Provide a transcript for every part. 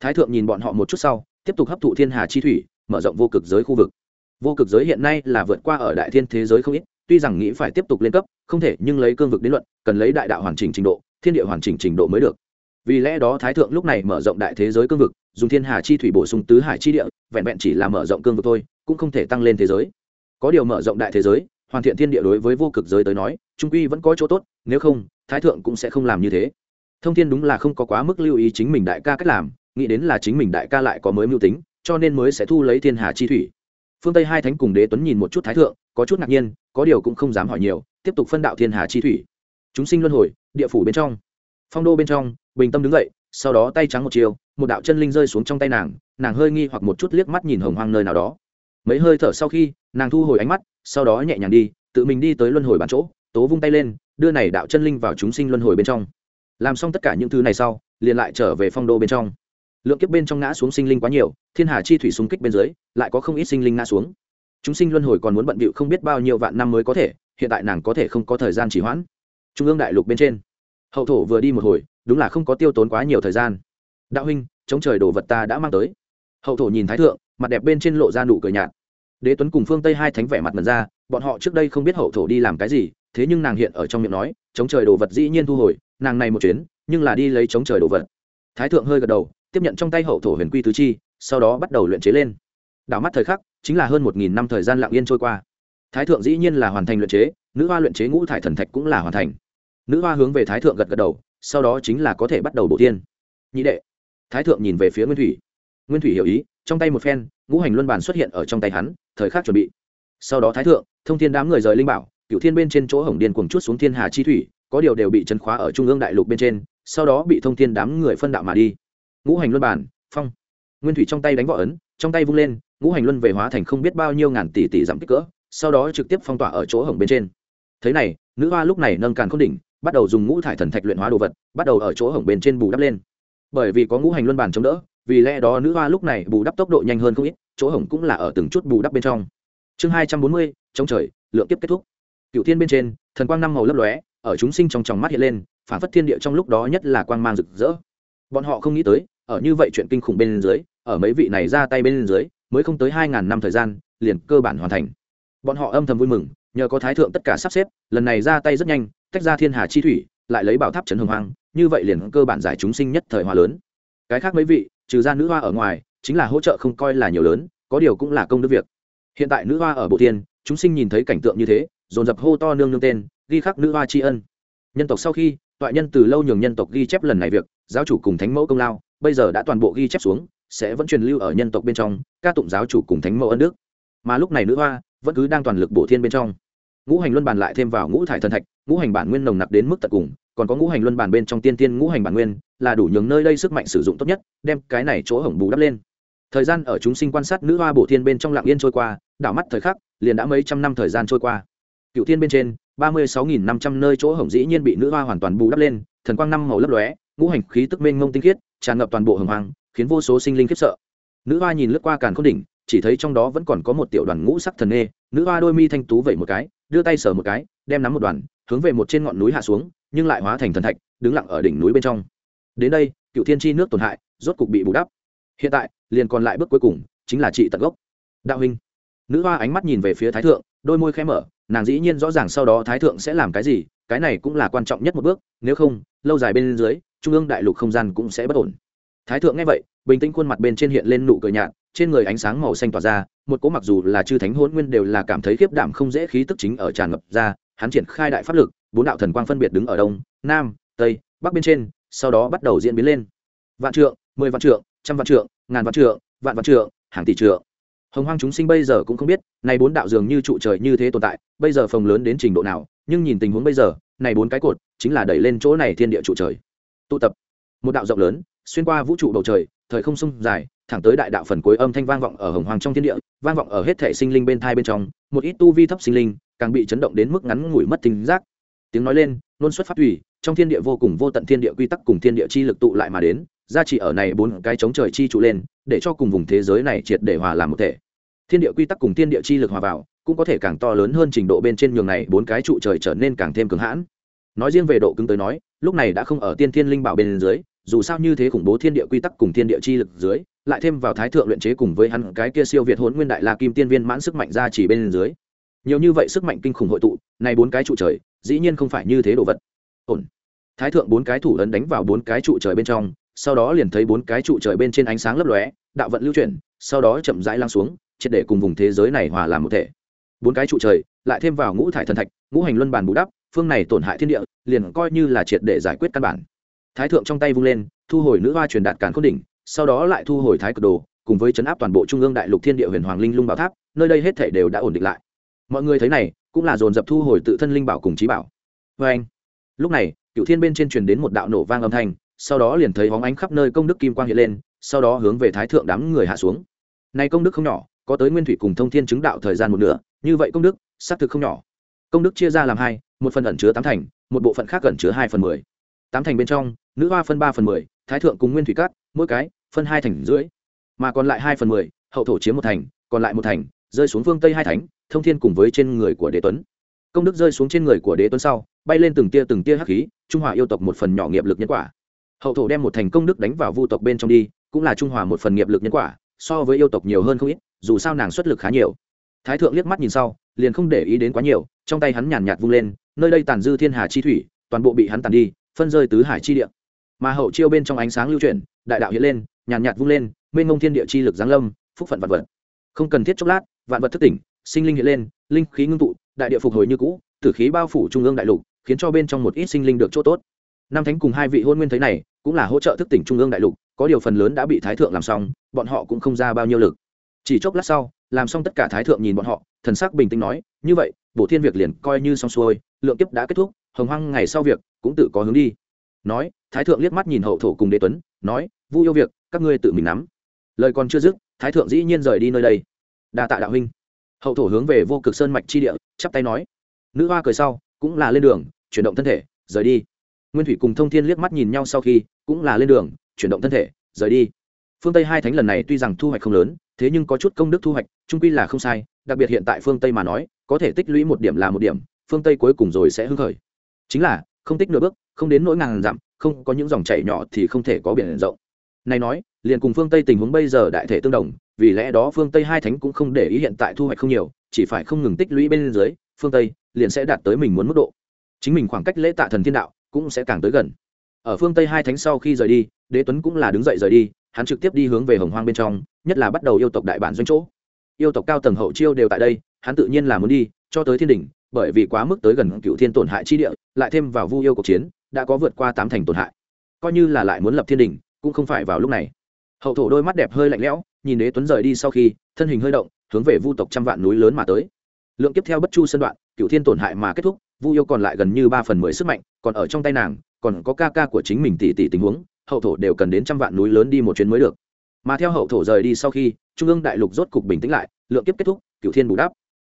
thái thượng nhìn bọn họ một chút sau, tiếp tục hấp thụ thiên hà chi thủy, mở rộng vô cực giới khu vực. Vô cực giới hiện nay là vượt qua ở đại thiên thế giới không ít, tuy rằng nghĩ phải tiếp tục lên cấp, không thể nhưng lấy cương vực đến luận, cần lấy đại đạo hoàn chỉnh trình độ, thiên địa hoàn chỉnh trình độ mới được. Vì lẽ đó thái thượng lúc này mở rộng đại thế giới cương vực, dùng thiên hà chi thủy bổ sung tứ hải chi địa, vẹn vẹn chỉ là mở rộng cương vực thôi, cũng không thể tăng lên thế giới. Có điều mở rộng đại thế giới, hoàn thiện thiên địa đối với vô cực giới tới nói, trung quy vẫn có chỗ tốt, nếu không, thái thượng cũng sẽ không làm như thế. Thông thiên đúng là không có quá mức lưu ý chính mình đại ca cách làm nghĩ đến là chính mình đại ca lại có mới mưu tính, cho nên mới sẽ thu lấy thiên hà chi thủy. Phương tây hai thánh cùng đế tuấn nhìn một chút thái thượng, có chút ngạc nhiên, có điều cũng không dám hỏi nhiều, tiếp tục phân đạo thiên hà chi thủy. Chúng sinh luân hồi, địa phủ bên trong. Phong đô bên trong, bình tâm đứng dậy, sau đó tay trắng một chiều, một đạo chân linh rơi xuống trong tay nàng nàng hơi nghi hoặc một chút liếc mắt nhìn hồng hoang nơi nào đó. Mấy hơi thở sau khi, nàng thu hồi ánh mắt, sau đó nhẹ nhàng đi, tự mình đi tới luân hồi bàn chỗ, tố vung tay lên, đưa này đạo chân linh vào chúng sinh luân hồi bên trong. Làm xong tất cả những thứ này sau, liền lại trở về phong đô bên trong lượng kiếp bên trong ngã xuống sinh linh quá nhiều, thiên hà chi thủy xung kích bên dưới, lại có không ít sinh linh ngã xuống. Chúng sinh luân hồi còn muốn bận bịu không biết bao nhiêu vạn năm mới có thể, hiện tại nàng có thể không có thời gian chỉ hoãn. Trung ương đại lục bên trên. Hậu thổ vừa đi một hồi, đúng là không có tiêu tốn quá nhiều thời gian. Đạo huynh, chống trời đồ vật ta đã mang tới. Hậu thổ nhìn thái thượng, mặt đẹp bên trên lộ ra nụ cười nhạt. Đế tuấn cùng phương tây hai thánh vẻ mặt mật ra, bọn họ trước đây không biết hậu thổ đi làm cái gì, thế nhưng nàng hiện ở trong miệng nói, chống trời đồ vật dĩ nhiên thu hồi, nàng này một chuyến, nhưng là đi lấy chống trời đồ vật. Thái thượng hơi gật đầu tiếp nhận trong tay hậu thổ huyền quy tứ chi, sau đó bắt đầu luyện chế lên. Đảo mắt thời khắc, chính là hơn một nghìn năm thời gian lặng yên trôi qua. Thái thượng dĩ nhiên là hoàn thành luyện chế, nữ hoa luyện chế ngũ thải thần thạch cũng là hoàn thành. Nữ hoa hướng về thái thượng gật gật đầu, sau đó chính là có thể bắt đầu bổ tiên. Nhị đệ, thái thượng nhìn về phía nguyên thủy. Nguyên thủy hiểu ý, trong tay một phen, ngũ hành luân bàn xuất hiện ở trong tay hắn, thời khắc chuẩn bị. Sau đó thái thượng, thông thiên đám người rời linh bảo cựu thiên bên trên chỗ hồng điền cuồng chút xuống thiên hà chi thủy, có điều đều bị chấn khóa ở trung ương đại lục bên trên, sau đó bị thông thiên đám người phân đạo mà đi ngũ hành luân bản phong. Nguyên thủy trong tay đánh võ ấn, trong tay vung lên, ngũ hành luân về hóa thành không biết bao nhiêu ngàn tỷ tỷ giảm kích cỡ, sau đó trực tiếp phong tỏa ở chỗ hồng bên trên. Thế này, nữ hoa lúc này nâng càn k h ô n đỉnh, bắt đầu dùng ngũ thải thần thạch luyện hóa đồ vật, bắt đầu ở chỗ hồng bên trên bù đắp lên. Bởi vì có ngũ hành luân bản chống đỡ, vì lẽ đó nữ hoa lúc này bù đắp tốc độ nhanh hơn không ít, chỗ hồng cũng là ở từng chút bù đắp bên trong. Chương hai trăm bốn mươi trong trời, lượng tiếp kết thúc. Cựu thiên bên trên, thần quang năm màu lấp lóe, ở chúng sinh trong tròng mắt hiện lên, phản phất thiên địa trong lúc đó nhất là quang mang rực rỡ. Bọn họ không nghĩ tới ở như vậy chuyện kinh khủng bên dưới, ở mấy vị này ra tay bên dưới, mới không tới hai ngàn năm thời gian, liền cơ bản hoàn thành. Bọn họ âm thầm vui mừng, nhờ có thái thượng tất cả sắp xếp, lần này ra tay rất nhanh, tách ra thiên hà chi thủy, lại lấy bảo tháp trấn hồng hoang, như vậy liền cơ bản giải chúng sinh nhất thời hòa lớn. Cái khác mấy vị, trừ ra nữ hoa ở ngoài, chính là hỗ trợ không coi là nhiều lớn, có điều cũng là công đức việc. Hiện tại nữ hoa ở bộ tiên chúng sinh nhìn thấy cảnh tượng như thế, dồn dập hô to nương nương tên, ghi khắc nữ hoa tri ân. Nhân tộc sau khi, toại nhân từ lâu nhường nhân tộc ghi chép lần này việc, giáo chủ cùng thánh mẫu công lao bây giờ đã toàn bộ ghi chép xuống, sẽ vẫn truyền lưu ở nhân tộc bên trong, ca tụng giáo chủ cùng thánh mẫu ân đức. Mà lúc này nữ hoa vẫn cứ đang toàn lực bổ thiên bên trong. Ngũ hành luân bàn lại thêm vào ngũ thải thần thạch, ngũ hành bản nguyên nồng nặc đến mức tận cùng, còn có ngũ hành luân bàn bên trong tiên tiên ngũ hành bản nguyên, là đủ nhường nơi đây sức mạnh sử dụng tốt nhất, đem cái này chỗ hổng bù đắp lên. Thời gian ở chúng sinh quan sát nữ hoa bổ thiên bên trong lạng yên trôi qua, đảo mắt thời khắc, liền đã mấy trăm năm thời gian trôi qua. Cựu thiên bên trên, ba mươi sáu nghìn năm trăm nơi chỗ hổng dĩ nhiên bị nữ hoa hoàn toàn bù đắp lên, thần quang năm màu lấp lóe, ngũ hành khí tức mênh mông tinh khiết tràn ngập toàn bộ hồng hoang, khiến vô số sinh linh khiếp sợ. Nữ hoa nhìn lướt qua càn khôn đỉnh, chỉ thấy trong đó vẫn còn có một tiểu đoàn ngũ sắc thần nghê nữ hoa đôi mi thanh tú vẩy một cái, đưa tay sờ một cái, đem nắm một đoàn, hướng về một trên ngọn núi hạ xuống, nhưng lại hóa thành thần thạch, đứng lặng ở đỉnh núi bên trong. Đến đây, cựu thiên tri nước tổn hại, rốt cục bị bù đắp. Hiện tại, liền còn lại bước cuối cùng, chính là trị tận gốc. Đạo huynh. Nữ hoa ánh mắt nhìn về phía thái thượng đôi môi khẽ mở, nàng dĩ nhiên rõ ràng sau đó thái thượng sẽ làm cái gì, cái này cũng là quan trọng nhất một bước, nếu không, lâu dài bên dưới, trung ương đại lục không gian cũng sẽ bất ổn. Thái thượng nghe vậy, bình tĩnh khuôn mặt bên trên hiện lên nụ cười nhạt, trên người ánh sáng màu xanh tỏa ra, một cỗ mặc dù là chư thánh hôn nguyên đều là cảm thấy khiếp đảm không dễ khí tức chính ở tràn ngập ra, hắn triển khai đại pháp lực, bốn đạo thần quang phân biệt đứng ở đông, nam, tây, bắc bên trên, sau đó bắt đầu diễn biến lên. Vạn trượng, mười vạn trượng, trăm vạn trượng, ngàn vạn trượng, vạn vạn trượng, hàng tỷ trượng hồng hoang chúng sinh bây giờ cũng không biết, này bốn đạo dường như trụ trời như thế tồn tại, bây giờ phòng lớn đến trình độ nào, nhưng nhìn tình huống bây giờ, này bốn cái cột chính là đẩy lên chỗ này thiên địa trụ trời. Tụ tập. Một đạo rộng lớn, xuyên qua vũ trụ bầu trời, thời không xung dài, thẳng tới đại đạo phần cuối âm thanh vang vọng ở hồng hoàng trong thiên địa, vang vọng ở hết thể sinh linh bên thai bên trong, một ít tu vi thấp sinh linh, càng bị chấn động đến mức ngắn ngủi mất tính giác. Tiếng nói lên luôn xuất phát thủy, trong thiên địa vô cùng vô tận thiên địa quy tắc cùng thiên địa chi lực tụ lại mà đến gia trị ở này bốn cái chống trời chi trụ lên, để cho cùng vùng thế giới này triệt để hòa làm một thể. Thiên địa quy tắc cùng thiên địa chi lực hòa vào, cũng có thể càng to lớn hơn trình độ bên trên nhường này bốn cái trụ trời trở nên càng thêm cứng hãn. Nói riêng về độ cứng tới nói, lúc này đã không ở tiên thiên linh bảo bên dưới, dù sao như thế khủng bố thiên địa quy tắc cùng thiên địa chi lực dưới, lại thêm vào thái thượng luyện chế cùng với hắn cái kia siêu việt hỗn nguyên đại la kim tiên viên mãn sức mạnh ra chỉ bên dưới. Nhiều như vậy sức mạnh kinh khủng hội tụ, này bốn cái trụ trời, dĩ nhiên không phải như thế đồ vật. Ổn. Thái thượng bốn cái thủ ấn đánh vào bốn cái trụ trời bên trong sau đó liền thấy bốn cái trụ trời bên trên ánh sáng lấp lóe, đạo vận lưu chuyển, sau đó chậm rãi lan xuống, triệt để cùng vùng thế giới này hòa làm một thể. Bốn cái trụ trời, lại thêm vào ngũ thải thần thạch, ngũ hành luân bàn bù đắp, phương này tổn hại thiên địa, liền coi như là triệt để giải quyết căn bản. Thái thượng trong tay vung lên, thu hồi nữ hoa truyền đạt càn khôn đỉnh, sau đó lại thu hồi thái cực đồ, cùng với chấn áp toàn bộ trung ương đại lục thiên địa huyền hoàng linh lung bảo tháp, nơi đây hết thể đều đã ổn định lại. Mọi người thấy này, cũng là dồn dập thu hồi tự thân linh bảo cùng trí bảo. Vê anh lúc này cựu thiên bên trên truyền đến một đạo nổ vang âm thanh sau đó liền thấy hóng ánh khắp nơi công đức kim quang hiện lên, sau đó hướng về thái thượng đám người hạ xuống. Này công đức không nhỏ, có tới nguyên thủy cùng thông thiên chứng đạo thời gian một nửa, như vậy công đức, xác thực không nhỏ. Công đức chia ra làm hai, một phần ẩn chứa tám thành, một bộ phận khác ẩn chứa hai phần mười. Tám thành bên trong, nữ hoa phân ba phần mười, thái thượng cùng nguyên thủy cát mỗi cái, phân hai thành rưỡi mà còn lại hai phần mười, hậu thổ chiếm một thành, còn lại một thành, rơi xuống phương tây hai thánh, thông thiên cùng với trên người của đế tuấn. Công đức rơi xuống trên người của đế tuấn sau, bay lên từng tia từng tia hắc khí, trung hòa yêu tộc một phần nhỏ nghiệp lực nhân quả hậu thổ đem một thành công đức đánh vào vu tộc bên trong đi, cũng là trung hòa một phần nghiệp lực nhân quả, so với yêu tộc nhiều hơn không ít, dù sao nàng xuất lực khá nhiều. Thái thượng liếc mắt nhìn sau, liền không để ý đến quá nhiều, trong tay hắn nhàn nhạt vung lên, nơi đây tàn dư thiên hà chi thủy, toàn bộ bị hắn tàn đi, phân rơi tứ hải chi địa. Mà hậu chiêu bên trong ánh sáng lưu chuyển, đại đạo hiện lên, nhàn nhạt vung lên, mênh ngông thiên địa chi lực giáng lâm, phúc phận vật vật. Không cần thiết chốc lát, vạn vật thức tỉnh, sinh linh hiện lên, linh khí ngưng tụ, đại địa phục hồi như cũ, tử khí bao phủ trung ương đại lục, khiến cho bên trong một ít sinh linh được chỗ tốt. Nam thánh cùng hai vị hôn nguyên thấy này cũng là hỗ trợ thức tỉnh trung ương đại lục, có điều phần lớn đã bị thái thượng làm xong, bọn họ cũng không ra bao nhiêu lực. Chỉ chốc lát sau, làm xong tất cả thái thượng nhìn bọn họ, thần sắc bình tĩnh nói, như vậy bộ thiên việc liền coi như xong xuôi, lượng kiếp đã kết thúc, hồng hoang ngày sau việc cũng tự có hướng đi. Nói, thái thượng liếc mắt nhìn hậu thổ cùng đế tuấn, nói, vu yêu việc, các ngươi tự mình nắm. Lời còn chưa dứt, thái thượng dĩ nhiên rời đi nơi đây. Đa tạ đạo huynh. Hậu thổ hướng về vô cực sơn mạch chi địa, chắp tay nói. Nữ hoa cười sau, cũng là lên đường, chuyển động thân thể, rời đi nguyên thủy cùng thông thiên liếc mắt nhìn nhau sau khi, cũng là lên đường, chuyển động thân thể, rời đi. Phương tây hai thánh lần này tuy rằng thu hoạch không lớn, thế nhưng có chút công đức thu hoạch trung quy là không sai, đặc biệt hiện tại phương tây mà nói, có thể tích lũy một điểm là một điểm, phương tây cuối cùng rồi sẽ hưng khởi. Chính là, không tích nửa bước, không đến nỗi ngàn dặm, không có những dòng chảy nhỏ thì không thể có biển rộng. Này nói, liền cùng phương tây tình huống bây giờ đại thể tương đồng, vì lẽ đó phương tây hai thánh cũng không để ý hiện tại thu hoạch không nhiều, chỉ phải không ngừng tích lũy bên dưới, phương tây liền sẽ đạt tới mình muốn mức độ. Chính mình khoảng cách lễ tạ thần thiên đạo cũng sẽ càng tới gần. Ở phương tây hai thánh sau khi rời đi, đế tuấn cũng là đứng dậy rời đi, hắn trực tiếp đi hướng về hồng hoang bên trong, nhất là bắt đầu yêu tộc đại bản doanh chỗ. Yêu tộc cao tầng hậu chiêu đều tại đây, hắn tự nhiên là muốn đi, cho tới thiên đỉnh, bởi vì quá mức tới gần cựu thiên tổn hại chi địa, lại thêm vào vu yêu cuộc chiến, đã có vượt qua tám thành tổn hại. Coi như là lại muốn lập thiên đỉnh, cũng không phải vào lúc này. Hậu thổ đôi mắt đẹp hơi lạnh lẽo, nhìn đế tuấn rời đi sau khi, thân hình hơi động, hướng về vu tộc trăm vạn núi lớn mà tới lượng tiếp theo bất chu sân đoạn cựu thiên tổn hại mà kết thúc, vu yêu còn lại gần như ba phần mười sức mạnh, còn ở trong tay nàng, còn có ca ca của chính mình tỷ tỷ tình huống, hậu thổ đều cần đến trăm vạn núi lớn đi một chuyến mới được. Mà theo hậu thổ rời đi sau khi, trung ương đại lục rốt cục bình tĩnh lại, lượng kiếp kết thúc cựu thiên bù đắp.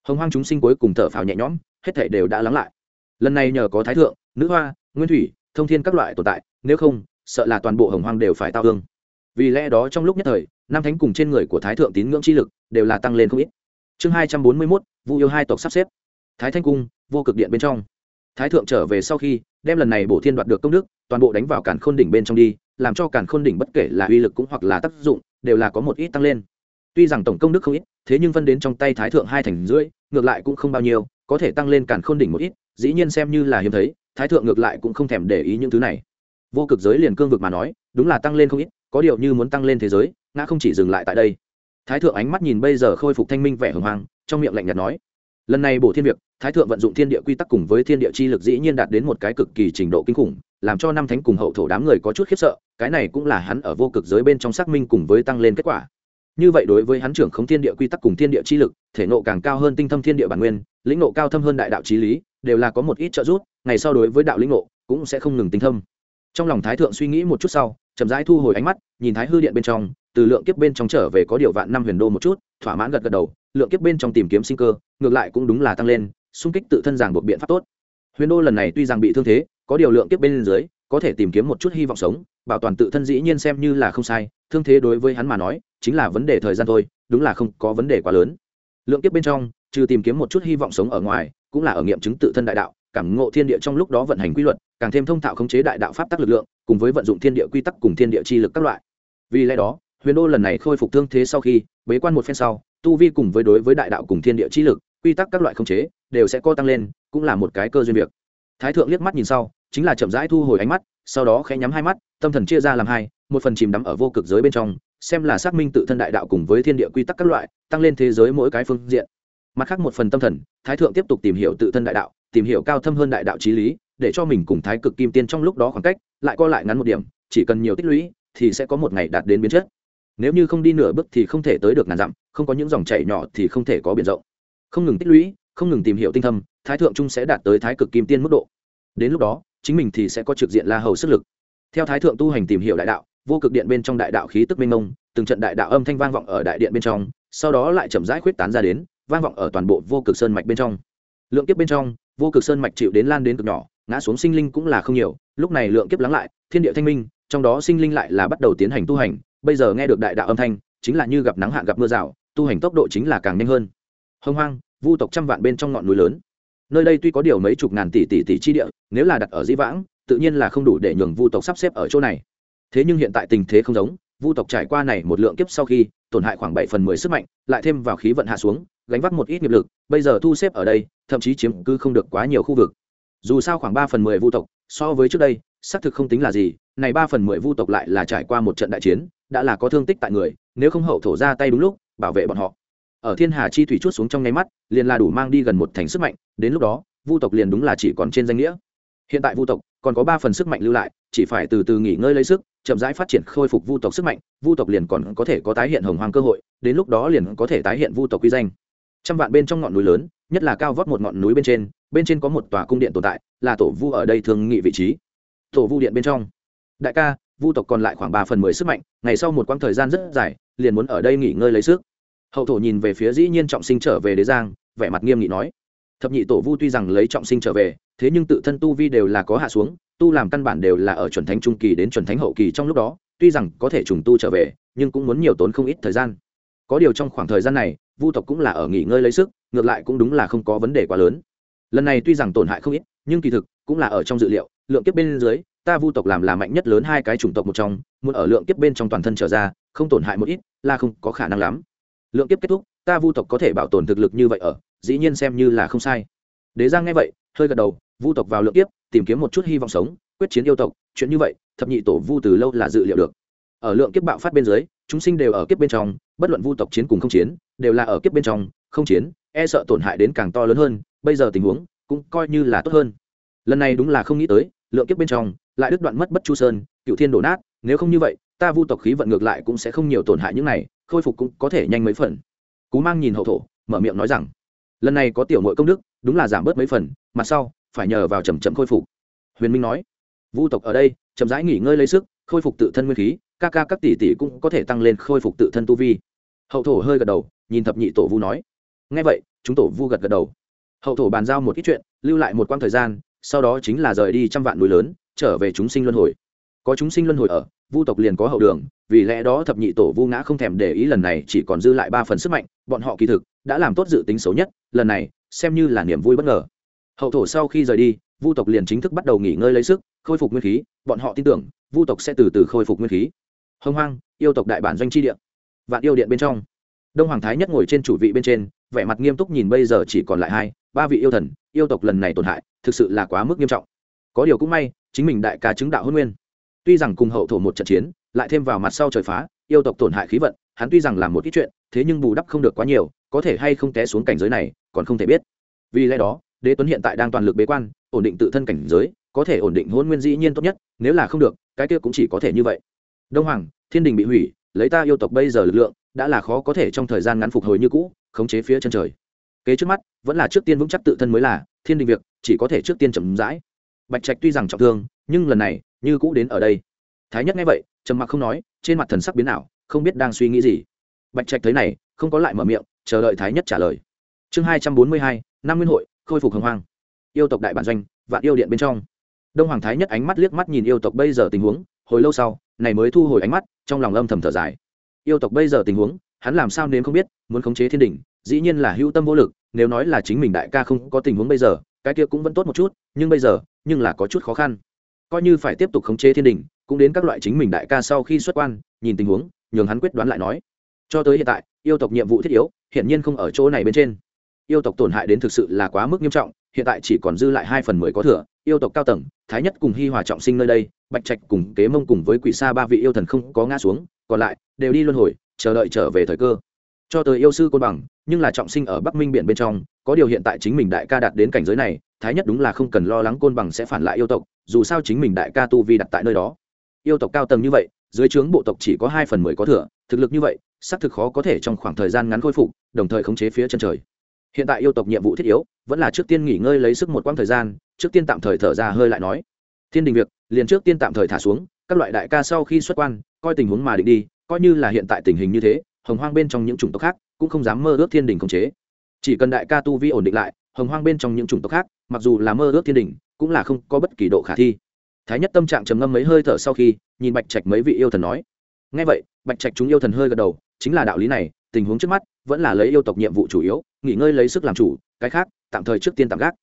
Hồng hoang chúng sinh cuối cùng thở phào nhẹ nhõm, hết thể đều đã lắng lại. Lần này nhờ có thái thượng, nữ hoa, nguyên thủy, thông thiên các loại tồn tại, nếu không, sợ là toàn bộ hồng hoang đều phải tao hương. Vì lẽ đó trong lúc nhất thời nam thánh cùng trên người của thái thượng tín ngưỡng chi lực đều là tăng lên không ít. Chương hai trăm bốn mươi mốt vu yêu hai tộc sắp xếp. Thái thanh cung, vô cực điện bên trong. Thái thượng trở về sau khi, đem lần này bổ thiên đoạt được công đức, toàn bộ đánh vào cản khôn đỉnh bên trong đi, làm cho cản khôn đỉnh bất kể là uy lực cũng hoặc là tác dụng, đều là có một ít tăng lên. Tuy rằng tổng công đức không ít, thế nhưng phân đến trong tay thái thượng hai thành rưỡi, ngược lại cũng không bao nhiêu, có thể tăng lên cản khôn đỉnh một ít, dĩ nhiên xem như là hiếm thấy, thái thượng ngược lại cũng không thèm để ý những thứ này. Vô cực giới liền cương vực mà nói, đúng là tăng lên không ít, có điều như muốn tăng lên thế giới, ngã không chỉ dừng lại tại đây thái thượng ánh mắt nhìn bây giờ khôi phục thanh minh vẻ hưng hoang trong miệng lạnh nhạt nói, lần này bổ thiên việc, thái thượng vận dụng thiên địa quy tắc cùng với thiên địa chi lực dĩ nhiên đạt đến một cái cực kỳ trình độ kinh khủng, làm cho năm thánh cùng hậu thổ đám người có chút khiếp sợ, cái này cũng là hắn ở vô cực giới bên trong xác minh cùng với tăng lên kết quả. Như vậy đối với hắn trưởng không thiên địa quy tắc cùng thiên địa chi lực, thể nộ càng cao hơn tinh thâm thiên địa bản nguyên, lĩnh nộ cao thâm hơn đại đạo trí lý, đều là có một ít trợ giúp, ngày sau đối với đạo lĩnh nộ cũng sẽ không ngừng tinh thâm. Trong lòng thái thượng suy nghĩ một chút sau, chậm rãi thu hồi ánh mắt, nhìn thái hư điện bên trong từ lượng kiếp bên trong trở về có điều vạn năm huyền đô một chút, thỏa mãn gật gật đầu, lượng kiếp bên trong tìm kiếm sinh cơ, ngược lại cũng đúng là tăng lên, xung kích tự thân giảng buộc biện pháp tốt. Huyền đô lần này tuy rằng bị thương thế, có điều lượng kiếp bên dưới, có thể tìm kiếm một chút hy vọng sống, bảo toàn tự thân dĩ nhiên xem như là không sai, thương thế đối với hắn mà nói, chính là vấn đề thời gian thôi, đúng là không có vấn đề quá lớn. Lượng kiếp bên trong, trừ tìm kiếm một chút hy vọng sống ở ngoài, cũng là ở nghiệm chứng tự thân đại đạo, cảm ngộ thiên địa trong lúc đó vận hành quy luật, càng thêm thông thạo khống chế đại đạo pháp tắc lực lượng, cùng với vận dụng thiên địa quy tắc cùng thiên địa chi lực các loại. Vì lẽ đó huyền đô lần này khôi phục thương thế sau khi, bế quan một phen sau, tu vi cùng với đối với đại đạo cùng thiên địa chi lực, quy tắc các loại khống chế, đều sẽ co tăng lên, cũng là một cái cơ duyên việc. Thái thượng liếc mắt nhìn sau, chính là chậm rãi thu hồi ánh mắt, sau đó khẽ nhắm hai mắt, tâm thần chia ra làm hai, một phần chìm đắm ở vô cực giới bên trong, xem là xác minh tự thân đại đạo cùng với thiên địa quy tắc các loại, tăng lên thế giới mỗi cái phương diện. Mặt khác một phần tâm thần, thái thượng tiếp tục tìm hiểu tự thân đại đạo, tìm hiểu cao thâm hơn đại đạo trí lý, để cho mình cùng thái cực kim tiên trong lúc đó khoảng cách, lại co lại ngắn một điểm, chỉ cần nhiều tích lũy, thì sẽ có một ngày đạt đến biến chất nếu như không đi nửa bước thì không thể tới được ngàn dặm, không có những dòng chảy nhỏ thì không thể có biển rộng. Không ngừng tích lũy, không ngừng tìm hiểu tinh thâm, thái thượng trung sẽ đạt tới thái cực kim tiên mức độ. Đến lúc đó, chính mình thì sẽ có trực diện la hầu sức lực. Theo thái thượng tu hành tìm hiểu đại đạo, vô cực điện bên trong đại đạo khí tức minh mông, từng trận đại đạo âm thanh vang vọng ở đại điện bên trong, sau đó lại chậm rãi khuyết tán ra đến, vang vọng ở toàn bộ vô cực sơn mạch bên trong. Lượng kiếp bên trong, vô cực sơn mạch chịu đến lan đến cực nhỏ, ngã xuống sinh linh cũng là không nhiều, lúc này lượng kiếp lắng lại, thiên địa thanh minh, trong đó sinh linh lại là bắt đầu tiến hành tu hành bây giờ nghe được đại đạo âm thanh, chính là như gặp nắng hạn gặp mưa rào, tu hành tốc độ chính là càng nhanh hơn. Hông hoang, vu tộc trăm vạn bên trong ngọn núi lớn. Nơi đây tuy có điều mấy chục ngàn tỷ tỷ tỷ chi địa, nếu là đặt ở dĩ vãng, tự nhiên là không đủ để nhường vu tộc sắp xếp ở chỗ này. Thế nhưng hiện tại tình thế không giống, vu tộc trải qua này một lượng kiếp sau khi, tổn hại khoảng bảy phần mười sức mạnh, lại thêm vào khí vận hạ xuống, gánh vác một ít nghiệp lực, bây giờ thu xếp ở đây, thậm chí chiếm cứ không được quá nhiều khu vực. Dù sao khoảng ba phần mười vu tộc, so với trước đây, xác thực không tính là gì này ba phần mười vu tộc lại là trải qua một trận đại chiến, đã là có thương tích tại người, nếu không hậu thổ ra tay đúng lúc, bảo vệ bọn họ. Ở thiên hà chi thủy chút xuống trong nháy mắt, liền là đủ mang đi gần một thành sức mạnh, đến lúc đó, vu tộc liền đúng là chỉ còn trên danh nghĩa. Hiện tại vu tộc còn có ba phần sức mạnh lưu lại, chỉ phải từ từ nghỉ ngơi lấy sức, chậm rãi phát triển khôi phục vu tộc sức mạnh, vu tộc liền còn có thể có tái hiện hồng hoàng cơ hội, đến lúc đó liền có thể tái hiện vu tộc quy danh. Trăm vạn bên trong ngọn núi lớn, nhất là cao vót một ngọn núi bên trên bên trên có một tòa cung điện tồn tại, là tổ vu ở đây thường nghị vị trí. Tổ vu điện bên trong đại ca, vu tộc còn lại khoảng ba phần mười sức mạnh, ngày sau một quãng thời gian rất dài, liền muốn ở đây nghỉ ngơi lấy sức. Hậu thổ nhìn về phía dĩ nhiên trọng sinh trở về đế giang, vẻ mặt nghiêm nghị nói. Thập nhị tổ vu tuy rằng lấy trọng sinh trở về, thế nhưng tự thân tu vi đều là có hạ xuống, tu làm căn bản đều là ở chuẩn thánh trung kỳ đến chuẩn thánh hậu kỳ trong lúc đó, tuy rằng có thể trùng tu trở về, nhưng cũng muốn nhiều tốn không ít thời gian. Có điều trong khoảng thời gian này, vu tộc cũng là ở nghỉ ngơi lấy sức, ngược lại cũng đúng là không có vấn đề quá lớn. Lần này tuy rằng tổn hại không ít, nhưng kỳ thực cũng là ở trong dự liệu, lượng kiếp bên dưới ta vu tộc làm là mạnh nhất lớn hai cái chủng tộc một trong, muốn ở lượng kiếp bên trong toàn thân trở ra, không tổn hại một ít, là không có khả năng lắm. Lượng kiếp kết thúc, ta vu tộc có thể bảo tồn thực lực như vậy ở, dĩ nhiên xem như là không sai. Đế giang nghe vậy, hơi gật đầu, vu tộc vào lượng kiếp, tìm kiếm một chút hy vọng sống, quyết chiến yêu tộc, chuyện như vậy, thập nhị tổ vu từ lâu là dự liệu được. Ở lượng kiếp bạo phát bên dưới, chúng sinh đều ở kiếp bên trong, bất luận vu tộc chiến cùng không chiến, đều là ở kiếp bên trong, không chiến e sợ tổn hại đến càng to lớn hơn, bây giờ tình huống cũng coi như là tốt hơn. Lần này đúng là không nghĩ tới, lượng kiếp bên trong lại đứt đoạn mất bất chu sơn, cựu thiên đổ nát, nếu không như vậy, ta vu tộc khí vận ngược lại cũng sẽ không nhiều tổn hại những này, khôi phục cũng có thể nhanh mấy phần. Cú mang nhìn hậu thổ, mở miệng nói rằng, lần này có tiểu nội công đức, đúng là giảm bớt mấy phần mặt sau, phải nhờ vào chầm chậm khôi phục. Huyền minh nói, vu tộc ở đây, chậm rãi nghỉ ngơi lấy sức, khôi phục tự thân nguyên khí, ca ca các tỷ tỷ cũng có thể tăng lên khôi phục tự thân tu vi. Hậu thổ hơi gật đầu, nhìn thập nhị tổ vu nói ngay vậy, chúng tổ vu gật gật đầu. Hậu thổ bàn giao một ít chuyện, lưu lại một quãng thời gian, sau đó chính là rời đi trăm vạn núi lớn trở về chúng sinh luân hồi. Có chúng sinh luân hồi ở, vu tộc liền có hậu đường, vì lẽ đó thập nhị tổ vu ngã không thèm để ý lần này, chỉ còn dư lại ba phần sức mạnh, bọn họ kỳ thực đã làm tốt dự tính xấu nhất, lần này, xem như là niềm vui bất ngờ. Hậu thổ sau khi rời đi, vu tộc liền chính thức bắt đầu nghỉ ngơi lấy sức, khôi phục nguyên khí, bọn họ tin tưởng, vu tộc sẽ từ từ khôi phục nguyên khí. Hông hoang, yêu tộc đại bản doanh tri điện vạn yêu điện bên trong. Đông hoàng thái nhất ngồi trên chủ vị bên trên, vẻ mặt nghiêm túc nhìn bây giờ chỉ còn lại hai, ba vị yêu thần, yêu tộc lần này tổn hại, thực sự là quá mức nghiêm trọng có điều cũng may, chính mình đại ca chứng đạo hôn nguyên. Tuy rằng cùng hậu thổ một trận chiến, lại thêm vào mặt sau trời phá, yêu tộc tổn hại khí vận, hắn tuy rằng làm một ít chuyện, thế nhưng bù đắp không được quá nhiều, có thể hay không té xuống cảnh giới này, còn không thể biết. Vì lẽ đó, đế tuấn hiện tại đang toàn lực bế quan, ổn định tự thân cảnh giới, có thể ổn định hôn nguyên dĩ nhiên tốt nhất, nếu là không được, cái kia cũng chỉ có thể như vậy. Đông hoàng, thiên đình bị hủy, lấy ta yêu tộc bây giờ lực lượng, đã là khó có thể trong thời gian ngắn phục hồi như cũ, khống chế phía chân trời. Kế trước mắt, vẫn là trước tiên vững chắc tự thân mới là, thiên đình việc, chỉ có thể trước tiên chậm rãi bạch trạch tuy rằng trọng thương, nhưng lần này, như cũ đến ở đây. Thái nhất nghe vậy, trầm mặc không nói, trên mặt thần sắc biến ảo, không biết đang suy nghĩ gì. Bạch trạch thấy này, không có lại mở miệng, chờ đợi thái nhất trả lời. Chương hai trăm bốn mươi hai năm nguyên hội, khôi phục hồng hoang. Yêu tộc đại bản doanh, vạn yêu điện bên trong. Đông hoàng thái nhất ánh mắt liếc mắt nhìn yêu tộc bây giờ tình huống, hồi lâu sau, này mới thu hồi ánh mắt, trong lòng âm thầm thở dài. Yêu tộc bây giờ tình huống, hắn làm sao nên không biết, muốn khống chế thiên đình dĩ nhiên là hữu tâm vô lực, nếu nói là chính mình đại ca không có tình huống bây giờ cái kia cũng vẫn tốt một chút, nhưng bây giờ, nhưng là có chút khó khăn. Coi như phải tiếp tục khống chế thiên đình, cũng đến các loại chính mình đại ca sau khi xuất quan, nhìn tình huống, nhường hắn quyết đoán lại nói. Cho tới hiện tại, yêu tộc nhiệm vụ thiết yếu hiện nhiên không ở chỗ này bên trên. Yêu tộc tổn hại đến thực sự là quá mức nghiêm trọng, hiện tại chỉ còn dư lại hai phần mười có thừa, yêu tộc cao tầng, thái nhất cùng hi hòa trọng sinh nơi đây, bạch trạch cùng kế mông cùng với quỷ sa ba vị yêu thần không có ngã xuống, còn lại, đều đi luân hồi, chờ đợi trở về thời cơ cho tới yêu sư côn bằng, nhưng là trọng sinh ở bắc minh biển bên trong, có điều hiện tại chính mình đại ca đạt đến cảnh giới này, thái nhất đúng là không cần lo lắng côn bằng sẽ phản lại yêu tộc, dù sao chính mình đại ca tu vi đặt tại nơi đó. Yêu tộc cao tầng như vậy, dưới trướng bộ tộc chỉ có hai phần mười có thừa, thực lực như vậy, xác thực khó có thể trong khoảng thời gian ngắn khôi phục, đồng thời khống chế phía chân trời. Hiện tại yêu tộc nhiệm vụ thiết yếu, vẫn là trước tiên nghỉ ngơi lấy sức một quãng thời gian, trước tiên tạm thời thở ra hơi lại nói. Thiên đình việc, liền trước tiên tạm thời thả xuống, các loại đại ca sau khi xuất quan, coi tình huống mà định đi, coi như là hiện tại tình hình như thế hồng hoang bên trong những chủng tộc khác cũng không dám mơ ước thiên đình khống chế. Chỉ cần đại ca tu vi ổn định lại, hồng hoang bên trong những chủng tộc khác, mặc dù là mơ ước thiên đình, cũng là không có bất kỳ độ khả thi. Thái nhất tâm trạng trầm ngâm mấy hơi thở sau khi, nhìn bạch trạch mấy vị yêu thần nói. Ngay vậy, bạch trạch chúng yêu thần hơi gật đầu, chính là đạo lý này, tình huống trước mắt, vẫn là lấy yêu tộc nhiệm vụ chủ yếu, nghỉ ngơi lấy sức làm chủ, cái khác, tạm thời trước tiên tạm gác.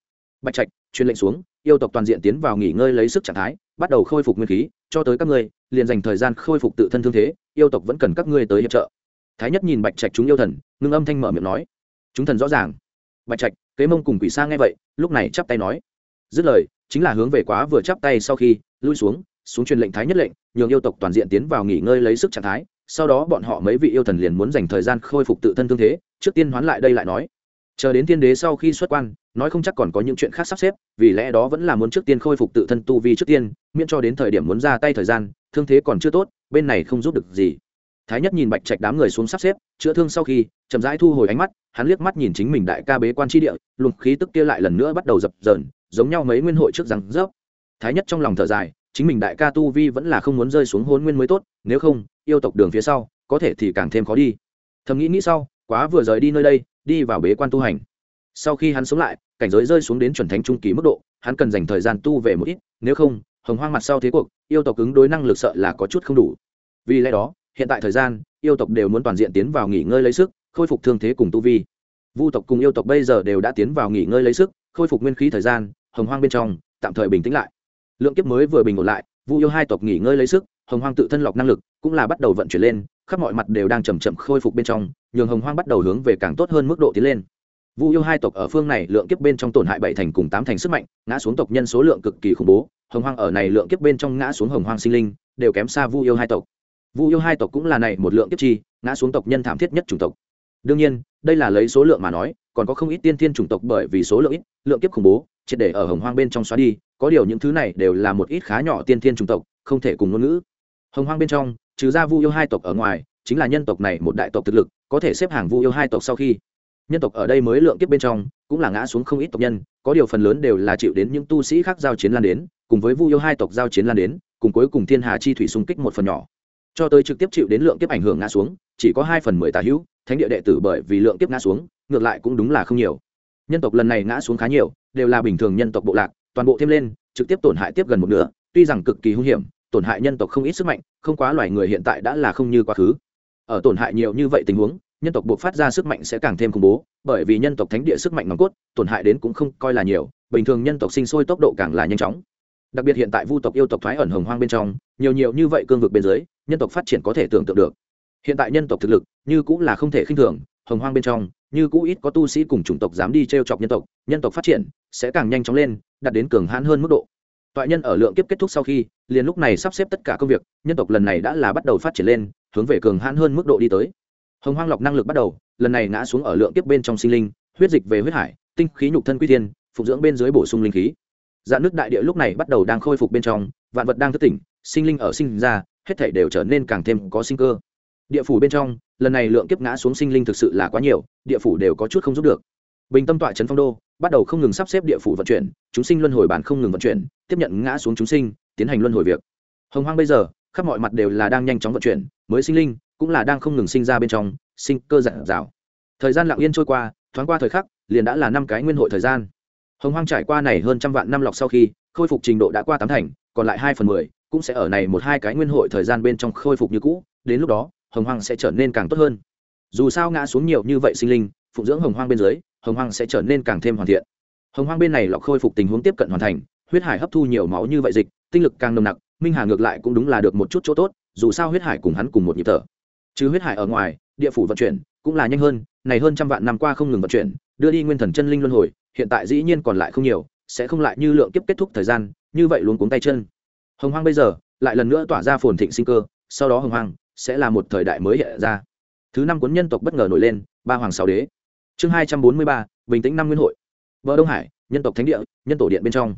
Bạch trạch, truyền lệnh xuống, yêu tộc toàn diện tiến vào nghỉ ngơi lấy sức trạng thái, bắt đầu khôi phục nguyên khí, cho tới các ngươi, liền dành thời gian khôi phục tự thân thương thế, yêu tộc vẫn cần các ngươi tới hiệp trợ thái nhất nhìn bạch trạch chúng yêu thần, ngưng âm thanh mở miệng nói, chúng thần rõ ràng. Bạch trạch, kế mông cùng quỷ sa nghe vậy, lúc này chắp tay nói, dứt lời, chính là hướng về quá vừa chắp tay sau khi, lui xuống xuống truyền lệnh thái nhất lệnh, nhường yêu tộc toàn diện tiến vào nghỉ ngơi lấy sức trạng thái, sau đó bọn họ mấy vị yêu thần liền muốn dành thời gian khôi phục tự thân thương thế, trước tiên hoán lại đây lại nói. Chờ đến tiên đế sau khi xuất quan, nói không chắc còn có những chuyện khác sắp xếp, vì lẽ đó vẫn là muốn trước tiên khôi phục tự thân tu vi trước tiên, miễn cho đến thời điểm muốn ra tay thời gian, thương thế còn chưa tốt, bên này không giúp được gì thái nhất nhìn bạch trạch đám người xuống sắp xếp, chữa thương sau khi, chậm rãi thu hồi ánh mắt, hắn liếc mắt nhìn chính mình đại ca bế quan tri địa, luồng khí tức kia lại lần nữa bắt đầu dập dờn, giống nhau mấy nguyên hội trước rằng rớp. Thái nhất trong lòng thở dài, chính mình đại ca tu vi vẫn là không muốn rơi xuống hôn nguyên mới tốt, nếu không, yêu tộc đường phía sau, có thể thì càng thêm khó đi. Thầm nghĩ nghĩ sau, quá vừa rời đi nơi đây, đi vào bế quan tu hành. Sau khi hắn sống lại, cảnh giới rơi xuống đến chuẩn thánh trung kỳ mức độ, hắn cần dành thời gian tu về một ít, nếu không, hồng hoang mặt sau thế cuộc, yêu tộc ứng đối năng lực sợ là có chút không đủ. Vì lẽ đó hiện tại thời gian, yêu tộc đều muốn toàn diện tiến vào nghỉ ngơi lấy sức, khôi phục thương thế cùng tu vi. Vu tộc cùng yêu tộc bây giờ đều đã tiến vào nghỉ ngơi lấy sức, khôi phục nguyên khí thời gian, hồng hoang bên trong, tạm thời bình tĩnh lại. Lượng kiếp mới vừa bình ổn lại, vu yêu hai tộc nghỉ ngơi lấy sức, hồng hoang tự thân lọc năng lực cũng là bắt đầu vận chuyển lên, khắp mọi mặt đều đang chầm chậm khôi phục bên trong, nhường hồng hoang bắt đầu hướng về càng tốt hơn mức độ tiến lên. Vu yêu hai tộc ở phương này lượng kiếp bên trong tổn hại bảy thành cùng tám thành sức mạnh, ngã xuống tộc nhân số lượng cực kỳ khủng bố, hồng hoang ở này lượng kiếp bên trong ngã xuống hồng hoang sinh linh, đều kém xa vu yêu hai tộc vu yêu hai tộc cũng là này một lượng kiếp chi, ngã xuống tộc nhân thảm thiết nhất chủng tộc. Đương nhiên, đây là lấy số lượng mà nói, còn có không ít tiên thiên chủng tộc bởi vì số lượng ít, lượng kiếp khủng bố, triệt để ở hồng hoang bên trong xóa đi, có điều những thứ này đều là một ít khá nhỏ tiên thiên chủng tộc, không thể cùng ngôn ngữ. Hồng hoang bên trong, trừ ra vu yêu hai tộc ở ngoài, chính là nhân tộc này một đại tộc thực lực, có thể xếp hàng vu yêu hai tộc sau khi. Nhân tộc ở đây mới lượng kiếp bên trong, cũng là ngã xuống không ít tộc nhân, có điều phần lớn đều là chịu đến những tu sĩ khác giao chiến lan đến, cùng với vu yêu hai tộc giao chiến lan đến, cùng cuối cùng thiên hà chi thủy xung kích một phần nhỏ cho tới trực tiếp chịu đến lượng kiếp ảnh hưởng ngã xuống, chỉ có hai phần mười tà hữu, thánh địa đệ tử bởi vì lượng kiếp ngã xuống, ngược lại cũng đúng là không nhiều. Nhân tộc lần này ngã xuống khá nhiều, đều là bình thường nhân tộc bộ lạc, toàn bộ thêm lên, trực tiếp tổn hại tiếp gần một nửa, tuy rằng cực kỳ hung hiểm, tổn hại nhân tộc không ít sức mạnh, không quá loài người hiện tại đã là không như quá khứ. Ở tổn hại nhiều như vậy tình huống, nhân tộc buộc phát ra sức mạnh sẽ càng thêm khủng bố, bởi vì nhân tộc thánh địa sức mạnh nòng cốt, tổn hại đến cũng không coi là nhiều, bình thường nhân tộc sinh sôi tốc độ càng là nhanh chóng đặc biệt hiện tại vu tộc yêu tộc thoái ẩn hồng hoang bên trong, nhiều nhiều như vậy cương vực bên dưới, nhân tộc phát triển có thể tưởng tượng được. Hiện tại nhân tộc thực lực như cũng là không thể khinh thường, hồng hoang bên trong, như cũ ít có tu sĩ cùng chủng tộc dám đi t r e o chọc nhân tộc nhân tộc phát triển sẽ càng nhanh chóng lên, đạt đến cường hãn hơn mức độ. Toại nhân ở lượng kiếp kết thúc sau khi, liền lúc này sắp xếp tất cả công việc, nhân tộc lần này đã là bắt đầu phát triển lên, hướng về cường hãn hơn mức độ đi tới. Hồng hoang lọc năng lực bắt đầu, lần này ngã xuống ở lượng kiếp bên trong sinh linh, huyết dịch về huyết hải, tinh khí nhục thân quy tiên phục dưỡng bên dưới bổ sung linh khí dạ nước đại địa lúc này bắt đầu đang khôi phục bên trong, vạn vật đang thức tỉnh, sinh linh ở sinh ra, hết thể đều trở nên càng thêm có sinh cơ. Địa phủ bên trong, lần này lượng kiếp ngã xuống sinh linh thực sự là quá nhiều, địa phủ đều có chút không giúp được. Bình tâm tọa trấn phong đô, bắt đầu không ngừng sắp xếp địa phủ vận chuyển, chúng sinh luân hồi bản không ngừng vận chuyển, tiếp nhận ngã xuống chúng sinh, tiến hành luân hồi việc. Hồng hoang bây giờ, khắp mọi mặt đều là đang nhanh chóng vận chuyển, mới sinh linh cũng là đang không ngừng sinh ra bên trong, sinh cơ dạng dào. Thời gian lặng yên trôi qua, thoáng qua thời khắc, liền đã là năm cái nguyên hội thời gian hồng hoang trải qua này hơn trăm vạn năm lọc sau khi, khôi phục trình độ đã qua tám thành, còn lại hai phần mười cũng sẽ ở này một hai cái nguyên hội thời gian bên trong khôi phục như cũ, đến lúc đó, hồng hoang sẽ trở nên càng tốt hơn. Dù sao ngã xuống nhiều như vậy sinh linh, phụng dưỡng hồng hoang bên dưới, hồng hoang sẽ trở nên càng thêm hoàn thiện. Hồng hoang bên này lọc khôi phục tình huống tiếp cận hoàn thành, huyết hải hấp thu nhiều máu như vậy dịch, tinh lực càng nồng nặc, minh hà ngược lại cũng đúng là được một chút chỗ tốt, dù sao huyết hải cùng hắn cùng một nhịp thở. Chứ huyết hải ở ngoài, địa phủ vận chuyển cũng là nhanh hơn, này hơn trăm vạn năm qua không ngừng vận chuyển, đưa đi nguyên thần chân linh luân hồi hiện tại dĩ nhiên còn lại không nhiều, sẽ không lại như lượng kiếp kết thúc thời gian, như vậy luôn cuống tay chân. Hồng hoang bây giờ lại lần nữa tỏa ra phồn thịnh sinh cơ, sau đó hồng hoang sẽ là một thời đại mới hiện ra. Thứ năm cuốn nhân tộc bất ngờ nổi lên, ba hoàng sáu đế. Chương hai trăm bốn mươi ba, bình tĩnh năm nguyên hội. Vợ đông hải, nhân tộc thánh địa, nhân tổ điện bên trong.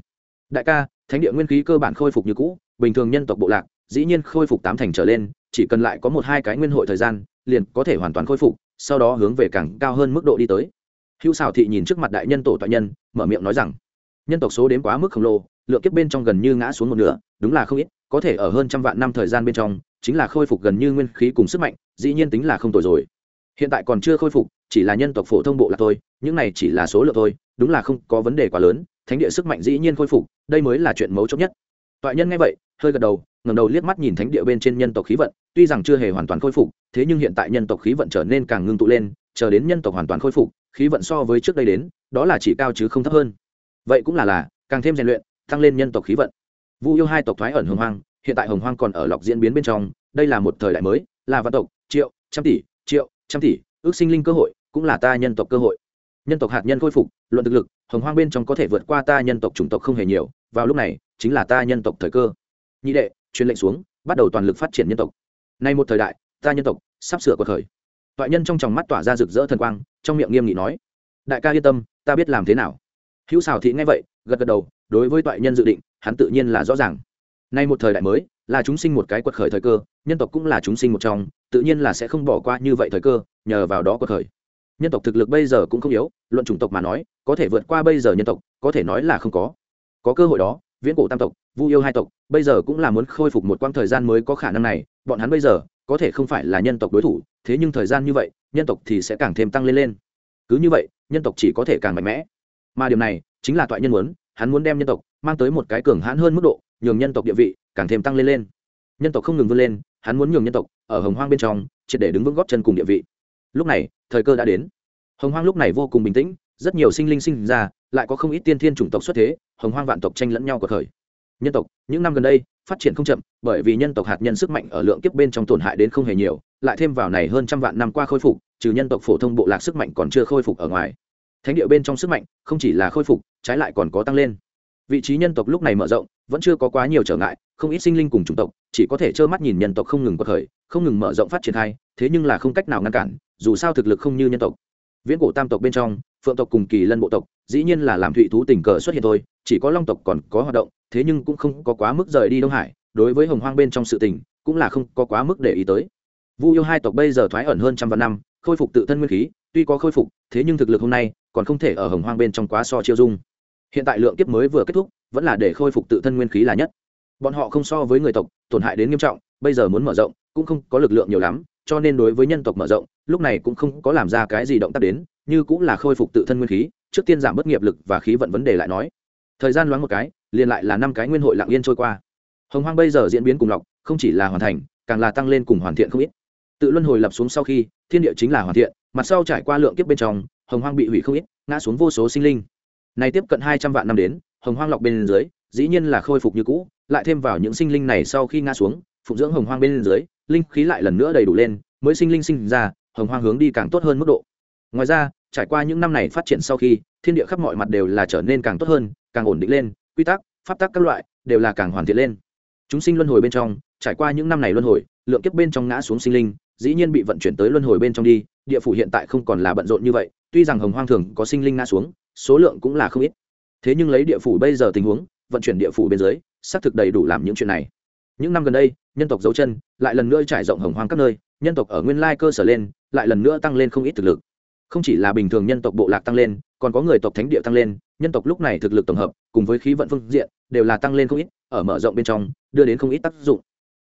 Đại ca, thánh địa nguyên khí cơ bản khôi phục như cũ, bình thường nhân tộc bộ lạc dĩ nhiên khôi phục tám thành trở lên, chỉ cần lại có một hai cái nguyên hội thời gian, liền có thể hoàn toàn khôi phục, sau đó hướng về càng cao hơn mức độ đi tới hữu xào thị nhìn trước mặt đại nhân tổ toại nhân, mở miệng nói rằng, nhân tộc số đến quá mức khổng lồ, lượng kiếp bên trong gần như ngã xuống một nửa, đúng là không ít, có thể ở hơn trăm vạn năm thời gian bên trong, chính là khôi phục gần như nguyên khí cùng sức mạnh, dĩ nhiên tính là không tồi rồi. Hiện tại còn chưa khôi phục, chỉ là nhân tộc phổ thông bộ là thôi, những này chỉ là số lượng thôi, đúng là không có vấn đề quá lớn, thánh địa sức mạnh dĩ nhiên khôi phục, đây mới là chuyện mấu chốt nhất. Toại nhân nghe vậy, hơi gật đầu, ngẩng đầu liếc mắt nhìn thánh địa bên trên nhân tộc khí vận, tuy rằng chưa hề hoàn toàn khôi phục, thế nhưng hiện tại nhân tộc khí vận trở nên càng ngưng tụ lên, chờ đến nhân tộc hoàn toàn khôi phục khí vận so với trước đây đến, đó là chỉ cao chứ không thấp hơn. Vậy cũng là là, càng thêm rèn luyện, tăng lên nhân tộc khí vận. Vu yêu hai tộc thoái ẩn hồng hoang, hiện tại hồng hoang còn ở lọc diễn biến bên trong, đây là một thời đại mới, là vạn tộc, triệu, trăm tỷ, triệu, trăm tỷ, ước sinh linh cơ hội, cũng là ta nhân tộc cơ hội. Nhân tộc hạt nhân khôi phục, luận thực lực, hồng hoang bên trong có thể vượt qua ta nhân tộc chủng tộc không hề nhiều, vào lúc này, chính là ta nhân tộc thời cơ. Nhị đệ, truyền lệnh xuống, bắt đầu toàn lực phát triển nhân tộc. Nay một thời đại, ta nhân tộc sắp sửa cuộc khởi toại nhân trong tròng mắt tỏa ra rực rỡ thần quang, trong miệng nghiêm nghị nói, đại ca yên tâm, ta biết làm thế nào. Hữu xào thị nghe vậy, gật gật đầu, đối với toại nhân dự định, hắn tự nhiên là rõ ràng. Nay một thời đại mới, là chúng sinh một cái quật khởi thời cơ, nhân tộc cũng là chúng sinh một trong, tự nhiên là sẽ không bỏ qua như vậy thời cơ, nhờ vào đó quật khởi. Nhân tộc thực lực bây giờ cũng không yếu, luận chủng tộc mà nói, có thể vượt qua bây giờ nhân tộc, có thể nói là không có. Có cơ hội đó, viễn cổ tam tộc, vu yêu hai tộc, bây giờ cũng là muốn khôi phục một quãng thời gian mới có khả năng này, bọn hắn bây giờ có thể không phải là nhân tộc đối thủ, thế nhưng thời gian như vậy, nhân tộc thì sẽ càng thêm tăng lên lên. Cứ như vậy, nhân tộc chỉ có thể càng mạnh mẽ. Mà điều này, chính là toại nhân muốn, hắn muốn đem nhân tộc mang tới một cái cường hãn hơn mức độ, nhường nhân tộc địa vị càng thêm tăng lên lên. Nhân tộc không ngừng vươn lên, hắn muốn nhường nhân tộc ở hồng hoang bên trong, triệt để đứng vững góp chân cùng địa vị. Lúc này, thời cơ đã đến. Hồng hoang lúc này vô cùng bình tĩnh, rất nhiều sinh linh sinh ra, lại có không ít tiên thiên chủng tộc xuất thế, hồng hoang vạn tộc tranh lẫn nhau cuộc khởi nhân tộc, những năm gần đây, phát triển không chậm, bởi vì nhân tộc hạt nhân sức mạnh ở lượng kiếp bên trong tổn hại đến không hề nhiều, lại thêm vào này hơn trăm vạn năm qua khôi phục, trừ nhân tộc phổ thông bộ lạc sức mạnh còn chưa khôi phục ở ngoài. Thánh địa bên trong sức mạnh, không chỉ là khôi phục, trái lại còn có tăng lên. Vị trí nhân tộc lúc này mở rộng, vẫn chưa có quá nhiều trở ngại, không ít sinh linh cùng chủng tộc, chỉ có thể trơ mắt nhìn nhân tộc không ngừng bậc khởi, không ngừng mở rộng phát triển hay thế nhưng là không cách nào ngăn cản, dù sao thực lực không như nhân tộc. Viễn cổ tam tộc bên trong phượng tộc cùng kỳ lân bộ tộc, dĩ nhiên là làm thụy thú tình cờ xuất hiện thôi, chỉ có long tộc còn có hoạt động, thế nhưng cũng không có quá mức rời đi đông hải, đối với hồng hoang bên trong sự tình, cũng là không có quá mức để ý tới. Vu yêu hai tộc bây giờ thoái ẩn hơn trăm vạn năm, khôi phục tự thân nguyên khí, tuy có khôi phục, thế nhưng thực lực hôm nay, còn không thể ở hồng hoang bên trong quá so chiêu dung. Hiện tại lượng kiếp mới vừa kết thúc, vẫn là để khôi phục tự thân nguyên khí là nhất. Bọn họ không so với người tộc, tổn hại đến nghiêm trọng, bây giờ muốn mở rộng, cũng không có lực lượng nhiều lắm cho nên đối với nhân tộc mở rộng, lúc này cũng không có làm ra cái gì động tác đến, như cũng là khôi phục tự thân nguyên khí, trước tiên giảm bất nghiệp lực và khí vận vấn đề lại nói. Thời gian loáng một cái, liền lại là năm cái nguyên hội lặng yên trôi qua. Hồng hoang bây giờ diễn biến cùng lọc, không chỉ là hoàn thành, càng là tăng lên cùng hoàn thiện không ít. Tự luân hồi lập xuống sau khi, thiên địa chính là hoàn thiện, mặt sau trải qua lượng kiếp bên trong, hồng hoang bị hủy không ít, ngã xuống vô số sinh linh. Này tiếp cận hai trăm vạn năm đến, hồng hoang lọc bên dưới, dĩ nhiên là khôi phục như cũ, lại thêm vào những sinh linh này sau khi ngã xuống, phụng dưỡng hồng hoang bên dưới linh khí lại lần nữa đầy đủ lên, mới sinh linh sinh ra, hồng hoang hướng đi càng tốt hơn mức độ. Ngoài ra, trải qua những năm này phát triển sau khi, thiên địa khắp mọi mặt đều là trở nên càng tốt hơn, càng ổn định lên, quy tắc, pháp tắc các loại đều là càng hoàn thiện lên. Chúng sinh luân hồi bên trong, trải qua những năm này luân hồi, lượng kiếp bên trong ngã xuống sinh linh, dĩ nhiên bị vận chuyển tới luân hồi bên trong đi, địa phủ hiện tại không còn là bận rộn như vậy, tuy rằng hồng hoang thường có sinh linh ngã xuống, số lượng cũng là không ít. Thế nhưng lấy địa phủ bây giờ tình huống, vận chuyển địa phủ bên dưới, xác thực đầy đủ làm những chuyện này những năm gần đây, nhân tộc dấu chân lại lần nữa trải rộng hồng hoang các nơi, nhân tộc ở nguyên lai cơ sở lên, lại lần nữa tăng lên không ít thực lực. Không chỉ là bình thường nhân tộc bộ lạc tăng lên, còn có người tộc thánh địa tăng lên, nhân tộc lúc này thực lực tổng hợp cùng với khí vận phương diện đều là tăng lên không ít, ở mở rộng bên trong, đưa đến không ít tác dụng.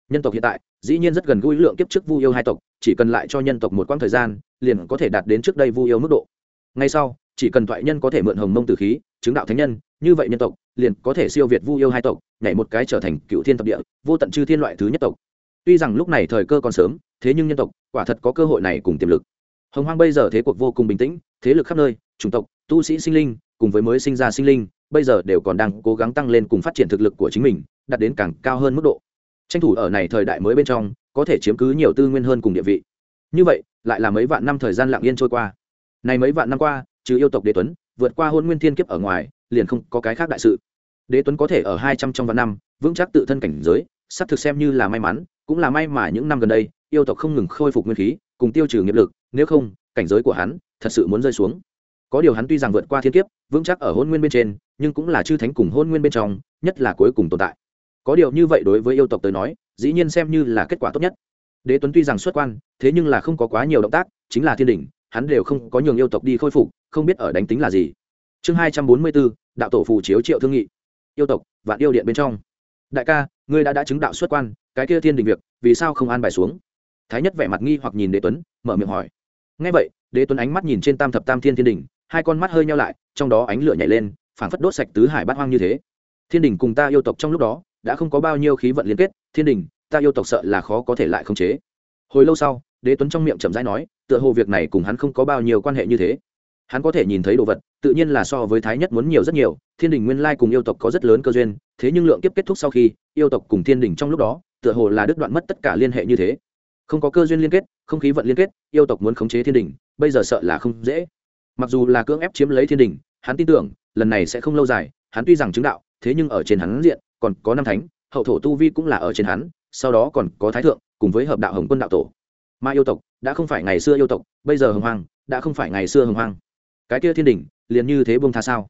Nhân tộc hiện tại, dĩ nhiên rất gần gũi lượng kiếp trước vu yêu hai tộc, chỉ cần lại cho nhân tộc một quãng thời gian, liền có thể đạt đến trước đây vu yêu mức độ. Ngay sau, chỉ cần thoại nhân có thể mượn hồng mông từ khí chứng đạo thánh nhân, như vậy nhân tộc, liền có thể siêu việt vu yêu hai tộc, nhảy một cái trở thành cựu thiên thập địa, vô tận chư thiên loại thứ nhất tộc. Tuy rằng lúc này thời cơ còn sớm, thế nhưng nhân tộc, quả thật có cơ hội này cùng tiềm lực. Hồng hoang bây giờ thế cuộc vô cùng bình tĩnh, thế lực khắp nơi, chủng tộc, tu sĩ sinh linh, cùng với mới sinh ra sinh linh, bây giờ đều còn đang cố gắng tăng lên cùng phát triển thực lực của chính mình, đạt đến càng cao hơn mức độ. Tranh thủ ở này thời đại mới bên trong, có thể chiếm cứ nhiều tư nguyên hơn cùng địa vị. Như vậy, lại là mấy vạn năm thời gian lặng yên trôi qua. Này mấy vạn năm qua, trừ yêu tộc đế tuấn vượt qua hôn nguyên thiên kiếp ở ngoài, liền không có cái khác đại sự. Đế tuấn có thể ở hai trăm trong vạn năm, vững chắc tự thân cảnh giới, sắp thực xem như là may mắn, cũng là may mà những năm gần đây, yêu tộc không ngừng khôi phục nguyên khí, cùng tiêu trừ nghiệp lực, nếu không, cảnh giới của hắn thật sự muốn rơi xuống. Có điều hắn tuy rằng vượt qua thiên kiếp, vững chắc ở hôn nguyên bên trên, nhưng cũng là chư thánh cùng hôn nguyên bên trong, nhất là cuối cùng tồn tại. Có điều như vậy đối với yêu tộc tới nói, dĩ nhiên xem như là kết quả tốt nhất. Đế tuấn tuy rằng xuất quan, thế nhưng là không có quá nhiều động tác, chính là thiên đỉnh, hắn đều không có nhường yêu tộc đi khôi phục không biết ở đánh tính là gì. Chương hai trăm bốn mươi bốn, đạo tổ phù chiếu triệu thương nghị. Yêu tộc, vạn yêu điện bên trong. Đại ca, ngươi đã đã chứng đạo xuất quan, cái kia thiên đình việc, vì sao không an bài xuống? Thái nhất vẻ mặt nghi hoặc nhìn đế tuấn, mở miệng hỏi. Ngay vậy, đế tuấn ánh mắt nhìn trên tam thập tam thiên thiên đình, hai con mắt hơi nhau lại, trong đó ánh lửa nhảy lên, phảng phất đốt sạch tứ hải bát hoang như thế. Thiên đình cùng ta yêu tộc trong lúc đó, đã không có bao nhiêu khí vận liên kết, thiên đình, ta yêu tộc sợ là khó có thể lại khống chế. Hồi lâu sau, đế tuấn trong miệng chậm rãi nói, tựa hồ việc này cùng hắn không có bao nhiêu quan hệ như thế hắn có thể nhìn thấy đồ vật, tự nhiên là so với thái nhất muốn nhiều rất nhiều, thiên đình nguyên lai cùng yêu tộc có rất lớn cơ duyên, thế nhưng lượng kiếp kết thúc sau khi, yêu tộc cùng thiên đình trong lúc đó, tựa hồ là đứt đoạn mất tất cả liên hệ như thế. Không có cơ duyên liên kết, không khí vận liên kết, yêu tộc muốn khống chế thiên đình, bây giờ sợ là không dễ. Mặc dù là cưỡng ép chiếm lấy thiên đình, hắn tin tưởng, lần này sẽ không lâu dài, hắn tuy rằng chứng đạo, thế nhưng ở trên hắn diện, còn có năm thánh, hậu thổ tu vi cũng là ở trên hắn, sau đó còn có thái thượng, cùng với hợp đạo hồng quân đạo tổ. Mà yêu tộc, đã không phải ngày xưa yêu tộc, bây giờ hồng hoang, đã không phải ngày xưa hồng hoang cái kia thiên đình, liền như thế buông tha sao?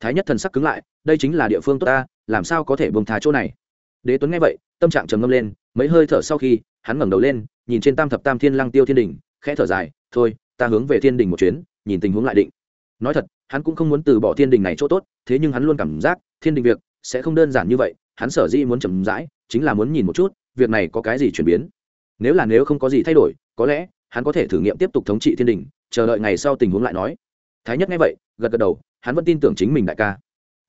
Thái nhất thần sắc cứng lại, đây chính là địa phương tốt ta, làm sao có thể buông tha chỗ này? Đế tuấn nghe vậy, tâm trạng trầm ngâm lên, mấy hơi thở sau khi, hắn ngẩng đầu lên, nhìn trên tam thập tam thiên lăng tiêu thiên đình, khẽ thở dài, thôi, ta hướng về thiên đình một chuyến, nhìn tình huống lại định. Nói thật, hắn cũng không muốn từ bỏ thiên đình này chỗ tốt, thế nhưng hắn luôn cảm giác, thiên đình việc sẽ không đơn giản như vậy, hắn sở dĩ muốn chậm rãi, chính là muốn nhìn một chút, việc này có cái gì chuyển biến. Nếu là nếu không có gì thay đổi, có lẽ, hắn có thể thử nghiệm tiếp tục thống trị thiên đình, chờ đợi ngày sau tình huống lại nói thái nhất nghe vậy, gật gật đầu, hắn vẫn tin tưởng chính mình đại ca.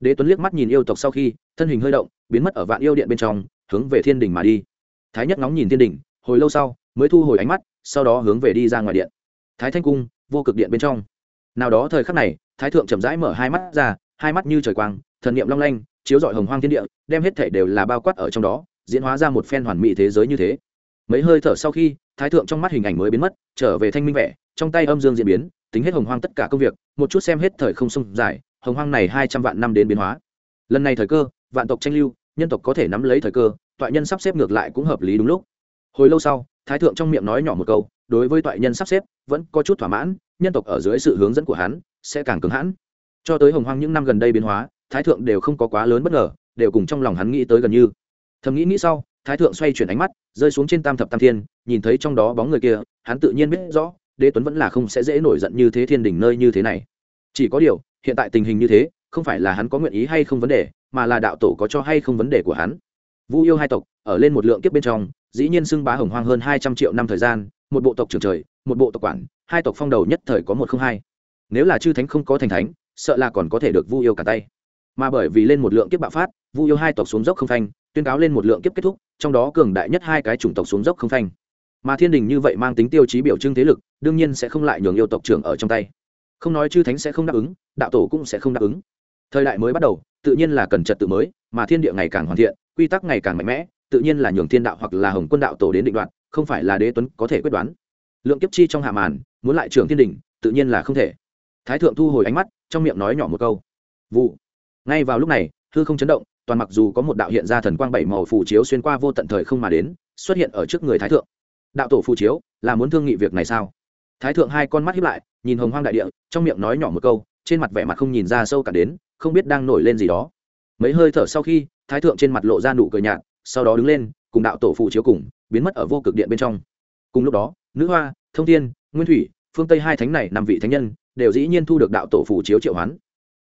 Đế tuấn liếc mắt nhìn yêu tộc sau khi, thân hình hơi động, biến mất ở vạn yêu điện bên trong, hướng về thiên đình mà đi. Thái nhất ngóng nhìn thiên đình, hồi lâu sau, mới thu hồi ánh mắt, sau đó hướng về đi ra ngoài điện. Thái thanh cung, vô cực điện bên trong. Nào đó thời khắc này, thái thượng chậm rãi mở hai mắt ra, hai mắt như trời quang, thần niệm long lanh, chiếu rọi hồng hoang thiên địa, đem hết thể đều là bao quát ở trong đó, diễn hóa ra một phen hoàn mỹ thế giới như thế. Mấy hơi thở sau khi, thái thượng trong mắt hình ảnh mới biến mất, trở về thanh minh vẻ, trong tay âm dương diễn biến tính hết hồng hoang tất cả công việc, một chút xem hết thời không sông dài, hồng hoang này hai trăm vạn năm đến biến hóa. Lần này thời cơ, vạn tộc tranh lưu, nhân tộc có thể nắm lấy thời cơ, toại nhân sắp xếp ngược lại cũng hợp lý đúng lúc. Hồi lâu sau, thái thượng trong miệng nói nhỏ một câu, đối với toại nhân sắp xếp, vẫn có chút thỏa mãn, nhân tộc ở dưới sự hướng dẫn của hắn, sẽ càng cứng hãn. Cho tới hồng hoang những năm gần đây biến hóa, thái thượng đều không có quá lớn bất ngờ, đều cùng trong lòng hắn nghĩ tới gần như. Thầm nghĩ nghĩ sau, thái thượng xoay chuyển ánh mắt, rơi xuống trên tam thập tam thiên, nhìn thấy trong đó bóng người kia, hắn tự nhiên biết rõ đế tuấn vẫn là không sẽ dễ nổi giận như thế thiên đình nơi như thế này. Chỉ có điều, hiện tại tình hình như thế, không phải là hắn có nguyện ý hay không vấn đề, mà là đạo tổ có cho hay không vấn đề của hắn. Vu yêu hai tộc, ở lên một lượng kiếp bên trong, dĩ nhiên xưng bá hồng hoang hơn hai trăm triệu năm thời gian, một bộ tộc trường trời, một bộ tộc quản, hai tộc phong đầu nhất thời có một không hai. Nếu là chư thánh không có thành thánh, sợ là còn có thể được vu yêu cả tay. Mà bởi vì lên một lượng kiếp bạo phát, vu yêu hai tộc xuống dốc không phanh, tuyên cáo lên một lượng kiếp kết thúc, trong đó cường đại nhất hai cái chủng tộc xuống dốc không phanh mà thiên đình như vậy mang tính tiêu chí biểu trưng thế lực, đương nhiên sẽ không lại nhường yêu tộc trưởng ở trong tay. Không nói chư thánh sẽ không đáp ứng, đạo tổ cũng sẽ không đáp ứng. Thời đại mới bắt đầu, tự nhiên là cần trật tự mới, mà thiên địa ngày càng hoàn thiện, quy tắc ngày càng mạnh mẽ, tự nhiên là nhường thiên đạo hoặc là hồng quân đạo tổ đến định đoạn không phải là đế tuấn có thể quyết đoán. Lượng kiếp chi trong hạ màn, muốn lại trưởng thiên đình, tự nhiên là không thể. Thái thượng thu hồi ánh mắt, trong miệng nói nhỏ một câu. Vụ. Ngay vào lúc này, hư không chấn động, toàn mặc dù có một đạo hiện ra thần quang bảy màu phủ chiếu xuyên qua vô tận thời không mà đến, xuất hiện ở trước người thái thượng đạo tổ phù chiếu, là muốn thương nghị việc này sao? Thái thượng hai con mắt hiếp lại, nhìn hồng hoang đại địa, trong miệng nói nhỏ một câu, trên mặt vẻ mặt không nhìn ra sâu cả đến, không biết đang nổi lên gì đó. Mấy hơi thở sau khi, thái thượng trên mặt lộ ra nụ cười nhạt, sau đó đứng lên, cùng đạo tổ phù chiếu cùng, biến mất ở vô cực điện bên trong. Cùng lúc đó, nữ hoa, thông thiên, nguyên thủy, phương tây hai thánh này năm vị thánh nhân, đều dĩ nhiên thu được đạo tổ phù chiếu triệu hoán.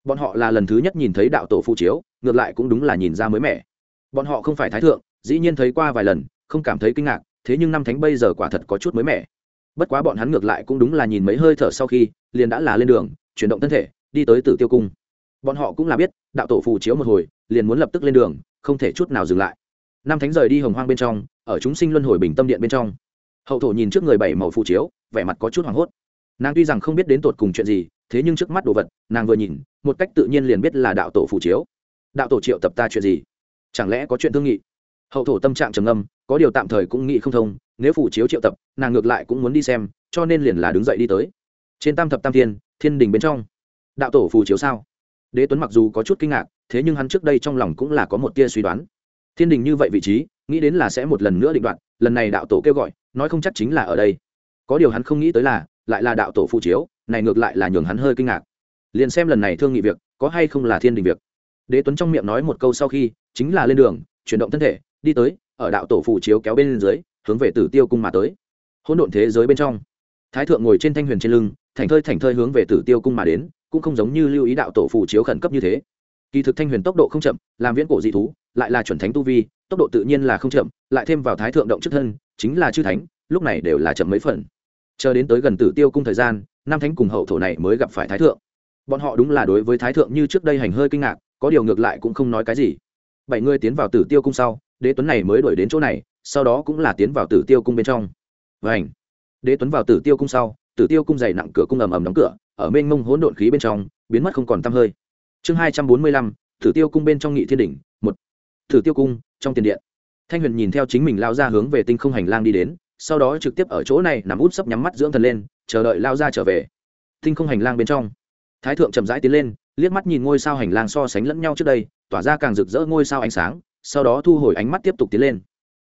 Bọn họ là lần thứ nhất nhìn thấy đạo tổ phù chiếu, ngược lại cũng đúng là nhìn ra mới mẻ. Bọn họ không phải thái thượng, dĩ nhiên thấy qua vài lần, không cảm thấy kinh ngạc thế nhưng năm thánh bây giờ quả thật có chút mới mẻ. Bất quá bọn hắn ngược lại cũng đúng là nhìn mấy hơi thở sau khi, liền đã là lên đường, chuyển động thân thể, đi tới tử tiêu cung. Bọn họ cũng là biết, đạo tổ phù chiếu một hồi, liền muốn lập tức lên đường, không thể chút nào dừng lại. Năm thánh rời đi hồng hoang bên trong, ở chúng sinh luân hồi bình tâm điện bên trong. Hậu thổ nhìn trước người bảy màu phù chiếu, vẻ mặt có chút hoảng hốt. Nàng tuy rằng không biết đến tột cùng chuyện gì, thế nhưng trước mắt đồ vật, nàng vừa nhìn, một cách tự nhiên liền biết là đạo tổ phù chiếu. Đạo tổ triệu tập ta chuyện gì? Chẳng lẽ có chuyện thương nghị? Hậu thổ tâm trạng trầm âm có điều tạm thời cũng nghĩ không thông, nếu phủ chiếu triệu tập, nàng ngược lại cũng muốn đi xem, cho nên liền là đứng dậy đi tới. Trên tam thập tam thiên thiên đình bên trong, đạo tổ phù chiếu sao? Đế tuấn mặc dù có chút kinh ngạc, thế nhưng hắn trước đây trong lòng cũng là có một tia suy đoán. Thiên đình như vậy vị trí, nghĩ đến là sẽ một lần nữa định đoạn. lần này đạo tổ kêu gọi, nói không chắc chính là ở đây. Có điều hắn không nghĩ tới là, lại là đạo tổ phù chiếu, này ngược lại là nhường hắn hơi kinh ngạc. Liền xem lần này thương nghị việc, có hay không là thiên đình việc. Đế tuấn trong miệng nói một câu sau khi, chính là lên đường, chuyển động thân thể đi tới, ở đạo tổ phụ chiếu kéo bên dưới, hướng về tử tiêu cung mà tới. Hỗn độn thế giới bên trong, thái thượng ngồi trên thanh huyền trên lưng thành thơi thành thơi hướng về tử tiêu cung mà đến, cũng không giống như lưu ý đạo tổ phụ chiếu khẩn cấp như thế. Kỳ thực thanh huyền tốc độ không chậm, làm viễn cổ dị thú, lại là chuẩn thánh tu vi, tốc độ tự nhiên là không chậm, lại thêm vào thái thượng động trước thân, chính là chư thánh, lúc này đều là chậm mấy phần. Chờ đến tới gần tử tiêu cung thời gian nam thánh cùng hậu thổ này mới gặp phải thái thượng. Bọn họ đúng là đối với thái thượng như trước đây hành hơi kinh ngạc, có điều ngược lại cũng không nói cái gì. Bảy người tiến vào tử tiêu cung sau đế tuấn này mới đuổi đến chỗ này, sau đó cũng là tiến vào tử tiêu cung bên trong. Vảnh đế tuấn vào tử tiêu cung sau, tử tiêu cung dày nặng cửa cung ầm ầm đóng cửa, ở mênh mông hỗn độn khí bên trong, biến mất không còn tăm hơi. Chương hai trăm bốn mươi lăm, tử tiêu cung bên trong nghị thiên đỉnh, một. Tử tiêu cung, trong tiền điện. Thanh huyền nhìn theo chính mình lao ra hướng về tinh không hành lang đi đến, sau đó trực tiếp ở chỗ này nằm út sấp nhắm mắt dưỡng thần lên, chờ đợi lao ra trở về. Tinh không hành lang bên trong. Thái thượng chậm rãi tiến lên, liếc mắt nhìn ngôi sao hành lang so sánh lẫn nhau trước đây, tỏa ra càng rực rỡ ngôi sao ánh sáng sau đó thu hồi ánh mắt tiếp tục tiến lên.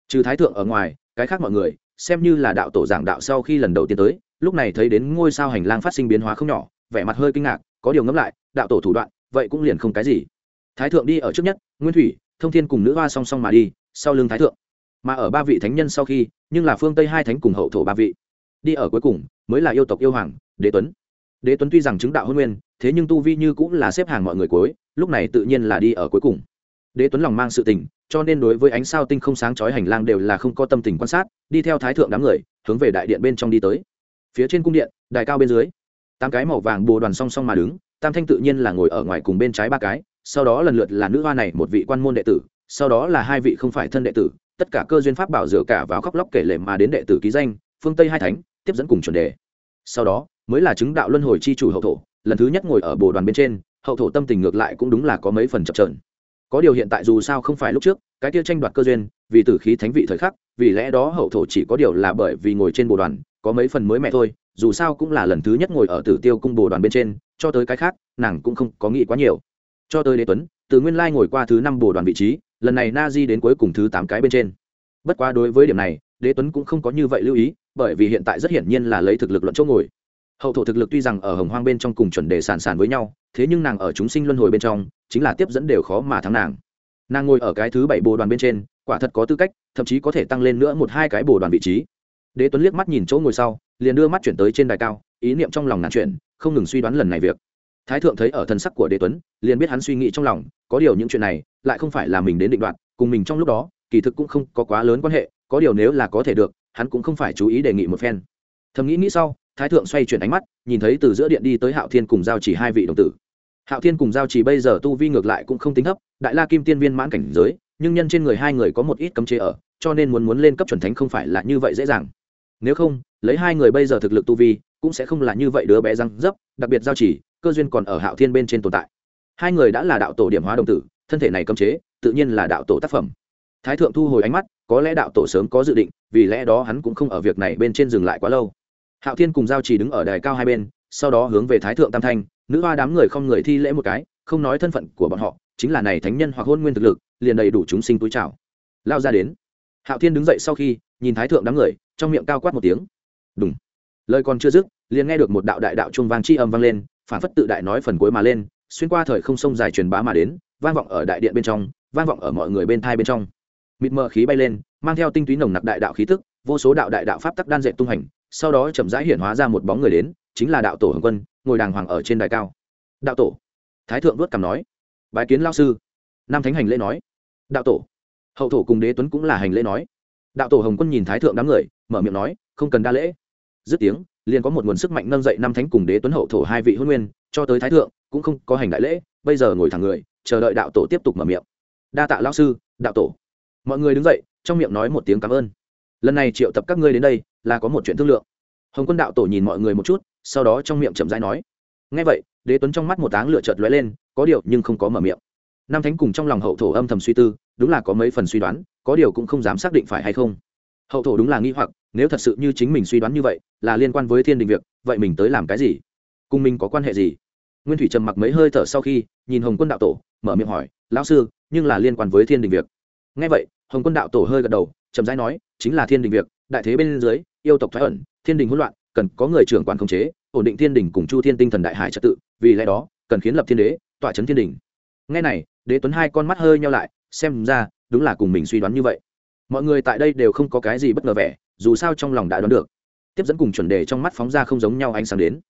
Trừ thái thượng ở ngoài, cái khác mọi người, xem như là đạo tổ giảng đạo sau khi lần đầu tiên tới, lúc này thấy đến ngôi sao hành lang phát sinh biến hóa không nhỏ, vẻ mặt hơi kinh ngạc, có điều ngẫm lại, đạo tổ thủ đoạn, vậy cũng liền không cái gì. Thái thượng đi ở trước nhất, nguyên thủy, thông thiên cùng nữ hoa song song mà đi, sau lưng thái thượng. Mà ở ba vị thánh nhân sau khi, nhưng là phương tây hai thánh cùng hậu thổ ba vị. Đi ở cuối cùng, mới là yêu tộc yêu hoàng, đế tuấn. Đế tuấn tuy rằng chứng đạo hôn nguyên, thế nhưng tu vi như cũng là xếp hàng mọi người cuối, lúc này tự nhiên là đi ở cuối cùng đế tuấn lòng mang sự tình, cho nên đối với ánh sao tinh không sáng chói hành lang đều là không có tâm tình quan sát, đi theo thái thượng đám người, hướng về đại điện bên trong đi tới. Phía trên cung điện, đài cao bên dưới, tám cái màu vàng bồ đoàn song song mà đứng, tam thanh tự nhiên là ngồi ở ngoài cùng bên trái ba cái, sau đó lần lượt là nữ hoa này một vị quan môn đệ tử, sau đó là hai vị không phải thân đệ tử, tất cả cơ duyên pháp bảo dựa cả vào khóc lóc kể lệ mà đến đệ tử ký danh, phương tây hai thánh, tiếp dẫn cùng chuẩn đề. Sau đó, mới là chứng đạo luân hồi chi chủ hậu thổ, lần thứ nhất ngồi ở bồ đoàn bên trên, hậu thổ tâm tình ngược lại cũng đúng là có mấy phần chập trờn có điều hiện tại dù sao không phải lúc trước, cái kia tranh đoạt cơ duyên, vì tử khí thánh vị thời khắc, vì lẽ đó hậu thổ chỉ có điều là bởi vì ngồi trên bồ đoàn, có mấy phần mới mẹ thôi, dù sao cũng là lần thứ nhất ngồi ở tử tiêu cung bồ đoàn bên trên, cho tới cái khác, nàng cũng không có nghĩ quá nhiều. Cho tới đế tuấn, từ nguyên lai ngồi qua thứ năm bồ đoàn vị trí, lần này na di đến cuối cùng thứ tám cái bên trên. Bất quá đối với điểm này, đế tuấn cũng không có như vậy lưu ý, bởi vì hiện tại rất hiển nhiên là lấy thực lực luận chỗ ngồi. Hậu thổ thực lực tuy rằng ở hồng hoang bên trong cùng chuẩn đề sản sản với nhau, thế nhưng nàng ở chúng sinh luân hồi bên trong chính là tiếp dẫn đều khó mà thắng nàng. Nàng ngồi ở cái thứ bảy bồ đoàn bên trên, quả thật có tư cách, thậm chí có thể tăng lên nữa một hai cái bồ đoàn vị trí. Đế tuấn liếc mắt nhìn chỗ ngồi sau, liền đưa mắt chuyển tới trên đài cao, ý niệm trong lòng nàng chuyển, không ngừng suy đoán lần này việc. Thái thượng thấy ở thần sắc của đế tuấn, liền biết hắn suy nghĩ trong lòng, có điều những chuyện này, lại không phải là mình đến định đoạt, cùng mình trong lúc đó, kỳ thực cũng không có quá lớn quan hệ, có điều nếu là có thể được, hắn cũng không phải chú ý đề nghị một phen. Thầm nghĩ nghĩ sau, thái thượng xoay chuyển ánh mắt, nhìn thấy từ giữa điện đi tới hạo thiên cùng giao chỉ hai vị đồng tử hạo thiên cùng giao chỉ bây giờ tu vi ngược lại cũng không tính thấp, đại la kim tiên viên mãn cảnh giới, nhưng nhân trên người hai người có một ít cấm chế ở, cho nên muốn muốn lên cấp chuẩn thánh không phải là như vậy dễ dàng. Nếu không, lấy hai người bây giờ thực lực tu vi, cũng sẽ không là như vậy đứa bé răng dấp, đặc biệt giao chỉ, cơ duyên còn ở hạo thiên bên trên tồn tại. Hai người đã là đạo tổ điểm hóa đồng tử, thân thể này cấm chế, tự nhiên là đạo tổ tác phẩm. Thái thượng thu hồi ánh mắt, có lẽ đạo tổ sớm có dự định, vì lẽ đó hắn cũng không ở việc này bên trên dừng lại quá lâu. Hạo thiên cùng giao chỉ đứng ở đài cao hai bên, sau đó hướng về thái thượng tam thanh nữ hoa đám người không người thi lễ một cái, không nói thân phận của bọn họ, chính là này thánh nhân hoặc hôn nguyên thực lực, liền đầy đủ chúng sinh túi trào lao ra đến. Hạo thiên đứng dậy sau khi, nhìn thái thượng đám người, trong miệng cao quát một tiếng. Đúng lời còn chưa dứt, liền nghe được một đạo đại đạo trung vang chi âm vang lên, phản phất tự đại nói phần cuối mà lên, xuyên qua thời không sông dài truyền bá mà đến, vang vọng ở đại điện bên trong, vang vọng ở mọi người bên thai bên trong. Mịt mờ khí bay lên, mang theo tinh túy nồng nặc đại đạo khí tức, vô số đạo đại đạo pháp tắc đan dệt tung hành, sau đó chậm rãi hiện hóa ra một bóng người đến chính là đạo tổ hồng quân, ngồi đàng hoàng ở trên đài cao. Đạo tổ, thái thượng vớt cằm nói. Bái kiến lao sư. Nam thánh hành lễ nói. Đạo tổ, hậu thổ cùng đế tuấn cũng là hành lễ nói. Đạo tổ hồng quân nhìn thái thượng đám người, mở miệng nói, không cần đa lễ. Dứt tiếng, liền có một nguồn sức mạnh nâng dậy năm thánh cùng đế tuấn hậu thổ hai vị hôn nguyên, cho tới thái thượng, cũng không có hành đại lễ, bây giờ ngồi thẳng người, chờ đợi đạo tổ tiếp tục mở miệng. Đa tạ lao sư, đạo tổ. Mọi người đứng dậy, trong miệng nói một tiếng cảm ơn. Lần này triệu tập các ngươi đến đây, là có một chuyện thương lượng. Hồng quân đạo tổ nhìn mọi người một chút sau đó trong miệng chậm rãi nói ngay vậy, đế tuấn trong mắt một áng lửa chợt lóe lên, có điều nhưng không có mở miệng. Nam thánh cùng trong lòng hậu thổ âm thầm suy tư, đúng là có mấy phần suy đoán, có điều cũng không dám xác định phải hay không. Hậu thổ đúng là nghi hoặc, nếu thật sự như chính mình suy đoán như vậy, là liên quan với thiên đình việc, vậy mình tới làm cái gì? Cùng mình có quan hệ gì? Nguyên thủy trầm mặc mấy hơi thở sau khi, nhìn hồng quân đạo tổ, mở miệng hỏi, lão sư, nhưng là liên quan với thiên đình việc? Ngay vậy, hồng quân đạo tổ hơi gật đầu, chậm rãi nói, chính là thiên đình việc, đại thế bên dưới, yêu tộc thoái ẩn, thiên đình hỗn loạn cần có người trưởng quản khống chế, ổn định thiên đình cùng chu thiên tinh thần đại hải trật tự, vì lẽ đó, cần khiến lập thiên đế, tọa trấn thiên đình. Ngay này, đế tuấn hai con mắt hơi nhau lại, xem ra, đúng là cùng mình suy đoán như vậy. Mọi người tại đây đều không có cái gì bất ngờ vẻ, dù sao trong lòng đã đoán được. Tiếp dẫn cùng chuẩn đề trong mắt phóng ra không giống nhau ánh sáng đến.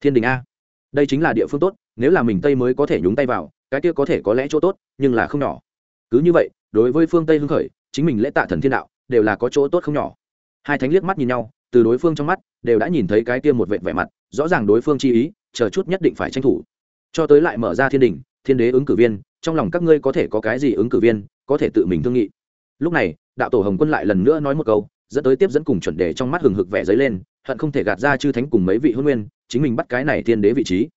Thiên đình a. Đây chính là địa phương tốt, nếu là mình tây mới có thể nhúng tay vào, cái kia có thể có lẽ chỗ tốt, nhưng là không nhỏ. Cứ như vậy, đối với phương tây hưng khởi, chính mình lễ tạ thần thiên đạo, đều là có chỗ tốt không nhỏ. Hai thánh liếc mắt nhìn nhau từ đối phương trong mắt, đều đã nhìn thấy cái kia một vệ vẻ mặt, rõ ràng đối phương chi ý, chờ chút nhất định phải tranh thủ. Cho tới lại mở ra thiên đình thiên đế ứng cử viên, trong lòng các ngươi có thể có cái gì ứng cử viên, có thể tự mình thương nghị. Lúc này, đạo tổ hồng quân lại lần nữa nói một câu, dẫn tới tiếp dẫn cùng chuẩn đề trong mắt hừng hực vẻ dấy lên, hận không thể gạt ra chư thánh cùng mấy vị hôn nguyên, chính mình bắt cái này thiên đế vị trí.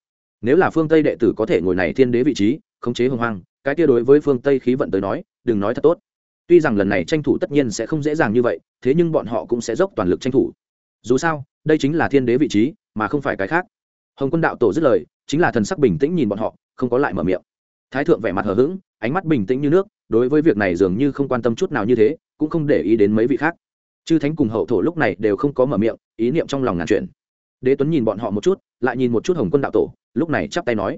Nếu là phương tây đệ tử có thể ngồi này thiên đế vị trí, khống chế hồng hoang, cái kia đối với phương tây khí vận tới nói, đừng nói thật tốt tuy rằng lần này tranh thủ tất nhiên sẽ không dễ dàng như vậy, thế nhưng bọn họ cũng sẽ dốc toàn lực tranh thủ. Dù sao, đây chính là thiên đế vị trí, mà không phải cái khác. Hồng quân đạo tổ dứt lời, chính là thần sắc bình tĩnh nhìn bọn họ, không có lại mở miệng. Thái thượng vẻ mặt hờ hững, ánh mắt bình tĩnh như nước, đối với việc này dường như không quan tâm chút nào như thế, cũng không để ý đến mấy vị khác. Chư thánh cùng hậu thổ lúc này đều không có mở miệng, ý niệm trong lòng ngàn chuyện đế tuấn nhìn bọn họ một chút, lại nhìn một chút hồng quân đạo tổ, lúc này chắp tay nói,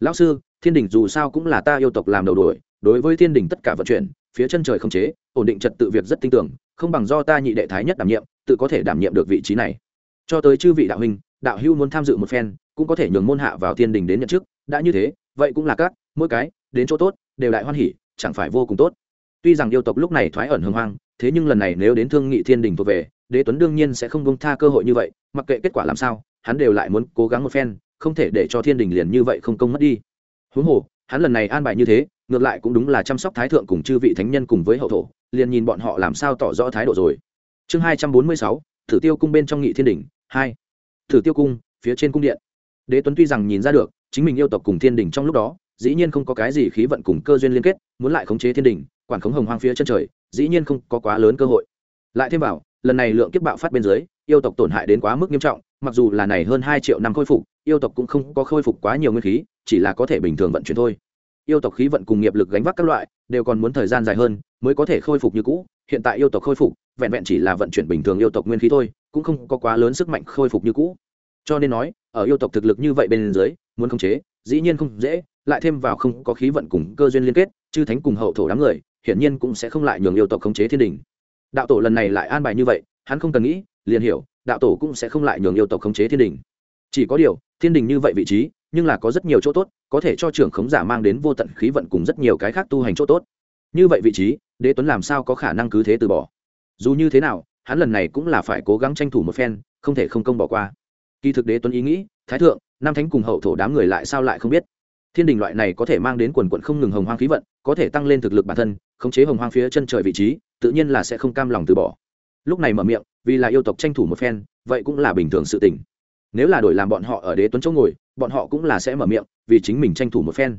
lão sư, thiên đình dù sao cũng là ta yêu tộc làm đầu đuổi, đối với thiên đình tất cả vận chuyển phía chân trời không chế, ổn định trật tự việc rất tin tưởng không bằng do ta nhị đệ thái nhất đảm nhiệm, tự có thể đảm nhiệm được vị trí này. Cho tới chư vị đạo huynh, đạo hưu muốn tham dự một phen, cũng có thể nhường môn hạ vào thiên đình đến nhận chức, đã như thế, vậy cũng là các, mỗi cái, đến chỗ tốt, đều đại hoan hỉ, chẳng phải vô cùng tốt. Tuy rằng yêu tộc lúc này thoái ẩn hưng hoang, thế nhưng lần này nếu đến thương nghị thiên đình thuộc về, đế tuấn đương nhiên sẽ không bông tha cơ hội như vậy, mặc kệ kết quả làm sao, hắn đều lại muốn cố gắng một phen, không thể để cho thiên đình liền như vậy không công mất đi. Huống hồ, hắn lần này an bài như thế ngược lại cũng đúng là chăm sóc thái thượng cùng chư vị thánh nhân cùng với hậu thổ, liền nhìn bọn họ làm sao tỏ rõ thái độ rồi. Chương hai trăm bốn mươi sáu, thử tiêu cung bên trong nghị thiên đình hai. Thử tiêu cung, phía trên cung điện. Đế tuấn tuy rằng nhìn ra được, chính mình yêu tộc cùng thiên đình trong lúc đó, dĩ nhiên không có cái gì khí vận cùng cơ duyên liên kết, muốn lại khống chế thiên đình quản khống hồng hoang phía chân trời, dĩ nhiên không có quá lớn cơ hội. Lại thêm vào, lần này lượng kiếp bạo phát bên dưới, yêu tộc tổn hại đến quá mức nghiêm trọng, mặc dù là này hơn hai triệu năm khôi phục, yêu tộc cũng không có khôi phục quá nhiều nguyên khí, chỉ là có thể bình thường vận chuyển thôi yêu tộc khí vận cùng nghiệp lực gánh vác các loại, đều còn muốn thời gian dài hơn mới có thể khôi phục như cũ. Hiện tại yêu tộc khôi phục, vẹn vẹn chỉ là vận chuyển bình thường yêu tộc nguyên khí thôi, cũng không có quá lớn sức mạnh khôi phục như cũ. Cho nên nói, ở yêu tộc thực lực như vậy bên dưới, muốn khống chế, dĩ nhiên không dễ, lại thêm vào không có khí vận cùng cơ duyên liên kết, chư thánh cùng hậu thổ đám người, hiển nhiên cũng sẽ không lại nhường yêu tộc khống chế thiên đình. Đạo tổ lần này lại an bài như vậy, hắn không cần nghĩ, liền hiểu, đạo tổ cũng sẽ không lại nhường yêu tộc khống chế thiên đình. Chỉ có điều, thiên đình như vậy vị trí nhưng là có rất nhiều chỗ tốt, có thể cho trưởng khống giả mang đến vô tận khí vận cùng rất nhiều cái khác tu hành chỗ tốt. Như vậy vị trí, đế tuấn làm sao có khả năng cứ thế từ bỏ? Dù như thế nào, hắn lần này cũng là phải cố gắng tranh thủ một phen, không thể không công bỏ qua. Kỳ thực đế tuấn ý nghĩ, thái thượng, nam thánh cùng hậu thổ đám người lại sao lại không biết? Thiên đình loại này có thể mang đến quần quận không ngừng hồng hoang khí vận, có thể tăng lên thực lực bản thân, khống chế hồng hoang phía chân trời vị trí, tự nhiên là sẽ không cam lòng từ bỏ. Lúc này mở miệng, vì là yêu tộc tranh thủ một phen, vậy cũng là bình thường sự tình. Nếu là đổi làm bọn họ ở đế tuấn chỗ ngồi bọn họ cũng là sẽ mở miệng, vì chính mình tranh thủ một phen.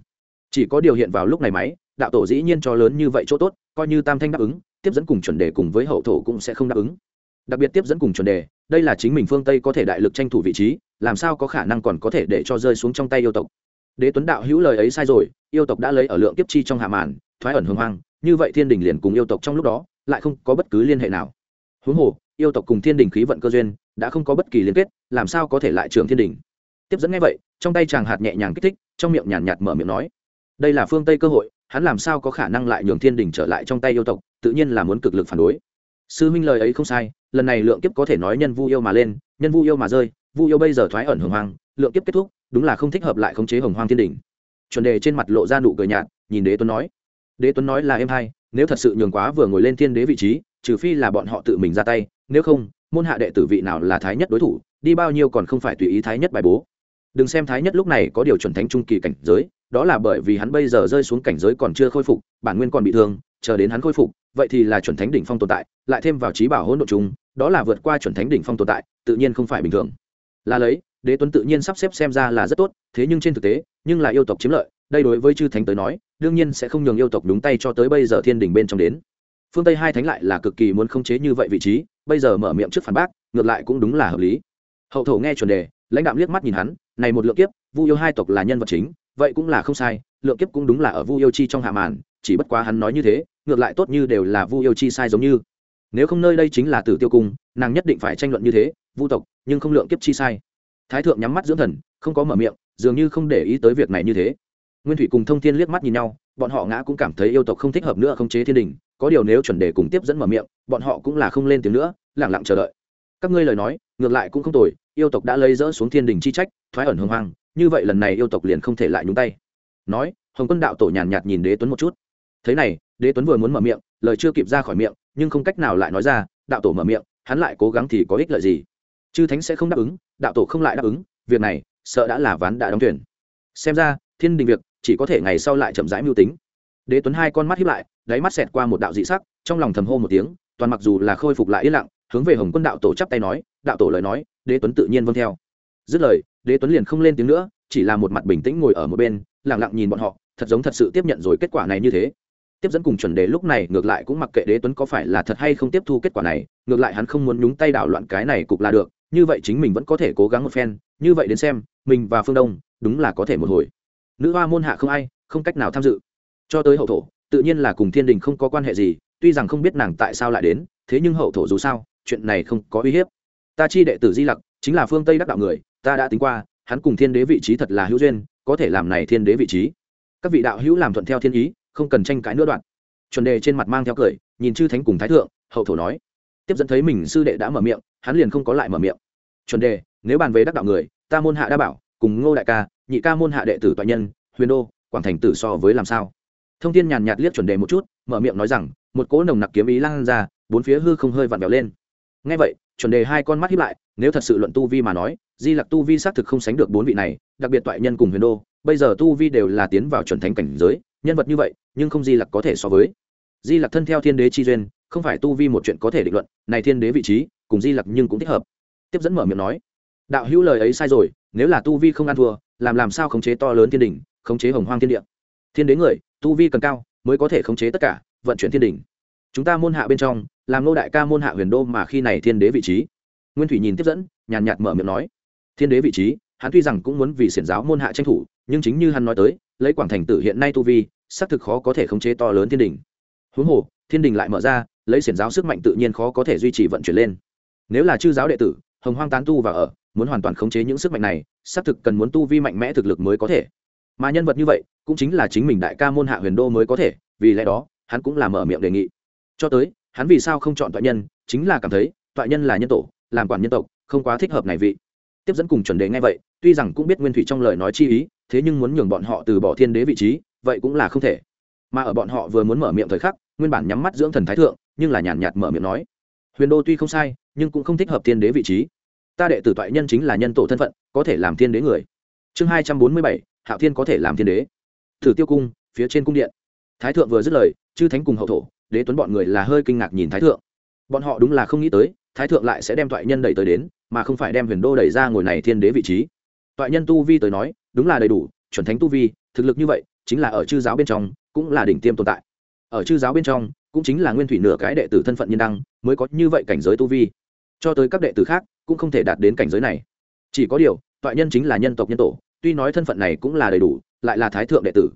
Chỉ có điều hiện vào lúc này máy, đạo tổ dĩ nhiên cho lớn như vậy chỗ tốt, coi như tam thanh đáp ứng, tiếp dẫn cùng chuẩn đề cùng với hậu thổ cũng sẽ không đáp ứng. Đặc biệt tiếp dẫn cùng chuẩn đề, đây là chính mình phương tây có thể đại lực tranh thủ vị trí, làm sao có khả năng còn có thể để cho rơi xuống trong tay yêu tộc. Đế tuấn đạo hữu lời ấy sai rồi, yêu tộc đã lấy ở lượng kiếp chi trong hạ màn, thoái ẩn hưng hoang, như vậy thiên đình liền cùng yêu tộc trong lúc đó, lại không có bất cứ liên hệ nào. Huống hồ, yêu tộc cùng thiên đình khí vận cơ duyên, đã không có bất kỳ liên kết, làm sao có thể lại trường thiên đình? Tiếp dẫn ngay vậy, trong tay chàng hạt nhẹ nhàng kích thích, trong miệng nhàn nhạt mở miệng nói, đây là phương tây cơ hội, hắn làm sao có khả năng lại nhường thiên đình trở lại trong tay yêu tộc, tự nhiên là muốn cực lực phản đối. Sư minh lời ấy không sai, lần này lượng kiếp có thể nói nhân vu yêu mà lên, nhân vu yêu mà rơi, vu yêu bây giờ thoái ẩn hồng hoang, lượng kiếp kết thúc, đúng là không thích hợp lại khống chế hồng hoang thiên đình. Chuẩn đề trên mặt lộ ra nụ cười nhạt, nhìn đế tuấn nói, đế tuấn nói là em hai, nếu thật sự nhường quá vừa ngồi lên thiên đế vị trí, trừ phi là bọn họ tự mình ra tay, nếu không, môn hạ đệ tử vị nào là thái nhất đối thủ, đi bao nhiêu còn không phải tùy ý thái nhất bài bố đừng xem thái nhất lúc này có điều chuẩn thánh trung kỳ cảnh giới, đó là bởi vì hắn bây giờ rơi xuống cảnh giới còn chưa khôi phục, bản nguyên còn bị thương, chờ đến hắn khôi phục, vậy thì là chuẩn thánh đỉnh phong tồn tại, lại thêm vào trí bảo hỗn độ chúng đó là vượt qua chuẩn thánh đỉnh phong tồn tại, tự nhiên không phải bình thường. Là lấy, đế tuấn tự nhiên sắp xếp xem ra là rất tốt, thế nhưng trên thực tế, nhưng là yêu tộc chiếm lợi, đây đối với chư thánh tới nói, đương nhiên sẽ không nhường yêu tộc đúng tay cho tới bây giờ thiên đình bên trong đến. Phương tây hai thánh lại là cực kỳ muốn khống chế như vậy vị trí, bây giờ mở miệng trước phản bác, ngược lại cũng đúng là hợp lý. Hậu thổ nghe chuẩn đề lãnh đạo liếc mắt nhìn hắn, này một lượng kiếp, vu yêu hai tộc là nhân vật chính, vậy cũng là không sai, lượng kiếp cũng đúng là ở vu yêu chi trong hạ màn, chỉ bất quá hắn nói như thế, ngược lại tốt như đều là vu yêu chi sai giống như. Nếu không nơi đây chính là tử tiêu cung, nàng nhất định phải tranh luận như thế, vu tộc, nhưng không lượng kiếp chi sai. Thái thượng nhắm mắt dưỡng thần, không có mở miệng, dường như không để ý tới việc này như thế. Nguyên thủy cùng thông thiên liếc mắt nhìn nhau, bọn họ ngã cũng cảm thấy yêu tộc không thích hợp nữa không chế thiên đình, có điều nếu chuẩn đề cùng tiếp dẫn mở miệng, bọn họ cũng là không lên tiếng nữa lẳng lặng chờ đợi. Các ngươi lời nói, ngược lại cũng không tồi yêu tộc đã lấy dỡ xuống thiên đình chi trách thoái ẩn hưng hoang như vậy lần này yêu tộc liền không thể lại nhúng tay. Nói hồng quân đạo tổ nhàn nhạt, nhìn đế tuấn một chút. Thế này đế tuấn vừa muốn mở miệng lời chưa kịp ra khỏi miệng nhưng không cách nào lại nói ra đạo tổ mở miệng hắn lại cố gắng thì có ích lợi gì? Chư thánh sẽ không đáp ứng đạo tổ không lại đáp ứng việc này sợ đã là ván đã đóng thuyền. Xem ra thiên đình việc chỉ có thể ngày sau lại chậm rãi mưu tính. Đế tuấn hai con mắt hiếp lại đáy mắt xẹt qua một đạo dị sắc trong lòng thầm hô một tiếng toàn mặc dù là khôi phục lại yên lặng hướng về hồng quân đạo tổ chắp tay nói đạo tổ lời nói đế tuấn tự nhiên vâng theo. Dứt lời, đế tuấn liền không lên tiếng nữa, chỉ là một mặt bình tĩnh ngồi ở một bên lẳng lặng nhìn bọn họ, thật giống thật sự tiếp nhận rồi kết quả này như thế. Tiếp dẫn cùng chuẩn đề lúc này ngược lại cũng mặc kệ đế tuấn có phải là thật hay không tiếp thu kết quả này, ngược lại hắn không muốn nhúng tay đảo loạn cái này cục là được, như vậy chính mình vẫn có thể cố gắng một phen, như vậy đến xem, mình và phương đông, đúng là có thể một hồi. Nữ hoa môn hạ không ai, không cách nào tham dự. Cho tới hậu thổ, tự nhiên là cùng thiên đình không có quan hệ gì, tuy rằng không biết nàng tại sao lại đến, thế nhưng hậu thổ dù sao, chuyện này không có uy hiếp ta chi đệ tử di lặc chính là phương tây đắc đạo người, ta đã tính qua, hắn cùng thiên đế vị trí thật là hữu duyên, có thể làm này thiên đế vị trí. Các vị đạo hữu làm thuận theo thiên ý, không cần tranh cãi nữa đoạn. Chuẩn đề trên mặt mang theo cười, nhìn chư thánh cùng thái thượng, hậu thổ nói. Tiếp dẫn thấy mình sư đệ đã mở miệng, hắn liền không có lại mở miệng. Chuẩn đề, nếu bàn về đắc đạo người, ta môn hạ đa bảo, cùng ngô đại ca, nhị ca môn hạ đệ tử toại nhân, huyền đô, quảng thành tử so với làm sao? Thông tin nhàn nhạt liếc chuẩn đề một chút, mở miệng nói rằng, một cỗ nồng nặc kiếm ý lan ra, bốn phía hư không hơi vặn vẹo lên ngay vậy, chuẩn đề hai con mắt hiếp lại, nếu thật sự luận tu vi mà nói, di lặc tu vi xác thực không sánh được bốn vị này, đặc biệt toại nhân cùng huyền đô, bây giờ tu vi đều là tiến vào chuẩn thánh cảnh giới, nhân vật như vậy, nhưng không di lặc có thể so với. Di lặc thân theo thiên đế chi duyên, không phải tu vi một chuyện có thể định luận, này thiên đế vị trí, cùng di lặc nhưng cũng thích hợp. Tiếp dẫn mở miệng nói, đạo hữu lời ấy sai rồi, nếu là tu vi không ăn thua, làm làm sao khống chế to lớn thiên đình khống chế hồng hoang thiên địa? Thiên đế người, tu vi cần cao, mới có thể khống chế tất cả, vận chuyển thiên đình chúng ta môn hạ bên trong làm nô đại ca môn hạ huyền đô mà khi này thiên đế vị trí. Nguyên thủy nhìn tiếp dẫn, nhàn nhạt mở miệng nói, thiên đế vị trí, hắn tuy rằng cũng muốn vì xiển giáo môn hạ tranh thủ, nhưng chính như hắn nói tới, lấy quảng thành tử hiện nay tu vi, xác thực khó có thể khống chế to lớn thiên đình. Huống hồ, thiên đình lại mở ra, lấy xiển giáo sức mạnh tự nhiên khó có thể duy trì vận chuyển lên. Nếu là chư giáo đệ tử, hồng hoang tán tu và ở, muốn hoàn toàn khống chế những sức mạnh này, xác thực cần muốn tu vi mạnh mẽ thực lực mới có thể. Mà nhân vật như vậy, cũng chính là chính mình đại ca môn hạ huyền đô mới có thể, vì lẽ đó, hắn cũng là mở miệng đề nghị. Cho tới hắn vì sao không chọn toại nhân, chính là cảm thấy toại nhân là nhân tổ, làm quản nhân tộc, không quá thích hợp này vị. Tiếp dẫn cùng chuẩn đề ngay vậy, tuy rằng cũng biết nguyên thủy trong lời nói chi ý, thế nhưng muốn nhường bọn họ từ bỏ thiên đế vị trí, vậy cũng là không thể. Mà ở bọn họ vừa muốn mở miệng thời khắc, nguyên bản nhắm mắt dưỡng thần thái thượng, nhưng là nhàn nhạt mở miệng nói, huyền đô tuy không sai, nhưng cũng không thích hợp thiên đế vị trí. Ta đệ tử toại nhân chính là nhân tổ thân phận, có thể làm thiên đế người. Chương hai trăm bốn mươi bảy, hạo thiên có thể làm thiên đế. Thử tiêu cung, phía trên cung điện. Thái thượng vừa dứt lời, chư thánh cùng hậu thổ đế tuấn bọn người là hơi kinh ngạc nhìn thái thượng. Bọn họ đúng là không nghĩ tới, thái thượng lại sẽ đem thoại nhân đẩy tới đến, mà không phải đem huyền đô đẩy ra ngồi này thiên đế vị trí. Thoại nhân tu vi tới nói, đúng là đầy đủ, chuẩn thánh tu vi, thực lực như vậy, chính là ở chư giáo bên trong, cũng là đỉnh tiêm tồn tại. Ở chư giáo bên trong, cũng chính là nguyên thủy nửa cái đệ tử thân phận nhân đăng, mới có như vậy cảnh giới tu vi. Cho tới các đệ tử khác, cũng không thể đạt đến cảnh giới này. Chỉ có điều, toại nhân chính là nhân tộc nhân tổ, tuy nói thân phận này cũng là đầy đủ, lại là thái thượng đệ tử.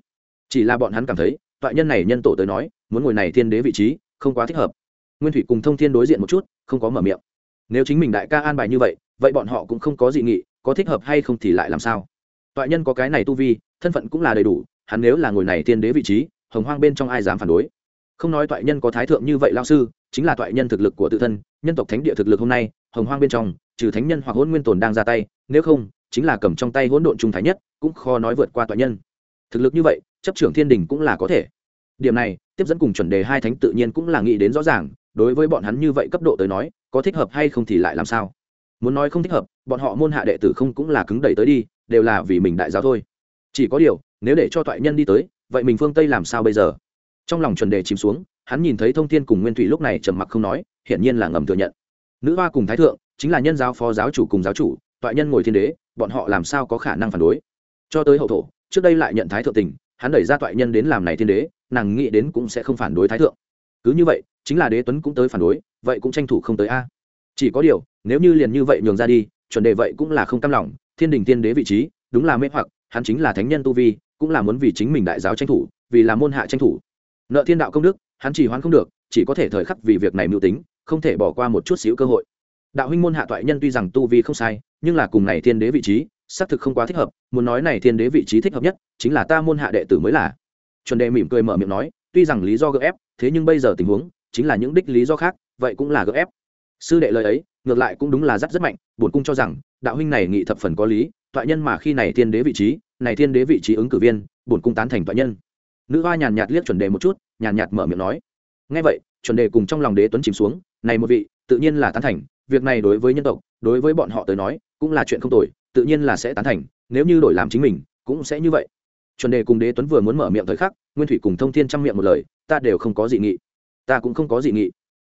Chỉ là bọn hắn cảm thấy toại nhân này nhân tổ tới nói, muốn ngồi này thiên đế vị trí, không quá thích hợp. Nguyên thủy cùng thông thiên đối diện một chút, không có mở miệng. Nếu chính mình đại ca an bài như vậy vậy bọn họ cũng không có dị nghị, có thích hợp hay không thì lại làm sao? Toại nhân có cái này tu vi, thân phận cũng là đầy đủ, hắn nếu là ngồi này thiên đế vị trí, hồng hoang bên trong ai dám phản đối? Không nói toại nhân có thái thượng như vậy lao sư, chính là toại nhân thực lực của tự thân, nhân tộc thánh địa thực lực hôm nay, hồng hoang bên trong, trừ thánh nhân hoặc hôn nguyên tồn đang ra tay, nếu không, chính là cầm trong tay hỗn độn trung thái nhất, cũng khó nói vượt qua toại nhân. Thực lực như vậy chấp trưởng thiên đình cũng là có thể. Điểm này, tiếp dẫn cùng chuẩn đề hai thánh tự nhiên cũng là nghĩ đến rõ ràng, đối với bọn hắn như vậy cấp độ tới nói, có thích hợp hay không thì lại làm sao? Muốn nói không thích hợp, bọn họ môn hạ đệ tử không cũng là cứng đẩy tới đi, đều là vì mình đại giáo thôi. Chỉ có điều, nếu để cho toại nhân đi tới, vậy mình phương tây làm sao bây giờ? Trong lòng chuẩn đề chìm xuống, hắn nhìn thấy thông thiên cùng nguyên thủy lúc này trầm mặc không nói, hiển nhiên là ngầm thừa nhận. Nữ hoa cùng thái thượng, chính là nhân giáo phó giáo chủ cùng giáo chủ toại nhân ngồi thiên đế, bọn họ làm sao có khả năng phản đối? Cho tới hậu thổ, trước đây lại nhận thái thượng tình hắn đẩy ra toại nhân đến làm này thiên đế, nàng nghĩ đến cũng sẽ không phản đối thái thượng. Cứ như vậy, chính là đế tuấn cũng tới phản đối, vậy cũng tranh thủ không tới a. Chỉ có điều, nếu như liền như vậy nhường ra đi, chuẩn đề vậy cũng là không cam lòng, thiên đình tiên đế vị trí, đúng là mê hoặc, hắn chính là thánh nhân tu vi, cũng là muốn vì chính mình đại giáo tranh thủ, vì là môn hạ tranh thủ. Nợ thiên đạo công đức, hắn chỉ hoán không được, chỉ có thể thời khắc vì việc này mưu tính, không thể bỏ qua một chút xíu cơ hội. Đạo huynh môn hạ toại nhân tuy rằng tu vi không sai, nhưng là cùng này thiên đế vị trí xác thực không quá thích hợp, muốn nói này thiên đế vị trí thích hợp nhất chính là ta môn hạ đệ tử mới là. Chuẩn đề mỉm cười mở miệng nói, tuy rằng lý do gợ ép, thế nhưng bây giờ tình huống chính là những đích lý do khác, vậy cũng là gợ ép. Sư đệ lời ấy, ngược lại cũng đúng là rất rất mạnh bổn cung cho rằng, đạo huynh này nghị thập phần có lý thoại nhân mà khi này thiên đế vị trí, này thiên đế vị trí ứng cử viên bổn cung tán thành thoại nhân. Nữ hoa nhàn nhạt liếc chuẩn đề một chút, nhàn nhạt mở miệng nói. Ngay vậy, chuẩn đề cùng trong lòng đế tuấn chìm xuống, này một vị, tự nhiên là tán thành, việc này đối với nhân tộc, đối với bọn họ tới nói, cũng là chuyện không tồi tự nhiên là sẽ tán thành, nếu như đổi làm chính mình, cũng sẽ như vậy. Chuẩn đề cùng đế tuấn vừa muốn mở miệng thời khắc, nguyên thủy cùng thông thiên chăm miệng một lời, ta đều không có dị nghị. Ta cũng không có dị nghị.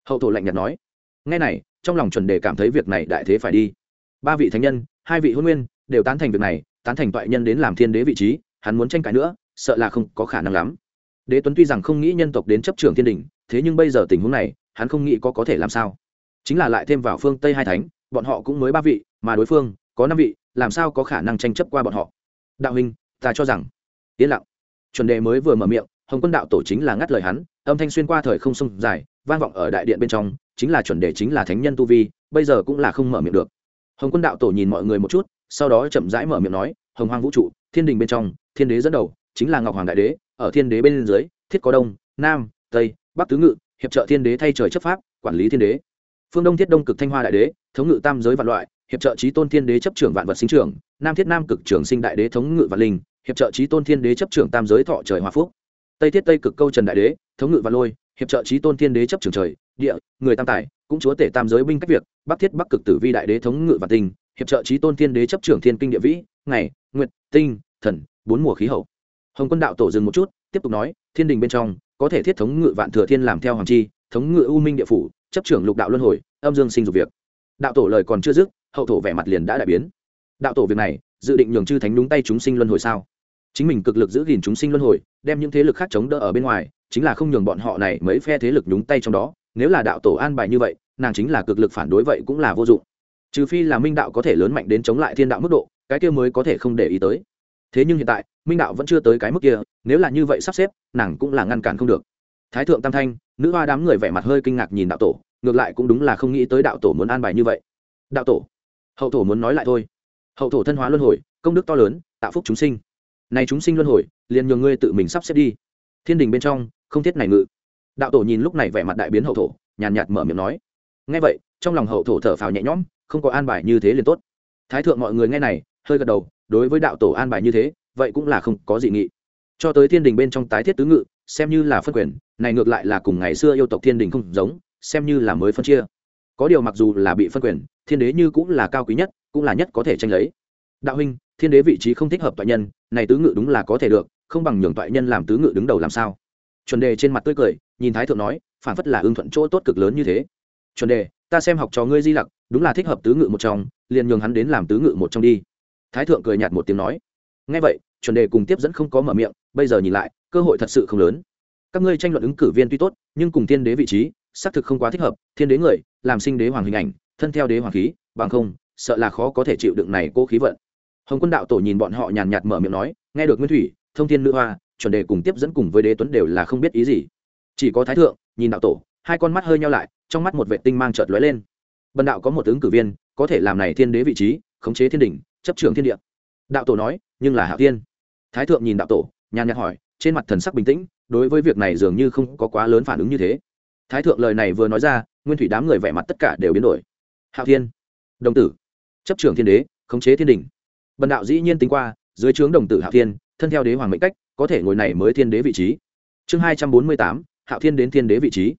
Hậu thổ lạnh nhạt nói. Ngay này, trong lòng chuẩn đề cảm thấy việc này đại thế phải đi. Ba vị thánh nhân, hai vị hôn nguyên, đều tán thành việc này, tán thành toại nhân đến làm thiên đế vị trí, hắn muốn tranh cãi nữa, sợ là không có khả năng lắm. Đế tuấn tuy rằng không nghĩ nhân tộc đến chấp trường thiên đình, thế nhưng bây giờ tình huống này, hắn không nghĩ có có thể làm sao. Chính là lại thêm vào phương tây hai thánh, bọn họ cũng mới ba vị, mà đối phương có năm vị làm sao có khả năng tranh chấp qua bọn họ? Đạo huynh, ta cho rằng, yên lặng. Chuẩn đề mới vừa mở miệng, hồng quân đạo tổ chính là ngắt lời hắn, âm thanh xuyên qua thời không sông dài, vang vọng ở đại điện bên trong, chính là chuẩn đề chính là thánh nhân tu vi, bây giờ cũng là không mở miệng được. Hồng quân đạo tổ nhìn mọi người một chút, sau đó chậm rãi mở miệng nói, hồng hoang vũ trụ, thiên đình bên trong, thiên đế dẫn đầu, chính là ngọc hoàng đại đế, ở thiên đế bên dưới, thiết có đông, nam, tây, bắc tứ ngự, hiệp trợ thiên đế thay trời chấp pháp, quản lý thiên đế. Phương đông thiết đông cực thanh hoa đại đế, thống ngự tam giới vạn loại hiệp trợ trí tôn thiên đế chấp trưởng vạn vật sinh trưởng, nam thiết nam cực trưởng sinh đại đế thống ngự vạn linh, hiệp trợ trí tôn thiên đế chấp trưởng tam giới thọ trời hòa phúc. Tây thiết tây cực câu trần đại đế, thống ngự vạn lôi, hiệp trợ trí tôn thiên đế chấp trưởng trời, địa, người tam tài, cũng chúa tể tam giới binh cách việc, bắc thiết bắc cực tử vi đại đế thống ngự vạn tinh, hiệp trợ trí tôn thiên đế chấp trưởng thiên kinh địa vĩ, ngày, nguyệt, tinh, thần, bốn mùa khí hậu. Hồng quân đạo tổ dừng một chút, tiếp tục nói, thiên đình bên trong, có thể thiết thống ngự vạn thừa thiên làm theo hoàng chi, thống ngự u minh địa phủ, chấp trưởng lục đạo luân hồi, âm dương sinh dục việc. Đạo tổ lời còn chưa dứt hậu thổ vẻ mặt liền đã đại biến. Đạo tổ việc này, dự định nhường chư thánh đúng tay chúng sinh luân hồi sao? Chính mình cực lực giữ gìn chúng sinh luân hồi, đem những thế lực khác chống đỡ ở bên ngoài, chính là không nhường bọn họ này mấy phe thế lực nhúng tay trong đó, nếu là đạo tổ an bài như vậy, nàng chính là cực lực phản đối vậy cũng là vô dụng. Trừ phi là minh đạo có thể lớn mạnh đến chống lại thiên đạo mức độ, cái kia mới có thể không để ý tới. Thế nhưng hiện tại, minh đạo vẫn chưa tới cái mức kia, nếu là như vậy sắp xếp, nàng cũng là ngăn cản không được. Thái thượng tam thanh, nữ hoa đám người vẻ mặt hơi kinh ngạc nhìn đạo tổ, ngược lại cũng đúng là không nghĩ tới đạo tổ muốn an bài như vậy. Đạo tổ hậu thổ muốn nói lại thôi. Hậu thổ thân hóa luân hồi, công đức to lớn, tạo phúc chúng sinh. Này chúng sinh luân hồi, liền nhường ngươi tự mình sắp xếp đi. Thiên đình bên trong, không thiết này ngự. Đạo tổ nhìn lúc này vẻ mặt đại biến hậu thổ, nhàn nhạt mở miệng nói. Ngay vậy, trong lòng hậu thổ thở phào nhẹ nhõm, không có an bài như thế liền tốt. Thái thượng mọi người nghe này, hơi gật đầu, đối với đạo tổ an bài như thế, vậy cũng là không có gì nghị. Cho tới thiên đình bên trong tái thiết tứ ngự, xem như là phân quyền, này ngược lại là cùng ngày xưa yêu tộc thiên đình không giống, xem như là mới phân chia có điều mặc dù là bị phân quyền, thiên đế như cũng là cao quý nhất, cũng là nhất có thể tranh lấy. Đạo huynh, thiên đế vị trí không thích hợp toại nhân, này tứ ngự đúng là có thể được, không bằng nhường toại nhân làm tứ ngự đứng đầu làm sao? Chuẩn đề trên mặt tươi cười, nhìn thái thượng nói, phản phất là ưng thuận chỗ tốt cực lớn như thế. Chuẩn đề, ta xem học trò ngươi di lặc, đúng là thích hợp tứ ngự một trong, liền nhường hắn đến làm tứ ngự một trong đi. Thái thượng cười nhạt một tiếng nói. Ngay vậy, chuẩn đề cùng tiếp dẫn không có mở miệng, bây giờ nhìn lại, cơ hội thật sự không lớn. Các ngươi tranh luận ứng cử viên tuy tốt, nhưng cùng thiên đế vị trí xác thực không quá thích hợp, thiên đế người, làm sinh đế hoàng hình ảnh, thân theo đế hoàng khí, bằng không, sợ là khó có thể chịu đựng này cố khí vận. Hồng quân đạo tổ nhìn bọn họ nhàn nhạt mở miệng nói, nghe được nguyên thủy, thông thiên nữ hoa, chuẩn đề cùng tiếp dẫn cùng với đế tuấn đều là không biết ý gì. Chỉ có thái thượng, nhìn đạo tổ, hai con mắt hơi nhau lại, trong mắt một vệ tinh mang chợt lóe lên. Bần đạo có một ứng cử viên, có thể làm này thiên đế vị trí, khống chế thiên đình chấp trường thiên địa. Đạo tổ nói, nhưng là hạo thiên. Thái thượng nhìn đạo tổ, nhàn nhạt hỏi, trên mặt thần sắc bình tĩnh, đối với việc này dường như không có quá lớn phản ứng như thế thái thượng lời này vừa nói ra, nguyên thủy đám người vẻ mặt tất cả đều biến đổi. Hạo thiên, đồng tử, chấp trưởng thiên đế, khống chế thiên đình bần đạo dĩ nhiên tính qua, dưới trướng đồng tử hạo thiên, thân theo đế hoàng mệnh cách, có thể ngồi này mới thiên đế vị trí. Chương hai trăm bốn mươi tám, hạo thiên đến thiên đế vị trí.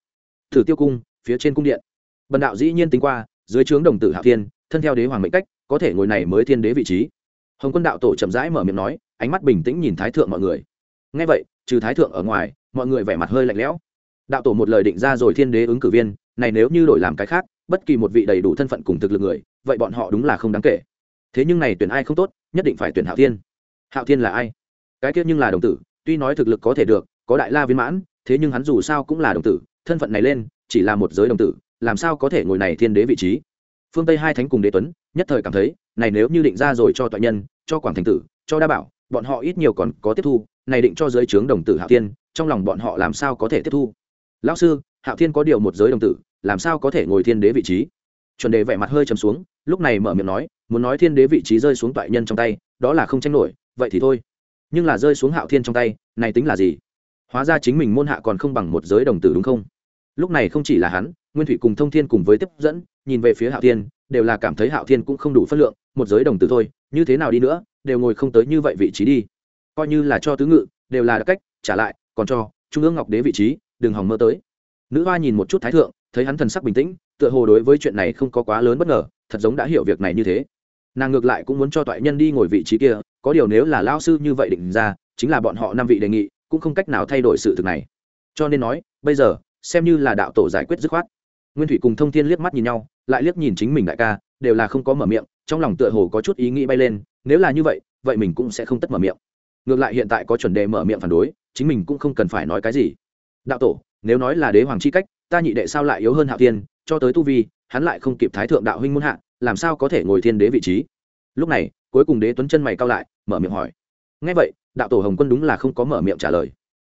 Thử tiêu cung, phía trên cung điện. Bần đạo dĩ nhiên tính qua, dưới trướng đồng tử hạo thiên, thân theo đế hoàng mệnh cách, có thể ngồi này mới thiên đế vị trí. Hồng quân đạo tổ chậm rãi mở miệng nói, ánh mắt bình tĩnh nhìn thái thượng mọi người. Ngay vậy, trừ thái thượng ở ngoài, mọi người vẻ mặt hơi lạnh lẽo đạo tổ một lời định ra rồi thiên đế ứng cử viên, này nếu như đổi làm cái khác, bất kỳ một vị đầy đủ thân phận cùng thực lực người, vậy bọn họ đúng là không đáng kể. Thế nhưng này tuyển ai không tốt, nhất định phải tuyển hạo thiên. Hạo thiên là ai? Cái tiết nhưng là đồng tử, tuy nói thực lực có thể được, có đại la viên mãn, thế nhưng hắn dù sao cũng là đồng tử, thân phận này lên, chỉ là một giới đồng tử, làm sao có thể ngồi này thiên đế vị trí? Phương tây hai thánh cùng đế tuấn, nhất thời cảm thấy, này nếu như định ra rồi cho toại nhân, cho quảng thành tử, cho đa bảo, bọn họ ít nhiều còn có tiếp thu, này định cho giới trướng đồng tử hạo thiên, trong lòng bọn họ làm sao có thể tiếp thu? Lão sư, hạo thiên có điều một giới đồng tử, làm sao có thể ngồi thiên đế vị trí? Chuẩn đề vẻ mặt hơi trầm xuống, lúc này mở miệng nói, muốn nói thiên đế vị trí rơi xuống toại nhân trong tay, đó là không tranh nổi, vậy thì thôi. Nhưng là rơi xuống hạo thiên trong tay, này tính là gì? Hóa ra chính mình môn hạ còn không bằng một giới đồng tử đúng không? Lúc này không chỉ là hắn, nguyên thủy cùng thông thiên cùng với tiếp dẫn, nhìn về phía hạo thiên, đều là cảm thấy hạo thiên cũng không đủ phân lượng, một giới đồng tử thôi, như thế nào đi nữa, đều ngồi không tới như vậy vị trí đi. Coi như là cho tứ ngự, đều là cách, trả lại, còn cho trung ương ngọc đế vị trí đừng hòng mơ tới. Nữ hoa nhìn một chút thái thượng, thấy hắn thần sắc bình tĩnh, tựa hồ đối với chuyện này không có quá lớn bất ngờ, thật giống đã hiểu việc này như thế. Nàng ngược lại cũng muốn cho toại nhân đi ngồi vị trí kia, có điều nếu là lao sư như vậy định ra, chính là bọn họ năm vị đề nghị, cũng không cách nào thay đổi sự thực này. Cho nên nói, bây giờ, xem như là đạo tổ giải quyết dứt khoát. Nguyên thủy cùng thông thiên liếc mắt nhìn nhau, lại liếc nhìn chính mình đại ca, đều là không có mở miệng, trong lòng tựa hồ có chút ý nghĩ bay lên, nếu là như vậy vậy mình cũng sẽ không tất mở miệng. Ngược lại hiện tại có chuẩn đề mở miệng phản đối, chính mình cũng không cần phải nói cái gì đạo tổ, nếu nói là đế hoàng chi cách, ta nhị đệ sao lại yếu hơn hạo tiên cho tới tu vi, hắn lại không kịp thái thượng đạo huynh muôn hạ, làm sao có thể ngồi thiên đế vị trí? Lúc này, cuối cùng đế tuấn chân mày cao lại, mở miệng hỏi. Ngay vậy, đạo tổ hồng quân đúng là không có mở miệng trả lời.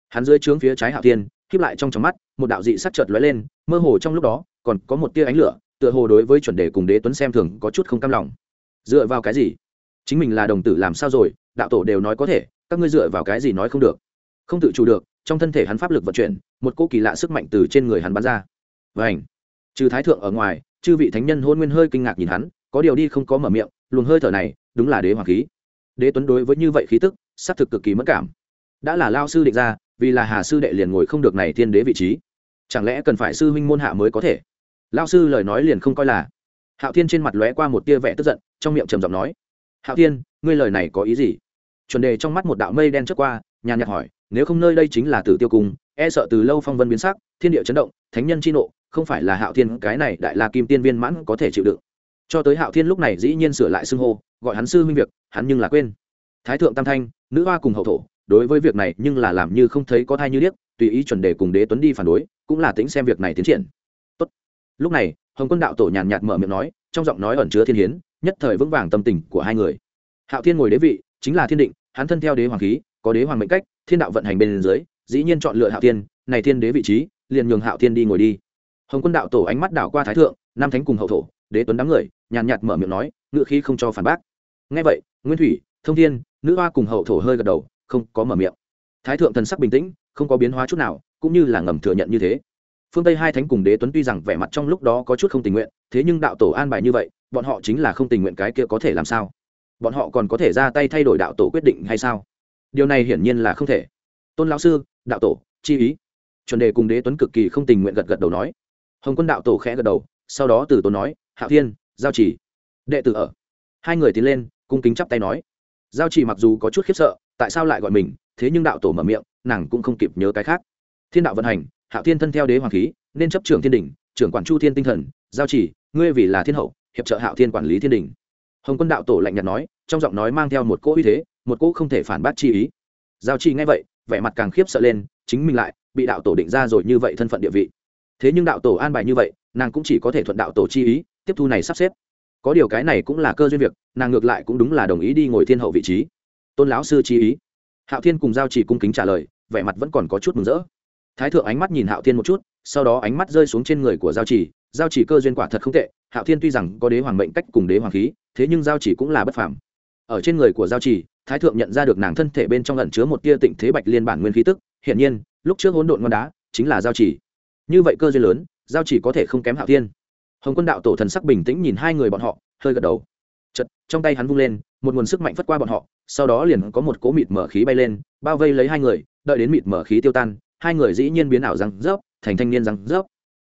Hắn dưới trướng phía trái hạo tiên khiếp lại trong trong mắt, một đạo dị sắc chợt lóe lên, mơ hồ trong lúc đó, còn có một tia ánh lửa, tựa hồ đối với chuẩn đề cùng đế tuấn xem thường có chút không cam lòng. Dựa vào cái gì? Chính mình là đồng tử làm sao rồi? Đạo tổ đều nói có thể, các ngươi dựa vào cái gì nói không được? Không tự chủ được trong thân thể hắn pháp lực vận chuyển, một cô kỳ lạ sức mạnh từ trên người hắn bắn ra. Và ảnh trừ thái thượng ở ngoài, chư vị thánh nhân hôn nguyên hơi kinh ngạc nhìn hắn, có điều đi không có mở miệng, luồng hơi thở này, đúng là đế hoàng khí. Đế tuấn đối với như vậy khí tức, xác thực cực kỳ mất cảm. Đã là lao sư định ra, vì là hà sư đệ liền ngồi không được này thiên đế vị trí. Chẳng lẽ cần phải sư huynh môn hạ mới có thể? Lao sư lời nói liền không coi là. Hạo thiên trên mặt lóe qua một tia vẻ tức giận, trong miệng trầm giọng nói. Hạo thiên, ngươi lời này có ý gì? Chuẩn đề trong mắt một đạo mây đen trước qua, nhàn nhạt hỏi nếu không nơi đây chính là tử tiêu cung e sợ từ lâu phong vân biến sắc, thiên địa chấn động, thánh nhân chi nộ, không phải là hạo thiên, cái này đại la kim tiên viên mãn có thể chịu đựng. Cho tới hạo thiên lúc này dĩ nhiên sửa lại xưng hô, gọi hắn sư huynh việc, hắn nhưng là quên. Thái thượng tam thanh, nữ hoa cùng hậu thổ, đối với việc này nhưng là làm như không thấy có thai như điếc, tùy ý chuẩn đề cùng đế tuấn đi phản đối, cũng là tính xem việc này tiến triển. Tốt. lúc này, hồng quân đạo tổ nhàn nhạt mở miệng nói, trong giọng nói ẩn chứa thiên hiến, nhất thời vững vàng tâm tình của hai người. Hạo thiên ngồi đế vị, chính là thiên định, hắn thân theo đế hoàng khí, có đế hoàng mệnh cách thiên đạo vận hành bên dưới, dĩ nhiên chọn lựa hạo thiên, này thiên đế vị trí, liền nhường hạo thiên đi ngồi đi. Hồng quân đạo tổ ánh mắt đảo qua thái thượng nam thánh cùng hậu thổ, đế tuấn đám người, nhàn nhạt mở miệng nói, ngựa khí không cho phản bác. Ngay vậy, nguyên thủy, thông thiên, nữ hoa cùng hậu thổ hơi gật đầu, không có mở miệng. Thái thượng thần sắc bình tĩnh, không có biến hóa chút nào, cũng như là ngầm thừa nhận như thế. Phương tây hai thánh cùng đế tuấn tuy rằng vẻ mặt trong lúc đó có chút không tình nguyện, thế nhưng đạo tổ an bài như vậy, bọn họ chính là không tình nguyện cái kia có thể làm sao? Bọn họ còn có thể ra tay thay đổi đạo tổ quyết định hay sao? Điều này hiển nhiên là không thể. Tôn lão sư, đạo tổ, chi ý. Chuẩn đề cùng đế tuấn cực kỳ không tình nguyện gật gật đầu nói. Hồng quân đạo tổ khẽ gật đầu, sau đó từ tốn nói, hạ thiên, giao chỉ. Đệ tử ở. Hai người tiến lên, cung kính chắp tay nói. Giao chỉ mặc dù có chút khiếp sợ, tại sao lại gọi mình, thế nhưng đạo tổ mở miệng, nàng cũng không kịp nhớ cái khác. Thiên đạo vận hành, hạ thiên thân theo đế hoàng khí, nên chấp trưởng thiên đình trưởng quản chu thiên tinh thần, giao chỉ, ngươi vì là thiên hậu, hiệp trợ hạo thiên quản lý thiên đình hồng quân đạo tổ lạnh nhạt nói, trong giọng nói mang theo một cỗ uy thế một cỗ không thể phản bác chi ý. Giao chỉ nghe vậy, vẻ mặt càng khiếp sợ lên, chính mình lại bị đạo tổ định ra rồi như vậy thân phận địa vị. Thế nhưng đạo tổ an bài như vậy, nàng cũng chỉ có thể thuận đạo tổ chi ý, tiếp thu này sắp xếp. Có điều cái này cũng là cơ duyên việc, nàng ngược lại cũng đúng là đồng ý đi ngồi thiên hậu vị trí. Tôn lão sư chi ý. Hạo thiên cùng giao chỉ cung kính trả lời, vẻ mặt vẫn còn có chút mừng rỡ. Thái thượng ánh mắt nhìn hạo thiên một chút, sau đó ánh mắt rơi xuống trên người của giao chỉ giao chỉ cơ duyên quả thật không tệ, hạo thiên tuy rằng có đế hoàng mệnh cách cùng đế hoàng khí, thế nhưng giao chỉ cũng là bất phàm. Ở trên người của giao chỉ thái thượng nhận ra được nàng thân thể bên trong ẩn chứa một tia tịnh thế bạch liên bản nguyên khí tức, hiển nhiên, lúc trước hỗn độn ngon đá chính là giao chỉ. Như vậy cơ duyên lớn, giao chỉ có thể không kém hạo thiên. Hồng quân đạo tổ thần sắc bình tĩnh nhìn hai người bọn họ, hơi gật đầu. Chật trong tay hắn vung lên, một nguồn sức mạnh phất qua bọn họ, sau đó liền có một cỗ mịt mở khí bay lên, bao vây lấy hai người, đợi đến mịt mở khí tiêu tan, hai người dĩ nhiên biến ảo răng rớp, thành thanh niên răng rớp.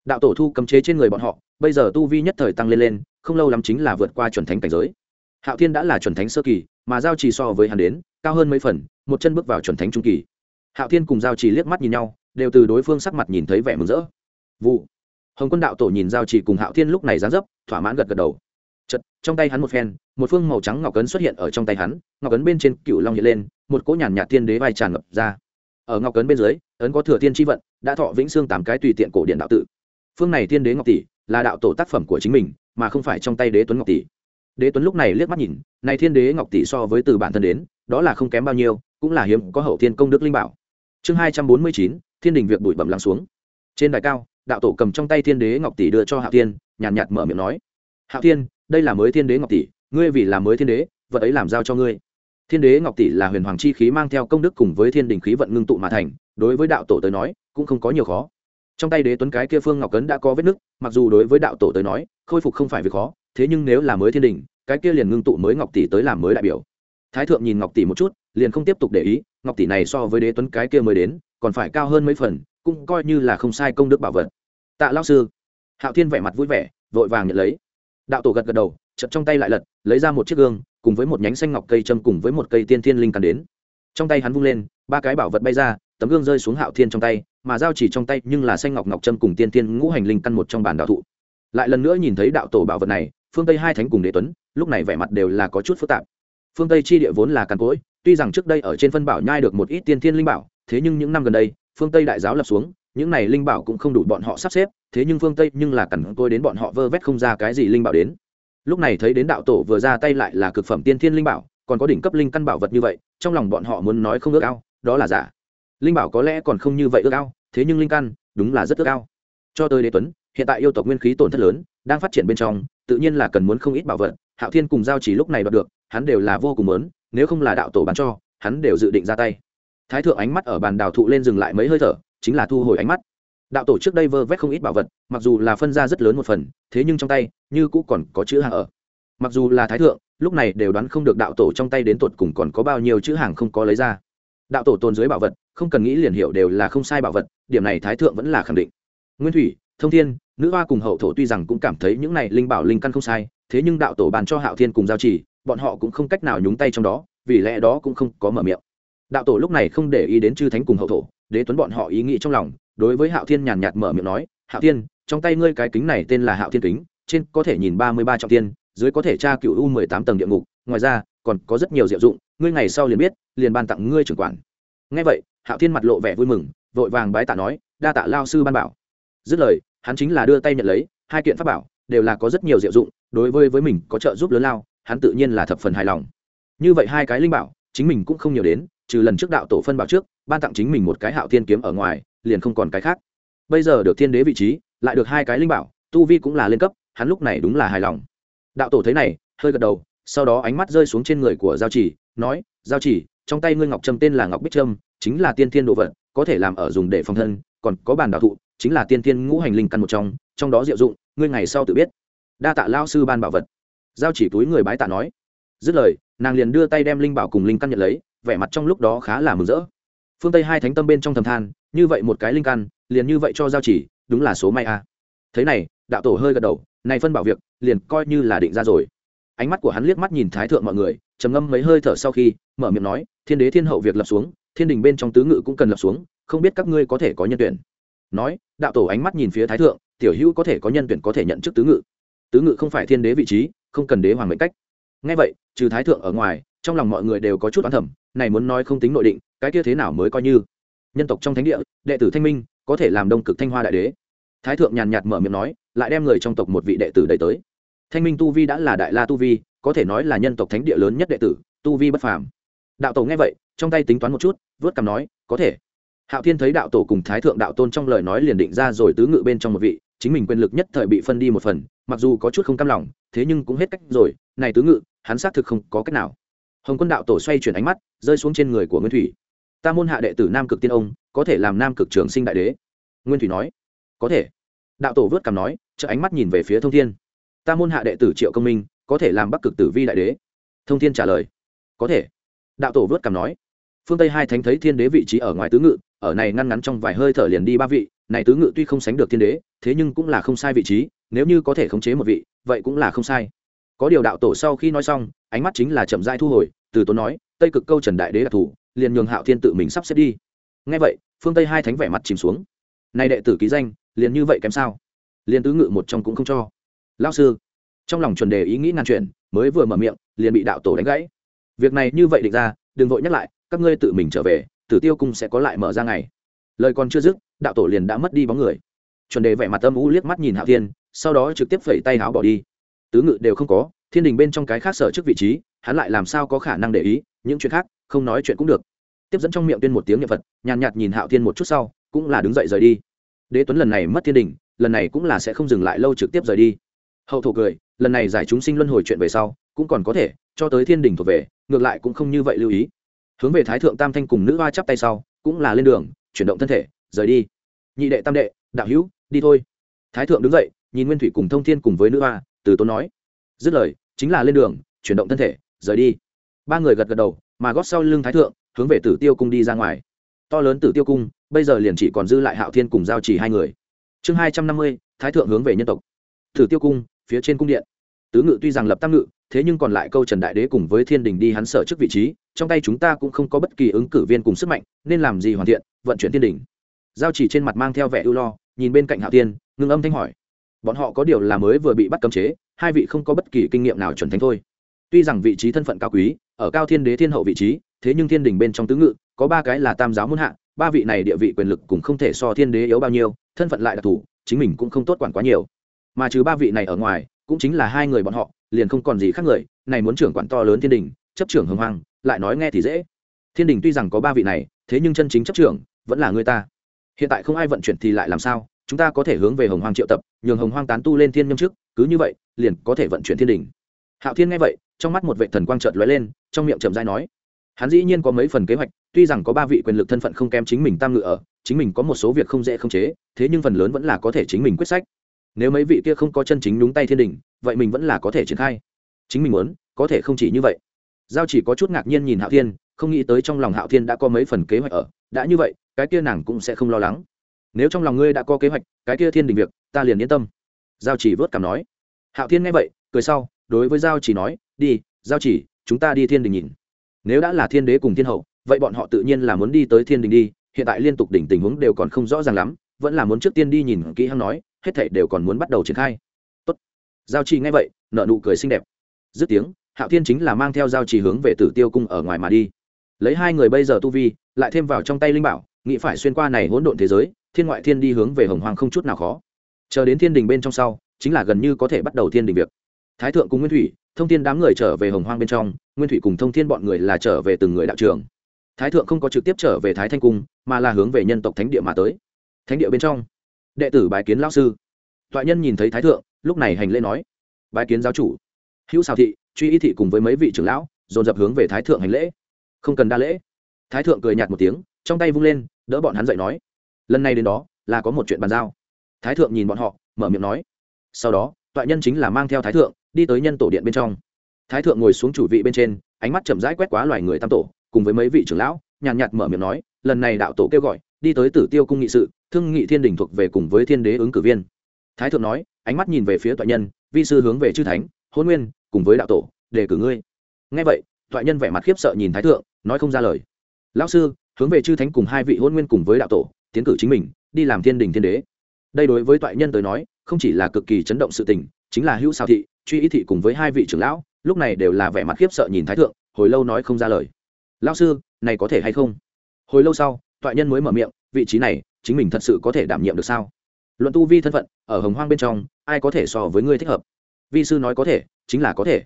Đạo tổ thu cấm chế trên người bọn họ, bây giờ tu vi nhất thời tăng lên lên, không lâu lắm chính là vượt qua chuẩn thánh cảnh giới hạo thiên đã là chuẩn thánh sơ kỳ, mà giao trì so với hắn đến, cao hơn mấy phần, một chân bước vào chuẩn thánh trung kỳ. Hạo thiên cùng giao trì liếc mắt nhìn nhau, đều từ đối phương sắc mặt nhìn thấy vẻ mừng rỡ. Vụ. Hồng quân đạo tổ nhìn giao trì cùng hạo thiên lúc này dán dấp, thỏa mãn gật gật đầu. Chật trong tay hắn một phen, một phương màu trắng ngọc cấn xuất hiện ở trong tay hắn, ngọc cấn bên trên cựu long hiện lên, một cỗ nhàn nhạt thiên đế vai tràn ngập ra. Ở ngọc cấn bên dưới, ấn có thừa thiên tri vận, đã thọ vĩnh xương tám cái tùy tiện cổ điện đạo tự. Phương này thiên đế ngọc tỷ là đạo tổ tác phẩm của chính mình, mà không phải trong tay đế tuấn ngọc tỷ đế tuấn lúc này liếc mắt nhìn này thiên đế ngọc tỷ so với từ bản thân đến đó là không kém bao nhiêu cũng là hiếm có hậu thiên công đức linh bảo. Chương hai trăm bốn mươi chín thiên đình việc bụi bẩm lắng xuống. Trên đài cao đạo tổ cầm trong tay thiên đế ngọc tỷ đưa cho hạ thiên nhàn nhạt, nhạt mở miệng nói hạ thiên đây là mới thiên đế ngọc tỷ ngươi vì là mới thiên đế vật ấy làm giao cho ngươi. Thiên đế ngọc tỷ là huyền hoàng chi khí mang theo công đức cùng với thiên đình khí vận ngưng tụ mà thành đối với đạo tổ tới nói cũng không có nhiều khó. Trong tay đế tuấn cái kia phương ngọc cấn đã có vết nứt mặc dù đối với đạo tổ tới nói khôi phục không phải việc khó thế nhưng nếu là mới thiên đình, cái kia liền ngưng tụ mới ngọc tỷ tới làm mới đại biểu. Thái thượng nhìn ngọc tỷ một chút, liền không tiếp tục để ý, ngọc tỷ này so với đế tuấn cái kia mới đến, còn phải cao hơn mấy phần, cũng coi như là không sai công đức bảo vật. Tạ lao sư. Hạo thiên vẻ mặt vui vẻ, vội vàng nhận lấy. Đạo tổ gật gật đầu chật trong tay lại lật, lấy ra một chiếc gương, cùng với một nhánh xanh ngọc cây châm cùng với một cây tiên thiên linh căn đến. Trong tay hắn vung lên, ba cái bảo vật bay ra, tấm gương rơi xuống hạo thiên trong tay, mà giao chỉ trong tay nhưng là xanh ngọc ngọc châm cùng tiên thiên ngũ hành linh căn một trong bản đạo thụ. Lại lần nữa nhìn thấy đạo tổ bảo vật này phương tây hai thánh cùng đế tuấn lúc này vẻ mặt đều là có chút phức tạp phương tây chi địa vốn là càn cỗi tuy rằng trước đây ở trên phân bảo nhai được một ít tiên thiên linh bảo thế nhưng những năm gần đây phương tây đại giáo lập xuống những này linh bảo cũng không đủ bọn họ sắp xếp thế nhưng phương tây nhưng là cằn tôi đến bọn họ vơ vét không ra cái gì linh bảo đến lúc này thấy đến đạo tổ vừa ra tay lại là cực phẩm tiên thiên linh bảo còn có đỉnh cấp linh căn bảo vật như vậy trong lòng bọn họ muốn nói không ước ao, đó là giả. Linh bảo có lẽ còn không như vậy ước ao, thế nhưng linh căn đúng là rất ước ao. Cho tới đế tuấn, hiện tại yêu tộc nguyên khí tổn thất lớn, đang phát triển bên trong tự nhiên là cần muốn không ít bảo vật, hạo thiên cùng giao chỉ lúc này đoạt được, hắn đều là vô cùng lớn nếu không là đạo tổ bán cho, hắn đều dự định ra tay. Thái thượng ánh mắt ở bàn đào thụ lên dừng lại mấy hơi thở, chính là thu hồi ánh mắt. Đạo tổ trước đây vơ vét không ít bảo vật, mặc dù là phân ra rất lớn một phần, thế nhưng trong tay, như cũng còn có chữ hàng ở. Mặc dù là thái thượng, lúc này đều đoán không được đạo tổ trong tay đến tột cùng còn có bao nhiêu chữ hàng không có lấy ra. Đạo tổ tồn dưới bảo vật, không cần nghĩ liền hiểu đều là không sai bảo vật, điểm này thái thượng vẫn là khẳng định. Nguyên thủy thông thiên, nữ hoa cùng hậu thổ tuy rằng cũng cảm thấy những này linh bảo linh căn không sai, thế nhưng đạo tổ bàn cho hạo thiên cùng giao chỉ, bọn họ cũng không cách nào nhúng tay trong đó, vì lẽ đó cũng không có mở miệng. Đạo tổ lúc này không để ý đến chư thánh cùng hậu thổ, đế tuấn bọn họ ý nghĩ trong lòng, đối với hạo thiên nhàn nhạt mở miệng nói, hạo thiên, trong tay ngươi cái kính này tên là hạo thiên kính, trên có thể nhìn ba mươi ba trọng tiên dưới có thể tra cựu u mười tám tầng địa ngục, ngoài ra, còn có rất nhiều diệu dụng, ngươi ngày sau liền biết, liền ban tặng ngươi trưởng quản. Ngay vậy, hạo thiên mặt lộ vẻ vui mừng, vội vàng bái tạ nói, đa tạ lao sư ban bảo. Dứt lời hắn chính là đưa tay nhận lấy, hai kiện pháp bảo, đều là có rất nhiều diệu dụng, đối với với mình có trợ giúp lớn lao, hắn tự nhiên là thập phần hài lòng. Như vậy hai cái linh bảo, chính mình cũng không nhiều đến, trừ lần trước đạo tổ phân bảo trước, ban tặng chính mình một cái hạo thiên kiếm ở ngoài, liền không còn cái khác. Bây giờ được thiên đế vị trí, lại được hai cái linh bảo, tu vi cũng là lên cấp, hắn lúc này đúng là hài lòng. Đạo tổ thấy này, hơi gật đầu, sau đó ánh mắt rơi xuống trên người của giao chỉ, nói, giao chỉ, trong tay ngươi ngọc trâm tên là ngọc bích trâm, chính là tiên thiên đồ vật, có thể làm ở dùng để phòng thân, còn có bàn đạo thụ chính là tiên thiên ngũ hành linh căn một trong trong đó diệu dụng, ngươi ngày sau tự biết. Đa tạ lao sư ban bảo vật. Giao chỉ túi người bái tạ nói. Dứt lời, nàng liền đưa tay đem linh bảo cùng linh căn nhận lấy, vẻ mặt trong lúc đó khá là mừng rỡ. Phương tây hai thánh tâm bên trong thầm than, như vậy một cái linh căn, liền như vậy cho giao chỉ, đúng là số may a. À. thế này, đạo tổ hơi gật đầu, này phân bảo việc, liền coi như là định ra rồi. Ánh mắt của hắn liếc mắt nhìn thái thượng mọi người, trầm ngâm mấy hơi thở sau khi, mở miệng nói, thiên đế thiên hậu việc lập xuống, thiên đình bên trong tứ ngự cũng cần lập xuống, không biết các ngươi có thể có nhân tuyển nói, đạo tổ ánh mắt nhìn phía thái thượng, tiểu hữu có thể có nhân tuyển có thể nhận chức tứ ngự. Tứ ngự không phải thiên đế vị trí, không cần đế hoàng mệnh cách. Ngay vậy, trừ thái thượng ở ngoài, trong lòng mọi người đều có chút oán thẩm này muốn nói không tính nội định, cái kia thế nào mới coi như. Nhân tộc trong thánh địa, đệ tử thanh minh, có thể làm đông cực thanh hoa đại đế. Thái thượng nhàn nhạt mở miệng nói, lại đem người trong tộc một vị đệ tử đẩy tới. Thanh minh tu vi đã là đại la tu vi, có thể nói là nhân tộc thánh địa lớn nhất đệ tử, tu vi bất phàm. Đạo tổ nghe vậy, trong tay tính toán một chút, vớt cằm nói, có thể hạo thiên thấy đạo tổ cùng thái thượng đạo tôn trong lời nói liền định ra rồi tứ ngự bên trong một vị, chính mình quyền lực nhất thời bị phân đi một phần, mặc dù có chút không cam lòng, thế nhưng cũng hết cách rồi, này tứ ngự, hắn xác thực không có cách nào. Hồng quân đạo tổ xoay chuyển ánh mắt, rơi xuống trên người của nguyên thủy. Ta môn hạ đệ tử nam cực tiên ông, có thể làm nam cực trường sinh đại đế. Nguyên thủy nói, có thể. Đạo tổ vớt cằm nói, chợ ánh mắt nhìn về phía thông thiên. Ta môn hạ đệ tử triệu công minh, có thể làm bắc cực tử vi đại đế. Thông thiên trả lời, có thể. Đạo tổ vớt cằm nói phương tây hai thánh thấy thiên đế vị trí ở ngoài tứ ngự ở này ngăn ngắn trong vài hơi thở liền đi ba vị này tứ ngự tuy không sánh được thiên đế thế nhưng cũng là không sai vị trí nếu như có thể khống chế một vị vậy cũng là không sai có điều đạo tổ sau khi nói xong ánh mắt chính là chậm dai thu hồi từ tốn nói tây cực câu trần đại đế đặc thù liền nhường hạo thiên tự mình sắp xếp đi ngay vậy phương tây hai thánh vẻ mặt chìm xuống nay đệ tử ký danh liền như vậy kém sao liền tứ ngự một trong cũng không cho lao sư trong lòng chuẩn đề ý nghĩ ngàn chuyện mới vừa mở miệng liền bị đạo tổ đánh gãy việc này như vậy định ra đừng vội nhắc lại các ngươi tự mình trở về tử tiêu cung sẽ có lại mở ra ngày. Lời còn chưa dứt đạo tổ liền đã mất đi bóng người. Chuẩn đề vẻ mặt âm u liếc mắt nhìn hạo thiên sau đó trực tiếp phẩy tay áo bỏ đi. Tứ ngự đều không có thiên đình bên trong cái khác sở trước vị trí hắn lại làm sao có khả năng để ý những chuyện khác không nói chuyện cũng được. Tiếp dẫn trong miệng tuyên một tiếng niệm vật, nhàn nhạt nhìn hạo thiên một chút sau cũng là đứng dậy rời đi. Đế tuấn lần này mất thiên đình lần này cũng là sẽ không dừng lại lâu trực tiếp rời đi. Hậu thổ cười lần này giải chúng sinh luân hồi chuyện về sau cũng còn có thể cho tới thiên đình thuộc về ngược lại cũng không như vậy lưu ý hướng về thái thượng tam thanh cùng nữ hoa chắp tay sau, cũng là lên đường, chuyển động thân thể, rời đi. Nhị đệ tam đệ, đạo hữu, đi thôi. Thái thượng đứng dậy, nhìn nguyên thủy cùng thông thiên cùng với nữ hoa, từ tốn nói. Dứt lời, chính là lên đường, chuyển động thân thể, rời đi. Ba người gật gật đầu, mà gót sau lưng thái thượng, hướng về tử tiêu cung đi ra ngoài. To lớn tử tiêu cung, bây giờ liền chỉ còn dư lại hạo thiên cùng giao chỉ hai người. Chương hai trăm năm mươi, thái thượng hướng về nhân tộc. Tử tiêu cung, phía trên cung điện tứ ngự tuy rằng lập tam ngự, thế nhưng còn lại câu trần đại đế cùng với thiên đình đi hắn sở trước vị trí, trong tay chúng ta cũng không có bất kỳ ứng cử viên cùng sức mạnh, nên làm gì hoàn thiện, vận chuyển thiên đình. Giao chỉ trên mặt mang theo vẻ ưu lo, nhìn bên cạnh hạo tiên ngưng âm thanh hỏi. Bọn họ có điều là mới vừa bị bắt cấm chế, hai vị không có bất kỳ kinh nghiệm nào chuẩn thánh thôi. Tuy rằng vị trí thân phận cao quý, ở cao thiên đế thiên hậu vị trí, thế nhưng thiên đình bên trong tứ ngự, có ba cái là tam giáo muôn hạ, ba vị này địa vị quyền lực cũng không thể so thiên đế yếu bao nhiêu, thân phận lại đặc thù, chính mình cũng không tốt quản quá nhiều. Mà trừ ba vị này ở ngoài cũng chính là hai người bọn họ, liền không còn gì khác người, này muốn trưởng quản to lớn thiên đình, chấp trưởng hưng hoang, lại nói nghe thì dễ. Thiên đình tuy rằng có ba vị này, thế nhưng chân chính chấp trưởng, vẫn là người ta. Hiện tại không ai vận chuyển thì lại làm sao, chúng ta có thể hướng về hồng hoang triệu tập, nhường hồng hoang tán tu lên thiên nhâm trước, cứ như vậy, liền có thể vận chuyển thiên đình. Hạo thiên nghe vậy, trong mắt một vệ thần quang trợt lóe lên, trong miệng chậm dai nói, hắn dĩ nhiên có mấy phần kế hoạch, tuy rằng có ba vị quyền lực thân phận không kém chính mình tam ngự ở, chính mình có một số việc không dễ không chế, thế nhưng phần lớn vẫn là có thể chính mình quyết sách nếu mấy vị kia không có chân chính nhúng tay thiên đình, vậy mình vẫn là có thể triển khai. Chính mình muốn, có thể không chỉ như vậy. Giao chỉ có chút ngạc nhiên nhìn hạo thiên, không nghĩ tới trong lòng hạo thiên đã có mấy phần kế hoạch ở. Đã như vậy, cái kia nàng cũng sẽ không lo lắng. Nếu trong lòng ngươi đã có kế hoạch, cái kia thiên đình việc, ta liền yên tâm. Giao chỉ vớt cảm nói. Hạo thiên nghe vậy, cười sau, đối với giao chỉ nói, đi, giao chỉ, chúng ta đi thiên đình nhìn. Nếu đã là thiên đế cùng thiên hậu, vậy bọn họ tự nhiên là muốn đi tới thiên đình đi. Hiện tại liên tục đỉnh tình huống đều còn không rõ ràng lắm, vẫn là muốn trước tiên đi nhìn kỹ hăng nói hết thảy đều còn muốn bắt đầu triển khai. Tốt. Giao trì nghe vậy nợ nụ cười xinh đẹp. Dứt tiếng, hạo thiên chính là mang theo giao trì hướng về tử tiêu cung ở ngoài mà đi. Lấy hai người bây giờ tu vi, lại thêm vào trong tay linh bảo, nghĩ phải xuyên qua này hỗn độn thế giới, thiên ngoại thiên đi hướng về hồng hoàng không chút nào khó. Chờ đến thiên đình bên trong sau, chính là gần như có thể bắt đầu thiên đình việc. Thái thượng cùng nguyên thủy, thông thiên đám người trở về hồng hoang bên trong, nguyên thủy cùng thông thiên bọn người là trở về từng người đạo trường. Thái thượng không có trực tiếp trở về thái thanh cung, mà là hướng về nhân tộc thánh địa mà tới. Thánh địa bên trong đệ tử bái kiến lão sư. Toại nhân nhìn thấy thái thượng, lúc này hành lễ nói, bái kiến giáo chủ. Hữu xào thị, truy y thị cùng với mấy vị trưởng lão, dồn dập hướng về thái thượng hành lễ. Không cần đa lễ. Thái thượng cười nhạt một tiếng, trong tay vung lên, đỡ bọn hắn dậy nói, lần này đến đó, là có một chuyện bàn giao. Thái thượng nhìn bọn họ, mở miệng nói, sau đó, toại nhân chính là mang theo thái thượng, đi tới nhân tổ điện bên trong. Thái thượng ngồi xuống chủ vị bên trên, ánh mắt chậm rãi quét quá loài người tam tổ, cùng với mấy vị trưởng lão, nhàn nhạt mở miệng nói, lần này đạo tổ kêu gọi đi tới tử tiêu cung nghị sự, thương nghị thiên đình thuộc về cùng với thiên đế ứng cử viên. Thái thượng nói, ánh mắt nhìn về phía toại nhân, vi sư hướng về chư thánh, hôn nguyên, cùng với đạo tổ đề cử ngươi. Ngay vậy, toại nhân vẻ mặt khiếp sợ nhìn thái thượng, nói không ra lời. Lão sư, hướng về chư thánh cùng hai vị hôn nguyên cùng với đạo tổ, tiến cử chính mình, đi làm thiên đình thiên đế. Đây đối với toại nhân tới nói, không chỉ là cực kỳ chấn động sự tình, chính là hữu sao thị, truy ý thị cùng với hai vị trưởng lão, lúc này đều là vẻ mặt khiếp sợ nhìn thái thượng, hồi lâu nói không ra lời. Lão sư, này có thể hay không? Hồi lâu sau toại nhân mới mở miệng, vị trí này, chính mình thật sự có thể đảm nhiệm được sao? Luận tu vi thân phận, ở hồng hoang bên trong, ai có thể so với ngươi thích hợp? Vi sư nói có thể, chính là có thể.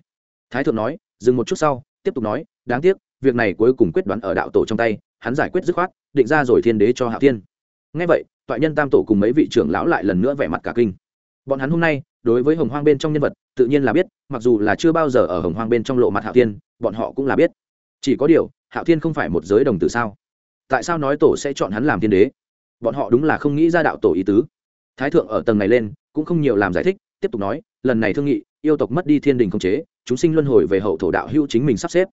Thái thượng nói, dừng một chút sau, tiếp tục nói, đáng tiếc, việc này cuối cùng quyết đoán ở đạo tổ trong tay, hắn giải quyết dứt khoát, định ra rồi thiên đế cho hạ thiên. Ngay vậy toại nhân tam tổ cùng mấy vị trưởng lão lại lần nữa vẻ mặt cả kinh. Bọn hắn hôm nay, đối với hồng hoang bên trong nhân vật, tự nhiên là biết, mặc dù là chưa bao giờ ở hồng hoang bên trong lộ mặt hạo thiên, bọn họ cũng là biết. Chỉ có điều hạo thiên không phải một giới đồng tử sao? Tại sao nói tổ sẽ chọn hắn làm thiên đế? Bọn họ đúng là không nghĩ ra đạo tổ ý tứ. Thái thượng ở tầng này lên, cũng không nhiều làm giải thích, tiếp tục nói, lần này thương nghị, yêu tộc mất đi thiên đình không chế, chúng sinh luân hồi về hậu thổ đạo hữu chính mình sắp xếp.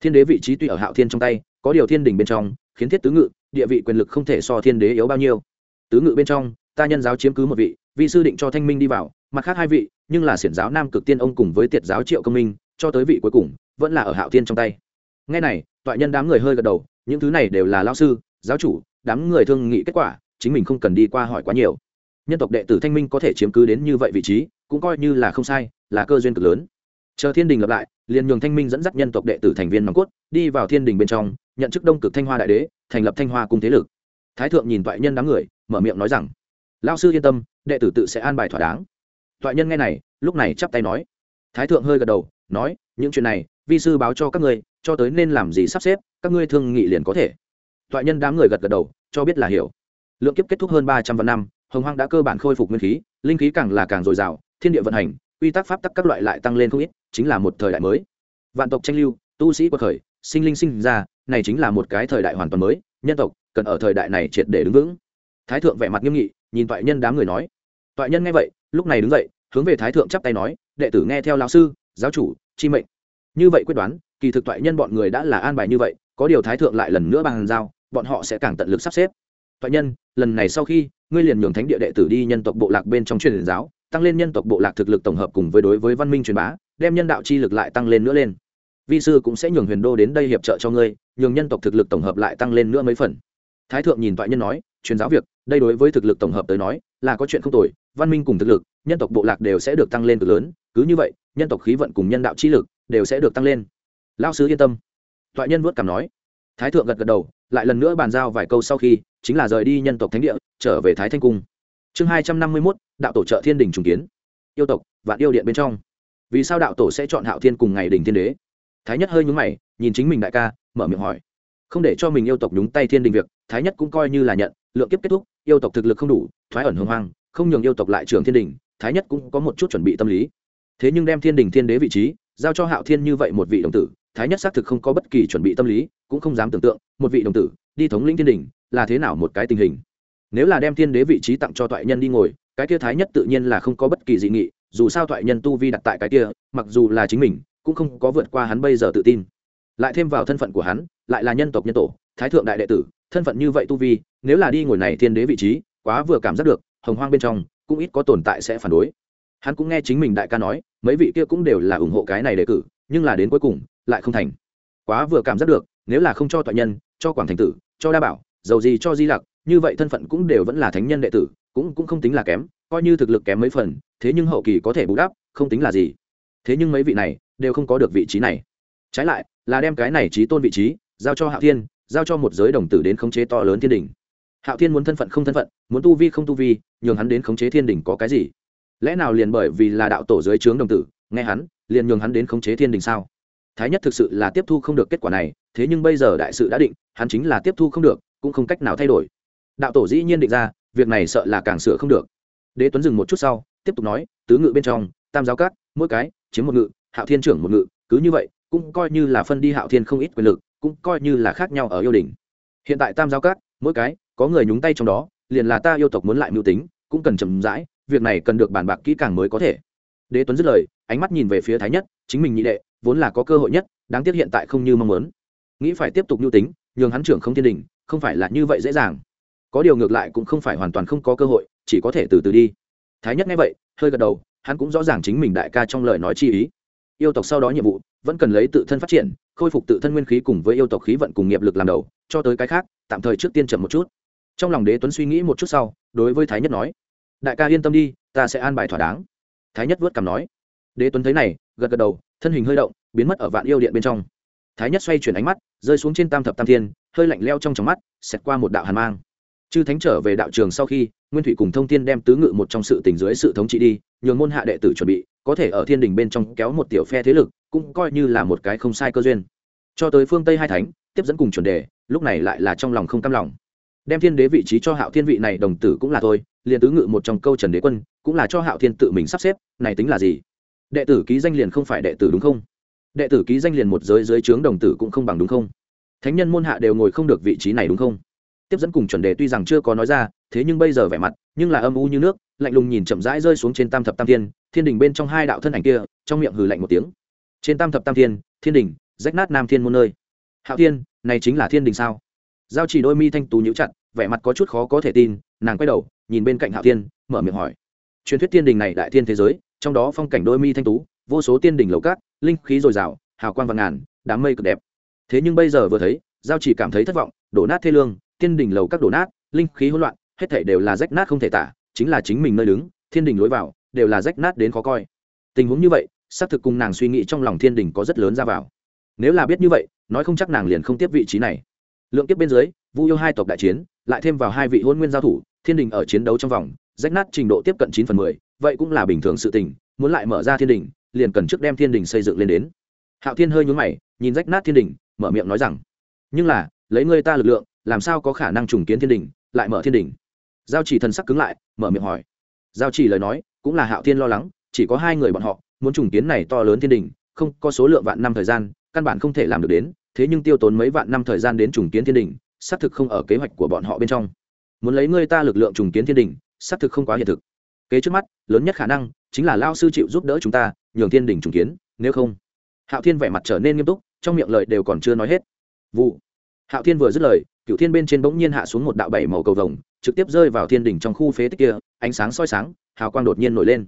Thiên đế vị trí tuy ở hạo thiên trong tay, có điều thiên đình bên trong, khiến thiết tứ ngự, địa vị quyền lực không thể so thiên đế yếu bao nhiêu. Tứ ngự bên trong, ta nhân giáo chiếm cứ một vị vị sư định cho thanh minh đi vào, mặt khác hai vị, nhưng là xiển giáo nam cực tiên ông cùng với tiệt giáo triệu công minh, cho tới vị cuối cùng, vẫn là ở hạo thiên trong tay. Ngay này toại nhân đám người hơi gật đầu, những thứ này đều là lao sư, giáo chủ, đám người thương nghị kết quả, chính mình không cần đi qua hỏi quá nhiều. Nhân tộc đệ tử thanh minh có thể chiếm cứ đến như vậy vị trí, cũng coi như là không sai, là cơ duyên cực lớn. Chờ thiên đình lập lại, liền nhường thanh minh dẫn dắt nhân tộc đệ tử thành viên nòng cốt, đi vào thiên đình bên trong, nhận chức đông cực thanh hoa đại đế, thành lập thanh hoa cung thế lực. Thái thượng nhìn toại nhân đám người, mở miệng nói rằng lao sư yên tâm, đệ tử tự sẽ an bài thỏa đáng. Toại nhân nghe này, lúc này chắp tay nói. Thái thượng hơi gật đầu, nói, những chuyện này vi sư báo cho các ngươi, cho tới nên làm gì sắp xếp, các ngươi thương nghị liền có thể. Thoại nhân đám người gật gật đầu, cho biết là hiểu. Lượng kiếp kết thúc hơn ba trăm vạn năm, hồng hoang đã cơ bản khôi phục nguyên khí, linh khí càng là càng dồi dào, thiên địa vận hành, quy tắc pháp tắc các loại lại tăng lên không ít, chính là một thời đại mới. Vạn tộc tranh lưu, tu sĩ quật khởi, sinh linh sinh ra, này chính là một cái thời đại hoàn toàn mới, nhân tộc cần ở thời đại này triệt để đứng vững. Thái thượng vẻ mặt nghiêm nghị, nhìn toại nhân đám người nói. Toại nhân nghe vậy, lúc này đứng dậy, hướng về thái thượng chắp tay nói, đệ tử nghe theo lão sư, giáo chủ, chi mệnh như vậy quyết đoán, kỳ thực toại nhân bọn người đã là an bài như vậy, có điều thái thượng lại lần nữa bằng giao, bọn họ sẽ càng tận lực sắp xếp. Toại nhân, lần này sau khi, ngươi liền nhường thánh địa đệ tử đi nhân tộc bộ lạc bên trong truyền giáo, tăng lên nhân tộc bộ lạc thực lực tổng hợp cùng với đối với văn minh truyền bá, đem nhân đạo chi lực lại tăng lên nữa lên. Vi sư cũng sẽ nhường huyền đô đến đây hiệp trợ cho ngươi, nhường nhân tộc thực lực tổng hợp lại tăng lên nữa mấy phần. Thái thượng nhìn toại nhân nói, truyền giáo việc, đây đối với thực lực tổng hợp tới nói, là có chuyện không tồi, văn minh cùng thực lực, nhân tộc bộ lạc đều sẽ được tăng lên cực lớn, cứ như vậy, nhân tộc khí vận cùng nhân đạo chi lực đều sẽ được tăng lên. Lao sứ yên tâm. Toại nhân vuốt cảm nói. Thái thượng gật gật đầu, lại lần nữa bàn giao vài câu sau khi, chính là rời đi nhân tộc thánh địa, trở về thái thanh cung. Chương hai trăm năm mươi mốt, đạo tổ trợ thiên đình trùng kiến. Yêu tộc, vạn yêu điện bên trong. Vì sao đạo tổ sẽ chọn hạo thiên cùng ngày đình thiên đế? Thái nhất hơi nhúng mày, nhìn chính mình đại ca, mở miệng hỏi. Không để cho mình yêu tộc nhúng tay thiên đình việc, thái nhất cũng coi như là nhận, lượng kiếp kết thúc, yêu tộc thực lực không đủ, thoái ẩn hưng hoang, không nhường yêu tộc lại trường thiên đình, thái nhất cũng có một chút chuẩn bị tâm lý. Thế nhưng đem thiên đình thiên đế vị trí giao cho hạo thiên như vậy một vị đồng tử, thái nhất xác thực không có bất kỳ chuẩn bị tâm lý, cũng không dám tưởng tượng, một vị đồng tử, đi thống lĩnh thiên đình, là thế nào một cái tình hình. Nếu là đem thiên đế vị trí tặng cho toại nhân đi ngồi, cái kia thái nhất tự nhiên là không có bất kỳ dị nghị, dù sao toại nhân tu vi đặt tại cái kia, mặc dù là chính mình, cũng không có vượt qua hắn bây giờ tự tin. Lại thêm vào thân phận của hắn, lại là nhân tộc nhân tổ, thái thượng đại đệ tử, thân phận như vậy tu vi, nếu là đi ngồi này thiên đế vị trí, quá vừa cảm giác được, hồng hoang bên trong, cũng ít có tồn tại sẽ phản đối hắn cũng nghe chính mình đại ca nói, mấy vị kia cũng đều là ủng hộ cái này đề cử, nhưng là đến cuối cùng, lại không thành. Quá vừa cảm giác được, nếu là không cho toại nhân, cho quảng thành tử, cho đa bảo, dầu gì cho di lặc, như vậy thân phận cũng đều vẫn là thánh nhân đệ tử, cũng cũng không tính là kém, coi như thực lực kém mấy phần, thế nhưng hậu kỳ có thể bù đắp, không tính là gì. Thế nhưng mấy vị này, đều không có được vị trí này. Trái lại, là đem cái này trí tôn vị trí, giao cho hạo thiên, giao cho một giới đồng tử đến khống chế to lớn thiên đình hạo thiên muốn thân phận không thân phận, muốn tu vi không tu vi, nhường hắn đến khống chế thiên đình có cái gì? Lẽ nào liền bởi vì là đạo tổ dưới trướng đồng tử, nghe hắn, liền nhường hắn đến khống chế thiên đình sao? Thái nhất thực sự là tiếp thu không được kết quả này, thế nhưng bây giờ đại sự đã định, hắn chính là tiếp thu không được, cũng không cách nào thay đổi. Đạo tổ dĩ nhiên định ra, việc này sợ là càng sửa không được. Đế tuấn dừng một chút sau, tiếp tục nói, tứ ngự bên trong, tam giáo cát mỗi cái, chiếm một ngự, hạo thiên trưởng một ngự, cứ như vậy, cũng coi như là phân đi hạo thiên không ít quyền lực, cũng coi như là khác nhau ở yêu đình hiện tại tam giáo cát mỗi cái, có người nhúng tay trong đó, liền là ta yêu tộc muốn lại mưu tính, cũng cần chậm rãi việc này cần được bàn bạc kỹ càng mới có thể. Đế tuấn dứt lời, ánh mắt nhìn về phía thái nhất, chính mình nhị đệ, vốn là có cơ hội nhất, đáng tiếc hiện tại không như mong muốn. Nghĩ phải tiếp tục nhu tính, nhường hắn trưởng không thiên đình, không phải là như vậy dễ dàng. Có điều ngược lại cũng không phải hoàn toàn không có cơ hội, chỉ có thể từ từ đi. Thái nhất nghe vậy, hơi gật đầu, hắn cũng rõ ràng chính mình đại ca trong lời nói chi ý. Yêu tộc sau đó nhiệm vụ, vẫn cần lấy tự thân phát triển, khôi phục tự thân nguyên khí cùng với yêu tộc khí vận cùng nghiệp lực làm đầu, cho tới cái khác, tạm thời trước tiên chậm một chút. Trong lòng đế tuấn suy nghĩ một chút sau, đối với thái nhất nói đại ca yên tâm đi, ta sẽ an bài thỏa đáng. Thái nhất vớt cảm nói. Đế tuấn thấy này, gật gật đầu, thân hình hơi động, biến mất ở vạn yêu điện bên trong. Thái nhất xoay chuyển ánh mắt, rơi xuống trên tam thập tam thiên, hơi lạnh leo trong trong mắt, xẹt qua một đạo hàn mang. Chư thánh trở về đạo trường sau khi, nguyên thủy cùng thông tiên đem tứ ngự một trong sự tình dưới sự thống trị đi, nhường môn hạ đệ tử chuẩn bị, có thể ở thiên đình bên trong kéo một tiểu phe thế lực, cũng coi như là một cái không sai cơ duyên. Cho tới phương tây hai thánh, tiếp dẫn cùng chuẩn đề, lúc này lại là trong lòng không cam lòng đem thiên đế vị trí cho hạo thiên vị này đồng tử cũng là thôi, liền tứ ngự một trong câu trần đế quân, cũng là cho hạo thiên tự mình sắp xếp, này tính là gì? Đệ tử ký danh liền không phải đệ tử đúng không? Đệ tử ký danh liền một giới dưới trướng đồng tử cũng không bằng đúng không? Thánh nhân môn hạ đều ngồi không được vị trí này đúng không? Tiếp dẫn cùng chuẩn đề tuy rằng chưa có nói ra, thế nhưng bây giờ vẻ mặt, nhưng là âm u như nước, lạnh lùng nhìn chậm rãi rơi xuống trên tam thập tam thiên thiên đình bên trong hai đạo thân ảnh kia, trong miệng hừ lạnh một tiếng. Trên tam thập tam thiên thiên đình, rách nát nam thiên môn nơi. Hạo thiên, này chính là thiên đình sao? Giao chỉ đôi mi thanh tú nhíu chặt, vẻ mặt có chút khó có thể tin, nàng quay đầu, nhìn bên cạnh hạo thiên, mở miệng hỏi. Truyền thuyết thiên đình này đại thiên thế giới, trong đó phong cảnh đôi mi thanh tú, vô số tiên đình lầu cát, linh khí dồi dào, hào quang vàng ngàn, đám mây cực đẹp. Thế nhưng bây giờ vừa thấy, giao chỉ cảm thấy thất vọng, đổ nát thê lương, tiên đình lầu các đổ nát, linh khí hỗn loạn, hết thảy đều là rách nát không thể tả, chính là chính mình nơi đứng, thiên đình lối vào, đều là rách nát đến khó coi. Tình huống như vậy, xác thực cùng nàng suy nghĩ trong lòng thiên đình có rất lớn ra vào. Nếu là biết như vậy, nói không chắc nàng liền không tiếp vị trí này lượng kiếp bên dưới, vu yêu hai tộc đại chiến, lại thêm vào hai vị hôn nguyên giao thủ, thiên đình ở chiến đấu trong vòng, rách nát trình độ tiếp cận chín phần mười, vậy cũng là bình thường sự tình, muốn lại mở ra thiên đình, liền cần trước đem thiên đình xây dựng lên đến. Hạo thiên hơi nhún mày, nhìn rách nát thiên đình, mở miệng nói rằng, nhưng là, lấy ngươi ta lực lượng, làm sao có khả năng trùng kiến thiên đình, lại mở thiên đình? Giao chỉ thần sắc cứng lại, mở miệng hỏi. Giao chỉ lời nói, cũng là hạo thiên lo lắng, chỉ có hai người bọn họ, muốn trùng kiến này to lớn thiên đình, không có số lượng vạn năm thời gian, căn bản không thể làm được đến thế nhưng tiêu tốn mấy vạn năm thời gian đến trùng kiến thiên đình, xác thực không ở kế hoạch của bọn họ bên trong. Muốn lấy ngươi ta lực lượng trùng kiến thiên đình, xác thực không quá hiện thực. Kế trước mắt, lớn nhất khả năng chính là lao sư chịu giúp đỡ chúng ta, nhường thiên đình trùng kiến, nếu không. Hạo thiên vẻ mặt trở nên nghiêm túc, trong miệng lời đều còn chưa nói hết. Vụ. Hạo thiên vừa dứt lời cựu thiên bên trên bỗng nhiên hạ xuống một đạo bảy màu cầu vồng, trực tiếp rơi vào thiên đỉnh trong khu phế tích kia, ánh sáng soi sáng, hào quang đột nhiên nổi lên.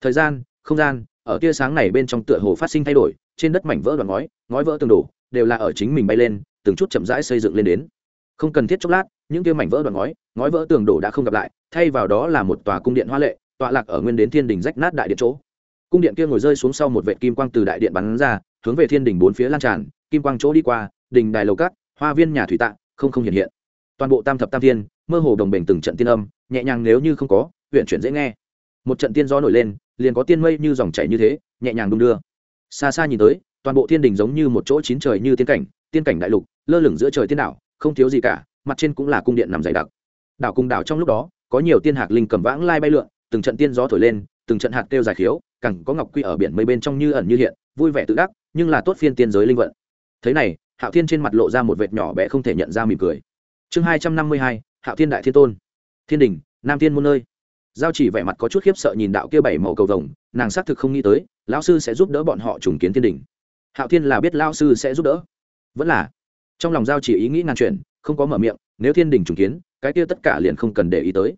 Thời gian, không gian, ở tia sáng này bên trong tựa hồ phát sinh thay đổi, trên đất mảnh vỡ đoạn ngói ngói vỡ tường đổ đều là ở chính mình bay lên, từng chút chậm rãi xây dựng lên đến. Không cần thiết chốc lát, những kia mảnh vỡ đoạn ngói ngói vỡ tường đổ đã không gặp lại, thay vào đó là một tòa cung điện hoa lệ, tọa lạc ở nguyên đến thiên đình rách nát đại điện chỗ. Cung điện kia ngồi rơi xuống sau một vệ kim quang từ đại điện bắn ra, hướng về thiên đình bốn phía lan tràn, kim quang chỗ đi qua, đình đài lầu cát, hoa viên nhà thủy tạ, không không hiện hiện. Toàn bộ tam thập tam thiên, mơ hồ đồng bình từng trận tiên âm, nhẹ nhàng nếu như không có huyện chuyển dễ nghe. Một trận tiên gió nổi lên, liền có tiên mây như dòng chảy như thế, nhẹ nhàng đung đưa. Xa xa nhìn tới toàn bộ thiên đình giống như một chỗ chín trời như tiên cảnh tiên cảnh đại lục, lơ lửng giữa trời tiên đảo, không thiếu gì cả, mặt trên cũng là cung điện nằm dày đặc. Đảo cùng đảo trong lúc đó, có nhiều tiên hạc linh cầm vãng lai bay lượn, từng trận tiên gió thổi lên, từng trận hạt kêu dài khiếu, cẳng có ngọc quy ở biển mây bên trong như ẩn như hiện, vui vẻ tự đắc, nhưng là tốt phiên tiên giới linh vận. Thế này, hạo thiên trên mặt lộ ra một vệt nhỏ bé không thể nhận ra mỉm cười. Chương hai trăm năm mươi hai, hạo thiên đại thiên tôn. Thiên đình, nam thiên muôn nơi. Giao chỉ vẻ mặt có chút khiếp sợ nhìn đạo kia bảy màu cầu vồng, nàng xác thực không nghĩ tới, lão sư sẽ giúp đỡ bọn họ trùng kiến thiên đình hạo thiên là biết lão sư sẽ giúp đỡ. Vẫn là, trong lòng giao chỉ ý nghĩ ngàn chuyện không có mở miệng, nếu thiên đình trùng kiến, cái kia tất cả liền không cần để ý tới.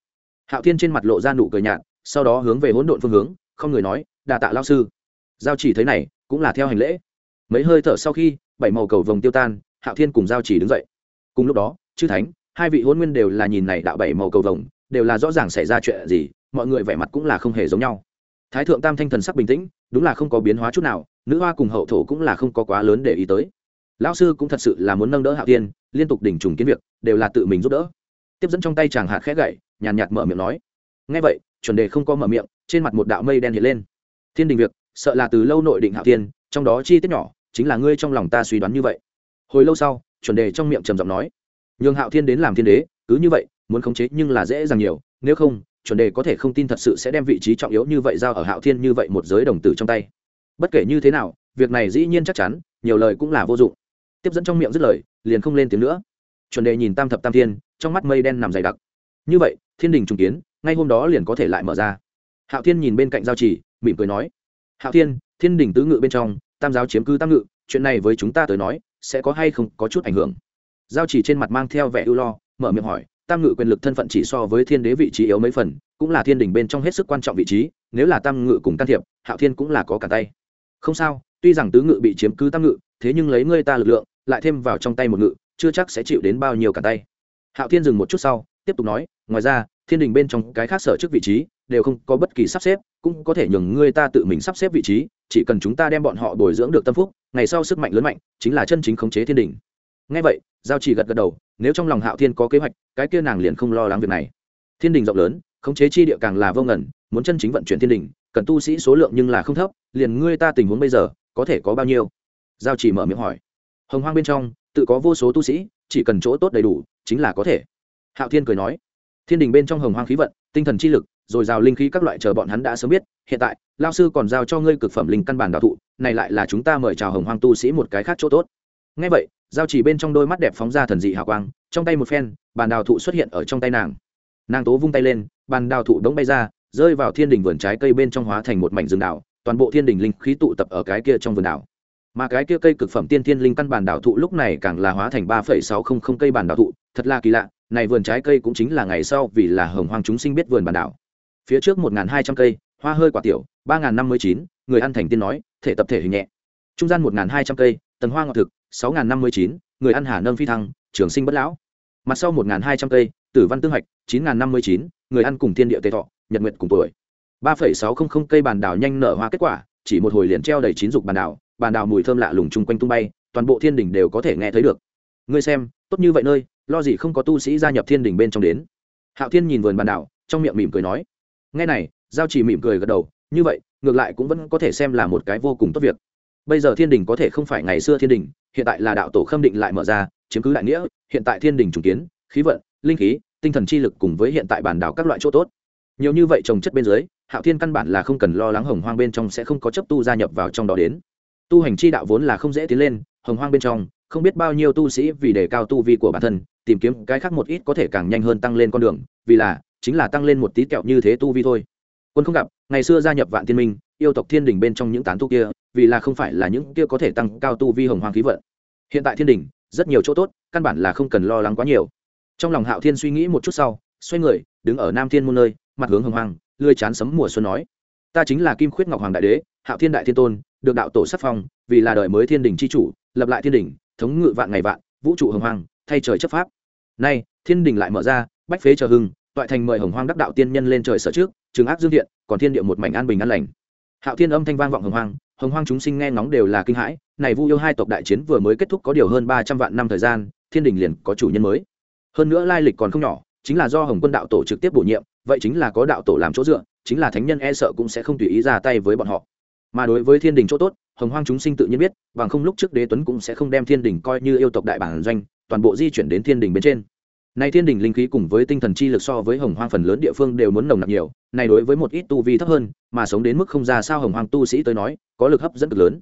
Hạo thiên trên mặt lộ ra nụ cười nhạt, sau đó hướng về hỗn độn phương hướng, không người nói, đà tạ lão sư. Giao chỉ thấy này, cũng là theo hành lễ. Mấy hơi thở sau khi, bảy màu cầu vồng tiêu tan, hạo thiên cùng giao chỉ đứng dậy. Cùng lúc đó, chư thánh, hai vị hôn nguyên đều là nhìn này đạo bảy màu cầu vồng, đều là rõ ràng xảy ra chuyện gì, mọi người vẻ mặt cũng là không hề giống nhau. Thái thượng tam thanh thần sắc bình tĩnh, đúng là không có biến hóa chút nào nữ hoa cùng hậu thổ cũng là không có quá lớn để ý tới. Lão sư cũng thật sự là muốn nâng đỡ hạo tiên liên tục đỉnh trùng kiến việc, đều là tự mình giúp đỡ. Tiếp dẫn trong tay chàng hạt khẽ gậy, nhàn nhạt mở miệng nói. Ngay vậy, chuẩn đề không có mở miệng, trên mặt một đạo mây đen hiện lên. Thiên đình việc, sợ là từ lâu nội định hạo tiên trong đó chi tiết nhỏ, chính là ngươi trong lòng ta suy đoán như vậy. Hồi lâu sau, chuẩn đề trong miệng trầm giọng nói. Nhường hạo thiên đến làm thiên đế, cứ như vậy, muốn khống chế nhưng là dễ dàng nhiều, nếu không, chuẩn đề có thể không tin thật sự sẽ đem vị trí trọng yếu như vậy giao ở hạo thiên như vậy một giới đồng tử trong tay bất kể như thế nào, việc này dĩ nhiên chắc chắn, nhiều lời cũng là vô dụng. Tiếp dẫn trong miệng dứt lời, liền không lên tiếng nữa. Chuẩn đề nhìn tam thập tam thiên, trong mắt mây đen nằm dày đặc. Như vậy, thiên đình trùng kiến, ngay hôm đó liền có thể lại mở ra. Hạo thiên nhìn bên cạnh giao trì, mỉm cười nói, hạo thiên thiên đình tứ ngự bên trong, tam giáo chiếm cứ tam ngự, chuyện này với chúng ta tới nói, sẽ có hay không có chút ảnh hưởng. Giao chỉ trên mặt mang theo vẻ ưu lo, mở miệng hỏi, tam ngự quyền lực thân phận chỉ so với thiên đế vị trí yếu mấy phần, cũng là thiên đình bên trong hết sức quan trọng vị trí, nếu là tam ngự cùng can thiệp, hạo thiên cũng là có cả tay không sao, tuy rằng tứ ngự bị chiếm cứ tam ngự, thế nhưng lấy ngươi ta lực lượng, lại thêm vào trong tay một ngự, chưa chắc sẽ chịu đến bao nhiêu cả tay. Hạo thiên dừng một chút sau, tiếp tục nói, ngoài ra, thiên đình bên trong cái khác sở chức vị trí, đều không có bất kỳ sắp xếp, cũng có thể nhường ngươi ta tự mình sắp xếp vị trí, chỉ cần chúng ta đem bọn họ bồi dưỡng được tâm phúc, ngày sau sức mạnh lớn mạnh, chính là chân chính khống chế thiên đình. Ngay vậy, giao chỉ gật gật đầu, nếu trong lòng hạo thiên có kế hoạch, cái kia nàng liền không lo lắng việc này. Thiên đình rộng lớn, khống chế chi địa càng là vô ngẩn muốn chân chính vận chuyển thiên đình, cần tu sĩ số lượng nhưng là không thấp liền ngươi ta tình huống bây giờ, có thể có bao nhiêu? Giao chỉ mở miệng hỏi. Hồng hoang bên trong, tự có vô số tu sĩ, chỉ cần chỗ tốt đầy đủ, chính là có thể. Hạo thiên cười nói. Thiên đình bên trong hồng hoang khí vận, tinh thần chi lực, rồi rào linh khí các loại chờ bọn hắn đã sớm biết, hiện tại lao sư còn giao cho ngươi cực phẩm linh căn bản đạo thụ, này lại là chúng ta mời chào hồng hoang tu sĩ một cái khác chỗ tốt. Ngay vậy, giao chỉ bên trong đôi mắt đẹp phóng ra thần dị hào quang, trong tay một phen, bàn đào thụ xuất hiện ở trong tay nàng. Nàng tố vung tay lên, bàn đào thụ đống bay ra, rơi vào thiên đình vườn trái cây bên trong hóa thành một mảnh rừng đào toàn bộ thiên đình linh khí tụ tập ở cái kia trong vườn đảo. Mà cái kia cây cực phẩm tiên thiên linh căn bản đảo thụ lúc này càng là hóa thành ba phẩy sáu không không cây bản đảo thụ, thật là kỳ lạ, này vườn trái cây cũng chính là ngày sau vì là hồng hoang chúng sinh biết vườn bản đảo. Phía trước một hai trăm cây, hoa hơi quả tiểu, ba năm mươi chín, người ăn thành tiên nói, thể tập thể hình nhẹ. Trung gian một hai trăm cây, tầng hoa ngọc thực, sáu năm mươi chín, người ăn hà nâng phi thăng, trường sinh bất lão. Mặt sau một hai trăm cây, tử văn tương hạch chín năm mươi chín, người ăn cùng thiên địa tề thọ, nhật nguyện cùng tuổi ba phẩy sáu không không cây bàn đào nhanh nở hoa kết quả chỉ một hồi liền treo đầy chín dục bàn đào. bàn đào mùi thơm lạ lùng chung quanh tung bay toàn bộ thiên đình đều có thể nghe thấy được. Ngươi xem tốt như vậy nơi lo gì không có tu sĩ gia nhập thiên đình bên trong đến. Hạo thiên nhìn vườn bàn đào, trong miệng mỉm cười nói. Nghe này giao chỉ mỉm cười gật đầu như vậy ngược lại cũng vẫn có thể xem là một cái vô cùng tốt việc. Bây giờ thiên đình có thể không phải ngày xưa thiên đình hiện tại là đạo tổ khâm định lại mở ra chiếm cứ đại nghĩa hiện tại thiên đình trùng kiến khí vận linh khí tinh thần chi lực cùng với hiện tại bản đảo các loại chỗ tốt. Nhiều như vậy trồng chất bên dưới hạo thiên căn bản là không cần lo lắng hồng hoang bên trong sẽ không có chấp tu gia nhập vào trong đó đến. Tu hành chi đạo vốn là không dễ tiến lên, hồng hoang bên trong, không biết bao nhiêu tu sĩ vì đề cao tu vi của bản thân, tìm kiếm cái khác một ít có thể càng nhanh hơn tăng lên con đường, vì là, chính là tăng lên một tí kẹo như thế tu vi thôi. Quân không gặp, ngày xưa gia nhập vạn thiên minh, yêu tộc thiên đình bên trong những tán tu kia, vì là không phải là những kia có thể tăng cao tu vi hồng hoang khí vận. Hiện tại thiên đình, rất nhiều chỗ tốt, căn bản là không cần lo lắng quá nhiều. Trong lòng hạo thiên suy nghĩ một chút sau, xoay người, đứng ở nam thiên môn nơi, mặt hướng hồng hoang lươi chán sấm mùa xuân nói. Ta chính là kim khuyết ngọc hoàng đại đế, hạo thiên đại thiên tôn, được đạo tổ sắc phong, vì là đời mới thiên đình c h i chủ, lập lại thiên đình, thống ngự vạn ngày vạn, vũ trụ hồng hoàng thay trời chấp pháp. Nay, thiên đình lại mở ra, bách phế chờ hưng, toại thành mời hồng hoang đắc đạo tiên nhân lên trời sở trước, trường ác dương thiện, còn thiên địa một mảnh an bình an lành. Hạo thiên âm thanh vang vọng hồng hoang hồng hoang chúng sinh nghe ngóng đều là kinh hãi, này vu yêu hai tộc đại chiến vừa mới kết thúc có điều hơn ba trăm vạn năm thời gian, thiên đình liền có chủ nhân mới. Hơn nữa lai lịch còn không nhỏ, chính là do hồng quân đạo tổ trực tiếp bổ nhiệm vậy chính là có đạo tổ làm chỗ dựa, chính là thánh nhân e sợ cũng sẽ không tùy ý ra tay với bọn họ. Mà đối với thiên đình chỗ tốt, hồng hoang chúng sinh tự nhiên biết, bằng không lúc trước đế tuấn cũng sẽ không đem thiên đình coi như yêu tộc đại bản doanh, toàn bộ di chuyển đến thiên đình bên trên. Nay thiên đình linh khí cùng với tinh thần chi lực so với hồng hoang phần lớn địa phương đều muốn nồng nặc nhiều này đối với một ít tu vi thấp hơn, mà sống đến mức không ra sao hồng hoang tu sĩ tới nói, có lực hấp dẫn cực lớn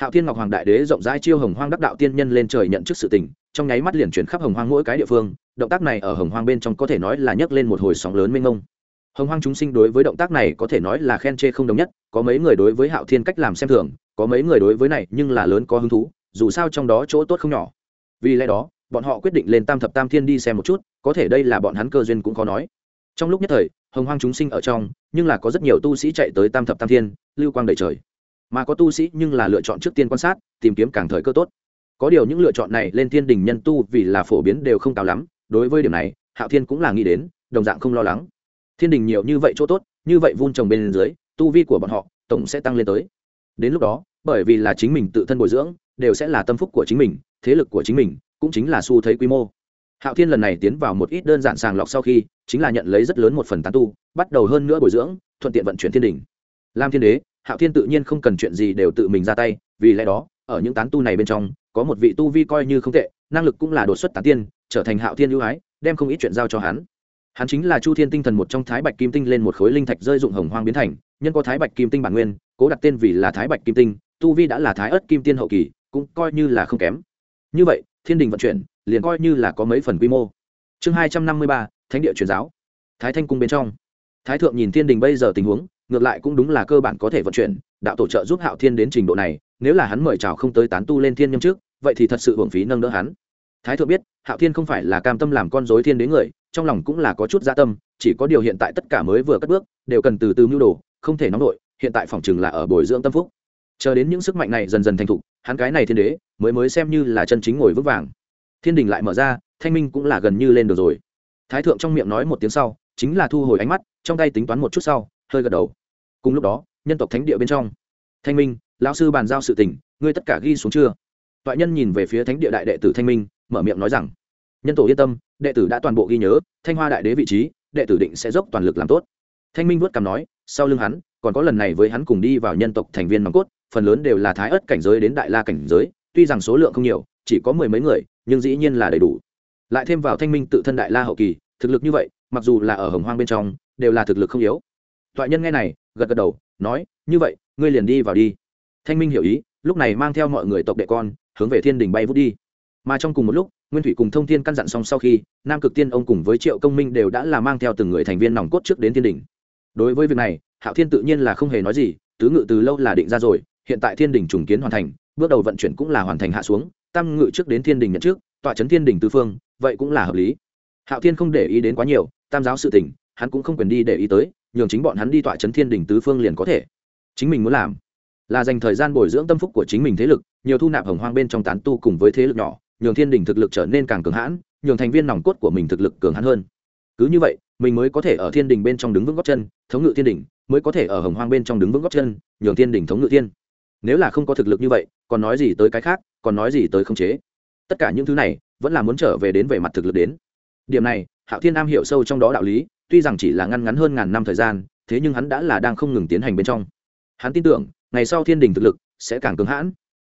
hạo thiên ngọc hoàng đại đế rộng rãi chiêu hồng hoang đắc đạo tiên nhân lên trời nhận chức sự tình, trong nháy mắt liền chuyển khắp hồng hoang mỗi cái địa phương, động tác này ở hồng hoang bên trong có thể nói là nhấc lên một hồi sóng lớn mênh mông. Hồng hoang chúng sinh đối với động tác này có thể nói là khen chê không đồng nhất, có mấy người đối với hạo thiên cách làm xem thường, có mấy người đối với này nhưng là lớn có hứng thú, dù sao trong đó chỗ tốt không nhỏ. Vì lẽ đó, bọn họ quyết định lên tam thập tam thiên đi xem một chút, có thể đây là bọn hắn cơ duyên cũng khó nói. Trong lúc nhất thời, hồng hoang chúng sinh ở trong, nhưng là có rất nhiều tu sĩ chạy tới tam thập tam thiên, lưu quang đầy trời mà có tu sĩ nhưng là lựa chọn trước tiên quan sát, tìm kiếm càng thời cơ tốt. Có điều những lựa chọn này lên thiên đình nhân tu vì là phổ biến đều không cao lắm, đối với điểm này, hạo thiên cũng là nghĩ đến, đồng dạng không lo lắng. Thiên đình nhiều như vậy chỗ tốt, như vậy vun trồng bên dưới, tu vi của bọn họ, tổng sẽ tăng lên tới. Đến lúc đó, bởi vì là chính mình tự thân bồi dưỡng, đều sẽ là tâm phúc của chính mình, thế lực của chính mình, cũng chính là xu thấy quy mô. Hạo thiên lần này tiến vào một ít đơn giản sàng lọc sau khi, chính là nhận lấy rất lớn một phần tán tu, bắt đầu hơn nữa bồi dưỡng, thuận tiện vận chuyển thiên đình. Lam thiên đế hạo thiên tự nhiên không cần chuyện gì đều tự mình ra tay, vì lẽ đó, ở những tán tu này bên trong, có một vị tu vi coi như không tệ, năng lực cũng là đột xuất tán tiên, trở thành hạo thiên ưu ái, đem không ít chuyện giao cho hắn. Hắn chính là chu thiên tinh thần một trong thái bạch kim tinh lên một khối linh thạch rơi dụng hồng hoang biến thành, nhân có thái bạch kim tinh bản nguyên, cố đặt tên vì là thái bạch kim tinh, tu vi đã là thái ớt kim tiên hậu kỳ, cũng coi như là không kém. Như vậy, thiên đình vận chuyển, liền coi như là có mấy phần quy mô. Chương hai trăm năm mươi ba, thánh địa truyền giáo. Thái thanh cung bên trong. Thái thượng nhìn thiên đình bây giờ tình huống ngược lại cũng đúng là cơ bản có thể vận chuyển, đạo tổ trợ giúp hạo thiên đến trình độ này, nếu là hắn mời chào không tới tán tu lên thiên nhâm trước, vậy thì thật sự hưởng phí nâng đỡ hắn. Thái thượng biết, hạo thiên không phải là cam tâm làm con dối thiên đến người, trong lòng cũng là có chút gia tâm, chỉ có điều hiện tại tất cả mới vừa cất bước, đều cần từ từ mưu đồ, không thể nóng nổi, hiện tại phòng chừng là ở bồi dưỡng tâm phúc. Chờ đến những sức mạnh này dần dần thành thục, hắn cái này thiên đế, mới mới xem như là chân chính ngồi vững vàng. Thiên đình lại mở ra, thanh minh cũng là gần như lên được rồi. Thái thượng trong miệng nói một tiếng sau, chính là thu hồi ánh mắt, trong tay tính toán một chút sau hơi gật đầu. Cùng lúc đó, nhân tộc thánh địa bên trong. Thanh minh, lão sư bàn giao sự tình, ngươi tất cả ghi xuống chưa? Toại nhân nhìn về phía thánh địa đại đệ tử thanh minh, mở miệng nói rằng, nhân tổ yên tâm, đệ tử đã toàn bộ ghi nhớ, thanh hoa đại đế vị trí, đệ tử định sẽ dốc toàn lực làm tốt. Thanh minh vuốt cảm nói, sau lưng hắn, còn có lần này với hắn cùng đi vào nhân tộc thành viên nòng cốt, phần lớn đều là thái ớt cảnh giới đến đại la cảnh giới, tuy rằng số lượng không nhiều, chỉ có mười mấy người, nhưng dĩ nhiên là đầy đủ. Lại thêm vào thanh minh tự thân đại la hậu kỳ, thực lực như vậy, mặc dù là ở hồng hoang bên trong, đều là thực lực không yếu toại nhân nghe này, gật gật đầu, nói, như vậy, ngươi liền đi vào đi. Thanh minh hiểu ý, lúc này mang theo mọi người tộc đệ con, hướng về thiên đình bay vút đi. Mà trong cùng một lúc, nguyên thủy cùng thông thiên căn dặn xong sau khi, nam cực tiên ông cùng với triệu công minh đều đã là mang theo từng người thành viên nòng cốt trước đến thiên đình. Đối với việc này, hạo thiên tự nhiên là không hề nói gì, tứ ngự từ lâu là định ra rồi, hiện tại thiên đình trùng kiến hoàn thành, bước đầu vận chuyển cũng là hoàn thành hạ xuống, tam ngự trước đến thiên đình nhận trước, tọa trấn thiên đình tư phương, vậy cũng là hợp lý. Hạo thiên không để ý đến quá nhiều, tam giáo sự tỉnh hắn cũng không quyền đi để ý tới nhường chính bọn hắn đi tọa chấn thiên đình tứ phương liền có thể. Chính mình muốn làm là dành thời gian bồi dưỡng tâm phúc của chính mình thế lực, nhiều thu nạp hồng hoang bên trong tán tu cùng với thế lực nhỏ, nhường thiên đình thực lực trở nên càng cường hãn, nhường thành viên nòng cốt của mình thực lực cường hãn hơn. Cứ như vậy, mình mới có thể ở thiên đình bên trong đứng vững góc chân, thống ngự thiên đình, mới có thể ở hồng hoang bên trong đứng vững góc chân, nhường thiên đỉnh thống ngự thiên. Nếu là không có thực lực như vậy, còn nói gì tới cái khác, còn nói gì tới khống chế. Tất cả những thứ này, vẫn là muốn trở về đến về mặt thực lực đến. Điểm này, hạo thiên nam hiểu sâu trong đó đạo lý tuy rằng chỉ là ngăn ngắn hơn ngàn năm thời gian, thế nhưng hắn đã là đang không ngừng tiến hành bên trong. Hắn tin tưởng, ngày sau thiên đình thực lực sẽ càng cứng hãn.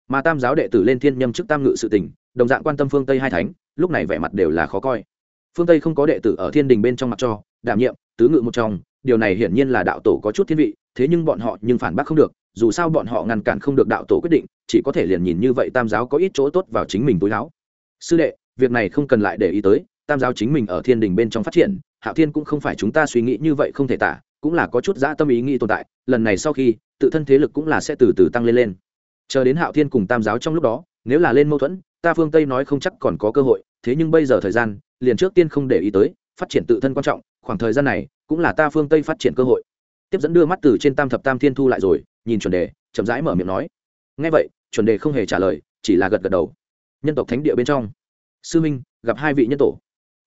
Mà tam giáo đệ tử lên thiên nhâm chức tam ngự sự tỉnh đồng dạng quan tâm phương tây hai thánh, lúc này vẻ mặt đều là khó coi. Phương tây không có đệ tử ở thiên đình bên trong mặt cho, đảm nhiệm, tứ ngự một trong, điều này hiển nhiên là đạo tổ có chút thiên vị, thế nhưng bọn họ nhưng phản bác không được, dù sao bọn họ ngăn cản không được đạo tổ quyết định, chỉ có thể liền nhìn như vậy tam giáo có ít chỗ tốt vào chính mình túi láo. Sư đệ, việc này không cần lại để ý tới, tam giáo chính mình ở thiên đình bên trong phát triển hạo thiên cũng không phải chúng ta suy nghĩ như vậy không thể tả, cũng là có chút dã tâm ý nghĩ tồn tại, lần này sau khi, tự thân thế lực cũng là sẽ từ từ tăng lên lên. Chờ đến hạo thiên cùng tam giáo trong lúc đó, nếu là lên mâu thuẫn, ta phương tây nói không chắc còn có cơ hội, thế nhưng bây giờ thời gian, liền trước tiên không để ý tới, phát triển tự thân quan trọng, khoảng thời gian này, cũng là ta phương tây phát triển cơ hội. Tiếp dẫn đưa mắt từ trên tam thập tam thiên thu lại rồi, nhìn chuẩn đề, chậm rãi mở miệng nói. Ngay vậy, chuẩn đề không hề trả lời, chỉ là gật gật đầu. Nhân tộc thánh địa bên trong. Sư minh, gặp hai vị nhân tổ.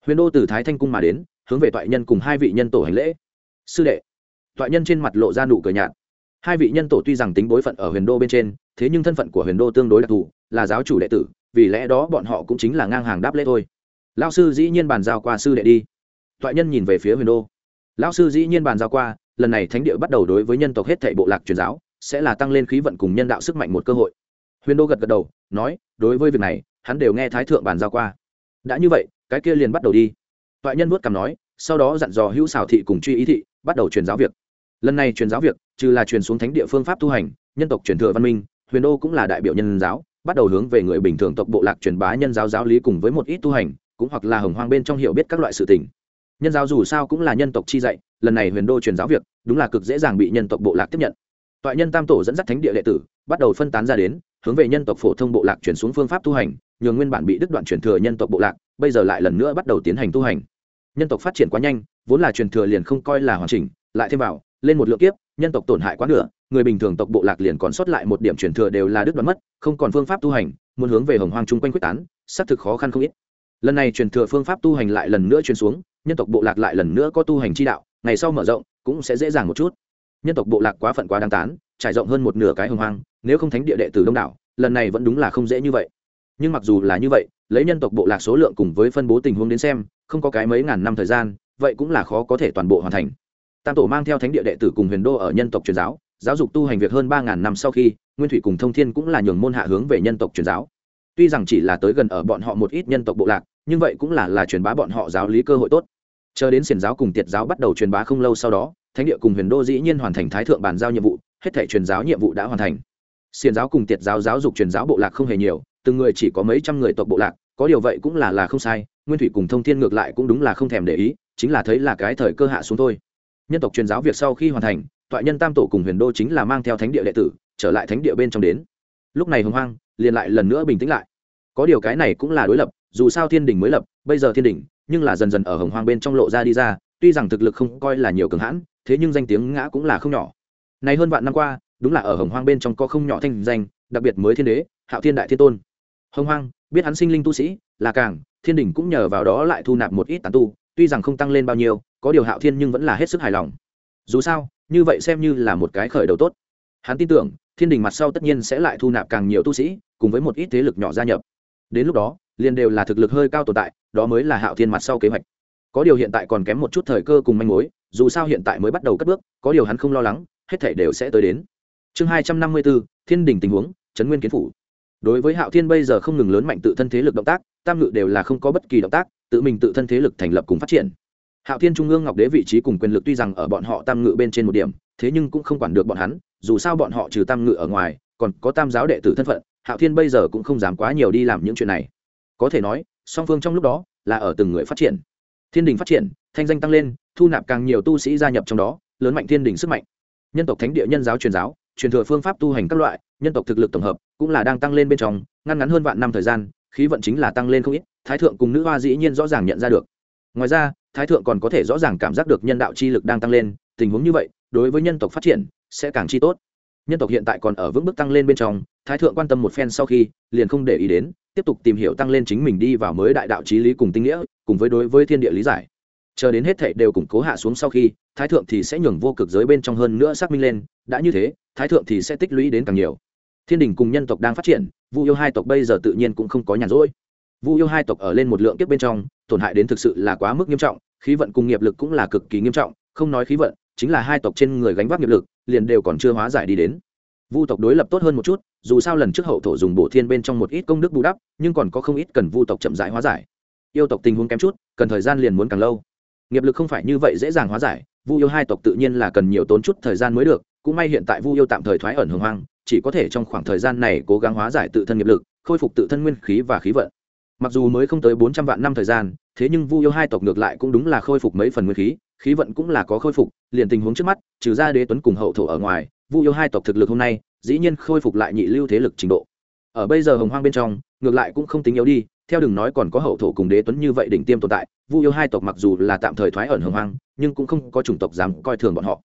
Huyền đô từ thái thanh cung mà đến hướng về toại nhân cùng hai vị nhân tổ hành lễ. Sư đệ. Toại nhân trên mặt lộ ra nụ cười nhạt. Hai vị nhân tổ tuy rằng tính bối phận ở huyền đô bên trên, thế nhưng thân phận của huyền đô tương đối đặc thù, là giáo chủ đệ tử, vì lẽ đó bọn họ cũng chính là ngang hàng đáp lễ thôi. Lao sư dĩ nhiên bàn giao qua sư đệ đi. Toại nhân nhìn về phía huyền đô. Lão sư dĩ nhiên bàn giao qua, lần này thánh địa bắt đầu đối với nhân tộc hết thảy bộ lạc truyền giáo, sẽ là tăng lên khí vận cùng nhân đạo sức mạnh một cơ hội. Huyền đô gật gật đầu, nói, đối với việc này, hắn đều nghe thái thượng bàn giao qua. Đã như vậy, cái kia liền bắt đầu đi toại nhân vuốt cằm nói, sau đó dặn dò hữu xảo thị cùng truy ý thị, bắt đầu truyền giáo việc. Lần này truyền giáo việc, trừ là truyền xuống thánh địa phương pháp tu hành, nhân tộc truyền thừa văn minh, huyền đô cũng là đại biểu nhân giáo, bắt đầu hướng về người bình thường tộc bộ lạc truyền bá nhân giáo giáo lý cùng với một ít tu hành, cũng hoặc là hồng hoang bên trong hiểu biết các loại sự tình. Nhân giáo dù sao cũng là nhân tộc chi dạy, lần này huyền đô truyền giáo việc, đúng là cực dễ dàng bị nhân tộc bộ lạc tiếp nhận. Toại nhân tam tổ dẫn dắt thánh địa đệ tử, bắt đầu phân tán ra đến, hướng về nhân tộc phổ thông bộ lạc chuyển xuống phương pháp tu hành, nhường nguyên bản bị đứt đoạn truyền thừa nhân tộc bộ lạc, bây giờ lại lần nữa bắt đầu tiến hành tu hành nhân tộc phát triển quá nhanh, vốn là truyền thừa liền không coi là hoàn chỉnh, lại thêm vào, lên một lượng kiếp, nhân tộc tổn hại quá nửa, người bình thường tộc bộ lạc liền còn sót lại một điểm truyền thừa đều là đứt đoạn mất, không còn phương pháp tu hành, muốn hướng về hồng hoang chung quanh quyết tán, xác thực khó khăn không ít. Lần này truyền thừa phương pháp tu hành lại lần nữa truyền xuống, nhân tộc bộ lạc lại lần nữa có tu hành chi đạo, ngày sau mở rộng, cũng sẽ dễ dàng một chút. Nhân tộc bộ lạc quá phận quá đáng tán, trải rộng hơn một nửa cái hồng hoang, nếu không thánh địa đệ tử đông đảo, lần này vẫn đúng là không dễ như vậy. Nhưng mặc dù là như vậy, lấy nhân tộc bộ lạc số lượng cùng với phân bố tình huống đến xem không có cái mấy ngàn năm thời gian, vậy cũng là khó có thể toàn bộ hoàn thành. Tam tổ mang theo thánh địa đệ tử cùng huyền đô ở nhân tộc truyền giáo giáo dục tu hành việc hơn ba ngàn năm sau khi, nguyên thủy cùng thông thiên cũng là nhường môn hạ hướng về nhân tộc truyền giáo. Tuy rằng chỉ là tới gần ở bọn họ một ít nhân tộc bộ lạc, nhưng vậy cũng là là truyền bá bọn họ giáo lý cơ hội tốt. Chờ đến xiển giáo cùng tiệt giáo bắt đầu truyền bá không lâu sau đó, thánh địa cùng huyền đô dĩ nhiên hoàn thành thái thượng bàn giao nhiệm vụ, hết thể truyền giáo nhiệm vụ đã hoàn thành. Xiển giáo cùng tiệt giáo giáo dục truyền giáo bộ lạc không hề nhiều, từng người chỉ có mấy trăm người tộc bộ lạc có điều vậy cũng là là không sai, nguyên thủy cùng thông thiên ngược lại cũng đúng là không thèm để ý, chính là thấy là cái thời cơ hạ xuống thôi. Nhân tộc truyền giáo việc sau khi hoàn thành, toại nhân tam tổ cùng huyền đô chính là mang theo thánh địa đệ tử, trở lại thánh địa bên trong đến. Lúc này hồng hoang, liền lại lần nữa bình tĩnh lại. Có điều cái này cũng là đối lập, dù sao thiên đình mới lập, bây giờ thiên đình, nhưng là dần dần ở hồng hoang bên trong lộ ra đi ra, tuy rằng thực lực không coi là nhiều cường hãn, thế nhưng danh tiếng ngã cũng là không nhỏ. Này hơn vạn năm qua, đúng là ở hồng hoang bên trong có không nhỏ thanh danh, đặc biệt mới thiên đế, hạo thiên đại thiên tôn hồng hoang, biết hắn sinh linh tu sĩ, là càng, thiên đình cũng nhờ vào đó lại thu nạp một ít tán tu, tuy rằng không tăng lên bao nhiêu, có điều hạo thiên nhưng vẫn là hết sức hài lòng. Dù sao, như vậy xem như là một cái khởi đầu tốt. Hắn tin tưởng, thiên đình mặt sau tất nhiên sẽ lại thu nạp càng nhiều tu sĩ, cùng với một ít thế lực nhỏ gia nhập. Đến lúc đó, liền đều là thực lực hơi cao tồn tại, đó mới là hạo thiên mặt sau kế hoạch. Có điều hiện tại còn kém một chút thời cơ cùng manh mối, dù sao hiện tại mới bắt đầu cất bước, có điều hắn không lo lắng, hết thể đều sẽ tới đến. Chương hai trăm năm mươi bốn, thiên đình tình huống trấn nguyên kiến phủ đối với hạo thiên bây giờ không ngừng lớn mạnh tự thân thế lực động tác, tam ngự đều là không có bất kỳ động tác, tự mình tự thân thế lực thành lập cùng phát triển. Hạo thiên trung ương ngọc đế vị trí cùng quyền lực tuy rằng ở bọn họ tam ngự bên trên một điểm, thế nhưng cũng không quản được bọn hắn, dù sao bọn họ trừ tam ngự ở ngoài, còn có tam giáo đệ tử thân phận, hạo thiên bây giờ cũng không dám quá nhiều đi làm những chuyện này. Có thể nói, song phương trong lúc đó là ở từng người phát triển. Thiên đình phát triển, thanh danh tăng lên, thu nạp càng nhiều tu sĩ gia nhập trong đó, lớn mạnh thiên đình sức mạnh. Nhân tộc thánh địa nhân giáo truyền giáo, truyền thừa phương pháp tu hành các loại nhân tộc thực lực tổng hợp cũng là đang tăng lên bên trong, ngăn ngắn hơn vạn năm thời gian, khí vận chính là tăng lên không ít, thái thượng cùng nữ hoa dĩ nhiên rõ ràng nhận ra được. Ngoài ra, thái thượng còn có thể rõ ràng cảm giác được nhân đạo chi lực đang tăng lên, tình huống như vậy, đối với nhân tộc phát triển sẽ càng chi tốt. Nhân tộc hiện tại còn ở vững bước tăng lên bên trong, thái thượng quan tâm một phen sau khi, liền không để ý đến, tiếp tục tìm hiểu tăng lên chính mình đi vào mới đại đạo trí lý cùng tinh nghĩa, cùng với đối với thiên địa lý giải. Chờ đến hết thệ đều củng cố hạ xuống sau khi, thái thượng thì sẽ nhường vô cực giới bên trong hơn nữa xác minh lên, đã như thế, thái thượng thì sẽ tích lũy đến càng nhiều thiên đình cùng nhân tộc đang phát triển, vu yêu hai tộc bây giờ tự nhiên cũng không có nhàn rỗi. Vu yêu hai tộc ở lên một lượng kiếp bên trong, tổn hại đến thực sự là quá mức nghiêm trọng, khí vận cùng nghiệp lực cũng là cực kỳ nghiêm trọng, không nói khí vận, chính là hai tộc trên người gánh vác nghiệp lực, liền đều còn chưa hóa giải đi đến. Vu tộc đối lập tốt hơn một chút, dù sao lần trước hậu thổ dùng bổ thiên bên trong một ít công đức bù đắp, nhưng còn có không ít cần vu tộc chậm rãi hóa giải. Yêu tộc tình huống kém chút, cần thời gian liền muốn càng lâu. Nghiệp lực không phải như vậy dễ dàng hóa giải, vu yêu hai tộc tự nhiên là cần nhiều tốn chút thời gian mới được, cũng may hiện tại vu yêu tạm thời thoái ẩn hưởng hoang chỉ có thể trong khoảng thời gian này cố gắng hóa giải tự thân nghiệp lực, khôi phục tự thân nguyên khí và khí vận. Mặc dù mới không tới bốn trăm vạn năm thời gian, thế nhưng vu yêu hai tộc ngược lại cũng đúng là khôi phục mấy phần nguyên khí khí vận cũng là có khôi phục, liền tình huống trước mắt, trừ ra đế tuấn cùng hậu thổ ở ngoài, vu yêu hai tộc thực lực hôm nay, dĩ nhiên khôi phục lại nhị lưu thế lực trình độ. Ở bây giờ hồng hoang bên trong, ngược lại cũng không tính yếu đi, theo đừng nói còn có hậu thổ cùng đế tuấn như vậy đỉnh tiêm tồn tại, vu yêu hai tộc mặc dù là tạm thời thoái ẩn hồng hoang, nhưng cũng không có chủng tộc dám coi thường bọn họ.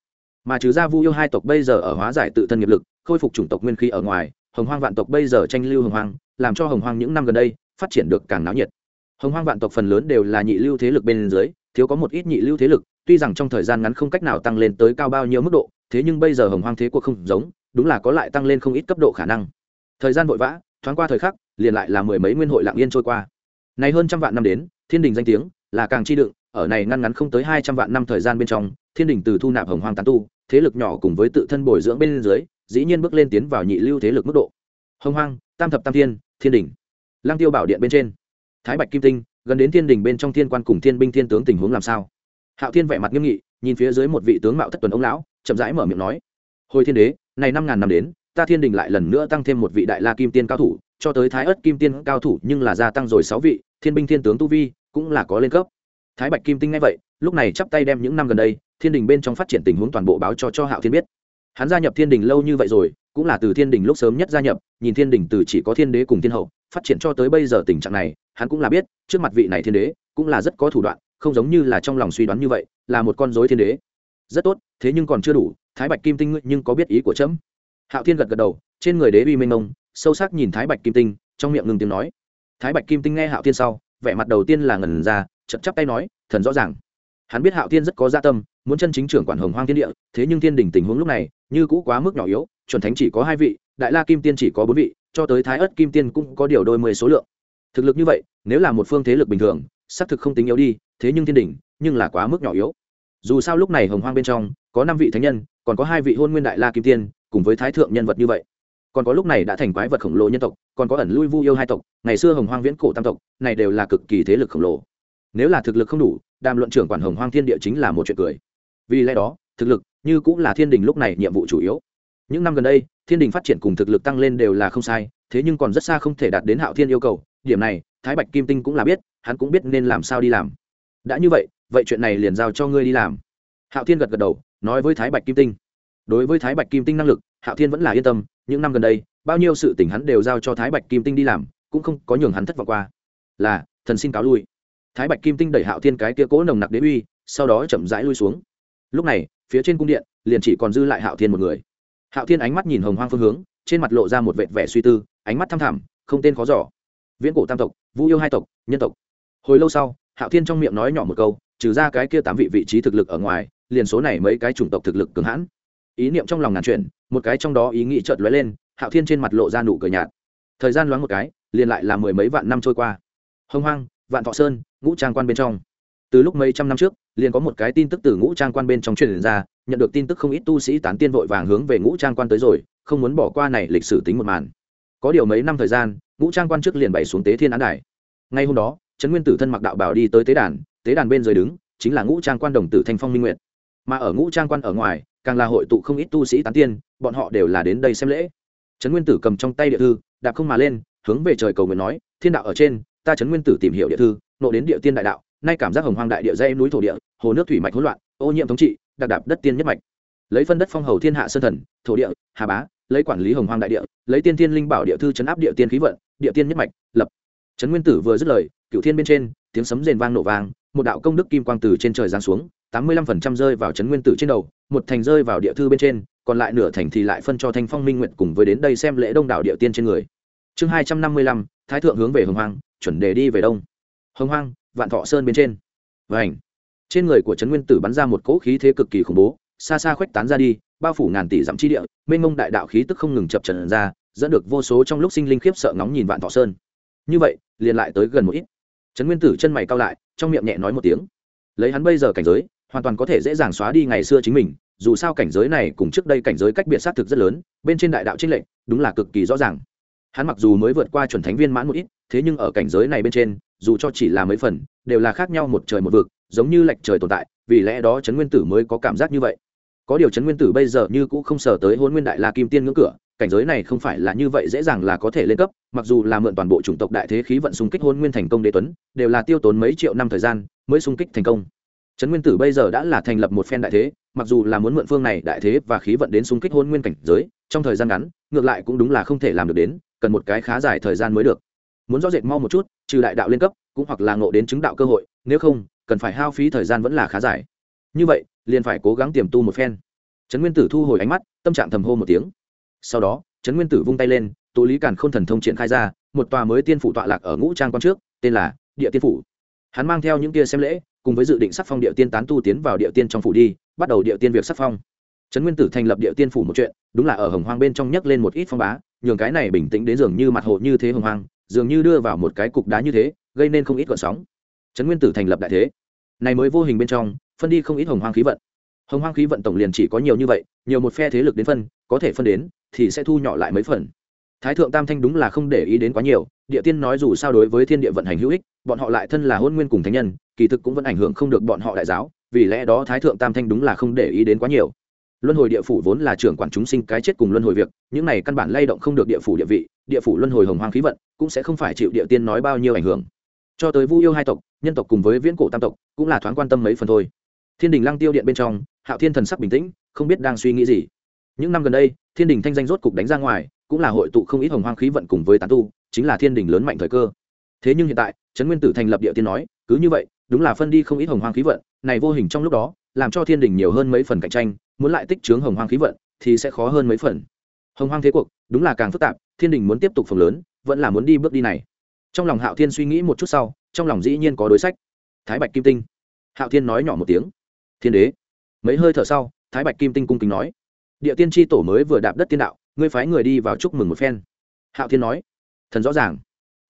Mà trừ ra vu yêu hai tộc bây giờ ở hóa giải tự thân nghiệp lực khôi phục chủng tộc nguyên khí ở ngoài, hồng hoang vạn tộc bây giờ tranh lưu hồng hoang, làm cho hồng hoang những năm gần đây, phát triển được càng náo nhiệt. Hồng hoang vạn tộc phần lớn đều là nhị lưu thế lực bên dưới, thiếu có một ít nhị lưu thế lực, tuy rằng trong thời gian ngắn không cách nào tăng lên tới cao bao nhiêu mức độ, thế nhưng bây giờ hồng hoang thế cuộc không giống, đúng là có lại tăng lên không ít cấp độ khả năng. Thời gian vội vã, thoáng qua thời khắc, liền lại là mười mấy nguyên hội lạng yên trôi qua. Này hơn trăm vạn năm đến, thiên đình danh tiếng là càng chi đựng, ở này ngăn ngắn không tới hai trăm vạn năm thời gian bên trong, thiên đình từ thu nạp hồng hoang tán tu, thế lực nhỏ cùng với tự thân bồi dưỡng bên dưới dĩ nhiên bước lên tiến vào nhị lưu thế lực mức độ. Hồng hoang, tam thập tam thiên thiên đình lang tiêu bảo điện bên trên. Thái bạch kim tinh, gần đến thiên đình bên trong thiên quan cùng thiên binh thiên tướng tình huống làm sao? Hạo thiên vẻ mặt nghiêm nghị, nhìn phía dưới một vị tướng mạo thất tuần ông lão, chậm rãi mở miệng nói, hồi thiên đế, này năm ngàn năm đến, ta thiên đình lại lần nữa tăng thêm một vị đại la kim tiên cao thủ, cho tới thái ất kim tiên cao thủ nhưng là gia tăng rồi sáu vị, thiên binh thiên tướng tu vi cũng là có lên cấp. Thái bạch kim tinh ngay vậy, lúc này chắp tay đem những năm gần đây, thiên đình bên trong phát triển tình huống toàn bộ báo cho cho hạo thiên biết hắn gia nhập thiên đình lâu như vậy rồi, cũng là từ thiên đình lúc sớm nhất gia nhập, nhìn thiên đình từ chỉ có thiên đế cùng thiên hậu, phát triển cho tới bây giờ tình trạng này, hắn cũng là biết, trước mặt vị này thiên đế, cũng là rất có thủ đoạn, không giống như là trong lòng suy đoán như vậy, là một con dối thiên đế. Rất tốt, thế nhưng còn chưa đủ, thái bạch kim tinh nhưng có biết ý của trẫm hạo thiên gật gật đầu, trên người đế uy mênh mông, sâu sắc nhìn thái bạch kim tinh, trong miệng ngừng tiếng nói. Thái bạch kim tinh nghe hạo thiên sau, vẻ mặt đầu tiên là ngần ra, chậm chắp tay nói, thần rõ ràng. Hắn biết hạo thiên rất có gia tâm, muốn chân chính trưởng quản hồng hoang thiên địa, thế nhưng thiên đình tình huống lúc này như cũ quá mức nhỏ yếu, chuẩn thánh chỉ có hai vị, đại la kim tiên chỉ có bốn vị, cho tới thái ất kim tiên cũng có điều đôi mươi số lượng. Thực lực như vậy, nếu là một phương thế lực bình thường, xác thực không tính yếu đi, thế nhưng thiên đình nhưng là quá mức nhỏ yếu. Dù sao lúc này hồng hoang bên trong, có năm vị thánh nhân, còn có hai vị hôn nguyên đại la kim tiên, cùng với thái thượng nhân vật như vậy. Còn có lúc này đã thành quái vật khổng lồ nhân tộc, còn có ẩn lui vu yêu hai tộc, ngày xưa hồng hoang viễn cổ tam tộc, này đều là cực kỳ thế lực khổng lồ. Nếu là thực lực không đủ, đàm luận trưởng quản hồng hoang thiên địa chính là một chuyện cười. Vì lẽ đó thực lực, như cũng là thiên đình lúc này nhiệm vụ chủ yếu. Những năm gần đây, thiên đình phát triển cùng thực lực tăng lên đều là không sai, thế nhưng còn rất xa không thể đạt đến hạo thiên yêu cầu. Điểm này, thái bạch kim tinh cũng là biết, hắn cũng biết nên làm sao đi làm. Đã như vậy vậy chuyện này liền giao cho ngươi đi làm. Hạo thiên gật gật đầu, nói với thái bạch kim tinh. Đối với thái bạch kim tinh năng lực, hạo thiên vẫn là yên tâm, những năm gần đây, bao nhiêu sự tình hắn đều giao cho thái bạch kim tinh đi làm, cũng không có nhường hắn thất vọng qua. Là, thần xin cáo lui. Thái bạch kim tinh đẩy hạo thiên cái kia cố nồng nặc đế uy, sau đó chậm rãi lui xuống. Lúc này phía trên cung điện, liền chỉ còn dư lại hạo thiên một người. Hạo thiên ánh mắt nhìn hồng hoang phương hướng, trên mặt lộ ra một vệt vẻ suy tư, ánh mắt thăm thẳm, không tên khó giỏ viễn cổ tam tộc vũ yêu hai tộc, nhân tộc. Hồi lâu sau, hạo thiên trong miệng nói nhỏ một câu, trừ ra cái kia tám vị vị trí thực lực ở ngoài, liền số này mấy cái chủng tộc thực lực cường hãn. Ý niệm trong lòng ngàn chuyển, một cái trong đó ý nghĩ chợt lóe lên, hạo thiên trên mặt lộ ra nụ cười nhạt. Thời gian loáng một cái, liền lại là mười mấy vạn năm trôi qua. Hông hoang, vạn thọ sơn, ngũ trang quan bên trong từ lúc mấy trăm năm trước, liền có một cái tin tức từ ngũ trang quan bên trong truyền ra, nhận được tin tức không ít tu sĩ tán tiên vội vàng hướng về ngũ trang quan tới rồi, không muốn bỏ qua này lịch sử tính một màn. Có điều mấy năm thời gian, ngũ trang quan trước liền bày xuống tế thiên án đài. Ngay hôm đó, trấn nguyên tử thân mặc đạo bảo đi tới tế đàn tế đàn bên dưới đứng, chính là ngũ trang quan đồng tử thanh phong minh nguyệt. Mà ở ngũ trang quan ở ngoài, càng là hội tụ không ít tu sĩ tán tiên, bọn họ đều là đến đây xem lễ. Trấn nguyên tử cầm trong tay địa thư, đạp không mà lên, hướng về trời cầu nguyện nói, thiên đạo ở trên, ta trấn nguyên tử tìm hiểu địa thư, nộ đến địa tiên đại đạo nay cảm giác hồng hoang đại địa dây núi thổ địa, hồ nước thủy mạch hỗn loạn, ô nhiễm thống trị, đặc đạp đất tiên nhất mạch. Lấy phân đất phong hầu thiên hạ sơn thần, thổ địa, hà bá, lấy quản lý hồng hoang đại địa, lấy tiên thiên linh bảo địa thư chấn áp địa tiên khí vận, địa tiên nhất mạch, lập. Trấn nguyên tử vừa dứt lời cựu thiên bên trên, tiếng sấm rền vang nổ vang, một đạo công đức kim quang từ trên trời giáng xuống, tám mươi lăm phần trăm rơi vào trấn nguyên tử trên đầu, một thành rơi vào địa thư bên trên, còn lại nửa thành thì lại phân cho thanh phong minh nguyện cùng với đến đây xem lễ đông đảo địa tiên trên người. Chương hai trăm năm mươi lăm, thái thượng hướng về hồng hoang, chuẩn đề đi về đông. Hồng hoang vạn thọ sơn bên trên. Vảnh trên người của trấn nguyên tử bắn ra một cỗ khí thế cực kỳ khủng bố, xa xa khuếch tán ra đi, bao phủ ngàn tỷ dặm chi địa, mênh mông đại đạo khí tức không ngừng chập trần ra, dẫn được vô số trong lúc sinh linh khiếp sợ ngóng nhìn vạn thọ sơn. Như vậy, liền lại tới gần một ít. Trấn nguyên tử chân mày cao lại, trong miệng nhẹ nói một tiếng. Lấy hắn bây giờ cảnh giới, hoàn toàn có thể dễ dàng xóa đi ngày xưa chính mình, dù sao cảnh giới này cùng trước đây cảnh giới cách biệt xác thực rất lớn, bên trên đại đạo trinh lệnh đúng là cực kỳ rõ ràng. Hắn mặc dù mới vượt qua chuẩn thánh viên mãn một ít, thế nhưng ở cảnh giới này bên trên dù cho chỉ là mấy phần, đều là khác nhau một trời một vực, giống như lệch trời tồn tại, vì lẽ đó trấn nguyên tử mới có cảm giác như vậy. Có điều trấn nguyên tử bây giờ như cũng không sờ tới hôn nguyên đại la kim tiên ngưỡng cửa, cảnh giới này không phải là như vậy dễ dàng là có thể lên cấp, mặc dù là mượn toàn bộ chủng tộc đại thế khí vận xung kích hôn nguyên thành công đế tuấn, đều là tiêu tốn mấy triệu năm thời gian mới xung kích thành công. Trấn nguyên tử bây giờ đã là thành lập một phen đại thế, mặc dù là muốn mượn phương này đại thế và khí vận đến xung kích hôn nguyên cảnh giới, trong thời gian ngắn, ngược lại cũng đúng là không thể làm được đến, cần một cái khá dài thời gian mới được muốn rõ rệt mau một chút, trừ đại đạo lên cấp, cũng hoặc là ngộ đến chứng đạo cơ hội, nếu không, cần phải hao phí thời gian vẫn là khá dài. Như vậy, liền phải cố gắng tiềm tu một phen. Trấn nguyên tử thu hồi ánh mắt, tâm trạng thầm hô một tiếng. Sau đó, trấn nguyên tử vung tay lên, tụ lý càn k h ô n thần thông triển khai ra, một tòa mới tiên phủ tọa lạc ở ngũ trang quan trước, tên là địa tiên phủ. Hắn mang theo những kia xem lễ, cùng với dự định sắc phong địa tiên tán tu tiến vào địa tiên trong phủ đi, bắt đầu địa tiên việc sắc phong. Trấn nguyên tử thành lập địa tiên phủ một chuyện, đúng là ở hồng hoang bên trong nhấc lên một ít phong bá, nhường cái này bình tĩnh đến dường như mặt hồ như thế hồng hoang dường như đưa vào một cái cục đá như thế, gây nên không ít gọn sóng. Trấn nguyên tử thành lập đại thế. Này mới vô hình bên trong, phân đi không ít hồng hoang khí vận. Hồng hoang khí vận tổng liền chỉ có nhiều như vậy, nhiều một phe thế lực đến phân, có thể phân đến, thì sẽ thu nhỏ lại mấy phần. Thái thượng tam thanh đúng là không để ý đến quá nhiều, địa tiên nói dù sao đối với thiên địa vận hành hữu ích, bọn họ lại thân là hôn nguyên cùng thánh nhân, kỳ thực cũng vẫn ảnh hưởng không được bọn họ đại giáo, vì lẽ đó thái thượng tam thanh đúng là không để ý đến quá nhiều luân hồi địa phủ vốn là trưởng quản chúng sinh cái chết cùng luân hồi việc, những này căn bản lay động không được địa phủ địa vị, địa phủ luân hồi hồng hoang khí vận cũng sẽ không phải chịu địa tiên nói bao nhiêu ảnh hưởng. Cho tới vu yêu hai tộc, nhân tộc cùng với viễn cổ tam tộc cũng là thoáng quan tâm mấy phần thôi. Thiên đình lăng tiêu điện bên trong, hạo thiên thần sắc bình tĩnh, không biết đang suy nghĩ gì. Những năm gần đây, thiên đình thanh danh rốt cục đánh ra ngoài, cũng là hội tụ không ít hồng hoang khí vận cùng với tán tu, chính là thiên đình lớn mạnh thời cơ. Thế nhưng hiện tại, trấn nguyên tử thành lập địa tiên nói, cứ như vậy, đúng là phân đi không ít hồng hoang khí vận, này vô hình trong lúc đó làm cho thiên đình nhiều hơn mấy phần cạnh tranh, muốn lại tích chướng hồng hoang khí vận thì sẽ khó hơn mấy phần. Hồng hoang thế cuộc, đúng là càng phức tạp, thiên đình muốn tiếp tục phần lớn, vẫn là muốn đi bước đi này. Trong lòng hạo thiên suy nghĩ một chút sau, trong lòng dĩ nhiên có đối sách. Thái bạch kim tinh. Hạo thiên nói nhỏ một tiếng. Thiên đế. Mấy hơi thở sau, thái bạch kim tinh cung kính nói. Địa tiên tri tổ mới vừa đạp đất tiên đạo, ngươi phái người đi vào chúc mừng một phen. Hạo thiên nói. Thần rõ ràng.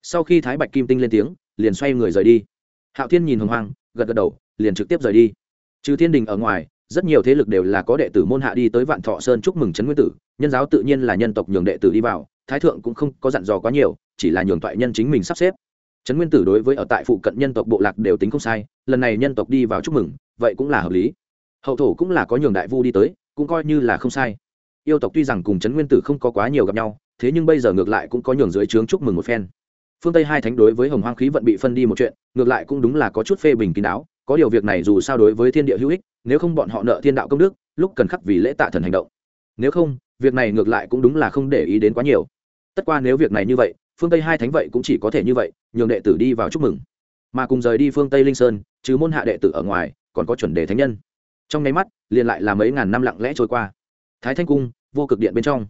Sau khi thái bạch kim tinh lên tiếng, liền xoay người rời đi. Hạo thiên nhìn hồng hoang, gật gật đầu, liền trực tiếp rời đi trừ thiên đình ở ngoài, rất nhiều thế lực đều là có đệ tử môn hạ đi tới vạn thọ sơn chúc mừng trấn nguyên tử, nhân giáo tự nhiên là nhân tộc nhường đệ tử đi vào, thái thượng cũng không có dặn dò quá nhiều, chỉ là nhường toại nhân chính mình sắp xếp. Trấn nguyên tử đối với ở tại phụ cận nhân tộc bộ lạc đều tính không sai, lần này nhân tộc đi vào chúc mừng, vậy cũng là hợp lý. Hậu thổ cũng là có nhường đại vu đi tới, cũng coi như là không sai. Yêu tộc tuy rằng cùng trấn nguyên tử không có quá nhiều gặp nhau, thế nhưng bây giờ ngược lại cũng có nhường dưới trướng chúc mừng một phen. Phương tây hai thánh đối với hồng hoang khí vận bị phân đi một chuyện, ngược lại cũng đúng là có chút phê bình kín đáo có điều việc này dù sao đối với thiên địa hữu ích, nếu không bọn họ nợ thiên đạo công đức, lúc cần khắc vì lễ tạ thần hành động. Nếu không, việc này ngược lại cũng đúng là không để ý đến quá nhiều. Tất qua nếu việc này như vậy, phương tây hai thánh vậy cũng chỉ có thể như vậy, nhường đệ tử đi vào chúc mừng. Mà cùng rời đi phương tây linh sơn chứ môn hạ đệ tử ở ngoài, còn có chuẩn đề thánh nhân. Trong nháy mắt, liền lại là mấy ngàn năm lặng lẽ trôi qua. Thái thanh cung, vô cực điện bên trong.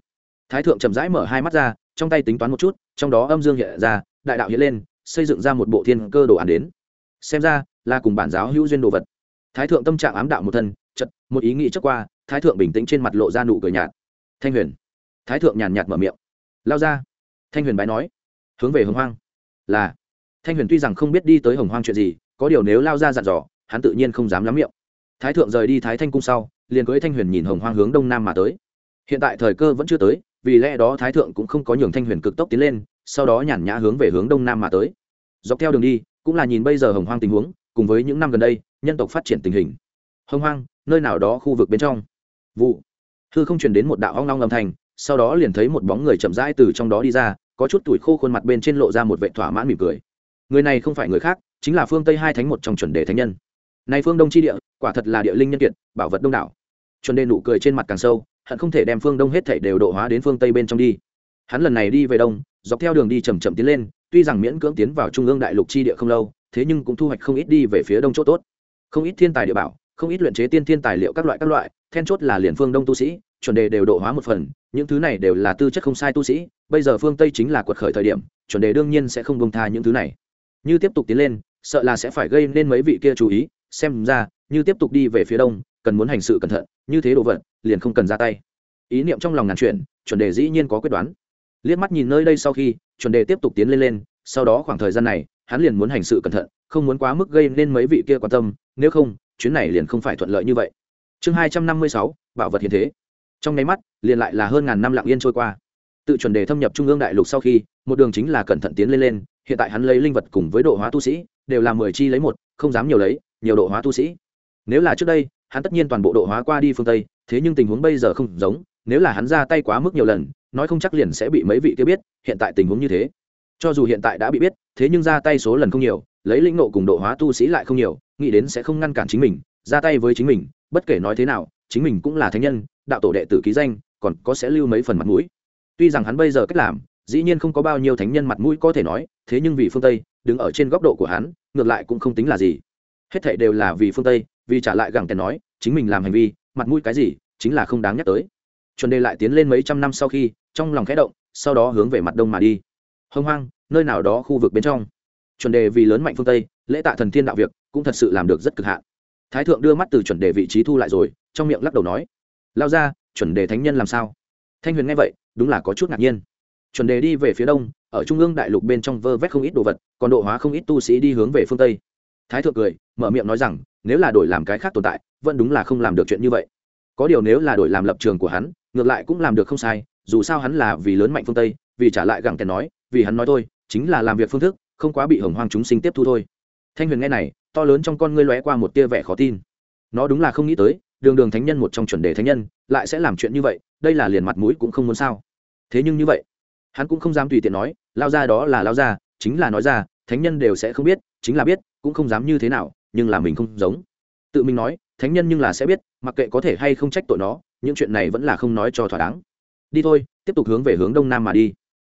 Thái thượng chậm rãi mở hai mắt ra, trong tay tính toán một chút, trong đó âm dương hiện ra, đại đạo hiện lên, xây dựng ra một bộ thiên cơ đồ án đến xem ra, là cùng bản giáo hữu duyên đồ vật. Thái thượng tâm trạng ám đạo một thân chật một ý nghĩ trước qua, thái thượng bình tĩnh trên mặt lộ ra nụ cười nhạt. Thanh huyền. Thái thượng nhàn nhạt mở miệng. Lao ra. Thanh huyền bái nói. Hướng về hồng hoang. Là. Thanh huyền tuy rằng không biết đi tới hồng hoang chuyện gì, có điều nếu lao ra dặn dò, hắn tự nhiên không dám lắm miệng. Thái thượng rời đi thái thanh cung sau, liền cưới thanh huyền nhìn hồng hoang hướng đông nam mà tới. Hiện tại thời cơ vẫn chưa tới, vì lẽ đó thái thượng cũng không có nhường thanh huyền cực tốc tiến lên, sau đó nhàn nhã hướng về hướng đông nam mà tới. Dọc theo đường đi cũng là nhìn bây giờ hồng hoang tình huống, cùng với những năm gần đây, nhân tộc phát triển tình hình. Hồng hoang, nơi nào đó khu vực bên trong. Vụ. Hư không truyền đến một đạo hoang long âm thanh, sau đó liền thấy một bóng người chậm rãi từ trong đó đi ra, có chút tuổi khô khuôn mặt bên trên lộ ra một vệ thỏa mãn mỉm cười. Người này không phải người khác, chính là phương tây hai thánh một trong chuẩn đề thánh nhân. Này phương đông chi địa, quả thật là địa linh nhân kiệt, bảo vật đông đảo. Chuẩn đề nụ cười trên mặt càng sâu, hận không thể đem phương đông hết thảy đều độ hóa đến phương tây bên trong đi hắn lần này đi về đông, dọc theo đường đi chầm chậm tiến lên, tuy rằng miễn cưỡng tiến vào trung ương đại lục chi địa không lâu, thế nhưng cũng thu hoạch không ít đi về phía đông chỗ tốt. Không ít thiên tài địa bảo, không ít luyện chế tiên thiên tài liệu các loại các loại, then chốt là liền phương đông tu sĩ, chuẩn đề đều độ hóa một phần, những thứ này đều là tư chất không sai tu sĩ, bây giờ phương tây chính là quật khởi thời điểm, chuẩn đề đương nhiên sẽ không bông tha những thứ này. Như tiếp tục tiến lên, sợ là sẽ phải gây nên mấy vị kia chú ý, xem ra, như tiếp tục đi về phía đông, cần muốn hành sự cẩn thận, như thế đồ vật, liền không cần ra tay. Ý niệm trong lòng ngàn chuyện chuẩn đề dĩ nhiên có quyết đoán liếc mắt nhìn nơi đây sau khi, chuẩn đề tiếp tục tiến lên lên, sau đó khoảng thời gian này, hắn liền muốn hành sự cẩn thận, không muốn quá mức gây nên mấy vị kia quan tâm, nếu không, chuyến này liền không phải thuận lợi như vậy. Chương hai trăm năm mươi sáu, bảo vật hiện thế. Trong nháy mắt, liền lại là hơn ngàn năm lặng yên trôi qua. Tự chuẩn đề thâm nhập trung ương đại lục sau khi, một đường chính là cẩn thận tiến lên lên, hiện tại hắn lấy linh vật cùng với độ hóa tu sĩ, đều là mười chi lấy một, không dám nhiều lấy, nhiều độ hóa tu sĩ. Nếu là trước đây, hắn tất nhiên toàn bộ độ hóa qua đi phương tây, thế nhưng tình huống bây giờ không giống nếu là hắn ra tay quá mức nhiều lần, nói không chắc liền sẽ bị mấy vị kia biết, hiện tại tình huống như thế. Cho dù hiện tại đã bị biết, thế nhưng ra tay số lần không nhiều, lấy lĩnh nộ cùng độ hóa tu sĩ lại không nhiều, nghĩ đến sẽ không ngăn cản chính mình, ra tay với chính mình, bất kể nói thế nào, chính mình cũng là thánh nhân, đạo tổ đệ tử ký danh, còn có sẽ lưu mấy phần mặt mũi. Tuy rằng hắn bây giờ cách làm, dĩ nhiên không có bao nhiêu thánh nhân mặt mũi có thể nói, thế nhưng vì phương tây, đứng ở trên góc độ của hắn, ngược lại cũng không tính là gì. Hết thệ đều là vì phương tây, vì trả lại gẳng tiền nói, chính mình làm hành vi, mặt mũi cái gì, chính là không đáng nhắc tới chuẩn đề lại tiến lên mấy trăm năm sau khi, trong lòng khẽ động, sau đó hướng về mặt đông mà đi. Hông hoang, nơi nào đó khu vực bên trong. Chuẩn đề vì lớn mạnh phương tây, lễ tạ thần thiên đạo việc, cũng thật sự làm được rất cực hạn. Thái thượng đưa mắt từ chuẩn đề vị trí thu lại rồi, trong miệng lắc đầu nói, lao ra, chuẩn đề thánh nhân làm sao? Thanh huyền nghe vậy, đúng là có chút ngạc nhiên. Chuẩn đề đi về phía đông, ở trung ương đại lục bên trong vơ vét không ít đồ vật, còn độ hóa không ít tu sĩ đi hướng về phương tây. Thái thượng cười, mở miệng nói rằng, nếu là đổi làm cái khác tồn tại, vẫn đúng là không làm được chuyện như vậy. Có điều nếu là đổi làm lập trường của hắn ngược lại cũng làm được không sai, dù sao hắn là vì lớn mạnh phương tây, vì trả lại gẳng kèn nói, vì hắn nói thôi, chính là làm việc phương thức, không quá bị hồng hoang chúng sinh tiếp thu thôi. Thanh huyền nghe này, to lớn trong con ngươi lóe qua một tia vẻ khó tin. Nó đúng là không nghĩ tới, đường đường thánh nhân một trong chuẩn đề thánh nhân, lại sẽ làm chuyện như vậy, đây là liền mặt mũi cũng không muốn sao. Thế nhưng như vậy, hắn cũng không dám tùy tiện nói, lao ra đó là lao ra, chính là nói ra, thánh nhân đều sẽ không biết, chính là biết, cũng không dám như thế nào, nhưng là mình không giống. Tự mình nói, thánh nhân nhưng là sẽ biết, mặc kệ có thể hay không trách tội nó những chuyện này vẫn là không nói cho thỏa đáng. Đi thôi, tiếp tục hướng về hướng đông nam mà đi.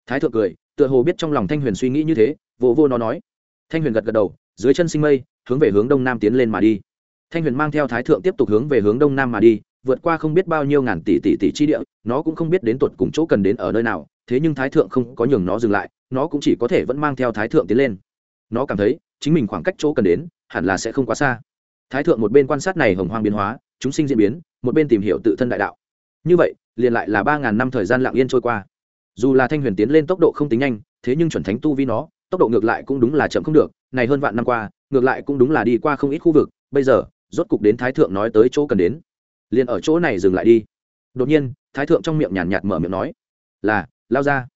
Thái thượng cười, tựa hồ biết trong lòng thanh huyền suy nghĩ như thế vô vô nó nói. Thanh huyền gật gật đầu, dưới chân sinh mây, hướng về hướng đông nam tiến lên mà đi. Thanh huyền mang theo thái thượng tiếp tục hướng về hướng đông nam mà đi, vượt qua không biết bao nhiêu ngàn tỷ tỷ tỷ chi địa, nó cũng không biết đến tuột cùng chỗ cần đến ở nơi nào, thế nhưng thái thượng không có nhường nó dừng lại, nó cũng chỉ có thể vẫn mang theo thái thượng tiến lên. Nó cảm thấy, chính mình khoảng cách chỗ cần đến, hẳn là sẽ không quá xa. Thái thượng một bên quan sát này hồng hoang biến hóa chúng sinh diễn biến một bên tìm hiểu tự thân đại đạo. Như vậy liền lại là ba ngàn năm thời gian lặng yên trôi qua. Dù là thanh huyền tiến lên tốc độ không tính nhanh thế nhưng chuẩn thánh tu vi nó tốc độ ngược lại cũng đúng là chậm không được này hơn vạn năm qua ngược lại cũng đúng là đi qua không ít khu vực bây giờ rốt cục đến thái thượng nói tới chỗ cần đến. Liền ở chỗ này dừng lại đi. Đột nhiên thái thượng trong miệng nhàn nhạt, nhạt mở miệng nói là lao ra.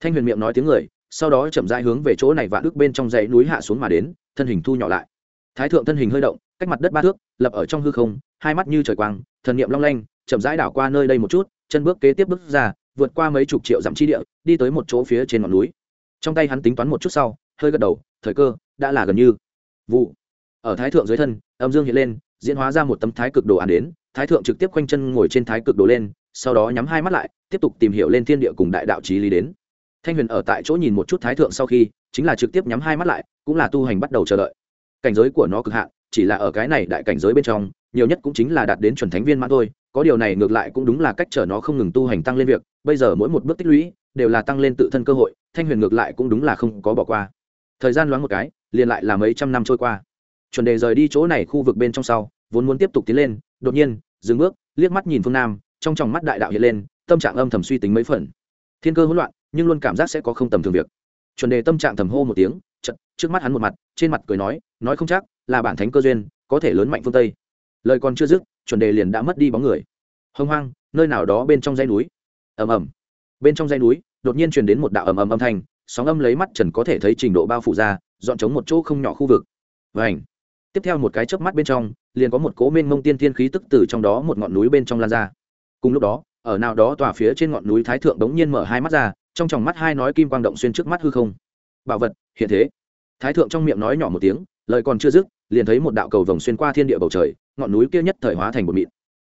Thanh huyền miệng nói tiếng người sau đó chậm rãi hướng về chỗ này vạn ước bên trong dãy núi hạ xuống mà đến thân hình thu nhỏ lại. Thái thượng thân hình hơi động cách mặt đất ba thước lập ở trong hư không hai mắt như trời quang, thần niệm long lanh, chậm rãi đảo qua nơi đây một chút, chân bước kế tiếp bước ra, vượt qua mấy chục triệu dặm chi địa, đi tới một chỗ phía trên ngọn núi. Trong tay hắn tính toán một chút sau, hơi gật đầu, thời cơ đã là gần như vụ. Ở thái thượng dưới thân, âm dương hiện lên, diễn hóa ra một tấm thái cực đồ án đến, thái thượng trực tiếp quanh chân ngồi trên thái cực đồ lên, sau đó nhắm hai mắt lại, tiếp tục tìm hiểu lên thiên địa cùng đại đạo trí lý đến. Thanh huyền ở tại chỗ nhìn một chút thái thượng sau khi, chính là trực tiếp nhắm hai mắt lại, cũng là tu hành bắt đầu chờ đợi. Cảnh giới của nó cực hạn, chỉ là ở cái này đại cảnh giới bên trong nhiều nhất cũng chính là đạt đến chuẩn thánh viên mãn thôi, có điều này ngược lại cũng đúng là cách chở nó không ngừng tu hành tăng lên việc, bây giờ mỗi một bước tích lũy đều là tăng lên tự thân cơ hội, thanh huyền ngược lại cũng đúng là không có bỏ qua. Thời gian loáng một cái, liền lại là mấy trăm năm trôi qua. Chuẩn đề rời đi chỗ này khu vực bên trong sau, vốn muốn tiếp tục tiến lên, đột nhiên, dừng bước, liếc mắt nhìn phương nam, trong tròng mắt đại đạo hiện lên, tâm trạng âm thầm suy tính mấy phần. Thiên cơ hỗn loạn, nhưng luôn cảm giác sẽ có không tầm thường việc. Chuẩn đề tâm trạng thầm hô một tiếng chật trước mắt hắn một mặt, trên mặt cười nói nói không chắc là bản thánh cơ duyên, có thể lớn mạnh phương tây lời còn chưa dứt, chuẩn đề liền đã mất đi bóng người. Hông hoang, nơi nào đó bên trong dãy núi. Ầm ầm. Bên trong dãy núi, đột nhiên truyền đến một đạo ầm ầm âm thanh, sóng âm lấy mắt trần có thể thấy trình độ bao phủ ra, dọn chống một chỗ không nhỏ khu vực. Vảnh tiếp theo một cái chớp mắt bên trong, liền có một cố mênh mông tiên thiên khí tức từ trong đó một ngọn núi bên trong lan ra. Cùng lúc đó, ở nào đó tòa phía trên ngọn núi thái thượng đống nhiên mở hai mắt ra, trong tròng mắt hai nói kim quang động xuyên trước mắt hư không. Bảo vật, hiện thế. Thái thượng trong miệng nói nhỏ một tiếng, lời còn chưa dứt, liền thấy một đạo cầu vồng xuyên qua thiên địa bầu trời ngọn núi kia nhất thời hóa thành một mịn.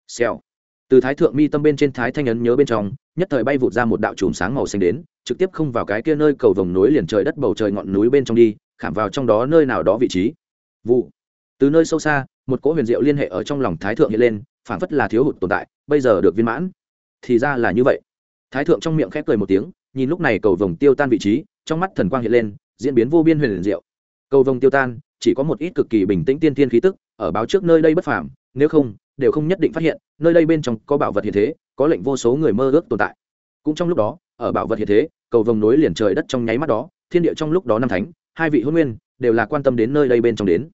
Xèo. Từ thái thượng mi tâm bên trên thái thanh ấn nhớ bên trong, nhất thời bay vụt ra một đạo chùm sáng màu xanh đến, trực tiếp không vào cái kia nơi cầu vồng núi liền trời đất bầu trời ngọn núi bên trong đi, khảm vào trong đó nơi nào đó vị trí. Vụ. Từ nơi sâu xa, một cỗ huyền diệu liên hệ ở trong lòng thái thượng hiện lên, phảng phất là thiếu hụt tồn tại, bây giờ được viên mãn. Thì ra là như vậy. Thái thượng trong miệng khép cười một tiếng, nhìn lúc này cầu vồng tiêu tan vị trí, trong mắt thần quang hiện lên, diễn biến vô biên huyền diệu. Cầu vồng tiêu tan, chỉ có một ít cực kỳ bình tĩnh tiên thiên khí tức ở báo trước nơi đây bất phàm, nếu không, đều không nhất định phát hiện, nơi đây bên trong có bảo vật hiện thế, có lệnh vô số người mơ ước tồn tại. Cũng trong lúc đó, ở bảo vật hiện thế, cầu vồng nối liền trời đất trong nháy mắt đó, thiên địa trong lúc đó năm thánh, hai vị hôn nguyên, đều là quan tâm đến nơi đây bên trong đến.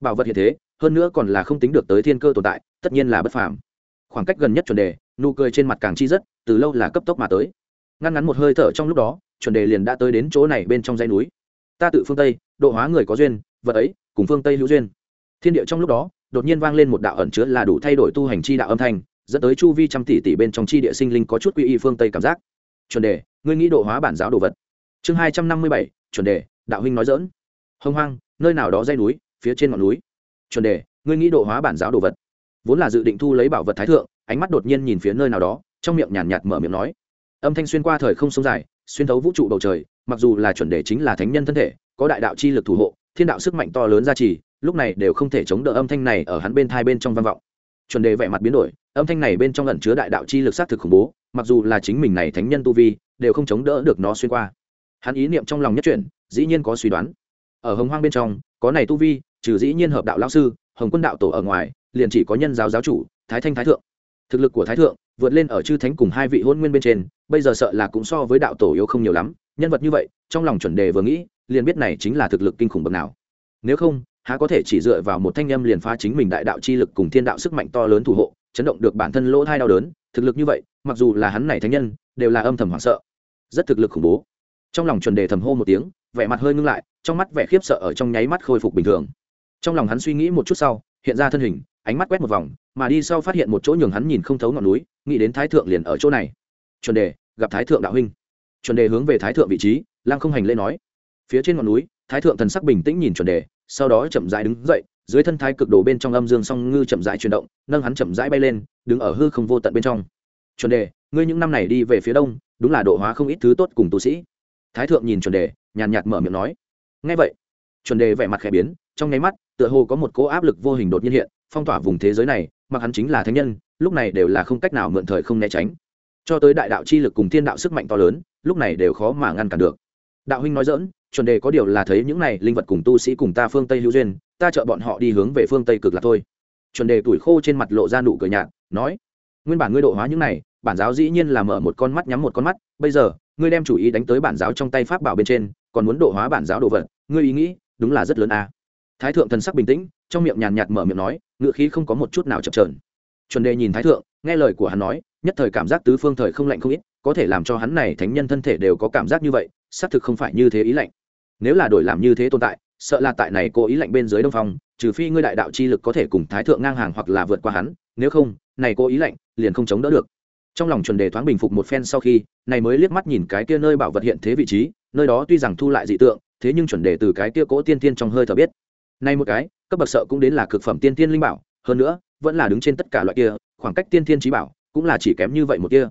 Bảo vật hiện thế, hơn nữa còn là không tính được tới thiên cơ tồn tại, tất nhiên là bất phàm. Khoảng cách gần nhất chuẩn đề, nụ cười trên mặt càng chi rất, từ lâu là cấp tốc mà tới. Ngăn ngắn một hơi thở trong lúc đó, chuẩn đề liền đã tới đến chỗ này bên trong dãy núi. Ta tự phương tây, độ hóa người có duyên, vật ấy, cùng phương tây hữu duyên thiên địa trong lúc đó đột nhiên vang lên một đạo ẩn chứa là đủ thay đổi tu hành chi đạo âm thanh dẫn tới chu vi trăm tỷ tỷ bên trong chi địa sinh linh có chút quy y phương tây cảm giác. Chuẩn đề ngươi nghĩ độ hóa bản giáo đồ vật. Chương hai trăm năm mươi bảy chuẩn đề đạo huynh nói dỡn hông hoang nơi nào đó dây núi phía trên ngọn núi. Chuẩn đề ngươi nghĩ độ hóa bản giáo đồ vật. Vốn là dự định thu lấy bảo vật thái thượng ánh mắt đột nhiên nhìn phía nơi nào đó trong miệng nhàn nhạt, nhạt mở miệng nói. Âm thanh xuyên qua thời không sông dài xuyên thấu vũ trụ bầu trời mặc dù là chuẩn đề chính là thánh nhân thân thể có đại đạo chi lực thủ hộ thiên đạo sức mạnh to lớn gia trì lúc này đều không thể chống đỡ âm thanh này ở hắn bên thai bên trong vang vọng. Chuẩn đề vẻ mặt biến đổi, âm thanh này bên trong lẩn chứa đại đạo chi lực sát thực khủng bố, mặc dù là chính mình này thánh nhân tu vi, đều không chống đỡ được nó xuyên qua. Hắn ý niệm trong lòng nhất chuyển, dĩ nhiên có suy đoán. Ở hồng hoang bên trong, có này tu vi, trừ dĩ nhiên hợp đạo lão sư, hồng quân đạo tổ ở ngoài, liền chỉ có nhân giáo giáo chủ, thái thanh thái thượng. Thực lực của thái thượng, vượt lên ở chư thánh cùng hai vị hôn nguyên bên trên, bây giờ sợ là cũng so với đạo tổ yếu không nhiều lắm. Nhân vật như vậy, trong lòng chuẩn đề vừa nghĩ, liền biết này chính là thực lực kinh khủng bậc nào. Nếu không há có thể chỉ dựa vào một thanh âm liền phá chính mình đại đạo chi lực cùng thiên đạo sức mạnh to lớn thủ hộ, chấn động được bản thân lỗ thai đau đớn, thực lực như vậy, mặc dù là hắn này thánh nhân, đều là âm thầm hoảng sợ. Rất thực lực khủng bố. Trong lòng chuẩn đề thầm hô một tiếng, vẻ mặt hơi ngưng lại, trong mắt vẻ khiếp sợ ở trong nháy mắt khôi phục bình thường. Trong lòng hắn suy nghĩ một chút sau, hiện ra thân hình, ánh mắt quét một vòng, mà đi sau phát hiện một chỗ nhường hắn nhìn không thấu ngọn núi, nghĩ đến thái thượng liền ở chỗ này. Chuẩn đề, gặp thái thượng đạo huynh. Chuẩn đề hướng về thái thượng vị trí, lăng không hành lễ nói. Phía trên ngọn núi, thái thượng thần sắc bình tĩnh nhìn chuẩn đề sau đó chậm rãi đứng dậy, dưới thân thái cực đồ bên trong âm dương song ngư chậm rãi chuyển động, nâng hắn chậm rãi bay lên, đứng ở hư không vô tận bên trong. Chuẩn đề, ngươi những năm này đi về phía đông, đúng là độ hóa không ít thứ tốt cùng tu sĩ. Thái thượng nhìn chuẩn đề, nhàn nhạt mở miệng nói. Ngay vậy. Chuẩn đề vẻ mặt khẽ biến, trong nháy mắt, tựa hồ có một cỗ áp lực vô hình đột nhiên hiện, phong tỏa vùng thế giới này, mặc hắn chính là thánh nhân, lúc này đều là không cách nào mượn thời không né tránh. Cho tới đại đạo chi lực cùng thiên đạo sức mạnh to lớn, lúc này đều khó mà ngăn cản được. Đạo huynh nói dỡn chuẩn đề có điều là thấy những này linh vật cùng tu sĩ cùng ta phương tây hữu duyên, ta trợ bọn họ đi hướng về phương tây cực là thôi chuẩn đề tuổi khô trên mặt lộ ra nụ cười nhạt, nói, nguyên bản ngươi độ hóa những này, bản giáo dĩ nhiên là mở một con mắt nhắm một con mắt, bây giờ, ngươi đem chủ ý đánh tới bản giáo trong tay pháp bảo bên trên, còn muốn độ hóa bản giáo đồ vật, ngươi ý nghĩ đúng là rất lớn a à. thái thượng thần sắc bình tĩnh, trong miệng nhàn nhạt mở miệng nói, ngựa khí không có một chút nào chập trờn chuẩn đề nhìn thái thượng, nghe lời của hắn nói, nhất thời cảm giác tứ phương thời không lạnh không ít, có thể làm cho hắn này thánh nhân thân thể đều có cảm giác như vậy xác thực không phải như thế ý lạnh. Nếu là đổi làm như thế tồn tại, sợ là tại này cố ý lạnh bên dưới đông phong, trừ phi ngươi đại đạo chi lực có thể cùng thái thượng ngang hàng hoặc là vượt qua hắn, nếu không, này cố ý lạnh liền không chống đỡ được. Trong lòng chuẩn đề thoáng bình phục một phen sau khi, này mới liếc mắt nhìn cái kia nơi bảo vật hiện thế vị trí, nơi đó tuy rằng thu lại dị tượng, thế nhưng chuẩn đề từ cái kia cỗ tiên tiên trong hơi thở biết. Nay một cái, cấp bậc sợ cũng đến là cực phẩm tiên tiên linh bảo, hơn nữa, vẫn là đứng trên tất cả loại kia, khoảng cách tiên tiên trí bảo, cũng là chỉ kém như vậy một kia.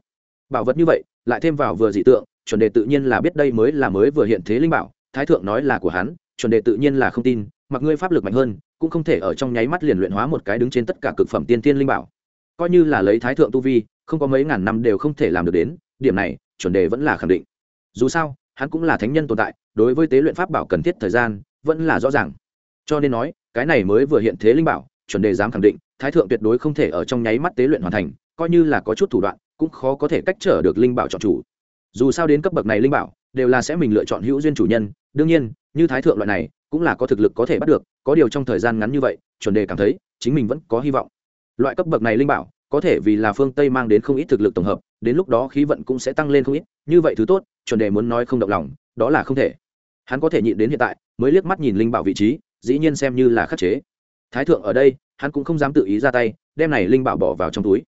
Bảo vật như vậy, lại thêm vào vừa dị tượng chuẩn đề tự nhiên là biết đây mới là mới vừa hiện thế linh bảo, thái thượng nói là của hắn, chuẩn đề tự nhiên là không tin, mặc ngươi pháp lực mạnh hơn, cũng không thể ở trong nháy mắt liền luyện hóa một cái đứng trên tất cả cực phẩm tiên tiên linh bảo. Coi như là lấy thái thượng tu vi, không có mấy ngàn năm đều không thể làm được đến, điểm này, chuẩn đề vẫn là khẳng định. Dù sao, hắn cũng là thánh nhân tồn tại, đối với tế luyện pháp bảo cần thiết thời gian, vẫn là rõ ràng. Cho nên nói, cái này mới vừa hiện thế linh bảo, chuẩn đề dám khẳng định, thái thượng tuyệt đối không thể ở trong nháy mắt tế luyện hoàn thành, coi như là có chút thủ đoạn, cũng khó có thể cách trở được linh bảo chọn chủ dù sao đến cấp bậc này linh bảo, đều là sẽ mình lựa chọn hữu duyên chủ nhân. Đương nhiên, như thái thượng loại này, cũng là có thực lực có thể bắt được, có điều trong thời gian ngắn như vậy, chuẩn đề cảm thấy, chính mình vẫn có hy vọng. Loại cấp bậc này linh bảo, có thể vì là phương tây mang đến không ít thực lực tổng hợp, đến lúc đó khí vận cũng sẽ tăng lên không ít. Như vậy thứ tốt, chuẩn đề muốn nói không động lòng, đó là không thể. Hắn có thể nhịn đến hiện tại, mới liếc mắt nhìn linh bảo vị trí, dĩ nhiên xem như là khắc chế. Thái thượng ở đây, hắn cũng không dám tự ý ra tay, đem này linh bảo bỏ vào trong túi.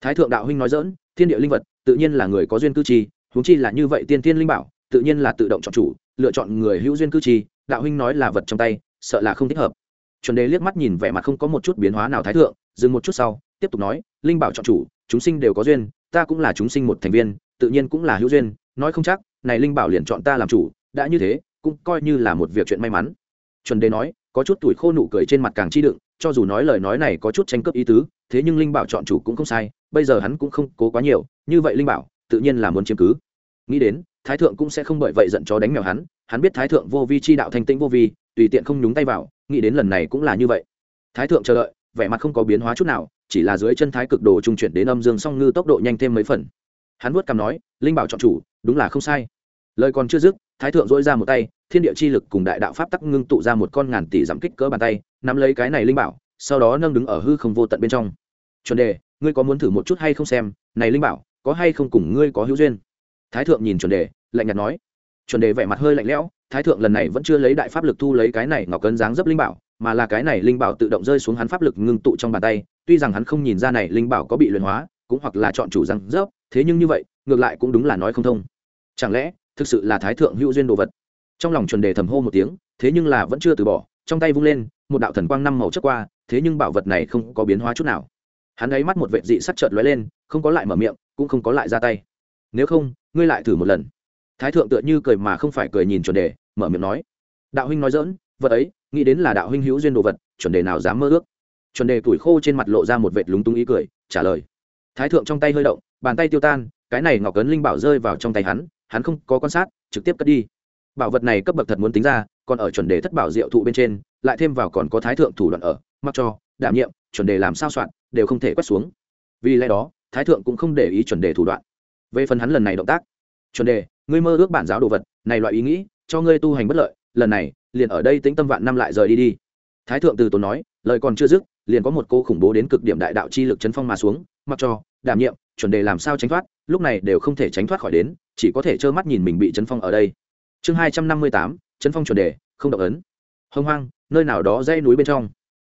Thái thượng đạo huynh nói dỡn thiên địa linh vật, tự nhiên là người có duyên cư trì huống chi là như vậy tiên tiên linh bảo, tự nhiên là tự động chọn chủ, lựa chọn người hữu duyên cư trì, đạo huynh nói là vật trong tay, sợ là không thích hợp. Chuẩn đề liếc mắt nhìn vẻ mặt không có một chút biến hóa nào thái thượng, dừng một chút sau, tiếp tục nói, linh bảo chọn chủ, chúng sinh đều có duyên, ta cũng là chúng sinh một thành viên, tự nhiên cũng là hữu duyên, nói không chắc, này linh bảo liền chọn ta làm chủ, đã như thế, cũng coi như là một việc chuyện may mắn. Chuẩn đề nói, có chút tuổi khô nụ cười trên mặt càng chi đựng, cho dù nói lời nói này có chút tranh cướp ý tứ, thế nhưng linh bảo chọn chủ cũng không sai, bây giờ hắn cũng không cố quá nhiều, như vậy linh bảo tự nhiên là muốn chiếm cứ. Nghĩ đến, thái thượng cũng sẽ không bởi vậy giận chó đánh mèo hắn hắn biết thái thượng vô vi chi đạo thanh tĩnh vô vi, tùy tiện không nhúng tay vào, nghĩ đến lần này cũng là như vậy. Thái thượng chờ đợi, vẻ mặt không có biến hóa chút nào, chỉ là dưới chân thái cực đồ trung chuyển đến âm dương song ngư tốc độ nhanh thêm mấy phần. Hắn vuốt cằm nói, linh bảo chọn chủ, đúng là không sai. Lời còn chưa dứt, thái thượng dỗi ra một tay, thiên địa chi lực cùng đại đạo pháp tắc ngưng tụ ra một con ngàn tỷ giảm kích cỡ bàn tay, nắm lấy cái này linh bảo, sau đó nâng đứng ở hư không vô tận bên trong. Chuẩn đề, ngươi có muốn thử một chút hay không xem, này linh bảo có hay không cùng ngươi có hữu duyên? Thái thượng nhìn chuẩn đề, lạnh nhạt nói. Chuẩn đề vẻ mặt hơi lạnh lẽo, thái thượng lần này vẫn chưa lấy đại pháp lực thu lấy cái này ngọc cấn dáng dấp linh bảo, mà là cái này linh bảo tự động rơi xuống hắn pháp lực ngưng tụ trong bàn tay, tuy rằng hắn không nhìn ra này linh bảo có bị luyện hóa, cũng hoặc là chọn chủ răng dấp, thế nhưng như vậy, ngược lại cũng đúng là nói không thông. Chẳng lẽ, thực sự là thái thượng hữu duyên đồ vật? Trong lòng chuẩn đề thầm hô một tiếng, thế nhưng là vẫn chưa từ bỏ, trong tay vung lên, một đạo thần quang năm màu chất qua, thế nhưng bảo vật này không có biến hóa chút nào hắn ấy mắt một vệ dị sắc chợt lóe lên, không có lại mở miệng, cũng không có lại ra tay. Nếu không, ngươi lại thử một lần. Thái thượng tựa như cười mà không phải cười nhìn chuẩn đề, mở miệng nói. Đạo huynh nói dỡn vật ấy, nghĩ đến là đạo huynh hữu duyên đồ vật, chuẩn đề nào dám mơ ước? Chuẩn đề tuổi khô trên mặt lộ ra một vệt lúng túng ý cười, trả lời. Thái thượng trong tay hơi động, bàn tay tiêu tan, cái này ngọc cấn linh bảo rơi vào trong tay hắn hắn không có quan sát, trực tiếp cất đi. Bảo vật này cấp bậc thật muốn tính ra, còn ở chuẩn đề thất bảo diệu thụ bên trên, lại thêm vào còn có thái thượng thủ đoạn ở, mặc cho đảm nhiệm, chuẩn đề làm sao soạn, đều không thể quét xuống. Vì lẽ đó, thái thượng cũng không để ý chuẩn đề thủ đoạn. Về phần hắn lần này động tác, chuẩn đề, ngươi mơ ước bản giáo đồ vật, này loại ý nghĩ, cho ngươi tu hành bất lợi, lần này, liền ở đây tính tâm vạn năm lại rời đi đi. Thái thượng từ tốn nói, lời còn chưa dứt, liền có một cô khủng bố đến cực điểm đại đạo chi lực chấn phong mà xuống, mặc cho, đảm nhiệm, chuẩn đề làm sao tránh thoát, lúc này đều không thể tránh thoát khỏi đến, chỉ có thể trơ mắt nhìn mình bị chấn phong ở đây. Chương hai trăm năm mươi tám, chấn phong chuẩn đề, không động ấn. Hông hoang, nơi nào đó dây núi bên trong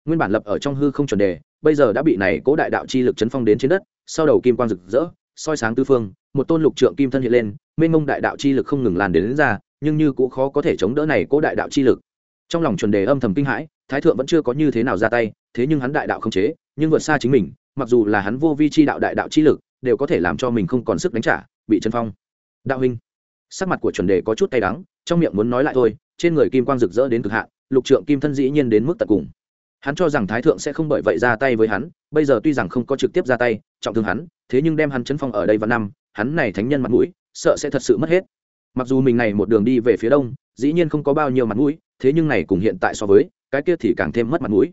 nguyên bản lập ở trong hư không chuẩn đề bây giờ đã bị này cố đại đạo chi lực chấn phong đến trên đất sau đầu kim quang rực rỡ soi sáng tư phương một tôn lục trượng kim thân hiện lên mênh mông đại đạo chi lực không ngừng lan đến, đến ra nhưng như cũng khó có thể chống đỡ này cố đại đạo chi lực. Trong lòng chuẩn đề âm thầm kinh hãi thái thượng vẫn chưa có như thế nào ra tay thế nhưng hắn đại đạo không chế nhưng vượt xa chính mình mặc dù là hắn vô vi chi đạo đại đạo chi lực đều có thể làm cho mình không còn sức đánh trả bị chân phong. Đạo huynh sắc mặt của chuẩn đề có chút tay đắng trong miệng muốn nói lại thôi trên người kim quang rực rỡ đến cực hạn lục trượng kim thân dĩ nhiên đến mức tận cùng hắn cho rằng thái thượng sẽ không bởi vậy ra tay với hắn, bây giờ tuy rằng không có trực tiếp ra tay, trọng thương hắn, thế nhưng đem hắn chấn phong ở đây vào năm, hắn này thánh nhân mặt mũi, sợ sẽ thật sự mất hết. Mặc dù mình này một đường đi về phía đông, dĩ nhiên không có bao nhiêu mặt mũi, thế nhưng này cùng hiện tại so với, cái kia thì càng thêm mất mặt mũi.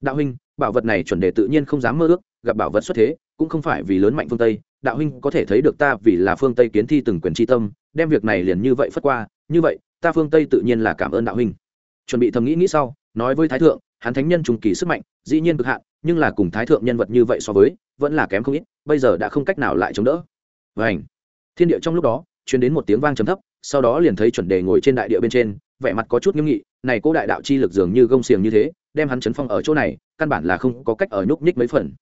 Đạo huynh, bảo vật này chuẩn đề tự nhiên không dám mơ ước, gặp bảo vật xuất thế, cũng không phải vì lớn mạnh phương tây, đạo huynh có thể thấy được ta vì là phương tây kiến thi từng quyền tri tâm, đem việc này liền như vậy phất qua, như vậy, ta phương tây tự nhiên là cảm ơn đạo huynh. Chuẩn bị thầm nghĩ nghĩ sau nói với thái thượng, hắn thánh nhân trùng kỳ sức mạnh, dĩ nhiên cực hạn, nhưng là cùng thái thượng nhân vật như vậy so với, vẫn là kém không ít, bây giờ đã không cách nào lại chống đỡ. Vảnh thiên địa trong lúc đó, truyền đến một tiếng vang trầm thấp, sau đó liền thấy chuẩn đề ngồi trên đại địa bên trên, vẻ mặt có chút nghiêm nghị, này cô đại đạo chi lực dường như gông xiềng như thế, đem hắn chấn phong ở chỗ này, căn bản là không có cách ở nhúc nhích mấy phần.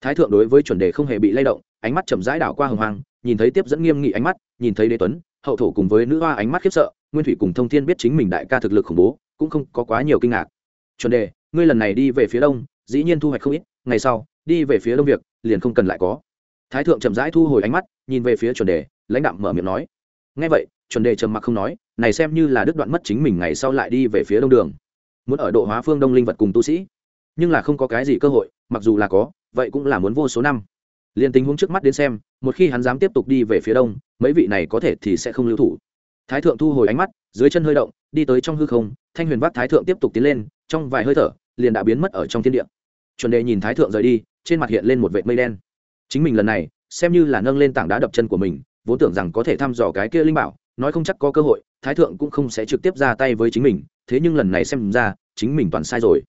Thái thượng đối với chuẩn đề không hề bị lay động, ánh mắt chậm rãi đảo qua hồng hoang, nhìn thấy tiếp dẫn nghiêm nghị ánh mắt, nhìn thấy đế tuấn, hậu thổ cùng với nữ hoa ánh mắt khiếp sợ, nguyên thủy cùng thông thiên biết chính mình đại ca thực lực khủng bố, cũng không có quá nhiều kinh ngạc chuẩn đề, ngươi lần này đi về phía đông, dĩ nhiên thu hoạch không ít, ngày sau, đi về phía đông việc, liền không cần lại có. Thái thượng chậm rãi thu hồi ánh mắt, nhìn về phía chuẩn đề, lãnh đạo mở miệng nói. Ngay vậy, chuẩn đề trầm mặc không nói, này xem như là đứt đoạn mất chính mình ngày sau lại đi về phía đông đường. Muốn ở độ hóa phương đông linh vật cùng tu sĩ, nhưng là không có cái gì cơ hội, mặc dù là có, vậy cũng là muốn vô số năm. Liền tình huống trước mắt đến xem, một khi hắn dám tiếp tục đi về phía đông, mấy vị này có thể thì sẽ không lưu thủ. Thái thượng thu hồi ánh mắt, dưới chân hơi động, đi tới trong hư không, thanh huyền vác thái thượng tiếp tục tiến lên trong vài hơi thở, liền đã biến mất ở trong thiên địa. Chuẩn đề nhìn thái thượng rời đi, trên mặt hiện lên một vệt mây đen. Chính mình lần này, xem như là nâng lên tảng đá đập chân của mình, vốn tưởng rằng có thể thăm dò cái kia linh bảo, nói không chắc có cơ hội, thái thượng cũng không sẽ trực tiếp ra tay với chính mình, thế nhưng lần này xem ra, chính mình toàn sai rồi.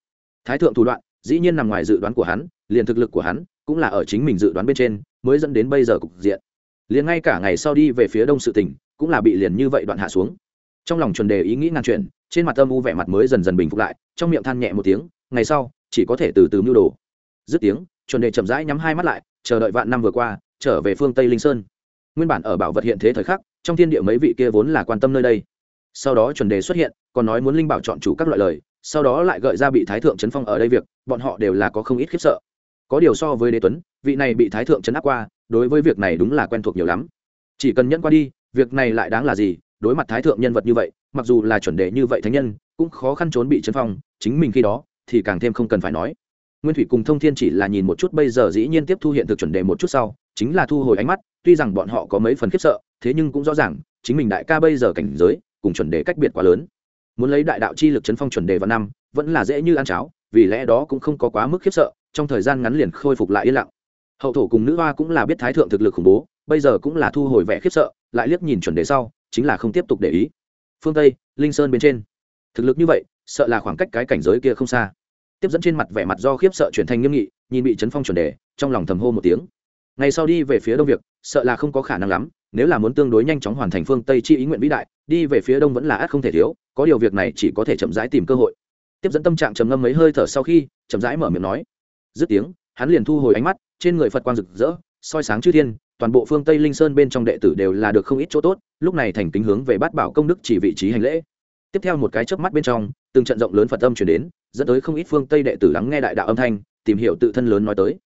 Thái thượng thủ đoạn, dĩ nhiên nằm ngoài dự đoán của hắn, liền thực lực của hắn, cũng là ở chính mình dự đoán bên trên, mới dẫn đến bây giờ cục diện. Liền ngay cả ngày sau đi về phía đông sự tỉnh, cũng là bị liền như vậy đoạn hạ xuống. Trong lòng chuẩn đề ý nghĩ ngàn chuyện trên mặt âm u vẻ mặt mới dần dần bình phục lại, trong miệng than nhẹ một tiếng, ngày sau, chỉ có thể từ từ mưu đồ. Dứt tiếng, chuẩn đề chậm rãi nhắm hai mắt lại, chờ đợi vạn năm vừa qua, trở về phương tây linh sơn. Nguyên bản ở bảo vật hiện thế thời khắc, trong thiên địa mấy vị kia vốn là quan tâm nơi đây. Sau đó chuẩn đề xuất hiện, còn nói muốn linh bảo chọn chủ các loại lời, sau đó lại gợi ra bị thái thượng chấn phong ở đây việc, bọn họ đều là có không ít khiếp sợ. Có điều so với đế tuấn, vị này bị thái thượng chấn áp qua, đối với việc này đúng là quen thuộc nhiều lắm. Chỉ cần nhẫn qua đi, việc này lại đáng là gì? Đối mặt thái thượng nhân vật như vậy mặc dù là chuẩn đề như vậy thánh nhân, cũng khó khăn trốn bị chấn phong, chính mình khi đó thì càng thêm không cần phải nói. Nguyên thủy cùng thông thiên chỉ là nhìn một chút, bây giờ dĩ nhiên tiếp thu hiện thực chuẩn đề một chút sau, chính là thu hồi ánh mắt, tuy rằng bọn họ có mấy phần khiếp sợ, thế nhưng cũng rõ ràng, chính mình đại ca bây giờ cảnh giới cùng chuẩn đề cách biệt quá lớn. Muốn lấy đại đạo chi lực chấn phong chuẩn đề vào năm, vẫn là dễ như ăn cháo, vì lẽ đó cũng không có quá mức khiếp sợ, trong thời gian ngắn liền khôi phục lại yên lặng. Hậu thổ cùng nữ hoa cũng là biết thái thượng thực lực khủng bố, bây giờ cũng là thu hồi vẻ khiếp sợ, lại liếc nhìn chuẩn đề sau, chính là không tiếp tục để ý phương tây linh sơn bên trên thực lực như vậy sợ là khoảng cách cái cảnh giới kia không xa tiếp dẫn trên mặt vẻ mặt do khiếp sợ chuyển thành nghiêm nghị nhìn bị chấn phong chuẩn đề trong lòng thầm hô một tiếng ngày sau đi về phía đông việc sợ là không có khả năng lắm nếu là muốn tương đối nhanh chóng hoàn thành phương tây chi ý nguyện vĩ đại đi về phía đông vẫn là ắt không thể thiếu có điều việc này chỉ có thể chậm rãi tìm cơ hội tiếp dẫn tâm trạng trầm ngâm mấy hơi thở sau khi chậm rãi mở miệng nói dứt tiếng hắn liền thu hồi ánh mắt trên người phật quang rực rỡ soi sáng chư thiên toàn bộ phương tây linh sơn bên trong đệ tử đều là được không ít chỗ tốt, lúc này thành kính hướng về bát bảo công đức chỉ vị trí hành lễ. Tiếp theo một cái chớp mắt bên trong, từng trận rộng lớn phật âm chuyển đến, dẫn tới không ít phương tây đệ tử lắng nghe đại đạo âm thanh, tìm hiểu tự thân lớn nói tới.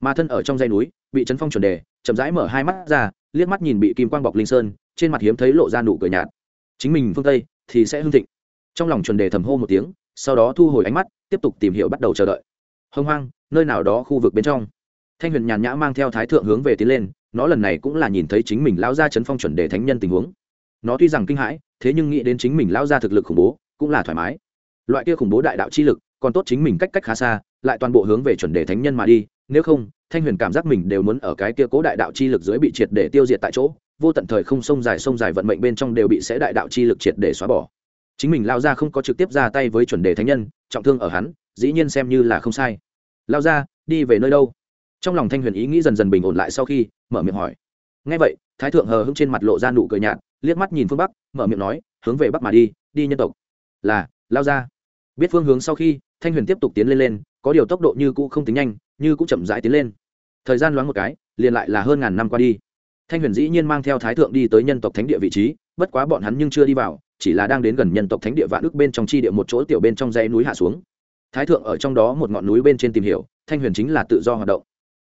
Mà thân ở trong dây núi, bị chấn phong chuẩn đề, chậm rãi mở hai mắt ra, liếc mắt nhìn bị kim quang bọc linh sơn, trên mặt hiếm thấy lộ ra nụ cười nhạt. Chính mình phương tây thì sẽ hưng thịnh. Trong lòng chuẩn đề thầm hô một tiếng, sau đó thu hồi ánh mắt, tiếp tục tìm hiểu bắt đầu chờ đợi. Hông hoang, nơi nào đó khu vực bên trong. Thanh huyền nhàn nhã mang theo thái thượng hướng về tiến lên nó lần này cũng là nhìn thấy chính mình lao ra chấn phong chuẩn đề thánh nhân tình huống. Nó tuy rằng kinh hãi, thế nhưng nghĩ đến chính mình lao ra thực lực khủng bố, cũng là thoải mái. Loại kia khủng bố đại đạo chi lực, còn tốt chính mình cách cách khá xa, lại toàn bộ hướng về chuẩn đề thánh nhân mà đi, nếu không, thanh huyền cảm giác mình đều muốn ở cái kia cố đại đạo chi lực dưới bị triệt để tiêu diệt tại chỗ, vô tận thời không sông dài sông dài vận mệnh bên trong đều bị sẽ đại đạo chi lực triệt để xóa bỏ. Chính mình lao ra không có trực tiếp ra tay với chuẩn đề thánh nhân, trọng thương ở hắn, dĩ nhiên xem như là không sai. Lao ra, đi về nơi đâu? Trong lòng thanh huyền ý nghĩ dần dần bình ổn lại sau khi, mở miệng hỏi. Ngay vậy, thái thượng hờ hững trên mặt lộ ra nụ cười nhạt, liếc mắt nhìn phương bắc, mở miệng nói, hướng về bắc mà đi đi nhân tộc. Là, lao ra. Biết phương hướng sau khi, thanh huyền tiếp tục tiến lên lên, có điều tốc độ như cũ không tính nhanh, như cũng chậm rãi tiến lên. Thời gian loáng một cái, liền lại là hơn ngàn năm qua đi. Thanh huyền dĩ nhiên mang theo thái thượng đi tới nhân tộc thánh địa vị trí, bất quá bọn hắn nhưng chưa đi vào, chỉ là đang đến gần nhân tộc thánh địa vạn ước bên trong chi địa một chỗ tiểu bên trong dãy núi hạ xuống. Thái thượng ở trong đó một ngọn núi bên trên tìm hiểu, thanh huyền chính là tự do hoạt động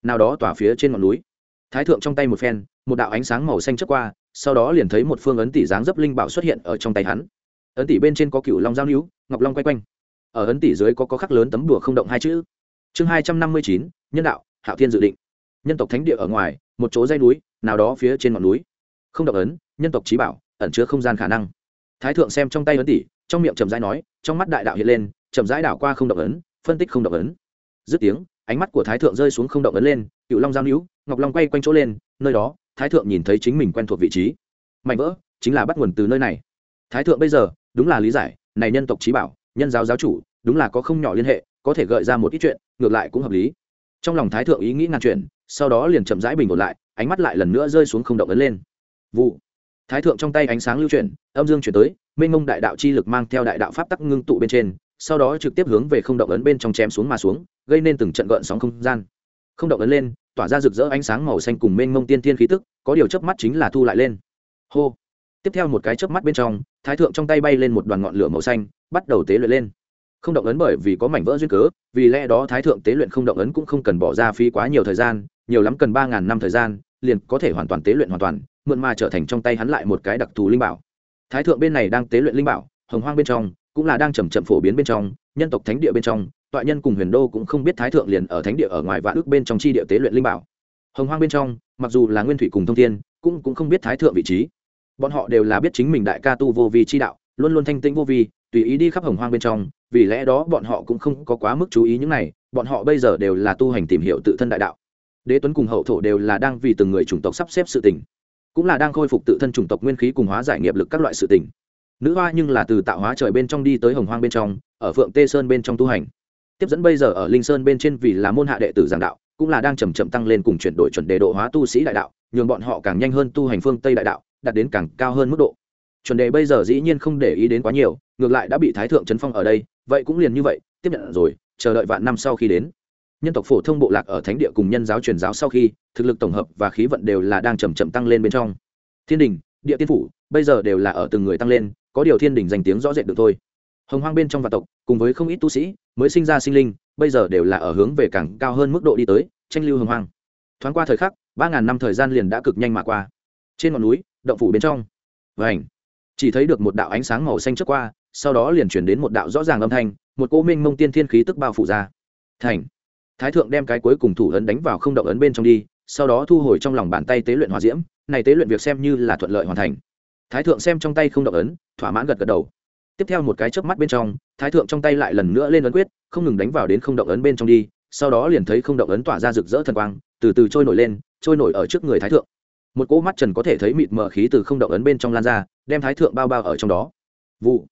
nào đó tỏa phía trên ngọn núi. Thái thượng trong tay một phen, một đạo ánh sáng màu xanh chớp qua, sau đó liền thấy một phương ấn tỷ dáng dấp linh bảo xuất hiện ở trong tay hắn. Ấn tỷ bên trên có cựu long giao níu ngọc long quay quanh. Ở ấn tỷ dưới có có khắc lớn tấm đùa không động hai chữ. Chương hai trăm năm mươi chín, nhân đạo, hạo thiên dự định. Nhân tộc thánh địa ở ngoài, một chỗ dây núi, nào đó phía trên ngọn núi. Không động ấn, nhân tộc trí bảo, ẩn chứa không gian khả năng. Thái thượng xem trong tay ấn tỷ, trong miệng trầm rãi nói, trong mắt đại đạo hiện lên trầm rãi đảo qua không động ấn, phân tích không động ấn. Dứt tiếng ánh mắt của thái thượng rơi xuống không động ấn lên, cựu long giao níu, ngọc long quay quanh chỗ lên, nơi đó, thái thượng nhìn thấy chính mình quen thuộc vị trí. Mạnh vỡ, chính là bắt nguồn từ nơi này. Thái thượng bây giờ, đúng là lý giải, này nhân tộc trí bảo, nhân giáo giáo chủ, đúng là có không nhỏ liên hệ, có thể gợi ra một ít chuyện, ngược lại cũng hợp lý. Trong lòng thái thượng ý nghĩ ngàn chuyện sau đó liền chậm rãi bình ổn lại, ánh mắt lại lần nữa rơi xuống không động ấn lên. Vụ. Thái thượng trong tay ánh sáng lưu chuyển, âm dương chuyển tới, mênh mông đại đạo chi lực mang theo đại đạo pháp tắc ngưng tụ bên trên sau đó trực tiếp hướng về không động ấn bên trong chém xuống mà xuống, gây nên từng trận gợn sóng không gian. Không động ấn lên, tỏa ra rực rỡ ánh sáng màu xanh cùng mênh mông tiên thiên khí tức, có điều chớp mắt chính là thu lại lên. Hô! Tiếp theo một cái chớp mắt bên trong, thái thượng trong tay bay lên một đoàn ngọn lửa màu xanh, bắt đầu tế luyện lên. Không động ấn bởi vì có mảnh vỡ duyên cớ, vì lẽ đó thái thượng tế luyện không động ấn cũng không cần bỏ ra phí quá nhiều thời gian, nhiều lắm cần ba ngàn năm thời gian, liền có thể hoàn toàn tế luyện hoàn toàn, mượn mà trở thành trong tay hắn lại một cái đặc thù linh bảo. Thái thượng bên này đang tế luyện linh bảo, hồng hoang bên trong cũng là đang chậm chậm phổ biến bên trong, nhân tộc thánh địa bên trong, tọa nhân cùng huyền đô cũng không biết thái thượng liền ở thánh địa ở ngoài và ước bên trong chi địa tế luyện linh bảo. Hồng hoang bên trong, mặc dù là nguyên thủy cùng thông thiên, cũng cũng không biết thái thượng vị trí. Bọn họ đều là biết chính mình đại ca tu vô vi chi đạo, luôn luôn thanh tĩnh vô vi, tùy ý đi khắp hồng hoang bên trong, vì lẽ đó bọn họ cũng không có quá mức chú ý những này, bọn họ bây giờ đều là tu hành tìm hiểu tự thân đại đạo. Đế tuấn cùng hậu thổ đều là đang vì từng người chủng tộc sắp xếp sự tình, cũng là đang khôi phục tự thân chủng tộc nguyên khí cùng hóa giải nghiệp lực các loại sự tình nữ hoa nhưng là từ tạo hóa trời bên trong đi tới hồng hoang bên trong, ở phượng tê sơn bên trong tu hành. Tiếp dẫn bây giờ ở linh sơn bên trên vì là môn hạ đệ tử giảng đạo, cũng là đang chầm chậm tăng lên cùng chuyển đổi chuẩn đề độ hóa tu sĩ đại đạo, nhường bọn họ càng nhanh hơn tu hành phương tây đại đạo, đạt đến càng cao hơn mức độ. Chuẩn đề bây giờ dĩ nhiên không để ý đến quá nhiều, ngược lại đã bị thái thượng trấn phong ở đây, vậy cũng liền như vậy, tiếp nhận rồi, chờ đợi vạn năm sau khi đến. Nhân tộc phổ thông bộ lạc ở thánh địa cùng nhân giáo truyền giáo sau khi, thực lực tổng hợp và khí vận đều là đang chầm chậm tăng lên bên trong. Thiên đình, địa tiên phủ bây giờ đều là ở từng người tăng lên, có điều thiên đình danh tiếng rõ rệt được thôi. Hồng hoang bên trong vạn tộc, cùng với không ít tu sĩ, mới sinh ra sinh linh, bây giờ đều là ở hướng về càng cao hơn mức độ đi tới, tranh lưu hồng hoang. Thoáng qua thời khắc, ba ngàn năm thời gian liền đã cực nhanh mà qua. Trên ngọn núi, động phủ bên trong. Vảnh chỉ thấy được một đạo ánh sáng màu xanh trước qua, sau đó liền chuyển đến một đạo rõ ràng âm thanh, một cô minh mông tiên thiên khí tức bao phủ ra. Thành. Thái thượng đem cái cuối cùng thủ ấn đánh vào không động ấn bên trong đi, sau đó thu hồi trong lòng bàn tay tế luyện hòa diễm, này tế luyện việc xem như là thuận lợi hoàn thành thái thượng xem trong tay không động ấn, thỏa mãn gật gật đầu. Tiếp theo một cái chớp mắt bên trong, thái thượng trong tay lại lần nữa lên ấn quyết, không ngừng đánh vào đến không động ấn bên trong đi, sau đó liền thấy không động ấn tỏa ra rực rỡ thần quang, từ từ trôi nổi lên, trôi nổi ở trước người thái thượng. Một cỗ mắt trần có thể thấy mịt mờ khí từ không động ấn bên trong lan ra, đem thái thượng bao bao ở trong đó. Vụ.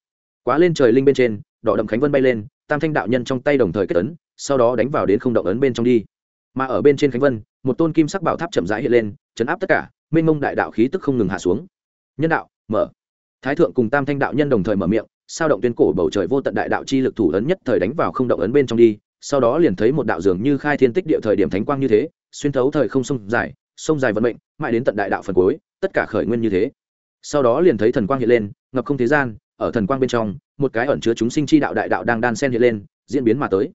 Quá lên trời linh bên trên, đỏ đậm khánh vân bay lên, tam thanh đạo nhân trong tay đồng thời kết ấn, sau đó đánh vào đến không động ấn bên trong đi. Mà ở bên trên khánh vân, một tôn kim sắc bảo tháp chậm rãi hiện lên, chấn áp tất cả, mênh mông đại đạo khí tức không ngừng hạ xuống nhân đạo, mở. Thái thượng cùng tam thanh đạo nhân đồng thời mở miệng, sao động tuyên cổ bầu trời vô tận đại đạo chi lực thủ ấn nhất thời đánh vào không động ấn bên trong đi, sau đó liền thấy một đạo dường như khai thiên tích địa thời điểm thánh quang như thế, xuyên thấu thời không sông dài sông dài vận mệnh, mãi đến tận đại đạo phần cuối, tất cả khởi nguyên như thế. Sau đó liền thấy thần quang hiện lên, ngập không thế gian, ở thần quang bên trong, một cái ẩn chứa chúng sinh chi đạo đại đạo đang đan sen hiện lên, diễn biến mà tới.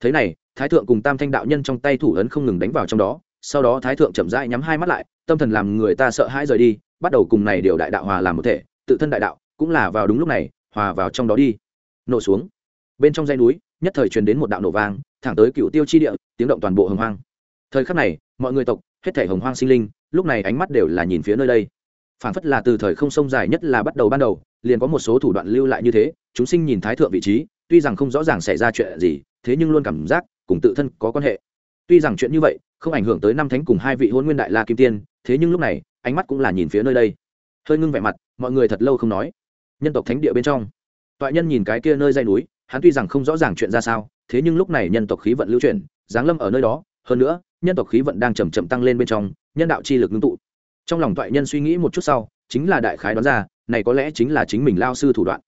Thế này, thái thượng cùng tam thanh đạo nhân trong tay thủ ấn không ngừng đánh vào trong đó, sau đó thái thượng chậm rãi nhắm hai mắt lại, tâm thần làm người ta sợ hãi rời đi bắt đầu cùng này điều đại đạo hòa làm một thể, tự thân đại đạo cũng là vào đúng lúc này, hòa vào trong đó đi. Nổ xuống. Bên trong dãy núi, nhất thời truyền đến một đạo nổ vang, thẳng tới cựu tiêu chi địa, tiếng động toàn bộ hồng hoang. Thời khắc này, mọi người tộc, hết thể hồng hoang sinh linh, lúc này ánh mắt đều là nhìn phía nơi đây. Phản phất là từ thời không sông dài nhất là bắt đầu ban đầu, liền có một số thủ đoạn lưu lại như thế, chúng sinh nhìn thái thượng vị trí, tuy rằng không rõ ràng xảy ra chuyện gì, thế nhưng luôn cảm giác cùng tự thân có quan hệ. Tuy rằng chuyện như vậy, không ảnh hưởng tới năm thánh cùng hai vị hôn nguyên đại la kim tiên, thế nhưng lúc này ánh mắt cũng là nhìn phía nơi đây. Hơi ngưng vẻ mặt, mọi người thật lâu không nói. Nhân tộc thánh địa bên trong, toại nhân nhìn cái kia nơi dây núi, hắn tuy rằng không rõ ràng chuyện ra sao, thế nhưng lúc này nhân tộc khí vận lưu chuyển, giáng lâm ở nơi đó. Hơn nữa, nhân tộc khí vận đang chầm chậm tăng lên bên trong, nhân đạo chi lực ngưng tụ. Trong lòng toại nhân suy nghĩ một chút sau, chính là đại khái đoán ra, này có lẽ chính là chính mình lao sư thủ đoạn.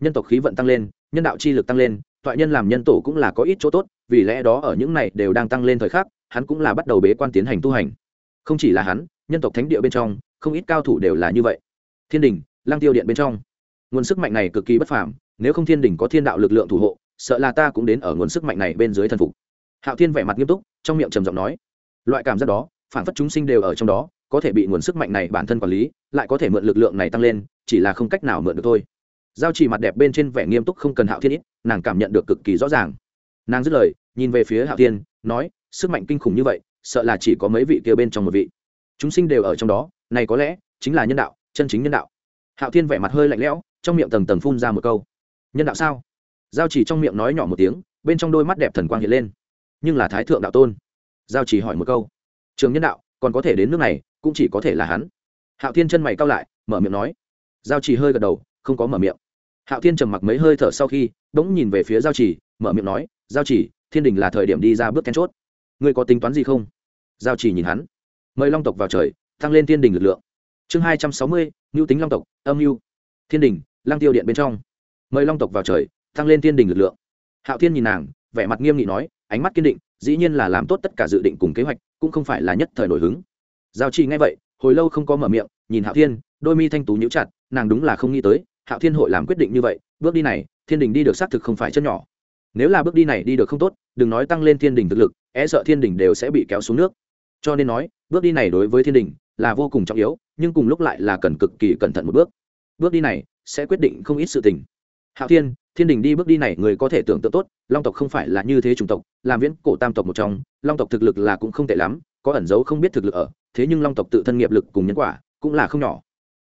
Nhân tộc khí vận tăng lên, nhân đạo chi lực tăng lên, toại nhân làm nhân tổ cũng là có ít chỗ tốt, vì lẽ đó ở những này đều đang tăng lên thời khắc, hắn cũng là bắt đầu bế quan tiến hành tu hành. Không chỉ là hắn nhân tộc thánh địa bên trong, không ít cao thủ đều là như vậy. Thiên đình lang tiêu điện bên trong. Nguồn sức mạnh này cực kỳ bất phàm, nếu không thiên đình có thiên đạo lực lượng thủ hộ, sợ là ta cũng đến ở nguồn sức mạnh này bên dưới thần phục. Hạo thiên vẻ mặt nghiêm túc, trong miệng trầm giọng nói, loại cảm giác đó, phản phất chúng sinh đều ở trong đó, có thể bị nguồn sức mạnh này bản thân quản lý, lại có thể mượn lực lượng này tăng lên, chỉ là không cách nào mượn được thôi. Giao chỉ mặt đẹp bên trên vẻ nghiêm túc không cần hạo thiên ít, nàng cảm nhận được cực kỳ rõ ràng. Nàng dứt lời, nhìn về phía hạo thiên, nói, sức mạnh kinh khủng như vậy, sợ là chỉ có mấy vị kia bên trong một vị chúng sinh đều ở trong đó, này có lẽ chính là nhân đạo, chân chính nhân đạo. Hạo thiên vẻ mặt hơi lạnh lẽo, trong miệng tầng tầng phun ra một câu. Nhân đạo sao? Giao chỉ trong miệng nói nhỏ một tiếng, bên trong đôi mắt đẹp thần quang hiện lên. Nhưng là thái thượng đạo tôn. Giao chỉ hỏi một câu. Trường nhân đạo, còn có thể đến nước này, cũng chỉ có thể là hắn. Hạo thiên chân mày cao lại, mở miệng nói. Giao chỉ hơi gật đầu, không có mở miệng. Hạo thiên trầm mặc mấy hơi thở sau khi đ n g nhìn về phía giao chỉ, mở miệng nói. Giao chỉ, thiên đình là thời điểm đi ra bước then chốt. Ngươi có tính toán gì không? Giao chỉ nhìn hắn mời long tộc vào trời, tăng lên thiên đình lực lượng. Chương hai trăm sáu mươi ngưu tính long tộc, âm mưu. Thiên đình lang tiêu điện bên trong. Mời long tộc vào trời, tăng lên thiên đình lực lượng. Hạo thiên nhìn nàng, vẻ mặt nghiêm nghị nói, ánh mắt kiên định, dĩ nhiên là làm tốt tất cả dự định cùng kế hoạch, cũng không phải là nhất thời nổi hứng. Giao chỉ nghe vậy, hồi lâu không có mở miệng, nhìn hạo thiên, đôi mi thanh tú nhíu chặt, nàng đúng là không nghĩ tới, hạo thiên hội làm quyết định như vậy, bước đi này, thiên đình đi được xác thực không phải chân nhỏ. Nếu là bước đi này đi được không tốt, đừng nói tăng lên thiên đình thực lực e sợ thiên đình đều sẽ bị kéo xuống nước cho nên nói, bước đi này đối với thiên đình là vô cùng trọng yếu, nhưng cùng lúc lại là cần cực kỳ cẩn thận một bước. Bước đi này sẽ quyết định không ít sự tình. Hạo thiên thiên đình đi bước đi này người có thể tưởng tượng tốt, long tộc không phải là như thế chủng tộc, làm viễn cổ tam tộc một trong, long tộc thực lực là cũng không tệ lắm, có ẩn dấu không biết thực lực ở, thế nhưng long tộc tự thân nghiệp lực cùng nhân quả cũng là không nhỏ.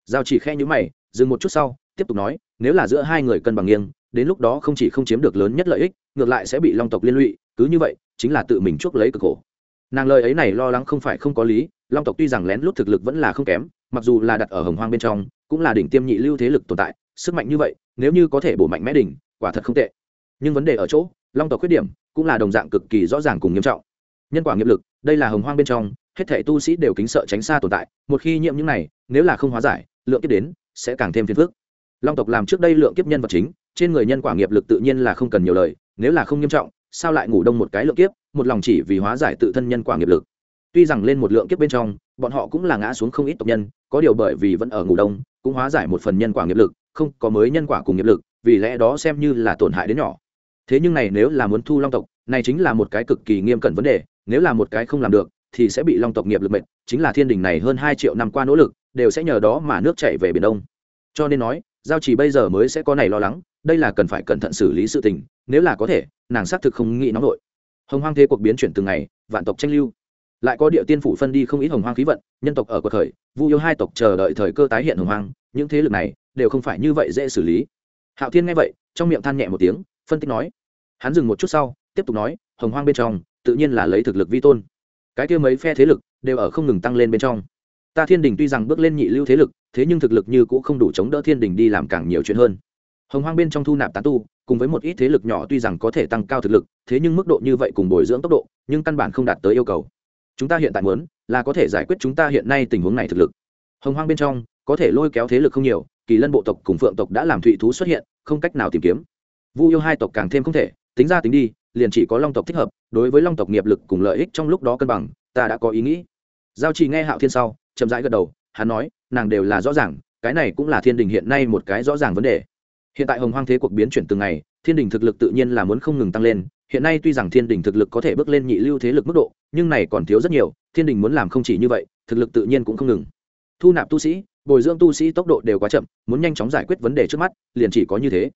Giao chỉ khe nhữ mày, dừng một chút sau, tiếp tục nói, nếu là giữa hai người cân bằng nghiêng, đến lúc đó không chỉ không chiếm được lớn nhất lợi ích, ngược lại sẽ bị long tộc liên lụy, cứ như vậy, chính là tự mình chuốc lấy cực khổ nàng lời ấy này lo lắng không phải không có lý, long tộc tuy rằng lén lút thực lực vẫn là không kém, mặc dù là đặt ở hồng hoang bên trong, cũng là đỉnh tiêm nhị lưu thế lực tồn tại, sức mạnh như vậy, nếu như có thể bổ mạnh mẽ đỉnh, quả thật không tệ. Nhưng vấn đề ở chỗ, long tộc khuyết điểm cũng là đồng dạng cực kỳ rõ ràng cùng nghiêm trọng. Nhân quả nghiệp lực, đây là hồng hoang bên trong, hết thể tu sĩ đều kính sợ tránh xa tồn tại, một khi nhiễm những này, nếu là không hóa giải, lượng kiếp đến sẽ càng thêm phiền phức. Long tộc làm trước đây lượng kiếp nhân vật chính, trên người nhân quả nghiệp lực tự nhiên là không cần nhiều lời, nếu là không nghiêm trọng, sao lại ngủ đông một cái lượng kiếp? Một lòng chỉ vì hóa giải tự thân nhân quả nghiệp lực. Tuy rằng lên một lượng kiếp bên trong, bọn họ cũng là ngã xuống không ít tộc nhân, có điều bởi vì vẫn ở ngủ đông, cũng hóa giải một phần nhân quả nghiệp lực, không có mới nhân quả cùng nghiệp lực, vì lẽ đó xem như là tổn hại đến nhỏ. Thế nhưng này nếu là muốn thu long tộc, này chính là một cái cực kỳ nghiêm cẩn vấn đề, nếu là một cái không làm được, thì sẽ bị long tộc nghiệp lực mệnh chính là thiên đình này hơn hai triệu năm qua nỗ lực, đều sẽ nhờ đó mà nước chảy về biển đông. Cho nên nói, giao chỉ bây giờ mới sẽ có này lo lắng, đây là cần phải cẩn thận xử lý sự tình, nếu là có thể, nàng xác thực không nghĩ nóng nổi hồng hoang thế cuộc biến chuyển từng ngày, vạn tộc tranh lưu. Lại có địa tiên phủ phân đi không ít hồng hoang khí vận, nhân tộc ở cuộc khởi, vu yêu hai tộc chờ đợi thời cơ tái hiện hồng hoang, những thế lực này đều không phải như vậy dễ xử lý. Hạo thiên nghe vậy, trong miệng than nhẹ một tiếng, phân tích nói. Hắn dừng một chút sau, tiếp tục nói, hồng hoang bên trong, tự nhiên là lấy thực lực vi tôn. Cái kia mấy phe thế lực đều ở không ngừng tăng lên bên trong. Ta thiên đình tuy rằng bước lên nhị lưu thế lực, thế nhưng thực lực như cũng không đủ chống đỡ thiên đình đi làm càng nhiều chuyện hơn. Hồng hoang bên trong thu nạp tán tu cùng với một ít thế lực nhỏ tuy rằng có thể tăng cao thực lực, thế nhưng mức độ như vậy cùng bồi dưỡng tốc độ, nhưng căn bản không đạt tới yêu cầu. Chúng ta hiện tại muốn là có thể giải quyết chúng ta hiện nay tình huống này thực lực. Hồng hoang bên trong, có thể lôi kéo thế lực không nhiều, kỳ lân bộ tộc cùng phượng tộc đã làm thụy thú xuất hiện, không cách nào tìm kiếm. Vu yêu hai tộc càng thêm không thể, tính ra tính đi, liền chỉ có long tộc thích hợp, đối với long tộc nghiệp lực cùng lợi ích trong lúc đó cân bằng, ta đã có ý nghĩ. Giao trì nghe hạo thiên sau, chậm rãi gật đầu, hắn nói, nàng đều là rõ ràng, cái này cũng là thiên đình hiện nay một cái rõ ràng vấn đề hiện tại hồng hoang thế cuộc biến chuyển từng ngày, thiên đình thực lực tự nhiên là muốn không ngừng tăng lên. Hiện nay tuy rằng thiên đình thực lực có thể bước lên nhị lưu thế lực mức độ, nhưng này còn thiếu rất nhiều, thiên đình muốn làm không chỉ như vậy, thực lực tự nhiên cũng không ngừng. Thu nạp tu sĩ, bồi dưỡng tu sĩ tốc độ đều quá chậm, muốn nhanh chóng giải quyết vấn đề trước mắt, liền chỉ có như thế.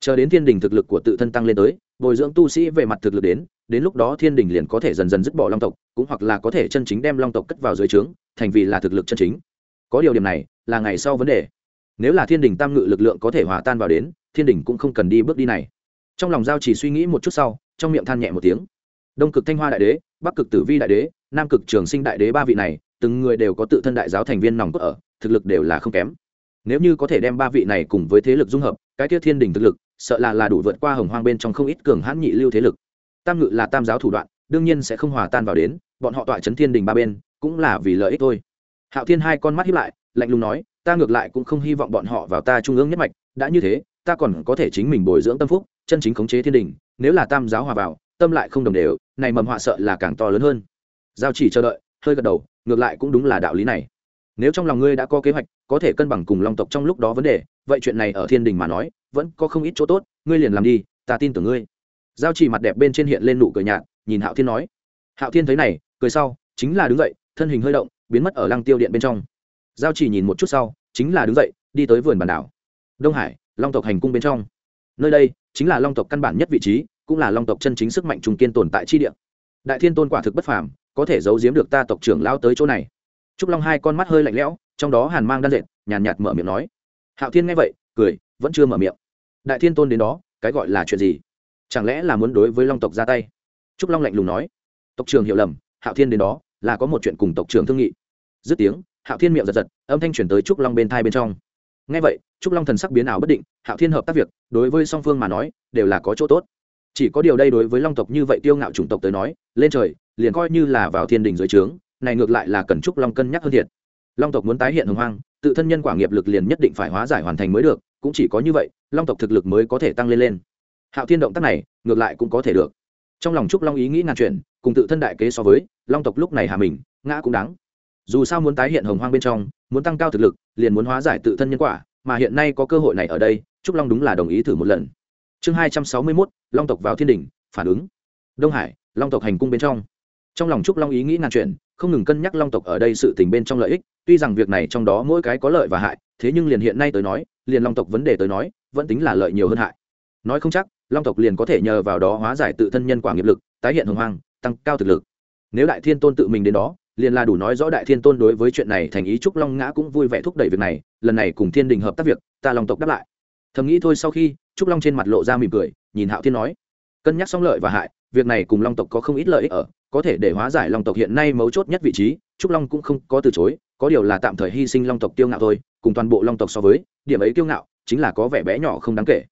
Chờ đến thiên đình thực lực của tự thân tăng lên tới, bồi dưỡng tu sĩ về mặt thực lực đến đến lúc đó thiên đình liền có thể dần dần dứt bỏ long tộc, cũng hoặc là có thể chân chính đem long tộc cất vào dưới trướng, thành vì là thực lực chân chính. Có điều điểm này, là ngày sau vấn đề nếu là thiên đình tam ngự lực lượng có thể hòa tan vào đến, thiên đình cũng không cần đi bước đi này. Trong lòng giao chỉ suy nghĩ một chút sau, trong miệng than nhẹ một tiếng. Đông cực thanh hoa đại đế, bắc cực tử vi đại đế, nam cực trường sinh đại đế ba vị này, từng người đều có tự thân đại giáo thành viên nòng cốt ở, thực lực đều là không kém. Nếu như có thể đem ba vị này cùng với thế lực dung hợp, cái tiết thiên đình thực lực, sợ là là đủ vượt qua hồng hoang bên trong không ít cường hãn nhị lưu thế lực. Tam ngự là tam giáo thủ đoạn, đương nhiên sẽ không hòa tan vào đến, bọn họ tọa chấn thiên đình ba bên, cũng là vì lợi ích thôi. Hạo thiên hai con mắt hiếp lại, lạnh lùng nói ta ngược lại cũng không hy vọng bọn họ vào ta trung ương nhất mạch, đã như thế, ta còn có thể chính mình bồi dưỡng tâm phúc, chân chính khống chế thiên đình, nếu là tam giáo hòa vào, tâm lại không đồng đều, này mầm họa sợ là càng to lớn hơn. Giao chỉ chờ đợi, hơi gật đầu, ngược lại cũng đúng là đạo lý này. Nếu trong lòng ngươi đã có kế hoạch, có thể cân bằng cùng long tộc trong lúc đó vấn đề, vậy chuyện này ở thiên đình mà nói, vẫn có không ít chỗ tốt, ngươi liền làm đi, ta tin tưởng ngươi. Giao chỉ mặt đẹp bên trên hiện lên nụ cười nhạt, nhìn hạo thiên nói. Hạo thiên thấy này, cười sau, chính là đứng dậy, thân hình hơi động, biến mất ở lăng tiêu điện bên trong giao chỉ nhìn một chút sau, chính là đứng dậy, đi tới vườn bản đảo. Đông hải, long tộc hành cung bên trong. Nơi đây, chính là long tộc căn bản nhất vị trí, cũng là long tộc chân chính sức mạnh trung kiên tồn tại chi địa. Đại thiên tôn quả thực bất phàm, có thể giấu giếm được ta tộc trưởng lao tới chỗ này. Trúc long hai con mắt hơi lạnh lẽo, trong đó hàn mang đan dệt, nhàn nhạt mở miệng nói. Hạo thiên nghe vậy, cười, vẫn chưa mở miệng. Đại thiên tôn đến đó, cái gọi là chuyện gì? Chẳng lẽ là muốn đối với long tộc ra tay? Trúc long lạnh lùng nói. Tộc trưởng hiểu lầm, hạo thiên đến đó, là có một chuyện cùng tộc trưởng thương nghị. Dứt tiếng hạo thiên miệng giật giật, âm thanh chuyển tới trúc long bên thai bên trong. Ngay vậy, trúc long thần sắc biến ảo bất định, hạo thiên hợp tác việc, đối với song phương mà nói, đều là có chỗ tốt. Chỉ có điều đây đối với long tộc như vậy tiêu ngạo chủng tộc tới nói, lên trời, liền coi như là vào thiên đình dưới trướng, này ngược lại là cần trúc long cân nhắc hơn thiệt. Long tộc muốn tái hiện hồng hoang, tự thân nhân quả nghiệp lực liền nhất định phải hóa giải hoàn thành mới được, cũng chỉ có như vậy, long tộc thực lực mới có thể tăng lên lên. Hạo thiên động tác này, ngược lại cũng có thể được. Trong lòng trúc long ý nghĩ ngàn chuyện cùng tự thân đại kế so với, long tộc lúc này hà mình, ngã cũng đáng dù sao muốn tái hiện hồng hoang bên trong, muốn tăng cao thực lực, liền muốn hóa giải tự thân nhân quả, mà hiện nay có cơ hội này ở đây, trúc long đúng là đồng ý thử một lần. Chương hai trăm sáu mươi mốt, long tộc vào thiên đình phản ứng. Đông hải, long tộc hành cung bên trong. Trong lòng trúc long ý nghĩ ngàn chuyện không ngừng cân nhắc long tộc ở đây sự tình bên trong lợi ích, tuy rằng việc này trong đó mỗi cái có lợi và hại, thế nhưng liền hiện nay tới nói, liền long tộc vấn đề tới nói, vẫn tính là lợi nhiều hơn hại. Nói không chắc, long tộc liền có thể nhờ vào đó hóa giải tự thân nhân quả nghiệp lực, tái hiện hồng hoang, tăng cao thực lực. Nếu đại thiên tôn tự mình đến đó liền là đủ nói rõ đại thiên tôn đối với chuyện này thành ý trúc long ngã cũng vui vẻ thúc đẩy việc này, lần này cùng thiên đình hợp tác việc, ta long tộc đáp lại. Thầm nghĩ thôi sau khi, trúc long trên mặt lộ ra mỉm cười, nhìn hạo thiên nói, cân nhắc xong lợi và hại, việc này cùng long tộc có không ít lợi ích ở, có thể để hóa giải long tộc hiện nay mấu chốt nhất vị trí, trúc long cũng không có từ chối, có điều là tạm thời hy sinh long tộc tiêu ngạo thôi, cùng toàn bộ long tộc so với, điểm ấy tiêu ngạo, chính là có vẻ bé nhỏ không đáng kể.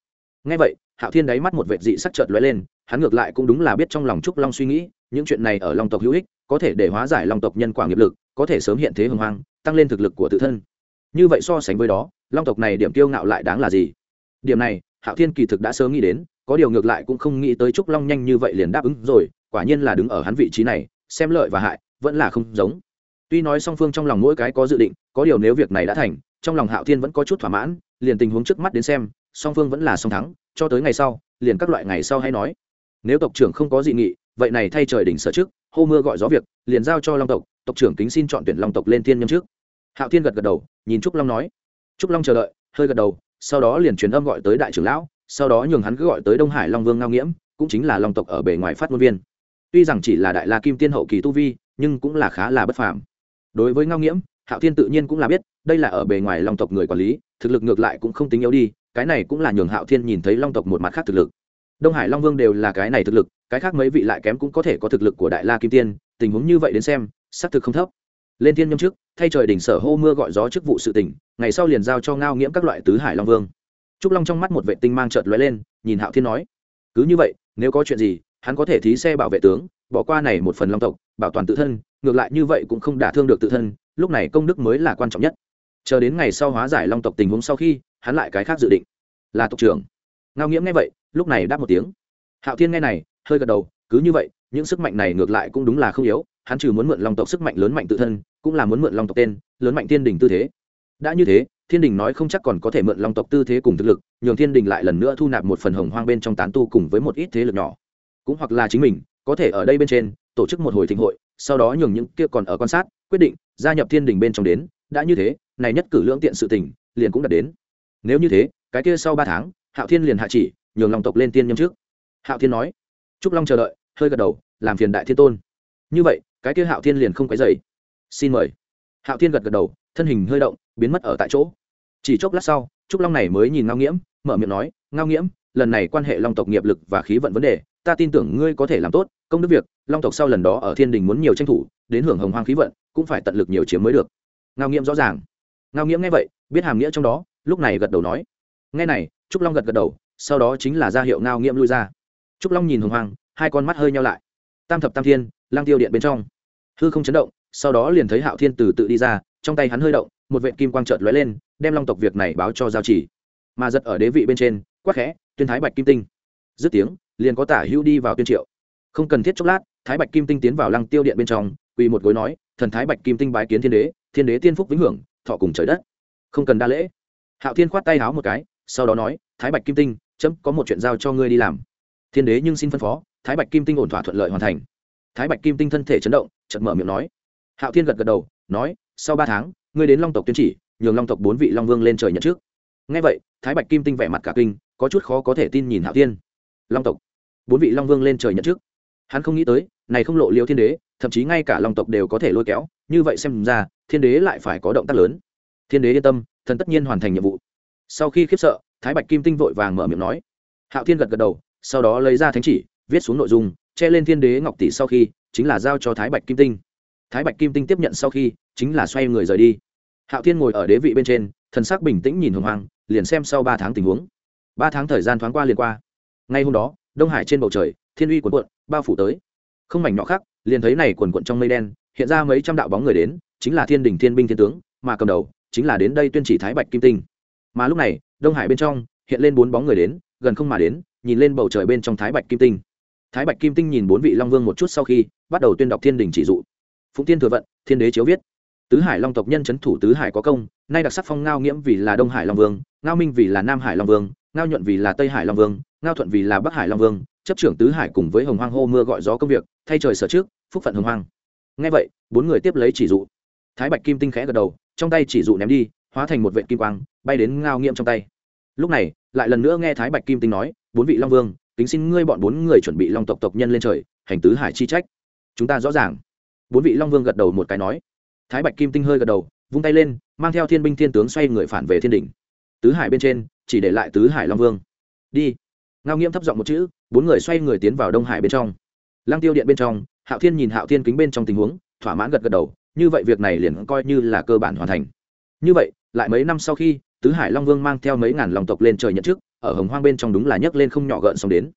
Ngay vậy, hạo thiên đáy mắt một vệt dị sắc chợt lóe lên, hắn ngược lại cũng đúng là biết trong lòng trúc long suy nghĩ, những chuyện này ở long tộc hữu ích có thể để hóa giải long tộc nhân quả nghiệp lực, có thể sớm hiện thế hồng hoang, tăng lên thực lực của tự thân. Như vậy so sánh với đó, long tộc này điểm tiêu ngạo lại đáng là gì? Điểm này, hạo thiên kỳ thực đã sớm nghĩ đến, có điều ngược lại cũng không nghĩ tới trúc long nhanh như vậy liền đáp ứng rồi, quả nhiên là đứng ở hắn vị trí này, xem lợi và hại, vẫn là không giống. Tuy nói song phương trong lòng mỗi cái có dự định, có điều nếu việc này đã thành, trong lòng hạo thiên vẫn có chút thỏa mãn, liền tình huống trước mắt đến xem, song phương vẫn là song thắng, cho tới ngày sau, liền các loại ngày sau hay nói. Nếu tộc trưởng không có dị nghị, vậy này thay trời đỉnh sở trước hô mưa gọi gió việc, liền giao cho long tộc tộc trưởng kính xin chọn tuyển long tộc lên thiên nhâm trước. Hạo thiên gật gật đầu, nhìn trúc long nói. Trúc long chờ đợi, hơi gật đầu, sau đó liền truyền âm gọi tới đại trưởng lão, sau đó nhường hắn cứ gọi tới đông hải long vương ngao nghiễm, cũng chính là long tộc ở bề ngoài phát ngôn viên. Tuy rằng chỉ là đại la kim tiên hậu kỳ tu vi, nhưng cũng là khá là bất phàm. Đối với ngao nghiễm, hạo thiên tự nhiên cũng là biết, đây là ở bề ngoài long tộc người quản lý, thực lực ngược lại cũng không tính yếu đi, cái này cũng là nhường hạo thiên nhìn thấy long tộc một mặt khác thực lực đông hải long vương đều là cái này thực lực, cái khác mấy vị lại kém cũng có thể có thực lực của đại la kim tiên, tình huống như vậy đến xem, xác thực không thấp. Lên thiên nhâm trước, thay trời đỉnh sở hô mưa gọi gió chức vụ sự tỉnh ngày sau liền giao cho ngao nghiễm các loại tứ hải long vương. Trúc long trong mắt một vệ tinh mang trợt lóe lên, nhìn hạo thiên nói, cứ như vậy, nếu có chuyện gì, hắn có thể thí xe bảo vệ tướng, bỏ qua này một phần long tộc, bảo toàn tự thân, ngược lại như vậy cũng không đả thương được tự thân, lúc này công đức mới là quan trọng nhất. Chờ đến ngày sau hóa giải long tộc tình huống sau khi, hắn lại cái khác dự định, là tộc trưởng ngao nghiễm nghe vậy, lúc này đáp một tiếng. Hạo thiên nghe này, hơi gật đầu, cứ như vậy, những sức mạnh này ngược lại cũng đúng là không yếu, hắn trừ muốn mượn long tộc sức mạnh lớn mạnh tự thân, cũng là muốn mượn long tộc tên, lớn mạnh thiên đình tư thế. Đã như thế, thiên đình nói không chắc còn có thể mượn long tộc tư thế cùng thực lực, nhường thiên đình lại lần nữa thu nạp một phần hồng hoang bên trong tán tu cùng với một ít thế lực nhỏ. Cũng hoặc là chính mình, có thể ở đây bên trên, tổ chức một hồi thịnh hội, sau đó nhường những kia còn ở quan sát, quyết định, gia nhập thiên đình bên trong đến. Đã như thế, này nhất cử lưỡng tiện sự tình, liền cũng đã đến. Nếu như thế, cái kia sau ba tháng hạo thiên liền hạ chỉ, nhường long tộc lên tiên nhâm trước. Hạo thiên nói, trúc long chờ đợi, hơi gật đầu, làm phiền đại thiên tôn. Như vậy, cái kia hạo thiên liền không quấy dày xin mời. Hạo thiên gật gật đầu, thân hình hơi động, biến mất ở tại chỗ. Chỉ chốc lát sau, trúc long này mới nhìn ngao nghiễm, mở miệng nói, ngao nghiễm, lần này quan hệ long tộc nghiệp lực và khí vận vấn đề, ta tin tưởng ngươi có thể làm tốt, công đức việc, long tộc sau lần đó ở thiên đình muốn nhiều tranh thủ, đến hưởng hồng hoang khí vận, cũng phải tận lực nhiều chiếm mới được. Ngao nghiễm rõ ràng. Ngao nghiễm nghe vậy, biết hàm nghĩa trong đó, lúc này gật đầu nói, nghe này trúc long gật gật đầu sau đó chính là ra hiệu ngao nghiễm lui ra. Trúc long nhìn hồng hoàng, hai con mắt hơi nhau lại. Tam thập tam thiên lang tiêu điện bên trong. Hư không chấn động sau đó liền thấy hạo thiên từ tự đi ra trong tay hắn hơi động một vệ kim quang trợt lóe lên đem long tộc việc này báo cho giao chỉ. Mà giật ở đế vị bên trên quắc khẽ tuyên thái bạch kim tinh. Dứt tiếng liền có tả hữu đi vào tuyên triệu. Không cần thiết chốc lát thái bạch kim tinh tiến vào lăng tiêu điện bên trong quỳ một gối nói thần thái bạch kim tinh bái kiến thiên đế thiên đế tiên phúc vĩnh hưởng thọ cùng trời đất. Không cần đa lễ. Hạo thiên khoát tay háo một cái sau đó nói, thái bạch kim tinh, chấm có một chuyện giao cho ngươi đi làm. Thiên đế nhưng xin phân phó, thái bạch kim tinh ổn thỏa thuận lợi hoàn thành. Thái bạch kim tinh thân thể chấn động chật mở miệng nói. Hạo thiên gật gật đầu, nói, sau ba tháng, ngươi đến long tộc tuyên chỉ, nhường long tộc bốn vị long vương lên trời nhận trước. Ngay vậy, thái bạch kim tinh vẻ mặt cả kinh, có chút khó có thể tin nhìn hạo thiên. Long tộc, bốn vị long vương lên trời nhận trước. Hắn không nghĩ tới, này không lộ liêu thiên đế, thậm chí ngay cả long tộc đều có thể lôi kéo, như vậy xem ra, thiên đế lại phải có động tác lớn. Thiên đế yên tâm, thần tất nhiên hoàn thành nhiệm vụ sau khi khiếp sợ, thái bạch kim tinh vội vàng mở miệng nói. Hạo thiên gật gật đầu, sau đó lấy ra thánh chỉ, viết xuống nội dung, che lên thiên đế ngọc tỷ sau khi, chính là giao cho thái bạch kim tinh. Thái bạch kim tinh tiếp nhận sau khi, chính là xoay người rời đi. Hạo thiên ngồi ở đế vị bên trên, thần sắc bình tĩnh nhìn hồng hoàng liền xem sau ba tháng tình huống. Ba tháng thời gian thoáng qua liền qua. Ngay hôm đó, đông hải trên bầu trời, thiên uy quần quận bao phủ tới. Không mảnh nhỏ khác, liền thấy này quần cuộn trong mây đen, hiện ra mấy trăm đạo bóng người đến, chính là thiên đình thiên binh thiên tướng, mà cầm đầu, chính là đến đây tuyên chỉ thái bạch kim tinh mà lúc này, đông hải bên trong hiện lên bốn bóng người đến, gần không mà đến, nhìn lên bầu trời bên trong thái bạch kim tinh. Thái bạch kim tinh nhìn bốn vị long vương một chút sau khi, bắt đầu tuyên đọc thiên đình chỉ dụ. Phụng tiên thừa vận, thiên đế chiếu viết. Tứ hải long tộc nhân c h ấ n thủ tứ hải có công, nay đặc sắc phong ngao nghiễm vì là đông hải long vương, ngao minh vì là nam hải long vương, ngao nhuận vì là tây hải long vương, ngao thuận vì là bắc hải long vương, chấp trưởng tứ hải cùng với hồng hoang hô mưa gọi gió công việc, thay trời sở trước, phúc phận hồng hoang. Ngay vậy, bốn người tiếp lấy chỉ dụ. Thái bạch kim tinh khẽ gật đầu, trong tay chỉ dụ ném đi hóa thành một vệ kim quang, bay đến ngao nghiễm trong tay. Lúc này, lại lần nữa nghe thái bạch kim tinh nói, bốn vị long vương, kính xin ngươi bọn bốn người chuẩn bị long tộc tộc nhân lên trời, hành tứ hải chi trách. Chúng ta rõ ràng. Bốn vị long vương gật đầu một cái nói. Thái bạch kim tinh hơi gật đầu, vung tay lên, mang theo thiên binh thiên tướng xoay người phản về thiên đỉnh. Tứ hải bên trên, chỉ để lại tứ hải long vương. Đi. Ngao nghiêm thấp giọng một chữ, bốn người xoay người tiến vào đông hải bên trong. Lăng tiêu điện bên trong, hạo thiên nhìn hạo thiên kính bên trong tình huống, thỏa mãn gật gật đầu, như vậy việc này liền coi như là cơ bản hoàn thành. Như vậy lại mấy năm sau khi, tứ hải long vương mang theo mấy ngàn lòng tộc lên trời nhận trước ở hồng hoang bên trong đúng là nhấc lên không nhỏ gợn xong đến.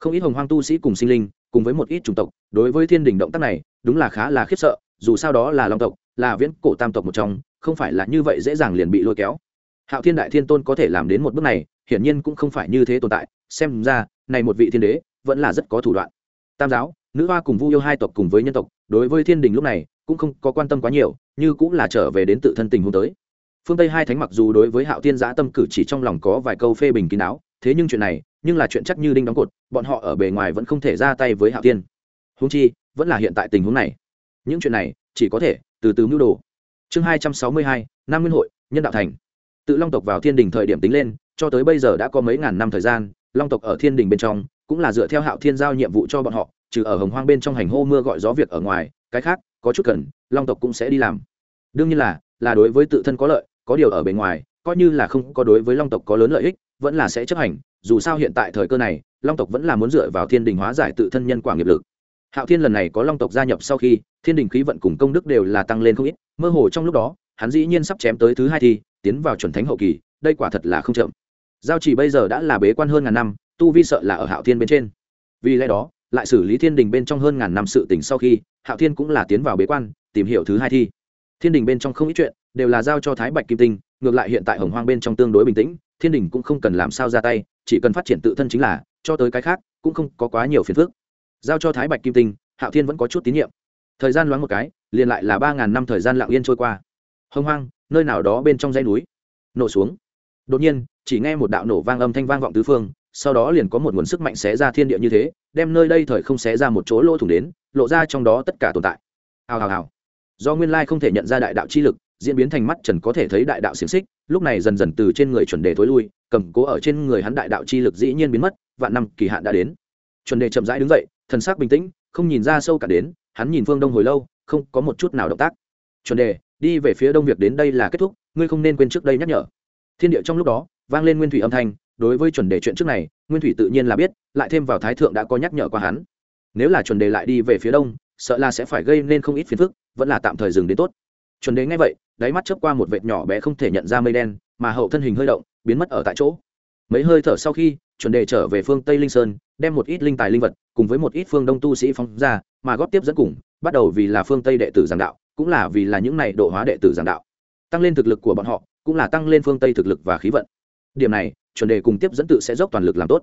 Không ít hồng hoang tu sĩ cùng sinh linh, cùng với một ít chủng tộc, đối với thiên đình động tác này, đúng là khá là khiếp sợ, dù sao đó là long tộc, là viễn cổ tam tộc một trong, không phải là như vậy dễ dàng liền bị lôi kéo. Hạo thiên đại thiên tôn có thể làm đến một bước này, hiển nhiên cũng không phải như thế tồn tại, xem ra, này một vị thiên đế, vẫn là rất có thủ đoạn. Tam giáo, nữ hoa cùng vu yêu hai tộc cùng với nhân tộc, đối với thiên đình lúc này, cũng không có quan tâm quá nhiều, như cũng là trở về đến tự thân tình huống tới phương tây hai thánh mặc dù đối với hạo thiên giã tâm cử chỉ trong lòng có vài câu phê bình kín đáo, thế nhưng chuyện này, nhưng là chuyện chắc như đinh đóng cột, bọn họ ở bề ngoài vẫn không thể ra tay với hạo thiên. Húng chi, vẫn là hiện tại tình huống này. Những chuyện này, chỉ có thể từ từ mưu đồ. Chương hai trăm sáu mươi hai, nam nguyên hội, nhân đạo thành. Tự long tộc vào thiên đình thời điểm tính lên, cho tới bây giờ đã có mấy ngàn năm thời gian, long tộc ở thiên đình bên trong, cũng là dựa theo hạo thiên giao nhiệm vụ cho bọn họ, trừ ở hồng hoang bên trong hành hô mưa gọi gió việc ở ngoài, cái khác, có chút cần, long tộc cũng sẽ đi làm. Đương nhiên là là đối với tự thân có lợi có điều ở bề ngoài, coi như là không có đối với long tộc có lớn lợi ích, vẫn là sẽ chấp hành, dù sao hiện tại thời cơ này, long tộc vẫn là muốn dựa vào thiên đình hóa giải tự thân nhân quả nghiệp lực. Hạo thiên lần này có long tộc gia nhập sau khi, thiên đình khí vận cùng công đức đều là tăng lên không ít, mơ hồ trong lúc đó, hắn dĩ nhiên sắp chém tới thứ hai thi, tiến vào chuẩn thánh hậu kỳ, đây quả thật là không chậm. Giao chỉ bây giờ đã là bế quan hơn ngàn năm, tu vi sợ là ở hạo thiên bên trên. Vì lẽ đó, lại xử lý thiên đình bên trong hơn ngàn năm sự tình sau khi, hạo thiên cũng là tiến vào bế quan, tìm hiểu thứ hai thi. Thiên đình bên trong không ít chuyện đều là giao cho thái bạch kim tinh, ngược lại hiện tại hồng hoang bên trong tương đối bình tĩnh, thiên đình cũng không cần làm sao ra tay, chỉ cần phát triển tự thân chính là, cho tới cái khác, cũng không có quá nhiều phiền phức. Giao cho thái bạch kim tinh, hạo thiên vẫn có chút tín nhiệm. Thời gian loáng một cái, liền lại là ba ngàn năm thời gian lặng yên trôi qua. Hồng hoang, nơi nào đó bên trong dãy núi. Nổ xuống. Đột nhiên, chỉ nghe một đạo nổ vang âm thanh vang vọng tứ phương, sau đó liền có một nguồn sức mạnh xé ra thiên địa như thế, đem nơi đây thời không xé ra một chỗ lỗ thủng đến, lộ ra trong đó tất cả tồn tại. Hào hào hào. Do nguyên lai không thể nhận ra đại đạo chi lực diễn biến thành mắt trần có thể thấy đại đạo xiềng xích, lúc này dần dần từ trên người chuẩn đề thối lui, cầm cố ở trên người hắn đại đạo chi lực dĩ nhiên biến mất, vạn năm kỳ hạn đã đến. Chuẩn đề chậm rãi đứng dậy, thần sắc bình tĩnh, không nhìn ra sâu cả đến, hắn nhìn phương đông hồi lâu, không có một chút nào động tác. Chuẩn đề, đi về phía đông việc đến đây là kết thúc, ngươi không nên quên trước đây nhắc nhở. Thiên địa trong lúc đó, vang lên nguyên thủy âm thanh, đối với chuẩn đề chuyện trước này, nguyên thủy tự nhiên là biết, lại thêm vào thái thượng đã có nhắc nhở qua hắn. Nếu là chuẩn đề lại đi về phía đông, sợ là sẽ phải gây nên không ít phiền phức, vẫn là tạm thời dừng đến tốt. Chuẩn đề nghe vậy đáy mắt chớp qua một vệt nhỏ bé không thể nhận ra mây đen, mà hậu thân hình hơi động, biến mất ở tại chỗ. Mấy hơi thở sau khi, chuẩn đề trở về phương tây linh sơn, đem một ít linh tài linh vật cùng với một ít phương đông tu sĩ phóng ra, mà góp tiếp dẫn cùng, bắt đầu vì là phương tây đệ tử giảng đạo, cũng là vì là những này độ hóa đệ tử giảng đạo. Tăng lên thực lực của bọn họ, cũng là tăng lên phương tây thực lực và khí vận. Điểm này, chuẩn đề cùng tiếp dẫn tự sẽ dốc toàn lực làm tốt.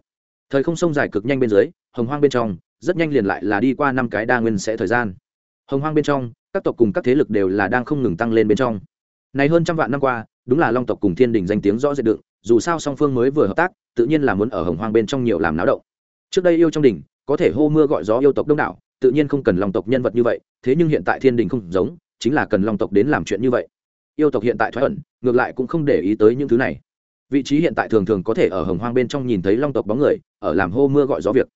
Thời không sông dài cực nhanh bên dưới, hồng hoang bên trong, rất nhanh liền lại là đi qua năm cái đa nguyên sẽ thời gian. Hồng hoang bên trong các tộc cùng các thế lực đều là đang không ngừng tăng lên bên trong. Này hơn trăm vạn năm qua, đúng là long tộc cùng thiên đình danh tiếng rõ rệt đựng, dù sao song phương mới vừa hợp tác, tự nhiên là muốn ở hồng hoang bên trong nhiều làm náo động. Trước đây yêu trong đình có thể hô mưa gọi gió yêu tộc đông đảo, tự nhiên không cần long tộc nhân vật như vậy, thế nhưng hiện tại thiên đình không giống, chính là cần long tộc đến làm chuyện như vậy. Yêu tộc hiện tại thoái ẩn, ngược lại cũng không để ý tới những thứ này. Vị trí hiện tại thường thường có thể ở hồng hoang bên trong nhìn thấy long tộc bóng người, ở làm hô mưa gọi gió việc.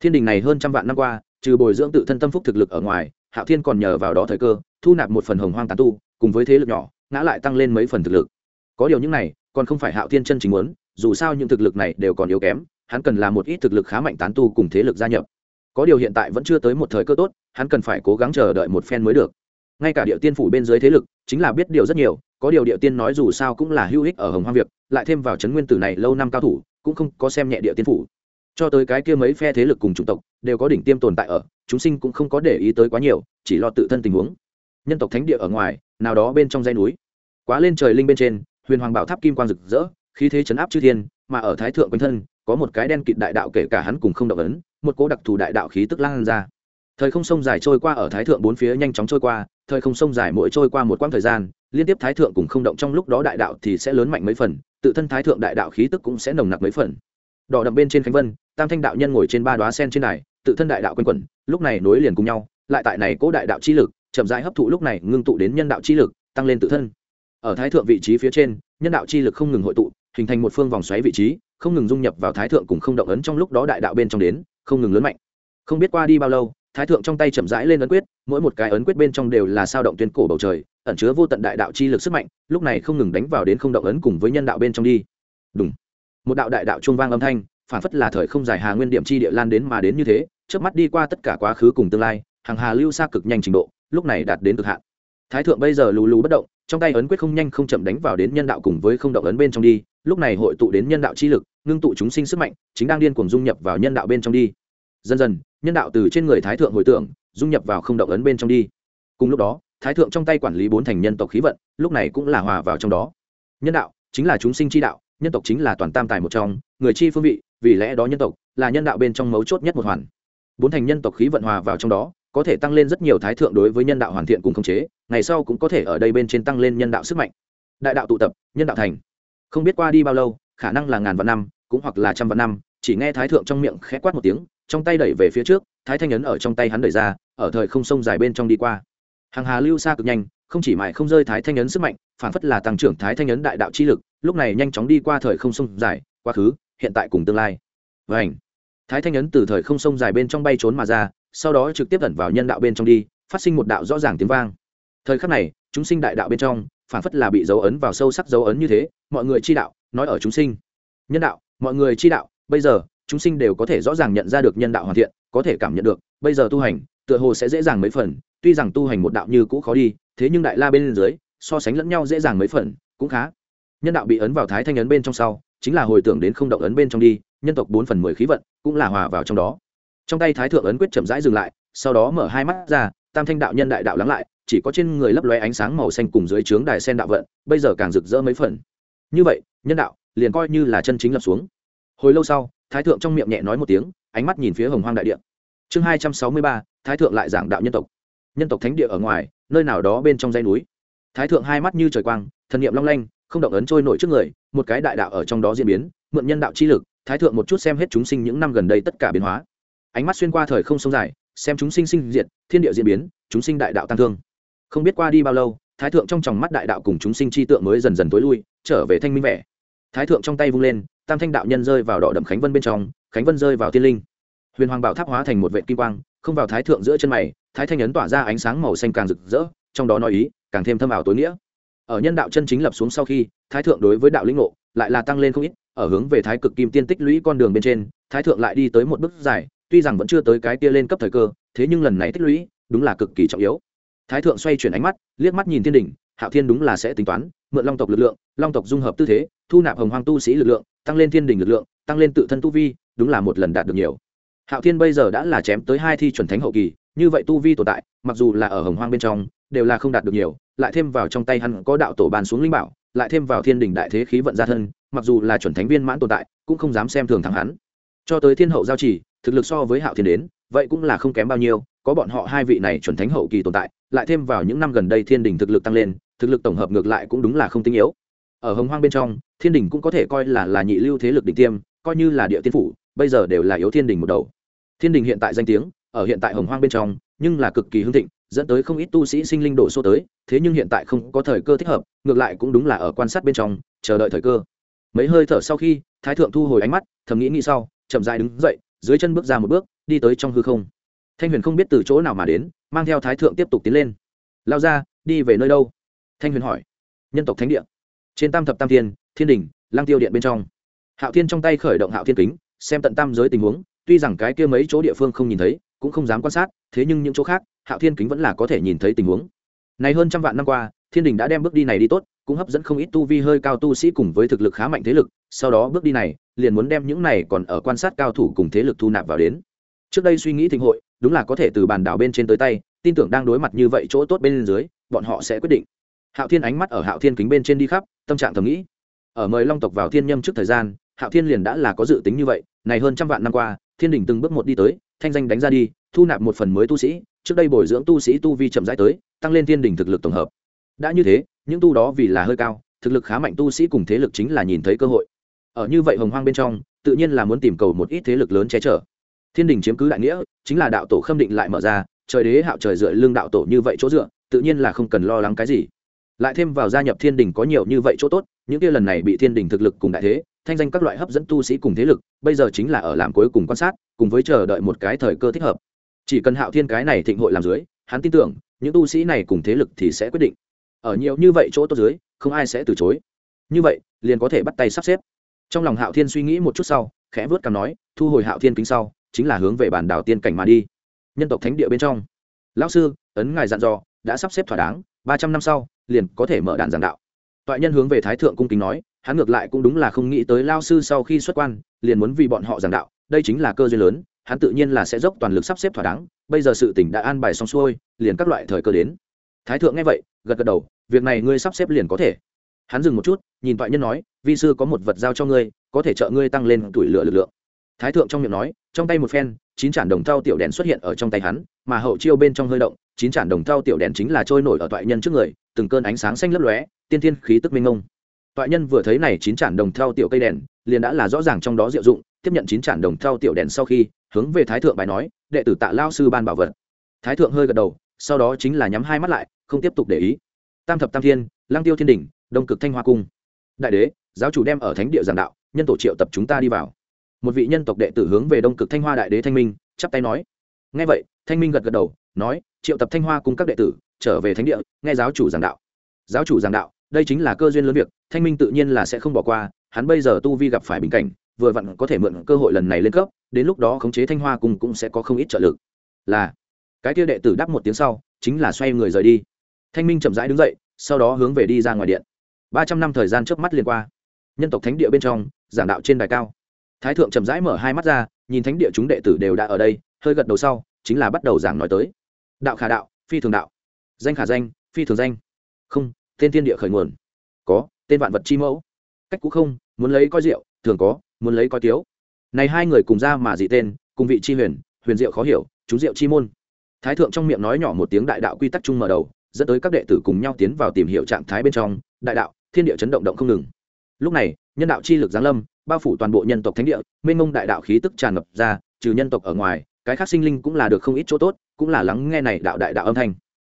Thiên đình này hơn trăm vạn năm qua trừ bồi dưỡng tự thân tâm phúc thực lực ở ngoài, hạo thiên còn nhờ vào đó thời cơ, thu nạp một phần hồng hoang tán tu, cùng với thế lực nhỏ, ngã lại tăng lên mấy phần thực lực. Có điều những này, còn không phải hạo thiên chân chính muốn, dù sao những thực lực này đều còn yếu kém, hắn cần làm một ít thực lực khá mạnh tán tu cùng thế lực gia nhập. Có điều hiện tại vẫn chưa tới một thời cơ tốt, hắn cần phải cố gắng chờ đợi một phen mới được. Ngay cả địa tiên phủ bên dưới thế lực, chính là biết điều rất nhiều, có điều địa tiên nói dù sao cũng là hữu ích ở hồng hoang việc, lại thêm vào trấn nguyên tử này lâu năm cao thủ, cũng không có xem nhẹ địa tiên phủ cho tới cái kia mấy phe thế lực cùng chủng tộc, đều có đỉnh tiêm tồn tại ở, chúng sinh cũng không có để ý tới quá nhiều, chỉ lo tự thân tình huống. Nhân tộc thánh địa ở ngoài, nào đó bên trong dãy núi. Quá lên trời linh bên trên, huyền hoàng bảo tháp kim quang rực rỡ, khí thế chấn áp chư thiên, mà ở thái thượng quanh thân, có một cái đen kịt đại đạo kể cả hắn cùng không động ấn, một cố đặc thù đại đạo khí tức lan ra. Thời không sông dài trôi qua ở thái thượng bốn phía nhanh chóng trôi qua, thời không sông dài mỗi trôi qua một quãng thời gian, liên tiếp thái thượng cùng không động trong lúc đó đại đạo thì sẽ lớn mạnh mấy phần, tự thân thái thượng đại đạo khí tức cũng sẽ nồng nặc mấy phần. Đỏ đậm bên trên khánh vân tam thanh đạo nhân ngồi trên ba đoá sen trên này tự thân đại đạo quanh quẩn, lúc này nối liền cùng nhau, lại tại này cố đại đạo chi lực, chậm rãi hấp thụ lúc này ngưng tụ đến nhân đạo chi lực, tăng lên tự thân. Ở thái thượng vị trí phía trên, nhân đạo chi lực không ngừng hội tụ, hình thành một phương vòng xoáy vị trí, không ngừng dung nhập vào thái thượng cùng không động ấn trong lúc đó đại đạo bên trong đến, không ngừng lớn mạnh. Không biết qua đi bao lâu, thái thượng trong tay chậm rãi lên ấn quyết, mỗi một cái ấn quyết bên trong đều là sao động tuyên cổ bầu trời, ẩn chứa vô tận đại đạo chi lực sức mạnh, lúc này không ngừng đánh vào đến không động ấn cùng với nhân đạo bên trong đi. Đúng một đạo đại đạo trung vang âm thanh phản phất là thời không dài hà nguyên điểm chi địa lan đến mà đến như thế trước mắt đi qua tất cả quá khứ cùng tương lai, hàng hà lưu xa cực nhanh trình độ, lúc này đạt đến cực hạn. Thái thượng bây giờ lù lù bất động, trong tay ấn quyết không nhanh không chậm đánh vào đến nhân đạo cùng với không động ấn bên trong đi, lúc này hội tụ đến nhân đạo chi lực, ngưng tụ chúng sinh sức mạnh, chính đang điên cuồng dung nhập vào nhân đạo bên trong đi. Dần dần, nhân đạo từ trên người thái thượng hồi tưởng, dung nhập vào không động ấn bên trong đi. Cùng lúc đó, thái thượng trong tay quản lý bốn thành nhân tộc khí vận, lúc này cũng là hòa vào trong đó. Nhân đạo chính là chúng sinh chi đạo, nhân tộc chính là toàn tam tài một trong, người chi phương vị vì lẽ đó nhân tộc là nhân đạo bên trong mấu chốt nhất một hoàn. Bốn thành nhân tộc khí vận hòa vào trong đó, có thể tăng lên rất nhiều thái thượng đối với nhân đạo hoàn thiện cùng khống chế, ngày sau cũng có thể ở đây bên trên tăng lên nhân đạo sức mạnh. Đại đạo tụ tập, nhân đạo thành. Không biết qua đi bao lâu, khả năng là ngàn vạn năm, cũng hoặc là trăm vạn năm, chỉ nghe thái thượng trong miệng khẽ quát một tiếng, trong tay đẩy về phía trước, thái thanh ấn ở trong tay hắn đẩy ra, ở thời không sông dài bên trong đi qua. Hàng hà lưu xa cực nhanh, không chỉ mãi không rơi thái thanh ấn sức mạnh, phản phất là tăng trưởng thái thanh ấn đại đạo chi lực, lúc này nhanh chóng đi qua thời không sông dài, quá khứ hiện tại cùng tương lai. Và ảnh thái thanh ấn từ thời không sông dài bên trong bay trốn mà ra, sau đó trực tiếp ẩn vào nhân đạo bên trong đi, phát sinh một đạo rõ ràng tiếng vang. Thời khắc này, chúng sinh đại đạo bên trong, phản phất là bị dấu ấn vào sâu sắc dấu ấn như thế, mọi người chi đạo, nói ở chúng sinh. Nhân đạo, mọi người chi đạo, bây giờ, chúng sinh đều có thể rõ ràng nhận ra được nhân đạo hoàn thiện, có thể cảm nhận được, bây giờ tu hành, tựa hồ sẽ dễ dàng mấy phần, tuy rằng tu hành một đạo như cũ khó đi, thế nhưng đại la bên dưới, so sánh lẫn nhau dễ dàng mấy phần, cũng khá. Nhân đạo bị ấn vào thái thanh ấn bên trong sau chính là hồi tưởng đến không động ấn bên trong đi, nhân tộc bốn phần mười khí vận cũng là hòa vào trong đó. Trong tay thái thượng ấn quyết chậm rãi dừng lại, sau đó mở hai mắt ra, tam thanh đạo nhân đại đạo lắng lại, chỉ có trên người lấp lóe ánh sáng màu xanh cùng dưới trướng đài sen đạo vận, bây giờ càng rực rỡ mấy phần. Như vậy, nhân đạo liền coi như là chân chính lập xuống. Hồi lâu sau, thái thượng trong miệng nhẹ nói một tiếng, ánh mắt nhìn phía hồng hoang đại địa. Chương hai trăm sáu mươi ba, thái thượng lại giảng đạo nhân tộc. Nhân tộc thánh địa ở ngoài, nơi nào đó bên trong dãy núi. Thái thượng hai mắt như trời quang, thần niệm long lanh không động ấn trôi nổi trước người, một cái đại đạo ở trong đó diễn biến, mượn nhân đạo chi lực, thái thượng một chút xem hết chúng sinh những năm gần đây tất cả biến hóa. Ánh mắt xuyên qua thời không sông dài, xem chúng sinh sinh diệt, thiên địa diễn biến, chúng sinh đại đạo tăng thương. Không biết qua đi bao lâu, thái thượng trong tròng mắt đại đạo cùng chúng sinh chi tượng mới dần dần tối lui, trở về thanh minh vẻ. Thái thượng trong tay vung lên, tam thanh đạo nhân rơi vào đỏ đậm khánh vân bên trong, khánh vân rơi vào tiên linh. Huyền hoàng bảo tháp hóa thành một vệ kim quang, không vào thái thượng giữa chân mày, thái thanh ấn tỏa ra ánh sáng màu xanh càng rực rỡ, trong đó nói ý, càng thêm thâm ảo tối nghĩa ở nhân đạo chân chính lập xuống sau khi, thái thượng đối với đạo lĩnh ngộ lại là tăng lên không ít, ở hướng về thái cực kim tiên tích lũy con đường bên trên, thái thượng lại đi tới một bước dài, tuy rằng vẫn chưa tới cái kia lên cấp thời cơ, thế nhưng lần này tích lũy, đúng là cực kỳ trọng yếu. Thái thượng xoay chuyển ánh mắt, liếc mắt nhìn thiên đình hạo thiên đúng là sẽ tính toán, mượn long tộc lực lượng, long tộc dung hợp tư thế, thu nạp hồng hoang tu sĩ lực lượng, tăng lên thiên đình lực lượng, tăng lên tự thân tu vi, đúng là một lần đạt được nhiều. Hạo thiên bây giờ đã là chém tới hai thi chuẩn thánh hậu kỳ, như vậy tu vi tồn tại, mặc dù là ở hồng hoang bên trong đều là không đạt được nhiều, lại thêm vào trong tay hắn có đạo tổ bàn xuống linh bảo, lại thêm vào thiên đình đại thế khí vận gia thân, mặc dù là chuẩn thánh viên mãn tồn tại, cũng không dám xem thường thẳng hắn. Cho tới thiên hậu giao chỉ thực lực so với hạo thiên đến, vậy cũng là không kém bao nhiêu, có bọn họ hai vị này chuẩn thánh hậu kỳ tồn tại, lại thêm vào những năm gần đây thiên đình thực lực tăng lên, thực lực tổng hợp ngược lại cũng đúng là không tinh yếu. Ở hồng hoang bên trong, thiên đình cũng có thể coi là là nhị lưu thế lực đỉnh tiêm, coi như là địa tiên phủ, bây giờ đều là yếu thiên đình một đầu. Thiên đình hiện tại danh tiếng, ở hiện tại hồng hoang bên trong, nhưng là cực kỳ hưng thịnh dẫn tới không ít tu sĩ sinh linh đổ xô tới, thế nhưng hiện tại không có thời cơ thích hợp, ngược lại cũng đúng là ở quan sát bên trong, chờ đợi thời cơ. Mấy hơi thở sau khi, thái thượng thu hồi ánh mắt, thầm nghĩ nghĩ sau, chậm dài đứng dậy, dưới chân bước ra một bước, đi tới trong hư không. Thanh huyền không biết từ chỗ nào mà đến, mang theo thái thượng tiếp tục tiến lên. Lao ra, đi về nơi đâu? Thanh huyền hỏi. Nhân tộc thánh địa. Trên tam thập tam thiên thiên đình lang tiêu điện bên trong. Hạo thiên trong tay khởi động hạo thiên kính, xem tận tam giới tình huống, tuy rằng cái kia mấy chỗ địa phương không nhìn thấy cũng không dám quan sát, thế nhưng những chỗ khác, hạo thiên kính vẫn là có thể nhìn thấy tình huống. Này hơn trăm vạn năm qua, thiên đình đã đem bước đi này đi tốt, cũng hấp dẫn không ít tu vi hơi cao tu sĩ cùng với thực lực khá mạnh thế lực, sau đó bước đi này, liền muốn đem những này còn ở quan sát cao thủ cùng thế lực thu nạp vào đến. Trước đây suy nghĩ thịnh hội, đúng là có thể từ bàn đảo bên trên tới tay, tin tưởng đang đối mặt như vậy chỗ tốt bên dưới, bọn họ sẽ quyết định. Hạo thiên ánh mắt ở hạo thiên kính bên trên đi khắp, tâm trạng thầm nghĩ. Ở mời long tộc vào thiên nhâm trước thời gian, hạo thiên liền đã là có dự tính như vậy, này hơn trăm vạn năm qua, thiên đình từng bước một đi tới thanh danh đánh ra đi, thu nạp một phần mới tu sĩ, trước đây bồi dưỡng tu sĩ tu vi chậm rãi tới, tăng lên thiên đình thực lực tổng hợp. Đã như thế, những tu đó vì là hơi cao, thực lực khá mạnh tu sĩ cùng thế lực chính là nhìn thấy cơ hội. Ở như vậy hồng hoang bên trong, tự nhiên là muốn tìm cầu một ít thế lực lớn che chở. Thiên đình chiếm cứ đại nghĩa, chính là đạo tổ khâm định lại mở ra, trời đế hạo trời dựa lương đạo tổ như vậy chỗ dựa, tự nhiên là không cần lo lắng cái gì. Lại thêm vào gia nhập thiên đình có nhiều như vậy chỗ tốt, những kia lần này bị thiên đình thực lực cùng đại thế thanh danh các loại hấp dẫn tu sĩ cùng thế lực, bây giờ chính là ở làm cuối cùng quan sát, cùng với chờ đợi một cái thời cơ thích hợp. Chỉ cần hạo thiên cái này thịnh hội làm dưới, hắn tin tưởng, những tu sĩ này cùng thế lực thì sẽ quyết định. Ở nhiều như vậy chỗ tốt dưới, không ai sẽ từ chối. Như vậy, liền có thể bắt tay sắp xếp. Trong lòng hạo thiên suy nghĩ một chút sau, khẽ vớt cằm nói, thu hồi hạo thiên kính sau, chính là hướng về bản đảo tiên cảnh mà đi. Nhân tộc thánh địa bên trong. Lão sư, ấn ngài dặn dò, đã sắp xếp thỏa đáng, ba trăm năm sau, liền có thể mở đàn giảng đạo. Toại nhân hướng về thái thượng cung kính nói hắn ngược lại cũng đúng là không nghĩ tới lao sư sau khi xuất quan, liền muốn vì bọn họ giảng đạo, đây chính là cơ duyên lớn, hắn tự nhiên là sẽ dốc toàn lực sắp xếp thỏa đáng, bây giờ sự tỉnh đã an bài xong xuôi, liền các loại thời cơ đến. Thái thượng nghe vậy, gật gật đầu, việc này ngươi sắp xếp liền có thể. Hắn dừng một chút, nhìn toại nhân nói, vi sư có một vật giao cho ngươi, có thể trợ ngươi tăng lên tuổi lửa lực lượng. Thái thượng trong miệng nói, trong tay một phen, chín trản đồng thau tiểu đèn xuất hiện ở trong tay hắn, mà hậu chiêu bên trong hơi động, chín trản đồng thau tiểu đèn chính là trôi nổi ở toại nhân trước người, từng cơn ánh sáng xanh lấp lóe, tiên thiên khí tức minh ngông toại nhân vừa thấy này chín chản đồng thau tiểu cây đèn, liền đã là rõ ràng trong đó diệu dụng, tiếp nhận chín chản đồng thau tiểu đèn sau khi, hướng về thái thượng bài nói, đệ tử tạ lao sư ban bảo vật. Thái thượng hơi gật đầu, sau đó chính là nhắm hai mắt lại, không tiếp tục để ý. Tam thập tam thiên lang tiêu thiên đỉnh, đông cực thanh hoa cung. Đại đế, giáo chủ đem ở thánh địa giảng đạo, nhân tổ triệu tập chúng ta đi vào. Một vị nhân tộc đệ tử hướng về đông cực thanh hoa đại đế thanh minh, chắp tay nói. Ngay vậy, thanh minh gật gật đầu, nói, triệu tập thanh hoa cùng các đệ tử, trở về thánh địa, nghe giáo chủ giảng đạo. Giáo chủ giảng đạo đây chính là cơ duyên lớn việc, thanh minh tự nhiên là sẽ không bỏ qua, hắn bây giờ tu vi gặp phải bình cảnh, vừa vặn có thể mượn cơ hội lần này lên cấp, đến lúc đó khống chế thanh hoa cùng cũng sẽ có không ít trợ lực. Là, cái kia đệ tử đáp một tiếng sau, chính là xoay người rời đi. Thanh minh chậm rãi đứng dậy, sau đó hướng về đi ra ngoài điện. Ba trăm năm thời gian trước mắt liền qua. Nhân tộc thánh địa bên trong, giảng đạo trên đài cao. Thái thượng chậm rãi mở hai mắt ra, nhìn thánh địa chúng đệ tử đều đã ở đây, hơi gật đầu sau, chính là bắt đầu giảng nói tới. Đạo khả đạo, phi thường đạo. Danh khả danh, phi thường danh. Không tên thiên địa khởi nguồn. Có, tên vạn vật chi mẫu. Cách cũ không, muốn lấy coi rượu, thường có, muốn lấy coi tiếu. Này hai người cùng ra mà dị tên, cùng vị chi huyền huyền diệu khó hiểu chú diệu chi môn. Thái thượng trong miệng nói nhỏ một tiếng đại đạo quy tắc chung mở đầu, dẫn tới các đệ tử cùng nhau tiến vào tìm hiểu trạng thái bên trong, đại đạo, thiên địa chấn động động không ngừng. Lúc này, nhân đạo chi lực giáng lâm, bao phủ toàn bộ nhân tộc thánh địa, mênh mông đại đạo khí tức tràn ngập ra, trừ nhân tộc ở ngoài, cái khác sinh linh cũng là được không ít chỗ tốt, cũng là lắng nghe này đạo đại đạo âm thanh.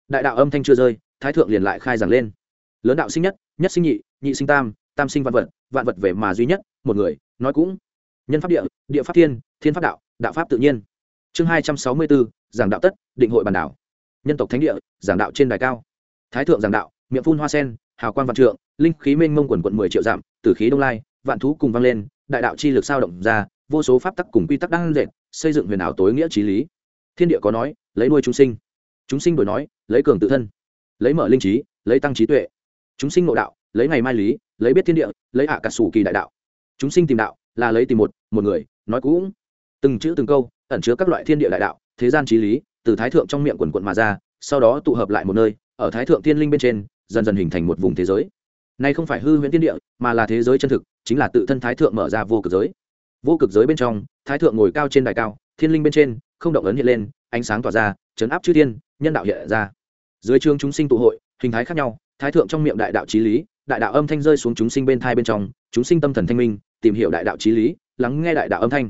Đại đạo âm thanh chưa rơi, thái thượng liền lại khai giảng lên lớn đạo sinh nhất nhất sinh nhị nhị sinh tam tam sinh vạn vật vạn vật về mà duy nhất, một người, nói cũng. Nhân pháp địa địa pháp thiên thiên pháp đạo đạo pháp tự nhiên. Chương hai trăm sáu mươi bốn giảng đạo tất, định hội bàn đảo. Nhân tộc thánh địa, giảng đạo trên đài cao. Thái thượng giảng đạo, miệng phun hoa sen, hào quan văn trượng, linh khí mênh mông quần quận mười triệu dặm, tử khí đông lai, vạn thú cùng vang lên, đại đạo chi lực sao động ra, vô số pháp tắc cùng quy tắc đang dệt, xây dựng huyền ảo tối nghĩa trí lý. Thiên địa có nói, lấy nuôi chúng sinh. Chúng sinh đổi nói, lấy cường tự thân. Lấy mở linh trí, lấy tăng trí tuệ chúng sinh ngộ đạo, lấy ngày mai lý, lấy biết thiên địa, lấy hạ cả sủ kỳ đại đạo. Chúng sinh tìm đạo, là lấy tìm một một người, nói cũng từng chữ từng câu, ẩn chứa các loại thiên địa đại đạo, thế gian trí lý, từ thái thượng trong miệng quần quận mà ra, sau đó tụ hợp lại một nơi, ở thái thượng thiên linh bên trên, dần dần hình thành một vùng thế giới. Nay không phải hư huyễn thiên địa, mà là thế giới chân thực, chính là tự thân thái thượng mở ra vô cực giới. Vô cực giới bên trong, thái thượng ngồi cao trên đài cao, thiên linh bên trên, không động ấn hiện lên, ánh sáng tỏa ra, chấn áp chư thiên, nhân đạo hiện ra. Dưới trường chúng sinh tụ hội, hình thái khác nhau thái thượng trong miệng đại đạo trí lý, đại đạo âm thanh rơi xuống chúng sinh bên thai bên trong, chúng sinh tâm thần thanh minh, tìm hiểu đại đạo trí lý, lắng nghe đại đạo âm thanh.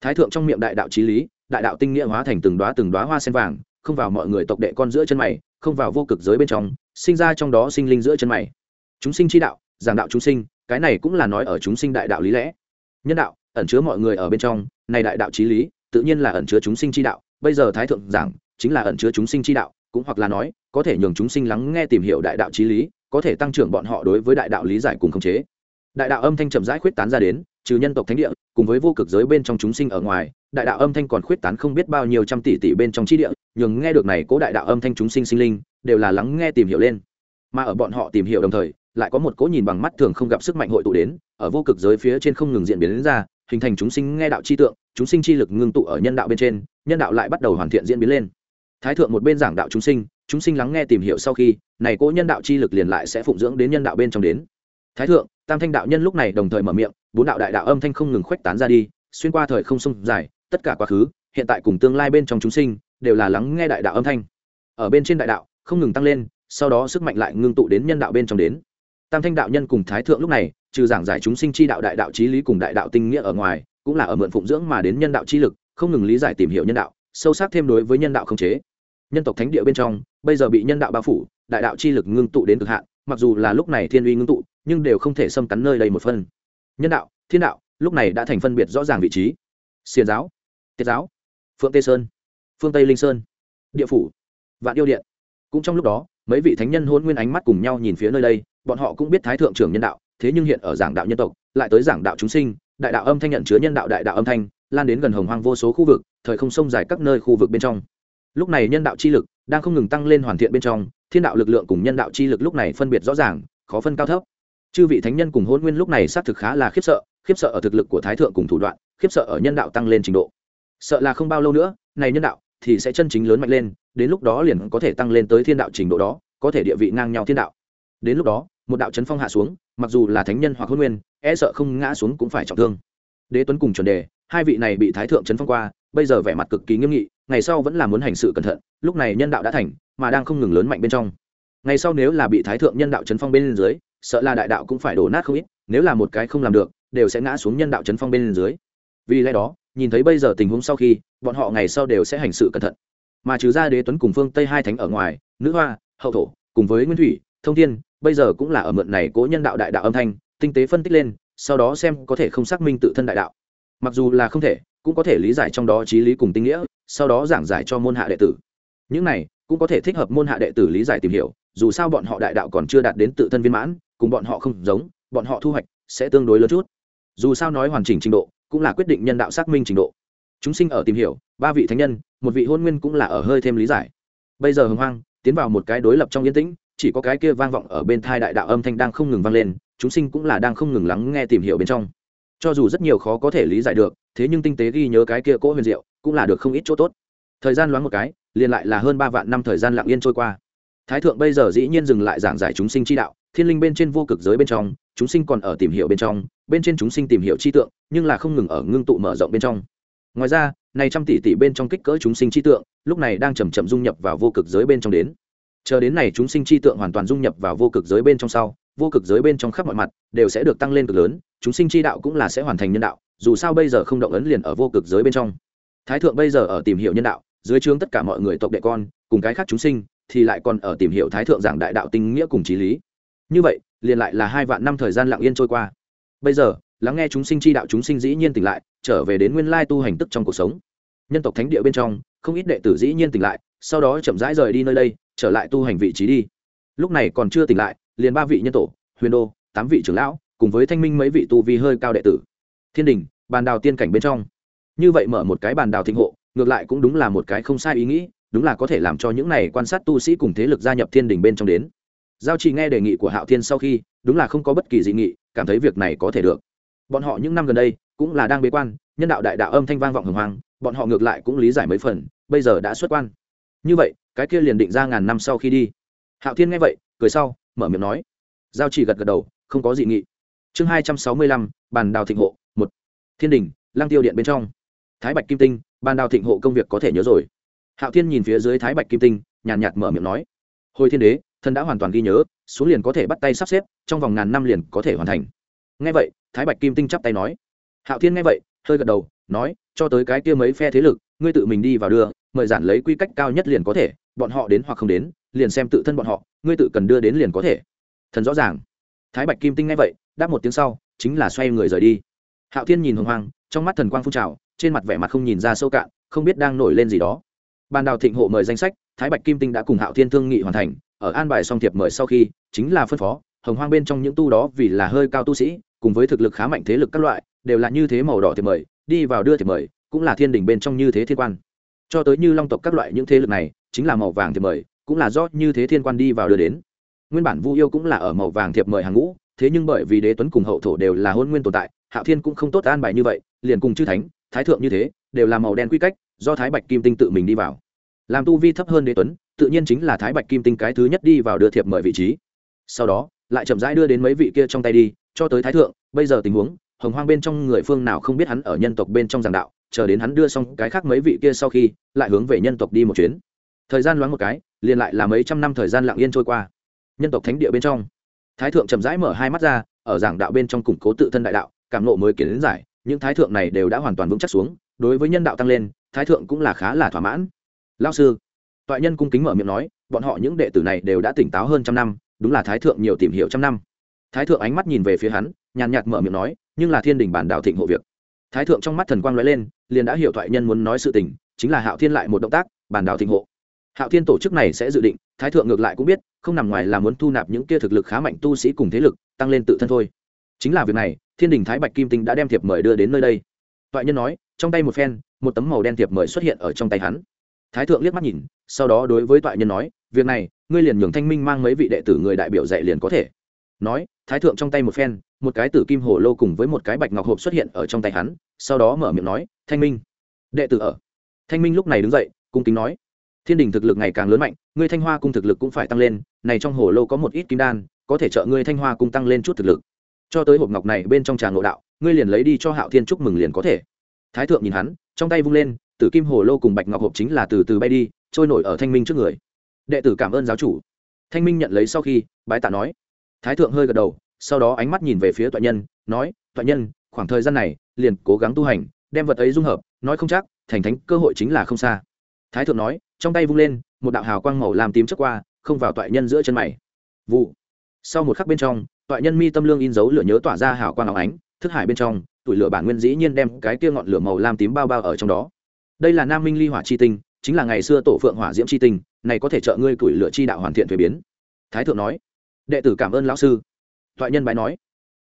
Thái thượng trong miệng đại đạo trí lý, đại đạo tinh nghĩa hóa thành từng đoá từng đoá hoa sen vàng, không vào mọi người tộc đệ con giữa chân mày, không vào vô cực giới bên trong, sinh ra trong đó sinh linh giữa chân mày. Chúng sinh chi đạo, giảng đạo chúng sinh, cái này cũng là nói ở chúng sinh đại đạo lý lẽ. Nhân đạo, ẩn chứa mọi người ở bên trong, này đại đạo trí lý, tự nhiên là ẩn chứa chúng sinh chi đạo, bây giờ thái thượng giảng, chính là ẩn chứa chúng sinh chi đạo cũng hoặc là nói, có thể nhường chúng sinh lắng nghe tìm hiểu đại đạo trí lý, có thể tăng trưởng bọn họ đối với đại đạo lý giải cùng khống chế. Đại đạo âm thanh chậm rãi khuyết tán ra đến, trừ nhân tộc thánh địa, cùng với vô cực giới bên trong chúng sinh ở ngoài, đại đạo âm thanh còn khuyết tán không biết bao nhiêu trăm tỷ tỷ bên trong chi địa, nhường nghe được này cố đại đạo âm thanh chúng sinh sinh linh, đều là lắng nghe tìm hiểu lên. Mà ở bọn họ tìm hiểu đồng thời, lại có một cố nhìn bằng mắt thường không gặp sức mạnh hội tụ đến, ở vô cực giới phía trên không ngừng diễn biến đến ra, hình thành chúng sinh nghe đạo chi tượng, chúng sinh chi lực ngưng tụ ở nhân đạo bên trên, nhân đạo lại bắt đầu hoàn thiện diễn biến lên thái thượng một bên giảng đạo chúng sinh chúng sinh lắng nghe tìm hiểu sau khi, này cố nhân đạo chi lực liền lại sẽ phụng dưỡng đến nhân đạo bên trong đến. Thái thượng, tam thanh đạo nhân lúc này đồng thời mở miệng, bốn đạo đại đạo âm thanh không ngừng khuếch tán ra đi, xuyên qua thời không sông dài, tất cả quá khứ, hiện tại cùng tương lai bên trong chúng sinh, đều là lắng nghe đại đạo âm thanh. Ở bên trên đại đạo, không ngừng tăng lên, sau đó sức mạnh lại ngưng tụ đến nhân đạo bên trong đến. Tam thanh đạo nhân cùng thái thượng lúc này, trừ giảng giải chúng sinh chi đạo đại đạo trí lý cùng đại đạo tinh nghĩa ở ngoài, cũng là ở mượn phụng dưỡng mà đến nhân đạo chi lực, không ngừng lý giải tìm hiểu nhân đạo, sâu sắc thêm đối với nhân đạo không chế nhân tộc thánh địa bên trong, bây giờ bị nhân đạo bao phủ, đại đạo chi lực ngưng tụ đến cực hạn, mặc dù là lúc này thiên uy ngưng tụ, nhưng đều không thể xâm cắn nơi đây một phân. Nhân đạo, thiên đạo, lúc này đã thành phân biệt rõ ràng vị trí. Xiền giáo, tiết giáo, phượng tê sơn, phương tây linh sơn, địa phủ, vạn yêu điện. Cũng trong lúc đó, mấy vị thánh nhân hôn nguyên ánh mắt cùng nhau nhìn phía nơi đây, bọn họ cũng biết thái thượng trưởng nhân đạo, thế nhưng hiện ở giảng đạo nhân tộc, lại tới giảng đạo chúng sinh, đại đạo âm thanh nhận chứa nhân đạo đại đạo âm thanh, lan đến gần hồng hoang vô số khu vực, thời không sông dài các nơi khu vực bên trong lúc này nhân đạo chi lực đang không ngừng tăng lên hoàn thiện bên trong, thiên đạo lực lượng cùng nhân đạo chi lực lúc này phân biệt rõ ràng, khó phân cao thấp. Chư vị thánh nhân cùng hôn nguyên lúc này xác thực khá là khiếp sợ khiếp sợ ở thực lực của thái thượng cùng thủ đoạn, khiếp sợ ở nhân đạo tăng lên trình độ. Sợ là không bao lâu nữa, này nhân đạo thì sẽ chân chính lớn mạnh lên, đến lúc đó liền có thể tăng lên tới thiên đạo trình độ đó, có thể địa vị ngang nhau thiên đạo. Đến lúc đó, một đạo chấn phong hạ xuống, mặc dù là thánh nhân hoặc hôn nguyên e sợ không ngã xuống cũng phải trọng thương. Đế tuấn cùng chuẩn đề, hai vị này bị thái thượng chấn phong qua, bây giờ vẻ mặt cực kỳ nghiêm nghị ngày sau vẫn là muốn hành sự cẩn thận, lúc này nhân đạo đã thành, mà đang không ngừng lớn mạnh bên trong. Ngày sau nếu là bị thái thượng nhân đạo chấn phong bên dưới, sợ là đại đạo cũng phải đổ nát không ít, nếu là một cái không làm được, đều sẽ ngã xuống nhân đạo chấn phong bên dưới. Vì lẽ đó, nhìn thấy bây giờ tình huống sau khi, bọn họ ngày sau đều sẽ hành sự cẩn thận. Mà trừ ra đế tuấn cùng phương tây hai thánh ở ngoài, nữ hoa, hậu thổ, cùng với nguyên thủy, thông thiên, bây giờ cũng là ở mượn này cố nhân đạo đại đạo âm thanh, tinh tế phân tích lên, sau đó xem có thể không xác minh tự thân đại đạo. Mặc dù là không thể, cũng có thể lý giải trong đó trí lý cùng tinh nghĩa sau đó giảng giải cho môn hạ đệ tử. Những này cũng có thể thích hợp môn hạ đệ tử lý giải tìm hiểu, dù sao bọn họ đại đạo còn chưa đạt đến tự thân viên mãn, cùng bọn họ không giống, bọn họ thu hoạch sẽ tương đối lớn chút. Dù sao nói hoàn chỉnh trình độ, cũng là quyết định nhân đạo xác minh trình độ. Chúng sinh ở tìm hiểu, ba vị thánh nhân, một vị hôn nguyên cũng là ở hơi thêm lý giải. Bây giờ hồng hoang, tiến vào một cái đối lập trong yên tĩnh, chỉ có cái kia vang vọng ở bên thai đại đạo âm thanh đang không ngừng vang lên, chúng sinh cũng là đang không ngừng lắng nghe tìm hiểu bên trong. Cho dù rất nhiều khó có thể lý giải được, thế nhưng tinh tế ghi nhớ cái kia cỗ huyền diệu cũng là được không ít chỗ tốt. Thời gian loáng một cái, liền lại là hơn ba vạn năm thời gian lặng yên trôi qua. Thái thượng bây giờ dĩ nhiên dừng lại giảng giải chúng sinh chi đạo, thiên linh bên trên vô cực giới bên trong, chúng sinh còn ở tìm hiểu bên trong, bên trên chúng sinh tìm hiểu chi tượng, nhưng là không ngừng ở ngưng tụ mở rộng bên trong. Ngoài ra, này trăm tỷ tỷ bên trong kích cỡ chúng sinh chi tượng, lúc này đang chầm chậm dung nhập vào vô cực giới bên trong đến. Chờ đến này chúng sinh chi tượng hoàn toàn dung nhập vào vô cực giới bên trong sau, vô cực giới bên trong khắp mọi mặt, đều sẽ được tăng lên cực lớn, chúng sinh chi đạo cũng là sẽ hoàn thành nhân đạo, dù sao bây giờ không động ấn liền ở vô cực giới bên trong thái thượng bây giờ ở tìm hiểu nhân đạo, dưới trướng tất cả mọi người tộc đệ con, cùng cái khác chúng sinh, thì lại còn ở tìm hiểu thái thượng giảng đại đạo tinh nghĩa cùng trí lý. Như vậy, liền lại là hai vạn năm thời gian lặng yên trôi qua. Bây giờ, lắng nghe chúng sinh chi đạo chúng sinh dĩ nhiên tỉnh lại, trở về đến nguyên lai tu hành tức trong cuộc sống. Nhân tộc thánh địa bên trong, không ít đệ tử dĩ nhiên tỉnh lại, sau đó chậm rãi rời đi nơi đây, trở lại tu hành vị trí đi. Lúc này còn chưa tỉnh lại, liền ba vị nhân tổ, huyền đô, tám vị trưởng lão, cùng với thanh minh mấy vị tu vi hơi cao đệ tử. Thiên đình, bàn đào tiên cảnh bên trong như vậy mở một cái bàn đào thịnh hộ, ngược lại cũng đúng là một cái không sai ý nghĩ, đúng là có thể làm cho những này quan sát tu sĩ cùng thế lực gia nhập thiên đình bên trong đến. Giao trì nghe đề nghị của hạo thiên sau khi, đúng là không có bất kỳ dị nghị, cảm thấy việc này có thể được. Bọn họ những năm gần đây, cũng là đang bế quan, nhân đạo đại đạo âm thanh vang vọng hồng hoàng bọn họ ngược lại cũng lý giải mấy phần, bây giờ đã xuất quan. Như vậy, cái kia liền định ra ngàn năm sau khi đi. Hạo thiên nghe vậy, cười sau, mở miệng nói. Giao chỉ gật gật đầu, không có dị nghị. Chương hai trăm sáu mươi lăm, bàn đào thịnh hộ, một. Thiên đình lang tiêu điện bên trong thái bạch kim tinh ban đào thịnh hộ công việc có thể nhớ rồi. Hạo thiên nhìn phía dưới thái bạch kim tinh nhàn nhạt, nhạt mở miệng nói hồi thiên đế thần đã hoàn toàn ghi nhớ xuống liền có thể bắt tay sắp xếp trong vòng ngàn năm liền có thể hoàn thành. Ngay vậy thái bạch kim tinh chắp tay nói. Hạo thiên nghe vậy hơi gật đầu nói cho tới cái kia mấy phe thế lực ngươi tự mình đi vào đưa mời giản lấy quy cách cao nhất liền có thể bọn họ đến hoặc không đến liền xem tự thân bọn họ ngươi tự cần đưa đến liền có thể. Thần rõ ràng. Thái bạch kim tinh nghe vậy đáp một tiếng sau chính là xoay người rời đi. Hạo thiên nhìn hồng hoang trong mắt thần quang phun trào trên mặt vẻ mặt không nhìn ra sâu cạn, không biết đang nổi lên gì đó. Ban đào thịnh hộ mời danh sách, thái bạch kim tinh đã cùng hạo thiên thương nghị hoàn thành, ở an bài song thiệp mời sau khi, chính là phân phó, hồng hoang bên trong những tu đó vì là hơi cao tu sĩ, cùng với thực lực khá mạnh thế lực các loại, đều là như thế màu đỏ thiệp mời, đi vào đưa thiệp mời, cũng là thiên đình bên trong như thế thiên quan. Cho tới như long tộc các loại những thế lực này, chính là màu vàng thiệp mời, cũng là do như thế thiên quan đi vào đưa đến. Nguyên bản vu yêu cũng là ở màu vàng thiệp mời hàng ngũ, thế nhưng bởi vì đế tuấn cùng hậu thổ đều là hôn nguyên tồn tại, hạo thiên cũng không tốt an bài như vậy, liền cùng chư thánh thái thượng như thế, đều là màu đen quy cách, do thái bạch kim tinh tự mình đi vào. Làm tu vi thấp hơn đế tuấn, tự nhiên chính là thái bạch kim tinh cái thứ nhất đi vào đưa thiệp mời vị trí. Sau đó, lại chậm rãi đưa đến mấy vị kia trong tay đi, cho tới thái thượng, bây giờ tình huống, hồng hoang bên trong người phương nào không biết hắn ở nhân tộc bên trong giảng đạo, chờ đến hắn đưa xong cái khác mấy vị kia sau khi, lại hướng về nhân tộc đi một chuyến. Thời gian loáng một cái, liền lại là mấy trăm năm thời gian lặng yên trôi qua. Nhân tộc thánh địa bên trong, thái thượng chậm rãi mở hai mắt ra, ở giảng đạo bên trong củng cố tự thân đại đạo, cảm nộ mới kiến giải những thái thượng này đều đã hoàn toàn vững chắc xuống, đối với nhân đạo tăng lên, thái thượng cũng là khá là thỏa mãn. Lao sư, toại nhân cung kính mở miệng nói, bọn họ những đệ tử này đều đã tỉnh táo hơn trăm năm, đúng là thái thượng nhiều tìm hiểu trăm năm. Thái thượng ánh mắt nhìn về phía hắn, nhàn nhạt mở miệng nói, nhưng là thiên đình bản đạo thịnh hộ việc. Thái thượng trong mắt thần quang lóe lên, liền đã hiểu thoại nhân muốn nói sự tình, chính là hạo thiên lại một động tác, bản đạo thịnh hộ. Hạo thiên tổ chức này sẽ dự định, thái thượng ngược lại cũng biết, không nằm ngoài là muốn thu nạp những kia thực lực khá mạnh tu sĩ cùng thế lực, tăng lên tự thân thôi. Chính là việc này thiên đình thái bạch kim tinh đã đem thiệp mời đưa đến nơi đây. Thoại nhân nói, trong tay một phen, một tấm màu đen thiệp mời xuất hiện ở trong tay hắn. Thái thượng liếc mắt nhìn, sau đó đối với thoại nhân nói, việc này, ngươi liền nhường thanh minh mang mấy vị đệ tử người đại biểu dạy liền có thể. Nói, thái thượng trong tay một phen, một cái tử kim hồ lô cùng với một cái bạch ngọc hộp xuất hiện ở trong tay hắn, sau đó mở miệng nói, thanh minh, đệ tử ở. Thanh minh lúc này đứng dậy, cung kính nói, thiên đình thực lực ngày càng lớn mạnh, ngươi thanh hoa cung thực lực cũng phải tăng lên, này trong hồ lô có một ít kim đan, có thể trợ ngươi thanh hoa cung tăng lên chút thực lực cho tới hộp ngọc này bên trong trà ngộ đạo, ngươi liền lấy đi cho hạo thiên chúc mừng liền có thể. Thái thượng nhìn hắn, trong tay vung lên, tử kim hồ lô cùng bạch ngọc hộp chính là từ từ bay đi, trôi nổi ở thanh minh trước người. Đệ tử cảm ơn giáo chủ. Thanh minh nhận lấy sau khi, bái tạ nói. Thái thượng hơi gật đầu, sau đó ánh mắt nhìn về phía toại nhân, nói, toại nhân, khoảng thời gian này, liền cố gắng tu hành, đem vật ấy dung hợp, nói không chắc, thành thánh cơ hội chính là không xa. Thái thượng nói, trong tay vung lên, một đạo hào quang màu làm tím chất qua, không vào toại nhân giữa chân mày. Vụ. Sau một khắc bên trong toại nhân mi tâm lương in dấu lửa nhớ tỏa ra hào quang áo ánh, thức hải bên trong tủi lửa bản nguyên dĩ nhiên đem cái kia ngọn lửa màu lam tím bao bao ở trong đó. Đây là nam minh ly hỏa chi tinh, chính là ngày xưa tổ phượng hỏa diễm chi tinh, này có thể trợ ngươi tuổi lửa chi đạo hoàn thiện thuế biến. Thái thượng nói. Đệ tử cảm ơn lão sư. Toại nhân bái nói.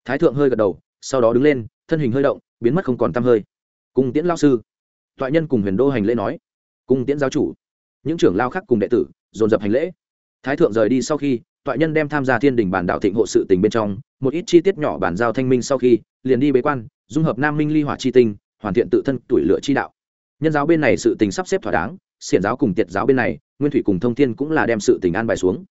Thái thượng hơi gật đầu, sau đó đứng lên, thân hình hơi động, biến mất không còn tăm hơi. Cung tiễn lao sư. Toại nhân cùng huyền đô hành lễ nói. Cùng tiễn giáo chủ. Những trưởng lao khác cùng đệ tử, dồn dập hành lễ. Thái thượng rời đi sau khi toại nhân đem tham gia thiên đình bản đạo thịnh hộ sự tình bên trong, một ít chi tiết nhỏ bản giao thanh minh sau khi, liền đi bế quan, dung hợp nam minh ly hỏa chi tinh, hoàn thiện tự thân tuổi lửa chi đạo. Nhân giáo bên này sự tình sắp xếp thỏa đáng, xiển giáo cùng tiệt giáo bên này, nguyên thủy cùng thông thiên cũng là đem sự tình an bài xuống.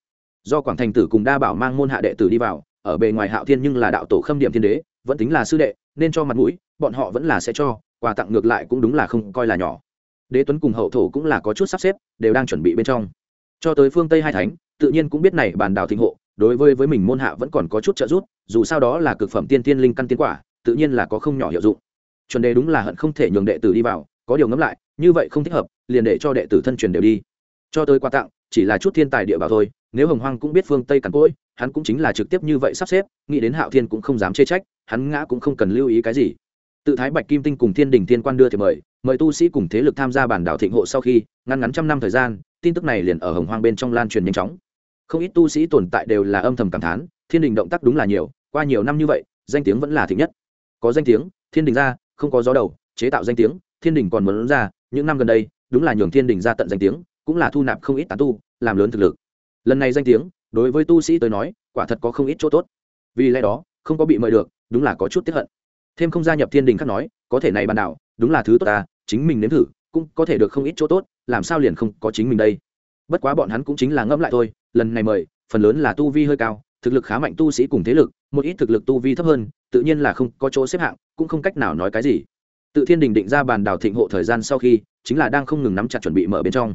Do quảng thành tử cùng đa bảo mang môn hạ đệ tử đi vào, ở bề ngoài hạo thiên nhưng là đạo tổ khâm điểm thiên đế, vẫn tính là sư đệ, nên cho mặt mũi, bọn họ vẫn là sẽ cho, quà tặng ngược lại cũng đúng là không coi là nhỏ. Đế tuấn cùng hậu thổ cũng là có chút sắp xếp, đều đang chuẩn bị bên trong. Cho tới phương tây hai thánh tự nhiên cũng biết này bàn đảo thịnh hộ, đối với với mình môn hạ vẫn còn có chút trợ giúp, dù sao đó là cực phẩm tiên tiên linh căn tiên quả, tự nhiên là có không nhỏ hiệu dụng. Chuẩn đề đúng là hận không thể nhường đệ tử đi vào, có điều ngẫm lại, như vậy không thích hợp, liền để cho đệ tử thân truyền đều đi. Cho tới quà tặng, chỉ là chút thiên tài địa bảo thôi, nếu hồng hoang cũng biết phương tây cằn cỗi, hắn cũng chính là trực tiếp như vậy sắp xếp, nghĩ đến hạo thiên cũng không dám chê trách, hắn ngã cũng không cần lưu ý cái gì. Tự thái bạch kim tinh cùng thiên đình thiên quan đưa thì mời mời tu sĩ cùng thế lực tham gia bản đảo thịnh hộ sau khi, ngăn ngắn trăm năm thời gian, tin tức này liền ở hồng hoang bên trong lan truyền nhanh chóng không ít tu sĩ tồn tại đều là âm thầm cảm thán, thiên đình động tác đúng là nhiều, qua nhiều năm như vậy, danh tiếng vẫn là thịnh nhất. Có danh tiếng, thiên đình ra, không có gió đầu, chế tạo danh tiếng, thiên đình còn muốn ra, những năm gần đây, đúng là nhường thiên đình ra tận danh tiếng, cũng là thu nạp không ít tán tu, làm lớn thực lực. Lần này danh tiếng, đối với tu sĩ tới nói, quả thật có không ít chỗ tốt. Vì lẽ đó, không có bị mời được, đúng là có chút tiếp hận. Thêm không gia nhập thiên đình khác nói, có thể này bàn đảo đúng là thứ tốt ta, chính mình nếm thử, cũng có thể được không ít chỗ tốt, làm sao liền không có chính mình đây? Bất quá bọn hắn cũng chính là ngẫm lại thôi lần này mời, phần lớn là tu vi hơi cao, thực lực khá mạnh tu sĩ cùng thế lực, một ít thực lực tu vi thấp hơn, tự nhiên là không có chỗ xếp hạng, cũng không cách nào nói cái gì. Tự thiên đình định ra bàn đảo thịnh hộ thời gian sau khi, chính là đang không ngừng nắm chặt chuẩn bị mở bên trong.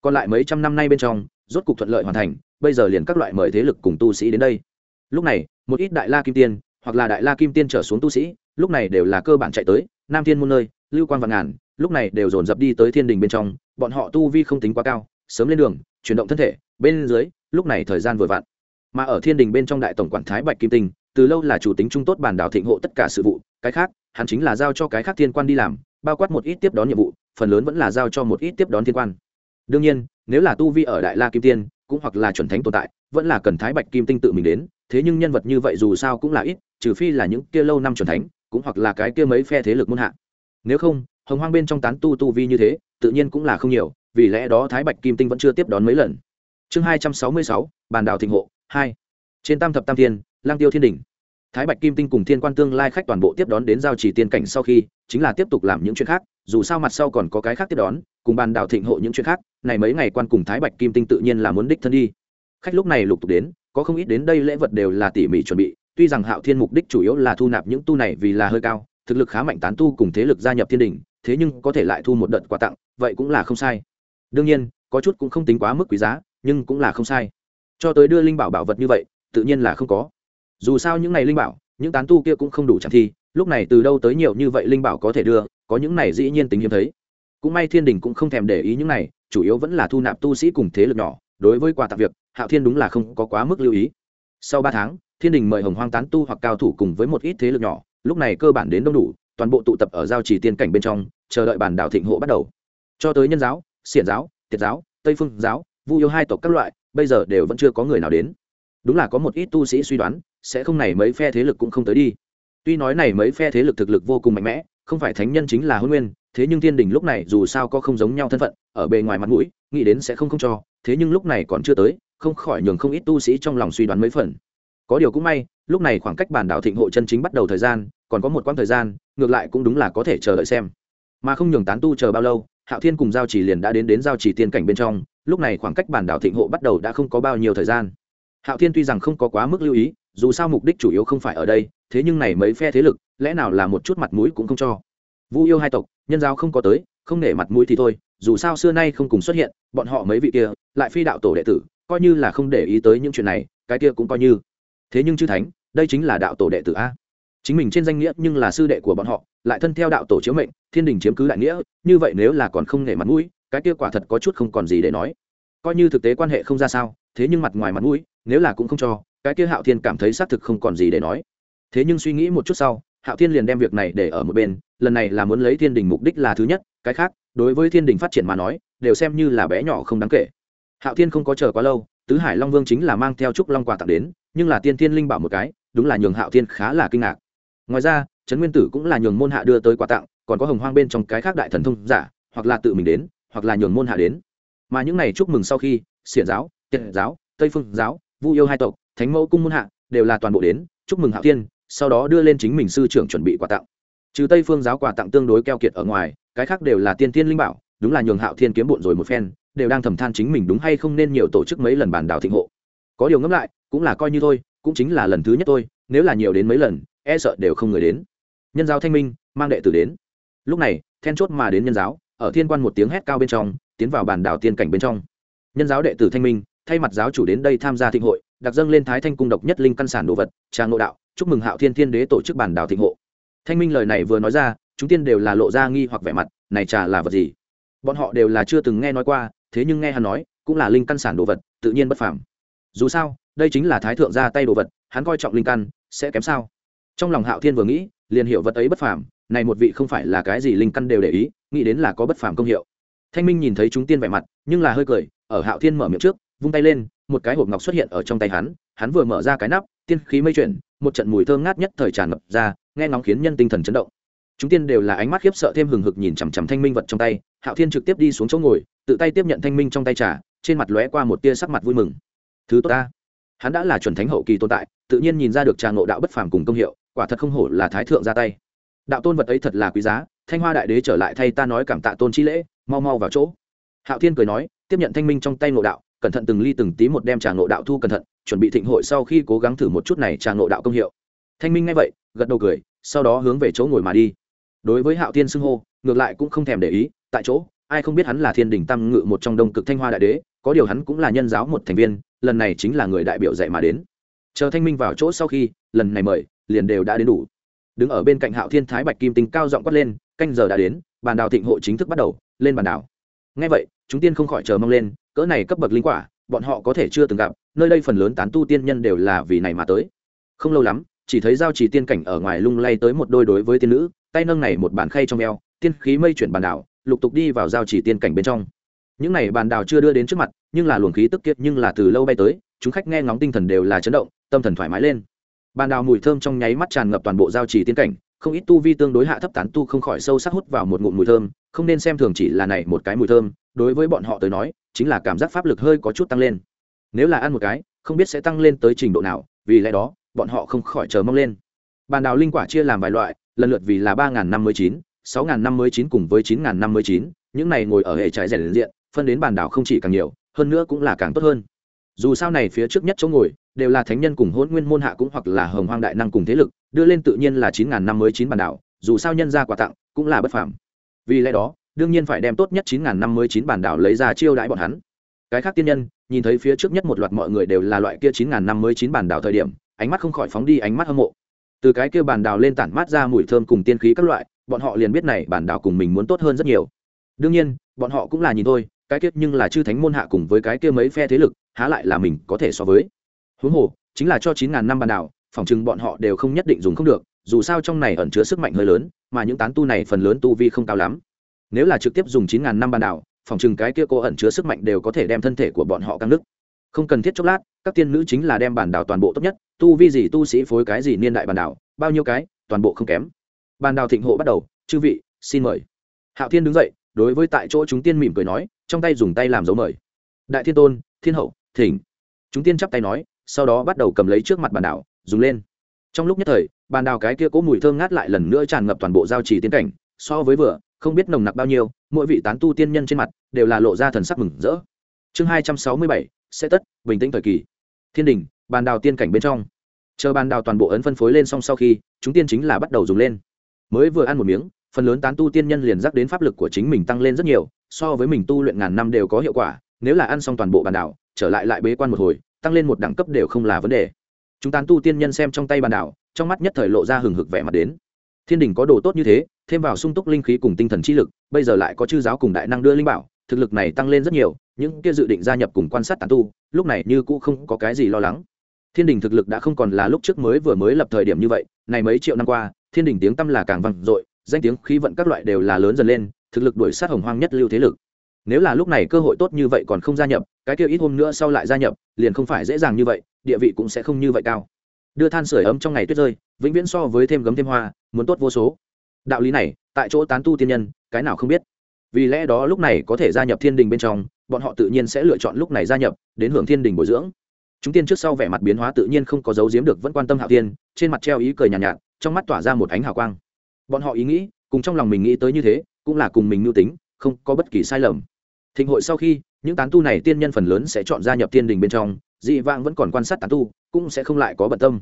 Còn lại mấy trăm năm nay bên trong, rốt cục thuận lợi hoàn thành, bây giờ liền các loại mời thế lực cùng tu sĩ đến đây. Lúc này, một ít đại la kim tiên, hoặc là đại la kim tiên trở xuống tu sĩ, lúc này đều là cơ bản chạy tới, nam thiên môn nơi, lưu quan vạn ngàn, lúc này đều dồn dập đi tới thiên đình bên trong, bọn họ tu vi không tính quá cao, sớm lên đường chuyển động thân thể, bên dưới, lúc này thời gian vừa vặn. Mà ở thiên đình bên trong đại tổng quản thái bạch kim tinh, từ lâu là chủ tính trung tốt bản đảo thịnh hộ tất cả sự vụ, cái khác, hắn chính là giao cho cái khác thiên quan đi làm, bao quát một ít tiếp đón nhiệm vụ, phần lớn vẫn là giao cho một ít tiếp đón thiên quan. Đương nhiên, nếu là tu vi ở đại la kim tiên, cũng hoặc là chuẩn thánh tồn tại, vẫn là cần thái bạch kim tinh tự mình đến, thế nhưng nhân vật như vậy dù sao cũng là ít, trừ phi là những kia lâu năm chuẩn thánh, cũng hoặc là cái kia mấy phe thế lực muôn hạ. Nếu không, hồng hoang bên trong tán tu tu vi như thế, tự nhiên cũng là không nhiều vì lẽ đó thái bạch kim tinh vẫn chưa tiếp đón mấy lần. Chương hai trăm sáu mươi sáu, bàn đảo thịnh hộ, hai. Trên tam thập tam thiên, lang tiêu thiên đình thái bạch kim tinh cùng thiên quan tương lai khách toàn bộ tiếp đón đến giao chỉ tiên cảnh sau khi, chính là tiếp tục làm những chuyện khác, dù sao mặt sau còn có cái khác tiếp đón, cùng bàn đảo thịnh hộ những chuyện khác, này mấy ngày quan cùng thái bạch kim tinh tự nhiên là muốn đích thân đi. Khách lúc này lục tục đến, có không ít đến đây lễ vật đều là tỉ mỉ chuẩn bị, tuy rằng hạo thiên mục đích chủ yếu là thu nạp những tu này vì là hơi cao, thực lực khá mạnh tán tu cùng thế lực gia nhập thiên đình thế nhưng có thể lại thu một đợt quà tặng, vậy cũng là không sai đương nhiên, có chút cũng không tính quá mức quý giá, nhưng cũng là không sai. Cho tới đưa linh bảo bảo vật như vậy, tự nhiên là không có. Dù sao những này linh bảo, những tán tu kia cũng không đủ chẳng thi, lúc này từ đâu tới nhiều như vậy linh bảo có thể đưa, có những này dĩ nhiên tính hiếm thấy. Cũng may thiên đình cũng không thèm để ý những này, chủ yếu vẫn là thu nạp tu sĩ cùng thế lực nhỏ, đối với quà tặng việc, hạo thiên đúng là không có quá mức lưu ý. Sau ba tháng, thiên đình mời hồng hoang tán tu hoặc cao thủ cùng với một ít thế lực nhỏ, lúc này cơ bản đến đông đủ, toàn bộ tụ tập ở giao trì tiên cảnh bên trong, chờ đợi bản đảo thịnh hộ bắt đầu. Cho tới nhân giáo xiển giáo, tiệt giáo, tây phương giáo, vu yêu hai tộc các loại, bây giờ đều vẫn chưa có người nào đến. Đúng là có một ít tu sĩ suy đoán, sẽ không này mấy phe thế lực cũng không tới đi. Tuy nói này mấy phe thế lực thực lực vô cùng mạnh mẽ, không phải thánh nhân chính là hôn nguyên, thế nhưng thiên đình lúc này dù sao có không giống nhau thân phận, ở bề ngoài mặt mũi, nghĩ đến sẽ không không cho, thế nhưng lúc này còn chưa tới, không khỏi nhường không ít tu sĩ trong lòng suy đoán mấy phần. Có điều cũng may, lúc này khoảng cách bản đảo thịnh hộ chân chính bắt đầu thời gian, còn có một quãng thời gian, ngược lại cũng đúng là có thể chờ đợi xem. Mà không nhường tán tu chờ bao lâu hạo thiên cùng giao chỉ liền đã đến đến giao chỉ tiên cảnh bên trong, lúc này khoảng cách bản đảo thịnh hộ bắt đầu đã không có bao nhiêu thời gian. Hạo thiên tuy rằng không có quá mức lưu ý, dù sao mục đích chủ yếu không phải ở đây, thế nhưng này mấy phe thế lực, lẽ nào là một chút mặt mũi cũng không cho. Vu yêu hai tộc, nhân giao không có tới, không nể mặt mũi thì thôi, dù sao xưa nay không cùng xuất hiện, bọn họ mấy vị kia, lại phi đạo tổ đệ tử, coi như là không để ý tới những chuyện này, cái kia cũng coi như. Thế nhưng chư thánh, đây chính là đạo tổ đệ tử a chính mình trên danh nghĩa nhưng là sư đệ của bọn họ, lại thân theo đạo tổ chiếu mệnh, thiên đình chiếm cứ đại nghĩa, như vậy nếu là còn không nể mặt mũi, cái kia quả thật có chút không còn gì để nói. Coi như thực tế quan hệ không ra sao, thế nhưng mặt ngoài mặt mũi, nếu là cũng không cho, cái kia hạo thiên cảm thấy xác thực không còn gì để nói. Thế nhưng suy nghĩ một chút sau, hạo thiên liền đem việc này để ở một bên, lần này là muốn lấy thiên đình mục đích là thứ nhất, cái khác, đối với thiên đình phát triển mà nói, đều xem như là bé nhỏ không đáng kể. Hạo thiên không có chờ quá lâu, tứ hải long vương chính là mang theo trúc long quà tặng đến, nhưng là tiên thiên linh bảo một cái, đúng là nhường hạo thiên khá là kinh ngạc ngoài ra, trấn nguyên tử cũng là nhường môn hạ đưa tới quà tặng, còn có hồng hoang bên trong cái khác đại thần thông giả, hoặc là tự mình đến, hoặc là nhường môn hạ đến. Mà những này chúc mừng sau khi, xiển giáo tiện giáo, tây phương giáo, vu yêu hai tộc, thánh mẫu cung môn hạ, đều là toàn bộ đến, chúc mừng hạo thiên, sau đó đưa lên chính mình sư trưởng chuẩn bị quà tặng. Trừ tây phương giáo quà tặng tương đối keo kiệt ở ngoài, cái khác đều là tiên thiên linh bảo, đúng là nhường hạo thiên kiếm bộn rồi một phen, đều đang thầm than chính mình đúng hay không nên nhiều tổ chức mấy lần bàn đảo thịnh hộ. Có điều ngẫm lại, cũng là coi như thôi, cũng chính là lần thứ nhất thôi, nếu là nhiều đến mấy lần e sợ đều không người đến. Nhân giáo thanh minh, mang đệ tử đến. Lúc này, then chốt mà đến nhân giáo, ở thiên quan một tiếng hét cao bên trong, tiến vào bàn đảo tiên cảnh bên trong. Nhân giáo đệ tử thanh minh, thay mặt giáo chủ đến đây tham gia thịnh hội, đặc dâng lên thái thanh cung độc nhất linh căn sản đồ vật trang ngộ đạo, chúc mừng hạo thiên thiên đế tổ chức bàn đảo thịnh hộ. Thanh minh lời này vừa nói ra, chúng tiên đều là lộ ra nghi hoặc vẻ mặt, này trà là vật gì? Bọn họ đều là chưa từng nghe nói qua, thế nhưng nghe hắn nói, cũng là linh căn sản đồ vật, tự nhiên bất phàm. Dù sao, đây chính là thái thượng ra tay đồ vật, hắn coi trọng linh căn, sẽ kém sao? Trong lòng hạo thiên vừa nghĩ, liền hiểu vật ấy bất phàm, này một vị không phải là cái gì linh căn đều để ý, nghĩ đến là có bất phàm công hiệu. Thanh minh nhìn thấy chúng tiên vẻ mặt, nhưng là hơi cười, ở hạo thiên mở miệng trước, vung tay lên, một cái hộp ngọc xuất hiện ở trong tay hắn hắn vừa mở ra cái nắp, tiên khí mây chuyển, một trận mùi thơm ngát nhất thời tràn ngập ra, nghe ngóng khiến nhân tinh thần chấn động. Chúng tiên đều là ánh mắt khiếp sợ thêm hừng hực nhìn chằm chằm thanh minh vật trong tay, hạo thiên trực tiếp đi xuống chỗ ngồi, tự tay tiếp nhận thanh minh trong tay trà, trên mặt lóe qua một tia sắc mặt vui mừng. Thứ tốt ta. Hắn đã là chuẩn thánh hậu kỳ tồn tại, tự nhiên nhìn ra được trà ngộ đạo bất phàm cùng công hiệu quả thật không hổ là thái thượng ra tay. Đạo tôn vật ấy thật là quý giá, thanh hoa đại đế trở lại thay ta nói cảm tạ tôn chi lễ, mau mau vào chỗ. Hạo thiên cười nói, tiếp nhận thanh minh trong tay ngộ đạo, cẩn thận từng ly từng tí một đem trà ngộ đạo thu cẩn thận, chuẩn bị thịnh hội sau khi cố gắng thử một chút này trà ngộ đạo công hiệu. Thanh minh nghe vậy, gật đầu cười, sau đó hướng về chỗ ngồi mà đi. Đối với hạo thiên xưng hô, ngược lại cũng không thèm để ý, tại chỗ, ai không biết hắn là thiên đình tam ngự một trong đông cực thanh hoa đại đế, có điều hắn cũng là nhân giáo một thành viên, lần này chính là người đại biểu dạy mà đến. Chờ thanh minh vào chỗ sau khi, lần này mời liền đều đã đến đủ. Đứng ở bên cạnh hạo thiên thái bạch kim tinh cao giọng quát lên, canh giờ đã đến, bàn đào thịnh hội chính thức bắt đầu, lên bàn đảo. Ngay vậy, chúng tiên không khỏi chờ mong lên, cỡ này cấp bậc linh quả, bọn họ có thể chưa từng gặp, nơi đây phần lớn tán tu tiên nhân đều là vì này mà tới. Không lâu lắm, chỉ thấy giao chỉ tiên cảnh ở ngoài lung lay tới một đôi đối với tiên nữ, tay nâng này một bàn khay trong eo, tiên khí mây chuyển bàn đảo, lục tục đi vào giao chỉ tiên cảnh bên trong. Những này bàn đảo chưa đưa đến trước mặt, nhưng là luồng khí tức kiệt nhưng là từ lâu bay tới, chúng khách nghe ngóng tinh thần đều là chấn động, tâm thần thoải mái lên bàn đào mùi thơm trong nháy mắt tràn ngập toàn bộ giao chỉ tiên cảnh, không ít tu vi tương đối hạ thấp tán tu không khỏi sâu sắc hút vào một ngụm mùi thơm, không nên xem thường chỉ là này một cái mùi thơm, đối với bọn họ tới nói, chính là cảm giác pháp lực hơi có chút tăng lên. Nếu là ăn một cái, không biết sẽ tăng lên tới trình độ nào, vì lẽ đó, bọn họ không khỏi chờ mong lên. Bàn đào linh quả chia làm vài loại, lần lượt vì là ba n năm mươi chín, sáu n năm mươi chín cùng với chín n năm mươi chín, những này ngồi ở hệ trại rèn diện, phân đến bàn đảo không chỉ càng nhiều, hơn nữa cũng là càng tốt hơn dù sao này phía trước nhất chỗ ngồi, đều là thánh nhân cùng hôn nguyên môn hạ cũng hoặc là hồng hoang đại năng cùng thế lực, đưa lên tự nhiên là chín n năm mới chín bản đảo dù sao nhân ra quà tặng, cũng là bất phàm. vì lẽ đó, đương nhiên phải đem tốt nhất chín n năm mươi chín bản đảo lấy ra chiêu đãi bọn hắn. Cái khác tiên nhân, nhìn thấy phía trước nhất một loạt mọi người đều là loại kia chín n năm mươi chín bản đảo thời điểm, ánh mắt không khỏi phóng đi ánh mắt hâm mộ. Từ cái kia bản đảo lên tản mát ra mùi thơm cùng tiên khí các loại, bọn họ liền biết này bản đảo cùng mình muốn tốt hơn rất nhiều. Đương nhiên, bọn họ cũng là nhìn thôi, cái kia nhưng là chư thánh môn hạ cùng với cái kia mấy phe thế lực há lại là mình có thể so với. Huống hồ, chính là cho chín ngàn năm bàn đảo phỏng chừng bọn họ đều không nhất định dùng không được, dù sao trong này ẩn chứa sức mạnh hơi lớn, mà những tán tu này phần lớn tu vi không cao lắm. Nếu là trực tiếp dùng chín ngàn năm bàn đảo phỏng chừng cái kia cô ẩn chứa sức mạnh đều có thể đem thân thể của bọn họ căng nứt không cần thiết chốc lát, các tiên nữ chính là đem bản đảo toàn bộ tốt nhất, tu vi gì tu sĩ phối cái gì niên đại bản đảo, bao nhiêu cái, toàn bộ không kém. Bản đảo thịnh hộ bắt đầu, chư vị, xin mời. Hạo thiên đứng dậy, đối với tại chỗ chúng tiên mỉm cười nói, trong tay dùng tay làm dấu mời. Đại thiên tôn, thiên hậu thỉnh. Chúng tiên chắp tay nói, sau đó bắt đầu cầm lấy trước mặt bàn đảo, dùng lên. Trong lúc nhất thời, bàn đào cái kia cố mùi thơm ngát lại lần nữa tràn ngập toàn bộ giao trì tiên cảnh. So với vừa, không biết nồng nặc bao nhiêu, mỗi vị tán tu tiên nhân trên mặt đều là lộ ra thần sắc mừng rỡ. Chương hai trăm sáu mươi bảy, sẽ tất, bình tĩnh thời kỳ. Thiên đình, bàn đào tiên cảnh bên trong. Chờ bàn đào toàn bộ ấn phân phối lên xong sau khi, chúng tiên chính là bắt đầu dùng lên. Mới vừa ăn một miếng, phần lớn tán tu tiên nhân liền dắt đến pháp lực của chính mình tăng lên rất nhiều, so với mình tu luyện ngàn năm đều có hiệu quả nếu là ăn xong toàn bộ bàn đảo, trở lại lại bế quan một hồi, tăng lên một đẳng cấp đều không là vấn đề. Chúng tán tu tiên nhân xem trong tay bàn đảo, trong mắt nhất thời lộ ra hừng hực vẻ mặt đến. Thiên đình có đồ tốt như thế, thêm vào sung túc linh khí cùng tinh thần chi lực, bây giờ lại có chư giáo cùng đại năng đưa linh bảo, thực lực này tăng lên rất nhiều, những kia dự định gia nhập cùng quan sát tán tu, lúc này như cũ không có cái gì lo lắng. Thiên đình thực lực đã không còn là lúc trước mới vừa mới lập thời điểm như vậy, này mấy triệu năm qua, thiên đình tiếng tăm là càng vang dội, danh tiếng khí vận các loại đều là lớn dần lên, thực lực đuổi sát hồng hoang nhất lưu thế lực nếu là lúc này cơ hội tốt như vậy còn không gia nhập cái kia ít hôm nữa sau lại gia nhập liền không phải dễ dàng như vậy địa vị cũng sẽ không như vậy cao. Đưa than sửa ấm trong ngày tuyết rơi vĩnh viễn so với thêm gấm thêm hoa muốn tốt vô số. Đạo lý này tại chỗ tán tu tiên nhân cái nào không biết. Vì lẽ đó lúc này có thể gia nhập thiên đình bên trong bọn họ tự nhiên sẽ lựa chọn lúc này gia nhập đến hưởng thiên đình bồi dưỡng. Chúng tiên trước sau vẻ mặt biến hóa tự nhiên không có dấu giếm được vẫn quan tâm hạo tiên trên mặt treo ý cười nhàn nhạt, nhạt trong mắt tỏa ra một ánh hào quang. Bọn họ ý nghĩ cùng trong lòng mình nghĩ tới như thế cũng là cùng mình mưu tính không có bất kỳ sai lầm thịnh hội sau khi, những tán tu này tiên nhân phần lớn sẽ chọn gia nhập thiên đình bên trong, dị vãng vẫn còn quan sát tán tu, cũng sẽ không lại có bận tâm.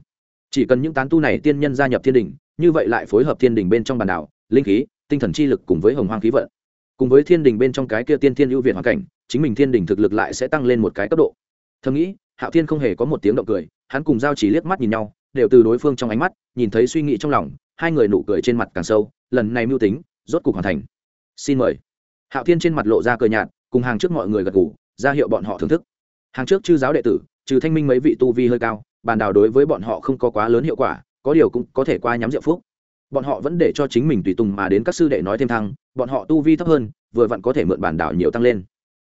Chỉ cần những tán tu này tiên nhân gia nhập thiên đình, như vậy lại phối hợp thiên đình bên trong bàn đảo, linh khí, tinh thần chi lực cùng với hồng hoang khí vận. Cùng với thiên đình bên trong cái kia tiên thiên ưu việt hoàn cảnh, chính mình thiên đình thực lực lại sẽ tăng lên một cái cấp độ. Thầm nghĩ, hạo thiên không hề có một tiếng động cười, hắn cùng giao chỉ liếc mắt nhìn nhau, đều từ đối phương trong ánh mắt, nhìn thấy suy nghĩ trong lòng, hai người nụ cười trên mặt càng sâu, lần này mưu tính, rốt cục hoàn thành. Xin mời. Hạo thiên trên mặt lộ ra cười nhạt cùng hàng trước mọi người gật gù, ra hiệu bọn họ thưởng thức. Hàng trước chư giáo đệ tử, trừ thanh minh mấy vị tu vi hơi cao, bàn đào đối với bọn họ không có quá lớn hiệu quả, có điều cũng có thể qua nhắm rượu phúc. Bọn họ vẫn để cho chính mình tùy tùng mà đến các sư đệ nói thêm thăng, bọn họ tu vi thấp hơn, vừa vặn có thể mượn bản đảo nhiều tăng lên.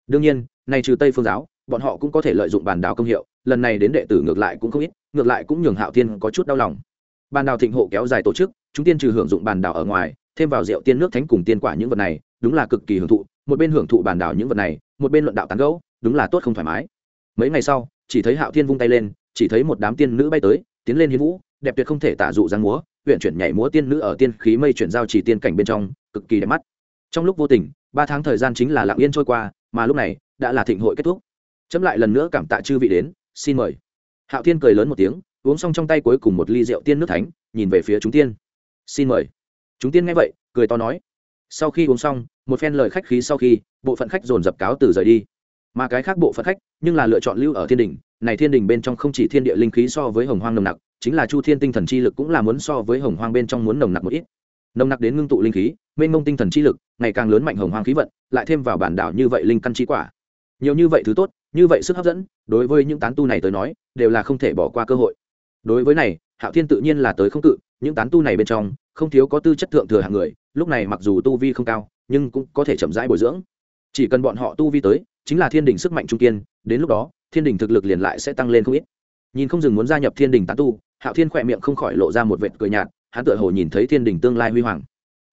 Đương nhiên, nay trừ tây phương giáo, bọn họ cũng có thể lợi dụng bản đảo công hiệu, lần này đến đệ tử ngược lại cũng không ít, ngược lại cũng nhường hạo thiên có chút đau lòng. Bản đảo thịnh hộ kéo dài tổ chức, chúng tiên trừ hưởng dụng bản đảo ở ngoài, thêm vào rượu tiên nước thánh cùng tiên quả những vật này, đúng là cực kỳ hưởng thụ một bên hưởng thụ bản đảo những vật này, một bên luận đạo tán gẫu, đúng là tốt không thoải mái. Mấy ngày sau, chỉ thấy hạo thiên vung tay lên, chỉ thấy một đám tiên nữ bay tới, tiến lên hiến vũ, đẹp tuyệt không thể tả dụ giang múa huyện chuyển nhảy múa tiên nữ ở tiên khí mây chuyển giao chỉ tiên cảnh bên trong, cực kỳ đẹp mắt. Trong lúc vô tình, ba tháng thời gian chính là lặng yên trôi qua, mà lúc này, đã là thịnh hội kết thúc. Chấm lại lần nữa cảm tạ chư vị đến, xin mời. Hạo thiên cười lớn một tiếng, uống xong trong tay cuối cùng một ly rượu tiên nước thánh, nhìn về phía chúng tiên. Xin mời. Chúng tiên nghe vậy, cười to nói. Sau khi uống xong một phen lời khách khí sau khi, bộ phận khách dồn dập cáo từ rời đi. Mà cái khác bộ phận khách, nhưng là lựa chọn lưu ở thiên đình. Này thiên đình bên trong không chỉ thiên địa linh khí so với hồng hoang nồng nặc, chính là chu thiên tinh thần chi lực cũng là muốn so với hồng hoang bên trong muốn nồng nặc một ít. Nồng nặc đến ngưng tụ linh khí, mênh mông tinh thần chi lực, ngày càng lớn mạnh hồng hoang khí vận, lại thêm vào bản đảo như vậy linh căn chi quả. Nhiều như vậy thứ tốt, như vậy sức hấp dẫn, đối với những tán tu này tới nói, đều là không thể bỏ qua cơ hội. Đối với này, hạo thiên tự nhiên là tới không cự, những tán tu này bên trong, không thiếu có tư chất thượng thừa hạng người, lúc này mặc dù tu vi không cao nhưng cũng có thể chậm rãi bồi dưỡng. Chỉ cần bọn họ tu vi tới, chính là thiên đình sức mạnh trung kiên, đến lúc đó, thiên đình thực lực liền lại sẽ tăng lên không ít. Nhìn không dừng muốn gia nhập thiên đình tán tu, hạo thiên khỏe miệng không khỏi lộ ra một vệt cười nhạt, hắn tựa hồ nhìn thấy thiên đình tương lai huy hoàng.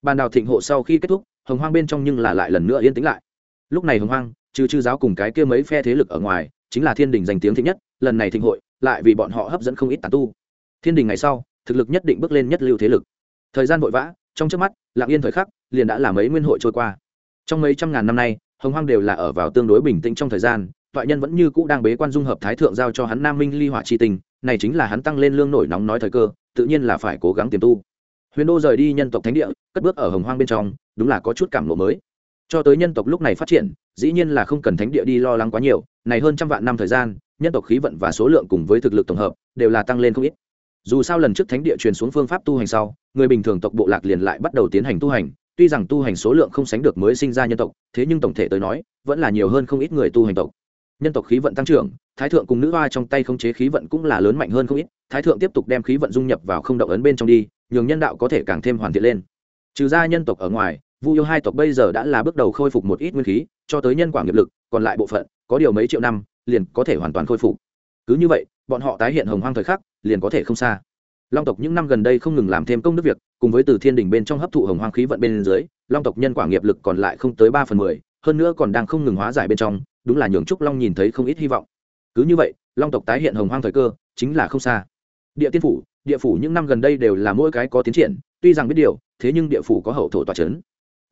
Bàn đào thịnh hộ sau khi kết thúc, hồng hoang bên trong nhưng là lại lần nữa yên tĩnh lại. Lúc này hồng hoang, trừ chư giáo cùng cái kia mấy phe thế lực ở ngoài, chính là thiên đình danh tiếng thịnh nhất, lần này thịnh hội, lại vì bọn họ hấp dẫn không ít tán tu. Thiên đình ngày sau, thực lực nhất định bước lên nhất lưu thế lực. Thời gian vội vã trong trước mắt lạng yên thời khắc, liền đã là mấy nguyên hội trôi qua. Trong mấy trăm ngàn năm nay, hồng hoang đều là ở vào tương đối bình tĩnh trong thời gian, toại nhân vẫn như cũ đang bế quan dung hợp thái thượng giao cho hắn nam minh ly hỏa chi tình, này chính là hắn tăng lên lương nổi nóng nói thời cơ, tự nhiên là phải cố gắng tiềm tu. Huyền đô rời đi nhân tộc thánh địa, cất bước ở hồng hoang bên trong, đúng là có chút cảm lộ mới. Cho tới nhân tộc lúc này phát triển, dĩ nhiên là không cần thánh địa đi lo lắng quá nhiều, này hơn trăm vạn năm thời gian, nhân tộc khí vận và số lượng cùng với thực lực tổng hợp, đều là tăng lên không ít dù sao lần trước thánh địa truyền xuống phương pháp tu hành sau, người bình thường tộc bộ lạc liền lại bắt đầu tiến hành tu hành, tuy rằng tu hành số lượng không sánh được mới sinh ra nhân tộc, thế nhưng tổng thể tới nói, vẫn là nhiều hơn không ít người tu hành tộc. Nhân tộc khí vận tăng trưởng, thái thượng cùng nữ hoa trong tay khống chế khí vận cũng là lớn mạnh hơn không ít, thái thượng tiếp tục đem khí vận dung nhập vào không động ấn bên trong đi, nhường nhân đạo có thể càng thêm hoàn thiện lên. Trừ ra nhân tộc ở ngoài, vu yêu hai tộc bây giờ đã là bước đầu khôi phục một ít nguyên khí, cho tới nhân quả nghiệp lực, còn lại bộ phận, có điều mấy triệu năm, liền có thể hoàn toàn khôi phục. Cứ như vậy, bọn họ tái hiện hồng hoang thời khắc liền có thể không xa. Long tộc những năm gần đây không ngừng làm thêm công đức việc, cùng với từ thiên đình bên trong hấp thụ hồng hoang khí vận bên dưới, long tộc nhân quả nghiệp lực còn lại không tới ba phần mười, hơn nữa còn đang không ngừng hóa giải bên trong, đúng là nhường trúc long nhìn thấy không ít hy vọng. Cứ như vậy, long tộc tái hiện hồng hoang thời cơ, chính là không xa. Địa tiên phủ, địa phủ những năm gần đây đều là mỗi cái có tiến triển, tuy rằng biết điều, thế nhưng địa phủ có hậu thổ tòa c h ấ n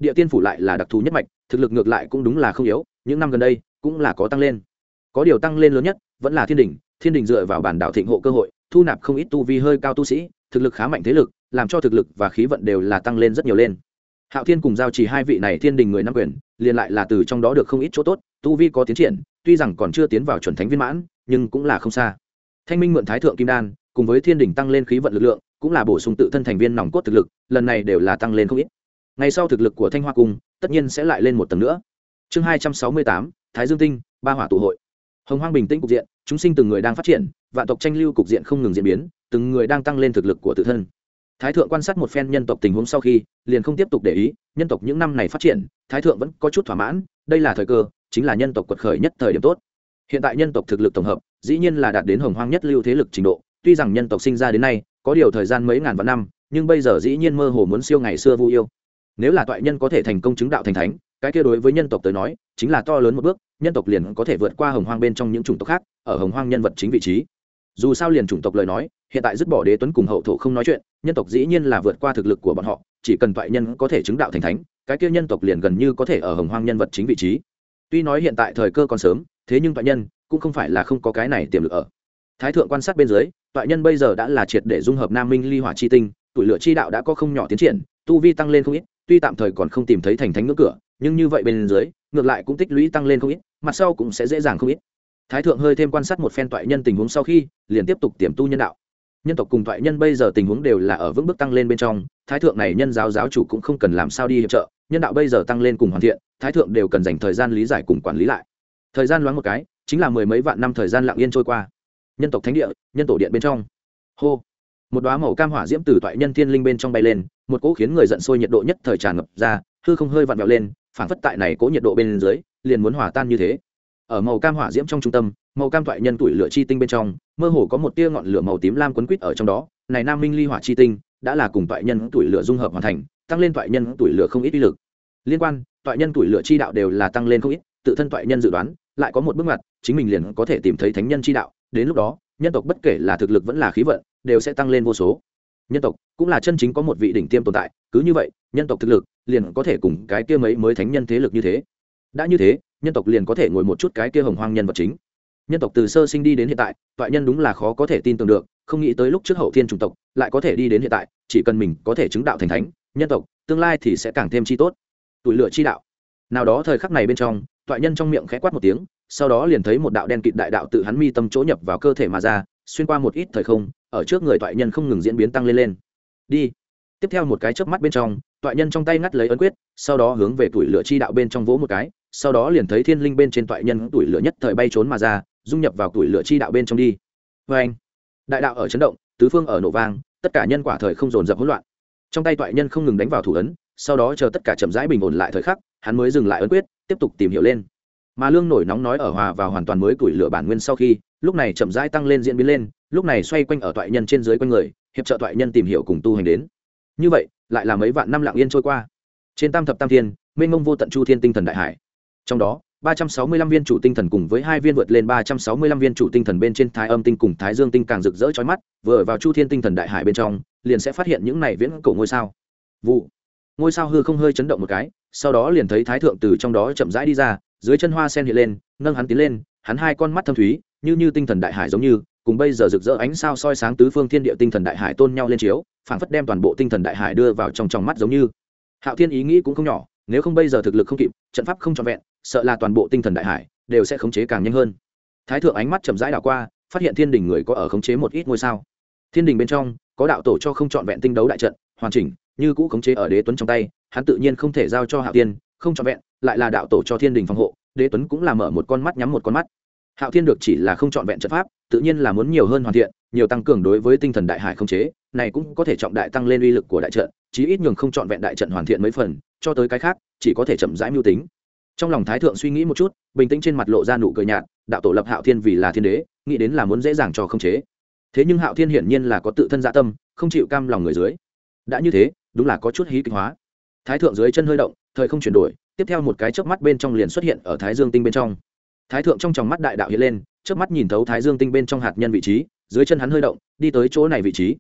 địa tiên phủ lại là đặc thù nhất mạch, thực lực ngược lại cũng đúng là không yếu, những năm gần đây cũng là có tăng lên. Có điều tăng lên lớn nhất vẫn là thiên đình thiên đình dựa vào bản đảo thịnh hộ cơ hội thu nạp không ít tu vi hơi cao tu sĩ, thực lực khá mạnh thế lực, làm cho thực lực và khí vận đều là tăng lên rất nhiều lên. Hạo thiên cùng giao trì hai vị này thiên đình người nam quyền, liền lại là từ trong đó được không ít chỗ tốt, tu vi có tiến triển, tuy rằng còn chưa tiến vào chuẩn thánh viên mãn, nhưng cũng là không xa. Thanh minh mượn thái thượng kim đan, cùng với thiên đình tăng lên khí vận lực lượng, cũng là bổ sung tự thân thành viên nòng cốt thực lực, lần này đều là tăng lên không ít. Ngay sau thực lực của thanh hoa cung, tất nhiên sẽ lại lên một tầng nữa. Chương hai trăm sáu mươi tám, thái dương tinh, ba hỏa tụ hội. Hồng hoang bình tĩnh cục diện, chúng sinh từng người đang phát triển vạn tộc tranh lưu cục diện không ngừng diễn biến, từng người đang tăng lên thực lực của tự thân. Thái thượng quan sát một phen nhân tộc tình huống sau khi, liền không tiếp tục để ý, nhân tộc những năm này phát triển, thái thượng vẫn có chút thỏa mãn, đây là thời cơ, chính là nhân tộc quật khởi nhất thời điểm tốt. Hiện tại nhân tộc thực lực tổng hợp, dĩ nhiên là đạt đến hồng hoang nhất lưu thế lực trình độ, tuy rằng nhân tộc sinh ra đến nay, có điều thời gian mấy ngàn vạn năm, nhưng bây giờ dĩ nhiên mơ hồ muốn siêu ngày xưa vui yêu. Nếu là toại nhân có thể thành công chứng đạo thành thánh, cái kia đối với nhân tộc tới nói, chính là to lớn một bước, nhân tộc liền có thể vượt qua hồng hoang bên trong những chủng tộc khác, ở hồng hoang nhân vật chính vị trí dù sao liền chủng tộc lời nói, hiện tại dứt bỏ đế tuấn cùng hậu thổ không nói chuyện, nhân tộc dĩ nhiên là vượt qua thực lực của bọn họ, chỉ cần toại nhân có thể chứng đạo thành thánh, cái kia nhân tộc liền gần như có thể ở hồng hoang nhân vật chính vị trí. Tuy nói hiện tại thời cơ còn sớm, thế nhưng toại nhân cũng không phải là không có cái này tiềm lực ở. Thái thượng quan sát bên dưới toại nhân bây giờ đã là triệt để dung hợp nam minh ly hỏa chi tinh, tuổi lửa chi đạo đã có không nhỏ tiến triển, tu vi tăng lên không ít, tuy tạm thời còn không tìm thấy thành thánh ngưỡng cửa, nhưng như vậy bên dưới, ngược lại cũng tích lũy tăng lên không ít, mặt sau cũng sẽ dễ dàng không ít thái thượng hơi thêm quan sát một phen toại nhân tình huống sau khi, liền tiếp tục tiềm tu nhân đạo. Nhân tộc cùng toại nhân bây giờ tình huống đều là ở vững bước tăng lên bên trong, thái thượng này nhân giáo giáo chủ cũng không cần làm sao đi hiệp trợ, nhân đạo bây giờ tăng lên cùng hoàn thiện, thái thượng đều cần dành thời gian lý giải cùng quản lý lại. Thời gian loáng một cái, chính là mười mấy vạn năm thời gian lặng yên trôi qua. Nhân tộc thánh địa, nhân tổ điện bên trong. Hô! Một đoá màu cam hỏa diễm từ toại nhân thiên linh bên trong bay lên, một cỗ khiến người giận sôi nhiệt độ nhất thời tràn ngập ra, hư không hơi vặn vẹo lên, phảng phất tại này cỗ nhiệt độ bên dưới, liền muốn hòa tan như thế ở màu cam hỏa diễm trong trung tâm, màu cam thoại nhân tuổi lửa chi tinh bên trong, mơ hồ có một tia ngọn lửa màu tím lam quấn quýt ở trong đó. Này nam minh ly hỏa chi tinh đã là cùng thoại nhân tuổi lửa dung hợp hoàn thành, tăng lên thoại nhân tuổi lửa không ít uy lực. Liên quan, thoại nhân tuổi lửa chi đạo đều là tăng lên không ít, tự thân thoại nhân dự đoán, lại có một bước ngoặt, chính mình liền có thể tìm thấy thánh nhân chi đạo. Đến lúc đó, nhân tộc bất kể là thực lực vẫn là khí vận, đều sẽ tăng lên vô số. Nhân tộc cũng là chân chính có một vị đỉnh tiêm tồn tại, cứ như vậy, nhân tộc thực lực liền có thể cùng cái kia mấy mới thánh nhân thế lực như thế. Đã như thế nhân tộc liền có thể ngồi một chút cái kia hồng hoang nhân vật chính. Nhân tộc từ sơ sinh đi đến hiện tại, toại nhân đúng là khó có thể tin tưởng được, không nghĩ tới lúc trước hậu thiên chủng tộc lại có thể đi đến hiện tại, chỉ cần mình có thể chứng đạo thành thánh, nhân tộc tương lai thì sẽ càng thêm chi tốt. Tuổi lửa chi đạo. Nào đó thời khắc này bên trong, toại nhân trong miệng khẽ quát một tiếng, sau đó liền thấy một đạo đen kịt đại đạo tự hắn mi tâm chỗ nhập vào cơ thể mà ra, xuyên qua một ít thời không, ở trước người toại nhân không ngừng diễn biến tăng lên lên. Đi. Tiếp theo một cái chớp mắt bên trong, toại nhân trong tay ngắt lấy ấn quyết, sau đó hướng về tuổi lửa chi đạo bên trong vỗ một cái sau đó liền thấy thiên linh bên trên toại nhân tuổi lửa nhất thời bay trốn mà ra, dung nhập vào tuổi lửa chi đạo bên trong đi. Vê anh, đại đạo ở chấn động, tứ phương ở nổ vang, tất cả nhân quả thời không dồn dập hỗn loạn. Trong tay toại nhân không ngừng đánh vào thủ ấn, sau đó chờ tất cả chậm rãi bình ổn lại thời khắc, hắn mới dừng lại ấn quyết, tiếp tục tìm hiểu lên. Mà lương nổi nóng nói ở hòa vào hoàn toàn mới tuổi lửa bản nguyên sau khi, lúc này chậm rãi tăng lên diễn biến lên, lúc này xoay quanh ở toại nhân trên dưới quanh người, hiệp trợ toại nhân tìm hiểu cùng tu hành đến. Như vậy, lại là mấy vạn năm lặng yên trôi qua. Trên tam thập tam thiên, mênh mông vô tận chu thiên tinh thần đại hải trong đó, ba trăm sáu mươi lăm viên chủ tinh thần cùng với hai viên vượt lên ba trăm sáu mươi lăm viên chủ tinh thần bên trên thái âm tinh cùng thái dương tinh càng rực rỡ chói mắt, vừa ở vào chu thiên tinh thần đại hải bên trong, liền sẽ phát hiện những này viễn cổ ngôi sao. Vụ. Ngôi sao hư không hơi chấn động một cái, sau đó liền thấy thái thượng từ trong đó chậm rãi đi ra, dưới chân hoa sen hiện lên, nâng hắn tiến lên, hắn hai con mắt thâm thúy, như như tinh thần đại hải giống như, cùng bây giờ rực rỡ ánh sao soi sáng tứ phương thiên địa tinh thần đại hải tôn nhau lên chiếu, phảng phất đem toàn bộ tinh thần đại hải đưa vào trong trong mắt giống như. Hạo thiên ý nghĩ cũng không nhỏ nếu không bây giờ thực lực không kịp, trận pháp không trọn vẹn, sợ là toàn bộ tinh thần đại hải đều sẽ khống chế càng nhanh hơn. Thái thượng ánh mắt chậm rãi đảo qua, phát hiện thiên đình người có ở khống chế một ít ngôi sao. Thiên đình bên trong, có đạo tổ cho không trọn vẹn tinh đấu đại trận, hoàn chỉnh, như cũ khống chế ở đế tuấn trong tay, hắn tự nhiên không thể giao cho hạo tiên, không trọn vẹn, lại là đạo tổ cho thiên đình phòng hộ, đế tuấn cũng là mở một con mắt nhắm một con mắt hạo thiên được chỉ là không trọn vẹn trận pháp, tự nhiên là muốn nhiều hơn hoàn thiện, nhiều tăng cường đối với tinh thần đại hải không chế, này cũng có thể trọng đại tăng lên uy lực của đại trận, chí ít nhường không trọn vẹn đại trận hoàn thiện mấy phần, cho tới cái khác, chỉ có thể chậm rãi mưu tính. Trong lòng thái thượng suy nghĩ một chút, bình tĩnh trên mặt lộ ra nụ cười nhạt, đạo tổ lập hạo thiên vì là thiên đế, nghĩ đến là muốn dễ dàng cho không chế. Thế nhưng hạo thiên hiển nhiên là có tự thân dạ tâm, không chịu cam lòng người dưới. Đã như thế, đúng là có chút hí kịch hóa. Thái thượng dưới chân hơi động, thời không chuyển đổi, tiếp theo một cái chớp mắt bên trong liền xuất hiện ở thái dương tinh bên trong thái thượng trong tròng mắt đại đạo hiện lên, chớp mắt nhìn thấu thái dương tinh bên trong hạt nhân vị trí, dưới chân hắn hơi động, đi tới chỗ này vị trí.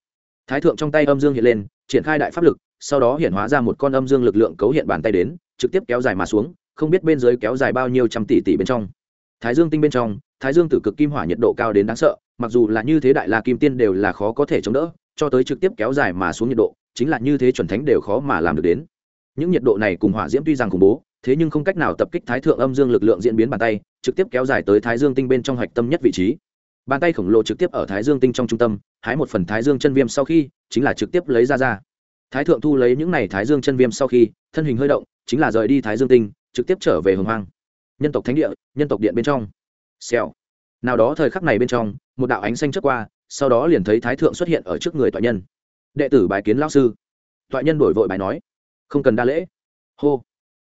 Thái thượng trong tay âm dương hiện lên, triển khai đại pháp lực, sau đó hiện hóa ra một con âm dương lực lượng cấu hiện bàn tay đến, trực tiếp kéo dài mà xuống, không biết bên dưới kéo dài bao nhiêu trăm tỷ tỷ bên trong. Thái dương tinh bên trong, thái dương tử cực kim hỏa nhiệt độ cao đến đáng sợ, mặc dù là như thế đại la kim tiên đều là khó có thể chống đỡ, cho tới trực tiếp kéo dài mà xuống nhiệt độ, chính là như thế chuẩn thánh đều khó mà làm được đến. Những nhiệt độ này cùng hỏa diễm tuy rằng khủng bố thế nhưng không cách nào tập kích thái thượng âm dương lực lượng diễn biến bàn tay, trực tiếp kéo dài tới thái dương tinh bên trong hạch tâm nhất vị trí. Bàn tay khổng lồ trực tiếp ở thái dương tinh trong trung tâm, hái một phần thái dương chân viêm sau khi, chính là trực tiếp lấy ra ra. Thái thượng thu lấy những này thái dương chân viêm sau khi, thân hình hơi động, chính là rời đi thái dương tinh, trực tiếp trở về hồng hoang. Nhân tộc thánh địa, nhân tộc điện bên trong. Xèo. Nào đó thời khắc này bên trong, một đạo ánh xanh trước qua, sau đó liền thấy thái thượng xuất hiện ở trước người toại nhân. Đệ tử bài kiến lao sư. Toại nhân đổi vội bài nói. Không cần đa lễ. Hô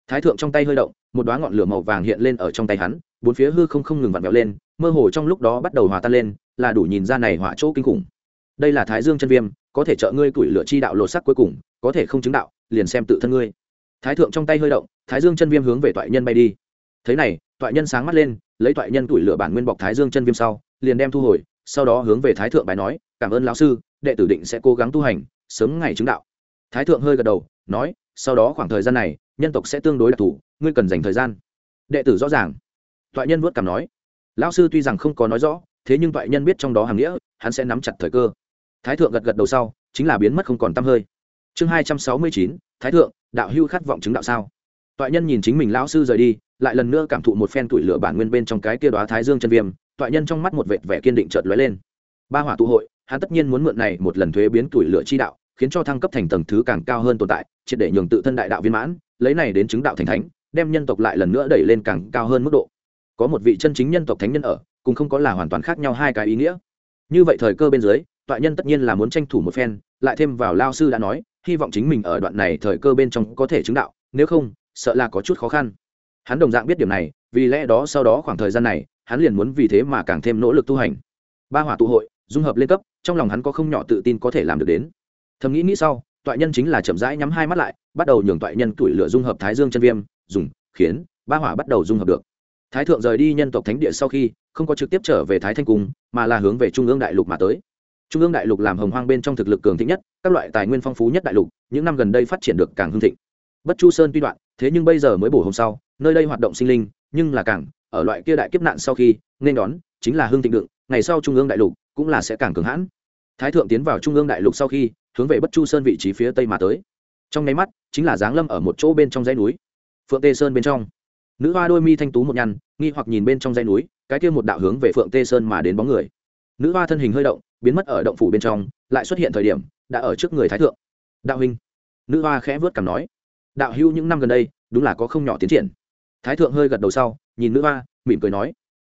thái thượng trong tay hơi động, một đoá ngọn lửa màu vàng hiện lên ở trong tay hắn, bốn phía hư không không ngừng vặn vẹo lên, mơ hồ trong lúc đó bắt đầu hòa tan lên, là đủ nhìn ra này hỏa chỗ kinh khủng. Đây là thái dương chân viêm, có thể trợ ngươi tuổi lửa chi đạo lột sắc cuối cùng, có thể không chứng đạo, liền xem tự thân ngươi. Thái thượng trong tay hơi động, thái dương chân viêm hướng về toại nhân bay đi. Thế này, toại nhân sáng mắt lên, lấy toại nhân tuổi lửa bản nguyên bọc thái dương chân viêm sau, liền đem thu hồi, sau đó hướng về thái thượng bài nói, cảm ơn lão sư, đệ tử định sẽ cố gắng tu hành, sớm ngày chứng đạo. Thái thượng hơi gật đầu, nói, sau đó khoảng thời gian này nhân tộc sẽ tương đối đặc thù, ngươi cần dành thời gian. Đệ tử rõ ràng. Toại nhân vuốt cảm nói. Lão sư tuy rằng không có nói rõ, thế nhưng toại nhân biết trong đó hàm nghĩa, hắn sẽ nắm chặt thời cơ. Thái thượng gật gật đầu sau, chính là biến mất không còn t hơi. Chương hai trăm sáu mươi chín, thái thượng, đạo hưu khát vọng chứng đạo sao? Toại nhân nhìn chính mình lão sư rời đi, lại lần nữa cảm thụ một phen tuổi lửa bản nguyên bên trong cái kia đoá thái dương chân viêm, toại nhân trong mắt một vệt vẻ kiên định chợt lóe lên. Ba hỏa tụ hội, hắn tất nhiên muốn mượn này một lần thuế biến tuổi lửa chi đạo, khiến cho thăng cấp thành tầng thứ càng cao hơn tồn tại, triệt để nhường tự thân đại đạo viên mãn lấy này đến chứng đạo thành thánh, đem nhân tộc lại lần nữa đẩy lên càng cao hơn mức độ. Có một vị chân chính nhân tộc thánh nhân ở cũng không có là hoàn toàn khác nhau hai cái ý nghĩa. Như vậy thời cơ bên dưới, tọa nhân tất nhiên là muốn tranh thủ một phen, lại thêm vào lao sư đã nói, hy vọng chính mình ở đoạn này thời cơ bên trong có thể chứng đạo, nếu không, sợ là có chút khó khăn. Hắn đồng dạng biết điểm này, vì lẽ đó sau đó khoảng thời gian này, hắn liền muốn vì thế mà càng thêm nỗ lực tu hành. Ba hỏa tụ hội, dung hợp lên cấp, trong lòng hắn có không nhỏ tự tin có thể làm được đến. Thầm nghĩ nghĩ sau toại nhân chính là chậm rãi nhắm hai mắt lại, bắt đầu nhường toại nhân tuổi lửa dung hợp thái dương chân viêm, dùng, khiến, ba hỏa bắt đầu dung hợp được. Thái thượng rời đi nhân tộc thánh địa sau khi, không có trực tiếp trở về thái thanh cung, mà là hướng về trung ương đại lục mà tới. Trung ương đại lục làm hồng hoang bên trong thực lực cường thịnh nhất, các loại tài nguyên phong phú nhất đại lục, những năm gần đây phát triển được càng hưng thịnh. Bất chu sơn tuy đoạn, thế nhưng bây giờ mới bổ hôm sau, nơi đây hoạt động sinh linh, nhưng là càng, ở loại kia đại kiếp nạn sau khi, nên đón, chính là hưng thịnh đựng, ngày sau trung ương đại lục cũng là sẽ càng cường hãn. Thái thượng tiến vào trung ương đại lục sau khi hướng về bất chu sơn vị trí phía tây mà tới. Trong nháy mắt, chính là giáng lâm ở một chỗ bên trong dãy núi. Phượng tê sơn bên trong. Nữ hoa đôi mi thanh tú một nhăn, nghi hoặc nhìn bên trong dãy núi, cái kia một đạo hướng về phượng tê sơn mà đến bóng người. Nữ hoa thân hình hơi động, biến mất ở động phủ bên trong, lại xuất hiện thời điểm, đã ở trước người thái thượng. Đạo huynh. Nữ hoa khẽ vớt cảm nói. Đạo hưu những năm gần đây, đúng là có không nhỏ tiến triển. Thái thượng hơi gật đầu sau, nhìn nữ hoa, mỉm cười nói.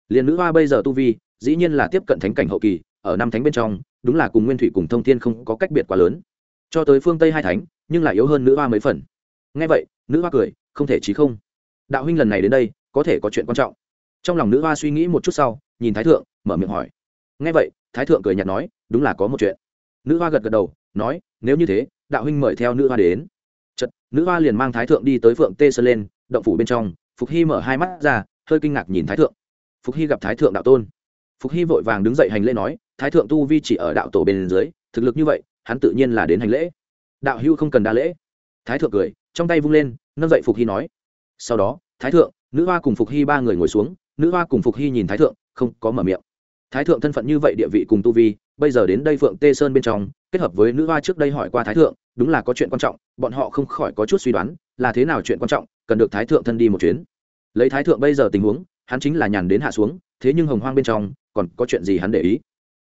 Liền nữ hoa bây giờ tu vi, dĩ nhiên là tiếp cận thánh cảnh hậu kỳ ở năm thánh bên trong, đúng là cùng nguyên thủy cùng thông thiên không có cách biệt quá lớn. Cho tới phương tây hai thánh, nhưng lại yếu hơn nữ hoa mấy phần. Ngay vậy, nữ hoa cười, không thể trí không. Đạo huynh lần này đến đây, có thể có chuyện quan trọng. Trong lòng nữ hoa suy nghĩ một chút sau, nhìn thái thượng, mở miệng hỏi. Ngay vậy, thái thượng cười nhạt nói, đúng là có một chuyện. Nữ hoa gật gật đầu, nói, nếu như thế, đạo huynh mời theo nữ hoa đến. Chật nữ hoa liền mang thái thượng đi tới phượng tê sơn lên, động phủ bên trong, phục hy mở hai mắt ra, hơi kinh ngạc nhìn thái thượng. Phục hy gặp thái thượng đạo tôn. Phục hy vội vàng đứng dậy hành lễ nói thái thượng tu vi chỉ ở đạo tổ bên dưới, thực lực như vậy, hắn tự nhiên là đến hành lễ. Đạo hưu không cần đa lễ. Thái thượng cười, trong tay vung lên, nâng dậy phục hy nói. Sau đó, thái thượng, nữ hoa cùng phục hy ba người ngồi xuống, nữ hoa cùng phục hy nhìn thái thượng, không có mở miệng. Thái thượng thân phận như vậy địa vị cùng tu vi, bây giờ đến đây phượng tê sơn bên trong, kết hợp với nữ hoa trước đây hỏi qua thái thượng, đúng là có chuyện quan trọng, bọn họ không khỏi có chút suy đoán, là thế nào chuyện quan trọng, cần được thái thượng thân đi một chuyến. Lấy thái thượng bây giờ tình huống, hắn chính là nhàn đến hạ xuống, thế nhưng hồng hoang bên trong, còn có chuyện gì hắn để ý?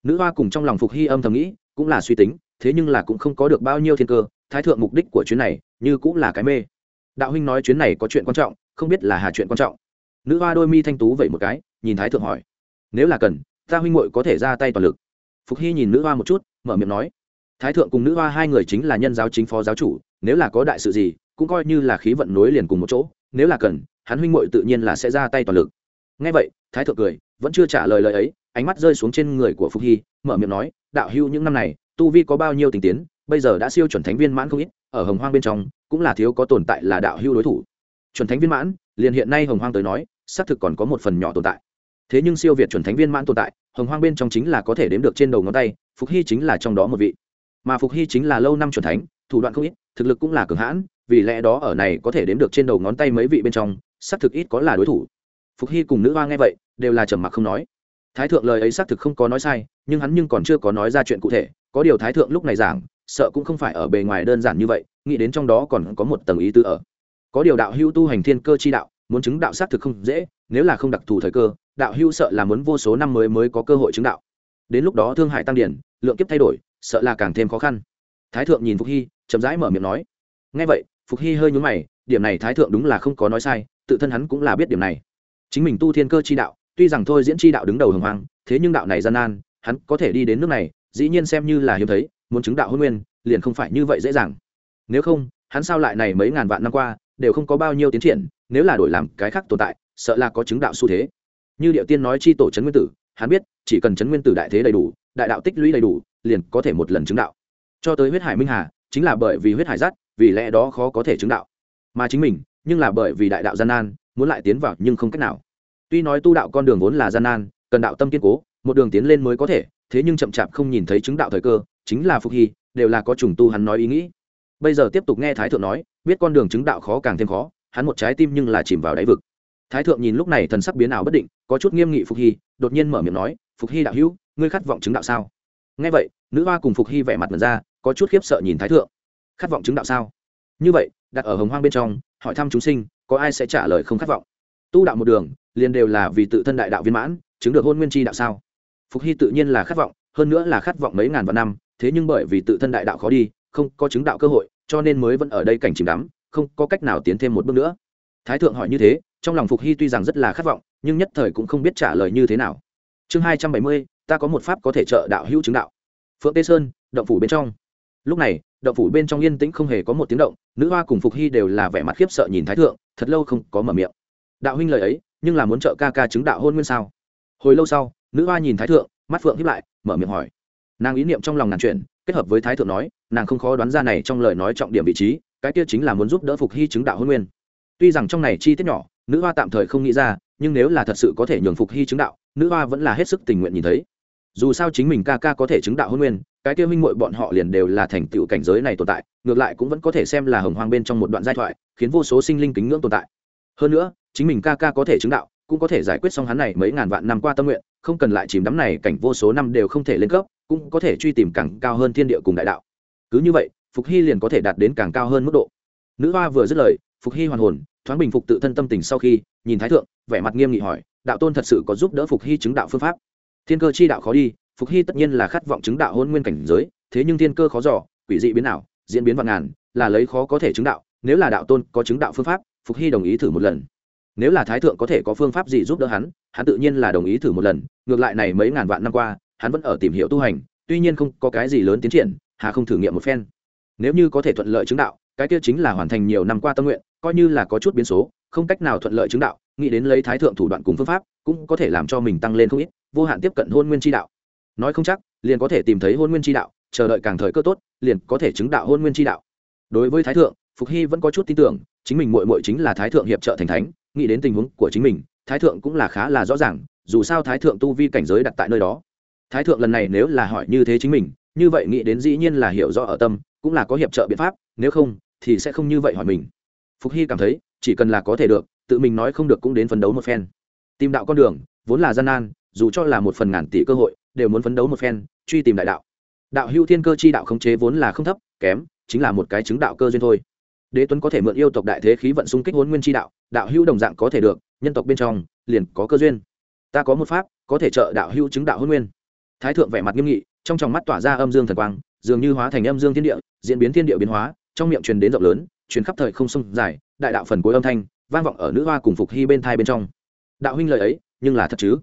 Nữ hoa cùng trong lòng phục hy âm thầm nghĩ, cũng là suy tính, thế nhưng là cũng không có được bao nhiêu thiên cơ, thái thượng mục đích của chuyến này, như cũng là cái mê. Đạo huynh nói chuyến này có chuyện quan trọng, không biết là hà chuyện quan trọng. Nữ hoa đôi mi thanh tú vậy một cái, nhìn thái thượng hỏi. Nếu là cần, ta huynh muội có thể ra tay toàn lực. Phục hy nhìn nữ hoa một chút, mở miệng nói. Thái thượng cùng nữ hoa hai người chính là nhân giáo chính phó giáo chủ, nếu là có đại sự gì, cũng coi như là khí vận nối liền cùng một chỗ, nếu là cần, hắn huynh muội tự nhiên là sẽ ra tay toàn lực. Nghe vậy, thái thượng cười, vẫn chưa trả lời lời ấy ánh mắt rơi xuống trên người của phục hy, mở miệng nói, đạo hưu những năm này, tu vi có bao nhiêu tình tiến, bây giờ đã siêu chuẩn thánh viên mãn không ít, ở hồng hoang bên trong, cũng là thiếu có tồn tại là đạo hưu đối thủ. Chuẩn thánh viên mãn, liền hiện nay hồng hoang tới nói, xác thực còn có một phần nhỏ tồn tại. Thế nhưng siêu việt chuẩn thánh viên mãn tồn tại, hồng hoang bên trong chính là có thể đếm được trên đầu ngón tay, phục hy chính là trong đó một vị. Mà phục hy chính là lâu năm chuẩn thánh, thủ đoạn không ít, thực lực cũng là cường hãn, vì lẽ đó ở này có thể đếm được trên đầu ngón tay mấy vị bên trong, xác thực ít có là đối thủ. Phục hy cùng nữ hoa nghe vậy, đều là trầm mặc không nói thái thượng lời ấy xác thực không có nói sai, nhưng hắn nhưng còn chưa có nói ra chuyện cụ thể, có điều thái thượng lúc này giảng, sợ cũng không phải ở bề ngoài đơn giản như vậy, nghĩ đến trong đó còn có một tầng ý tư ở. Có điều đạo hữu tu hành thiên cơ chi đạo, muốn chứng đạo xác thực không dễ, nếu là không đặc thù thời cơ, đạo hữu sợ là muốn vô số năm mới mới có cơ hội chứng đạo. Đến lúc đó thương hại tăng điển, lượng kiếp thay đổi, sợ là càng thêm khó khăn. Thái thượng nhìn phục hy, chậm rãi mở miệng nói. Ngay vậy, phục hy hơi nhún mày, điểm này thái thượng đúng là không có nói sai, tự thân hắn cũng là biết điểm này. Chính mình tu thiên cơ chi đạo tuy rằng thôi diễn chi đạo đứng đầu hồng hoang, thế nhưng đạo này gian nan, hắn có thể đi đến nước này, dĩ nhiên xem như là hiếm thấy, muốn chứng đạo hôn nguyên, liền không phải như vậy dễ dàng. Nếu không, hắn sao lại này mấy ngàn vạn năm qua, đều không có bao nhiêu tiến triển, nếu là đổi làm cái khác tồn tại, sợ là có chứng đạo xu thế. Như điệu tiên nói chi tổ trấn nguyên tử, hắn biết, chỉ cần trấn nguyên tử đại thế đầy đủ, đại đạo tích lũy đầy đủ, liền có thể một lần chứng đạo. Cho tới huyết hải minh hà, chính là bởi vì huyết hải rắt vì lẽ đó khó có thể chứng đạo. Mà chính mình, nhưng là bởi vì đại đạo gian nan, muốn lại tiến vào nhưng không cách nào tuy nói tu đạo con đường vốn là gian nan, cần đạo tâm kiên cố, một đường tiến lên mới có thể, thế nhưng chậm chạp không nhìn thấy chứng đạo thời cơ, chính là phục hy, đều là có trùng tu hắn nói ý nghĩ. Bây giờ tiếp tục nghe thái thượng nói, biết con đường chứng đạo khó càng thêm khó, hắn một trái tim nhưng là chìm vào đáy vực. Thái thượng nhìn lúc này thần sắc biến ảo bất định, có chút nghiêm nghị phục hy, đột nhiên mở miệng nói, phục hy đạo hữu, ngươi khát vọng chứng đạo sao? Nghe vậy, nữ hoa cùng phục hy vẻ mặt mật ra, có chút khiếp sợ nhìn thái thượng. Khát vọng chứng đạo sao? Như vậy, đặt ở hồng hoang bên trong, hỏi thăm chúng sinh, có ai sẽ trả lời không khát vọng? Tu đạo một đường liền đều là vì tự thân đại đạo viên mãn, chứng được hôn nguyên chi đạo sao? Phục hy tự nhiên là khát vọng, hơn nữa là khát vọng mấy ngàn vạn năm, thế nhưng bởi vì tự thân đại đạo khó đi, không có chứng đạo cơ hội, cho nên mới vẫn ở đây cảnh chìm đắm, không có cách nào tiến thêm một bước nữa. Thái thượng hỏi như thế, trong lòng phục hy tuy rằng rất là khát vọng, nhưng nhất thời cũng không biết trả lời như thế nào. Chương hai trăm bảy mươi, ta có một pháp có thể trợ đạo hữu chứng đạo. Phượng tê sơn, động phủ bên trong. Lúc này, động phủ bên trong yên tĩnh không hề có một tiếng động, nữ hoa cùng phục hy đều là vẻ mặt khiếp sợ nhìn thái thượng, thật lâu không có mở miệng. Đạo huynh lời ấy nhưng là muốn trợ ca ca chứng đạo hôn nguyên sao? Hồi lâu sau, nữ hoa nhìn thái thượng, mắt phượng hiếp lại, mở miệng hỏi. Nàng ý niệm trong lòng nàng chuyện kết hợp với thái thượng nói, nàng không khó đoán ra này trong lời nói trọng điểm vị trí, cái kia chính là muốn giúp đỡ phục hy chứng đạo hôn nguyên. Tuy rằng trong này chi tiết nhỏ, nữ hoa tạm thời không nghĩ ra, nhưng nếu là thật sự có thể nhường phục hy chứng đạo, nữ hoa vẫn là hết sức tình nguyện nhìn thấy. Dù sao chính mình ca ca có thể chứng đạo hôn nguyên, cái kia minh mội bọn họ liền đều là thành tựu cảnh giới này tồn tại, ngược lại cũng vẫn có thể xem là hồng hoang bên trong một đoạn giai thoại, khiến vô số sinh linh kính ngưỡng tồn tại. Hơn nữa chính mình ca ca có thể chứng đạo cũng có thể giải quyết xong hắn này mấy ngàn vạn năm qua tâm nguyện không cần lại chìm đắm này cảnh vô số năm đều không thể lên cấp cũng có thể truy tìm càng cao hơn thiên địa cùng đại đạo. Cứ như vậy phục hy liền có thể đạt đến càng cao hơn mức độ. Nữ hoa vừa dứt lời phục hy hoàn hồn thoáng bình phục tự thân tâm tình sau khi nhìn thái thượng vẻ mặt nghiêm nghị hỏi đạo tôn thật sự có giúp đỡ phục hy chứng đạo phương pháp? Thiên cơ chi đạo khó đi phục hy tất nhiên là khát vọng chứng đạo hôn nguyên cảnh giới thế nhưng thiên cơ khó dò quỷ dị biến nào, diễn biến vạn ngàn là lấy khó có thể chứng đạo nếu là đạo tôn có chứng đạo phương pháp phục hy đồng ý thử một lần nếu là thái thượng có thể có phương pháp gì giúp đỡ hắn hắn tự nhiên là đồng ý thử một lần, ngược lại này mấy ngàn vạn năm qua, hắn vẫn ở tìm hiểu tu hành, tuy nhiên không có cái gì lớn tiến triển, hà không thử nghiệm một phen. Nếu như có thể thuận lợi chứng đạo, cái kia chính là hoàn thành nhiều năm qua tâm nguyện, coi như là có chút biến số, không cách nào thuận lợi chứng đạo, nghĩ đến lấy thái thượng thủ đoạn cùng phương pháp, cũng có thể làm cho mình tăng lên không ít, vô hạn tiếp cận hôn nguyên tri đạo. Nói không chắc, liền có thể tìm thấy hôn nguyên tri đạo, chờ đợi càng thời cơ tốt, liền có thể chứng đạo hôn nguyên tri đạo. Đối với thái thượng, phục hy vẫn có chút tin tưởng, chính mình mội mội chính là thái thượng hiệp trợ thành thánh nghĩ đến tình huống của chính mình, thái thượng cũng là khá là rõ ràng, dù sao thái thượng tu vi cảnh giới đặt tại nơi đó. Thái thượng lần này nếu là hỏi như thế chính mình, như vậy nghĩ đến dĩ nhiên là hiểu rõ ở tâm, cũng là có hiệp trợ biện pháp, nếu không, thì sẽ không như vậy hỏi mình. Phục hy cảm thấy, chỉ cần là có thể được, tự mình nói không được cũng đến phấn đấu một phen. Tìm đạo con đường, vốn là gian nan, dù cho là một phần ngàn tỷ cơ hội, đều muốn phấn đấu một phen, truy tìm đại đạo. Đạo hữu thiên cơ chi đạo khống chế vốn là không thấp, kém, chính là một cái chứng đạo cơ duyên thôi đế tuấn có thể mượn yêu tộc đại thế khí vận xung kích hôn nguyên chi đạo đạo hữu đồng dạng có thể được, nhân tộc bên trong, liền có cơ duyên. Ta có một pháp, có thể trợ đạo hữu chứng đạo hôn nguyên. Thái thượng vẻ mặt nghiêm nghị, trong tròng mắt tỏa ra âm dương thần quang, dường như hóa thành âm dương thiên địa, diễn biến thiên địa biến hóa, trong miệng truyền đến rộng lớn, truyền khắp thời không sông dài, đại đạo phần cuối âm thanh, vang vọng ở nữ hoa cùng phục hy bên thai bên trong. Đạo huynh lời ấy, nhưng là thật chứ?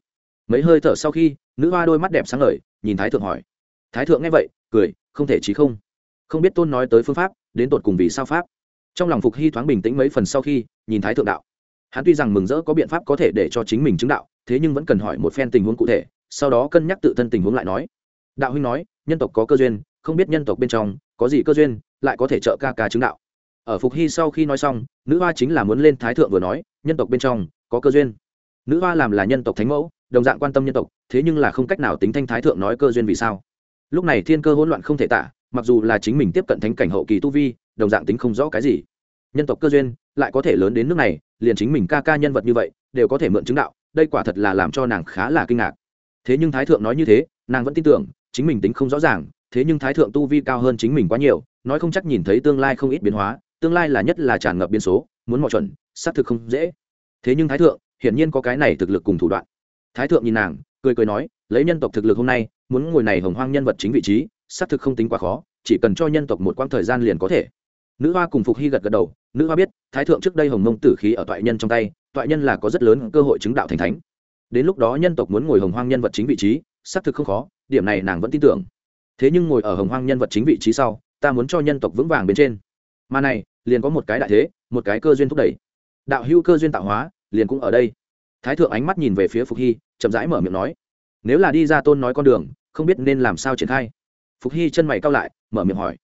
Mấy hơi thở sau khi, nữ hoa đôi mắt đẹp sáng ngời, nhìn thái thượng hỏi. Thái thượng nghe vậy, cười, không thể trí không. Không biết tôn nói tới phương pháp, đến tột cùng vì sao pháp? Trong lòng phục hy thoáng bình tĩnh mấy phần sau khi, nhìn thái thượng đạo. Hắn tuy rằng mừng rỡ có biện pháp có thể để cho chính mình chứng đạo, thế nhưng vẫn cần hỏi một phen tình huống cụ thể, sau đó cân nhắc tự thân tình huống lại nói. Đạo huynh nói, nhân tộc có cơ duyên, không biết nhân tộc bên trong có gì cơ duyên, lại có thể trợ ca ca chứng đạo. Ở phục hy sau khi nói xong, nữ hoa chính là muốn lên thái thượng vừa nói, nhân tộc bên trong có cơ duyên. Nữ hoa làm là nhân tộc thánh mẫu, đồng dạng quan tâm nhân tộc, thế nhưng là không cách nào tính thanh thái thượng nói cơ duyên vì sao. Lúc này thiên cơ hỗn loạn không thể tả, mặc dù là chính mình tiếp cận thánh cảnh hậu kỳ tu vi đồng dạng tính không rõ cái gì. Nhân tộc cơ duyên lại có thể lớn đến nước này, liền chính mình ca ca nhân vật như vậy đều có thể mượn chứng đạo, đây quả thật là làm cho nàng khá là kinh ngạc. Thế nhưng thái thượng nói như thế, nàng vẫn tin tưởng, chính mình tính không rõ ràng, thế nhưng thái thượng tu vi cao hơn chính mình quá nhiều, nói không chắc nhìn thấy tương lai không ít biến hóa, tương lai là nhất là tràn ngập biến số, muốn mọi chuẩn, xác thực không dễ. Thế nhưng thái thượng, hiển nhiên có cái này thực lực cùng thủ đoạn. Thái thượng nhìn nàng, cười cười nói, lấy nhân tộc thực lực hôm nay, muốn ngồi này hồng hoang nhân vật chính vị trí, xác thực không tính quá khó, chỉ cần cho nhân tộc một quãng thời gian liền có thể nữ hoa cùng phục hy gật gật đầu, nữ hoa biết, thái thượng trước đây hồng mông tử khí ở toại nhân trong tay, toại nhân là có rất lớn cơ hội chứng đạo thành thánh. Đến lúc đó nhân tộc muốn ngồi hồng hoang nhân vật chính vị trí, xác thực không khó, điểm này nàng vẫn tin tưởng. Thế nhưng ngồi ở hồng hoang nhân vật chính vị trí sau, ta muốn cho nhân tộc vững vàng bên trên. Mà này, liền có một cái đại thế, một cái cơ duyên thúc đẩy. Đạo hữu cơ duyên tạo hóa, liền cũng ở đây. Thái thượng ánh mắt nhìn về phía phục hy, chậm rãi mở miệng nói, nếu là đi ra tôn nói con đường, không biết nên làm sao triển khai. Phục hy chân mày cao lại, mở miệng hỏi,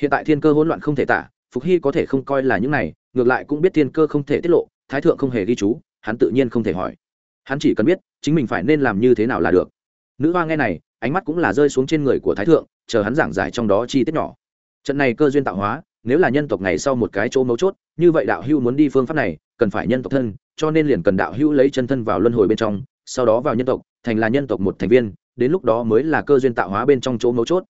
hiện tại thiên cơ hỗn loạn không thể tả phục hy có thể không coi là những này, ngược lại cũng biết thiên cơ không thể tiết lộ, thái thượng không hề ghi chú, hắn tự nhiên không thể hỏi. Hắn chỉ cần biết, chính mình phải nên làm như thế nào là được. Nữ hoa nghe này, ánh mắt cũng là rơi xuống trên người của thái thượng, chờ hắn giảng giải trong đó chi tiết nhỏ. Trận này cơ duyên tạo hóa, nếu là nhân tộc ngày sau một cái chỗ mấu chốt, như vậy đạo hưu muốn đi phương pháp này, cần phải nhân tộc thân, cho nên liền cần đạo hưu lấy chân thân vào luân hồi bên trong, sau đó vào nhân tộc, thành là nhân tộc một thành viên, đến lúc đó mới là cơ duyên tạo hóa bên trong chỗ mấu chốt.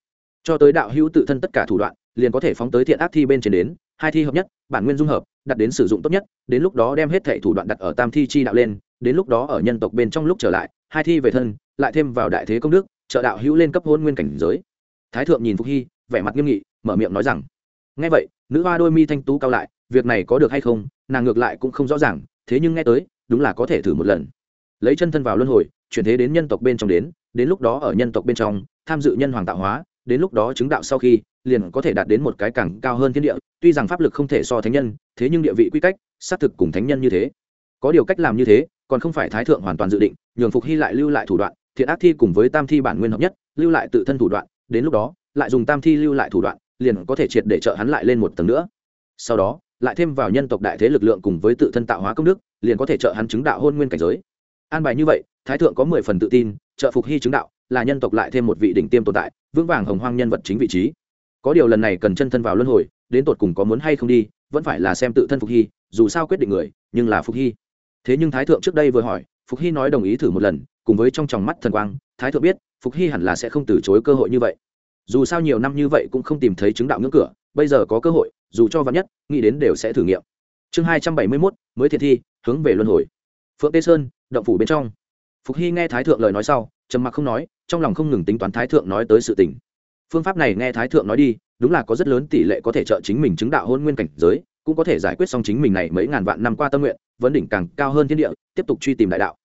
Cho tới đạo hưu tự thân tất cả thủ đoạn liền có thể phóng tới thiện ác thi bên trên đến, hai thi hợp nhất, bản nguyên dung hợp, đặt đến sử dụng tốt nhất, đến lúc đó đem hết thệ thủ đoạn đặt ở tam thi chi đạo lên, đến lúc đó ở nhân tộc bên trong lúc trở lại, hai thi về thân, lại thêm vào đại thế công đức, trợ đạo hữu lên cấp hôn nguyên cảnh giới. Thái thượng nhìn phúc hy, vẻ mặt nghiêm nghị, mở miệng nói rằng, nghe vậy, nữ hoa đôi mi thanh tú cao lại, việc này có được hay không, nàng ngược lại cũng không rõ ràng, thế nhưng nghe tới, đúng là có thể thử một lần. Lấy chân thân vào luân hồi, chuyển thế đến nhân tộc bên trong đến đến lúc đó ở nhân tộc bên trong, tham dự nhân hoàng tạo hóa đến lúc đó chứng đạo sau khi, liền có thể đạt đến một cái càng cao hơn thiên địa, tuy rằng pháp lực không thể so thánh nhân, thế nhưng địa vị quy cách, xác thực cùng thánh nhân như thế. Có điều cách làm như thế, còn không phải thái thượng hoàn toàn dự định, nhường phục hy lại lưu lại thủ đoạn, thiện ác thi cùng với tam thi bản nguyên hợp nhất, lưu lại tự thân thủ đoạn, đến lúc đó, lại dùng tam thi lưu lại thủ đoạn, liền có thể triệt để trợ hắn lại lên một tầng nữa. Sau đó, lại thêm vào nhân tộc đại thế lực lượng cùng với tự thân tạo hóa công đức, liền có thể trợ hắn chứng đạo hôn nguyên cảnh giới. An bài như vậy, thái thượng có mười phần tự tin, trợ phục hy chứng đạo là nhân tộc lại thêm một vị đỉnh tiêm tồn tại, vững vàng hồng hoang nhân vật chính vị trí. Có điều lần này cần chân thân vào luân hồi, đến tột cùng có muốn hay không đi, vẫn phải là xem tự thân phục hy, dù sao quyết định người, nhưng là phục hy. Thế nhưng thái thượng trước đây vừa hỏi, phục hy nói đồng ý thử một lần, cùng với trong tròng mắt thần quang, thái thượng biết, phục hy hẳn là sẽ không từ chối cơ hội như vậy. Dù sao nhiều năm như vậy cũng không tìm thấy chứng đạo ngưỡng cửa, bây giờ có cơ hội, dù cho vắn nhất, nghĩ đến đều sẽ thử nghiệm. Chương hai trăm bảy mươi mốt, mới thiệt thi, hướng về luân hồi. Phượng tê sơn, động phủ bên trong. Phục hy nghe thái thượng lời nói sau, trầm mặc không nói trong lòng không ngừng tính toán thái thượng nói tới sự tình. Phương pháp này nghe thái thượng nói đi, đúng là có rất lớn tỷ lệ có thể trợ chính mình chứng đạo hôn nguyên cảnh giới, cũng có thể giải quyết xong chính mình này mấy ngàn vạn năm qua tâm nguyện, vấn đỉnh càng cao hơn thiên địa, tiếp tục truy tìm đại đạo.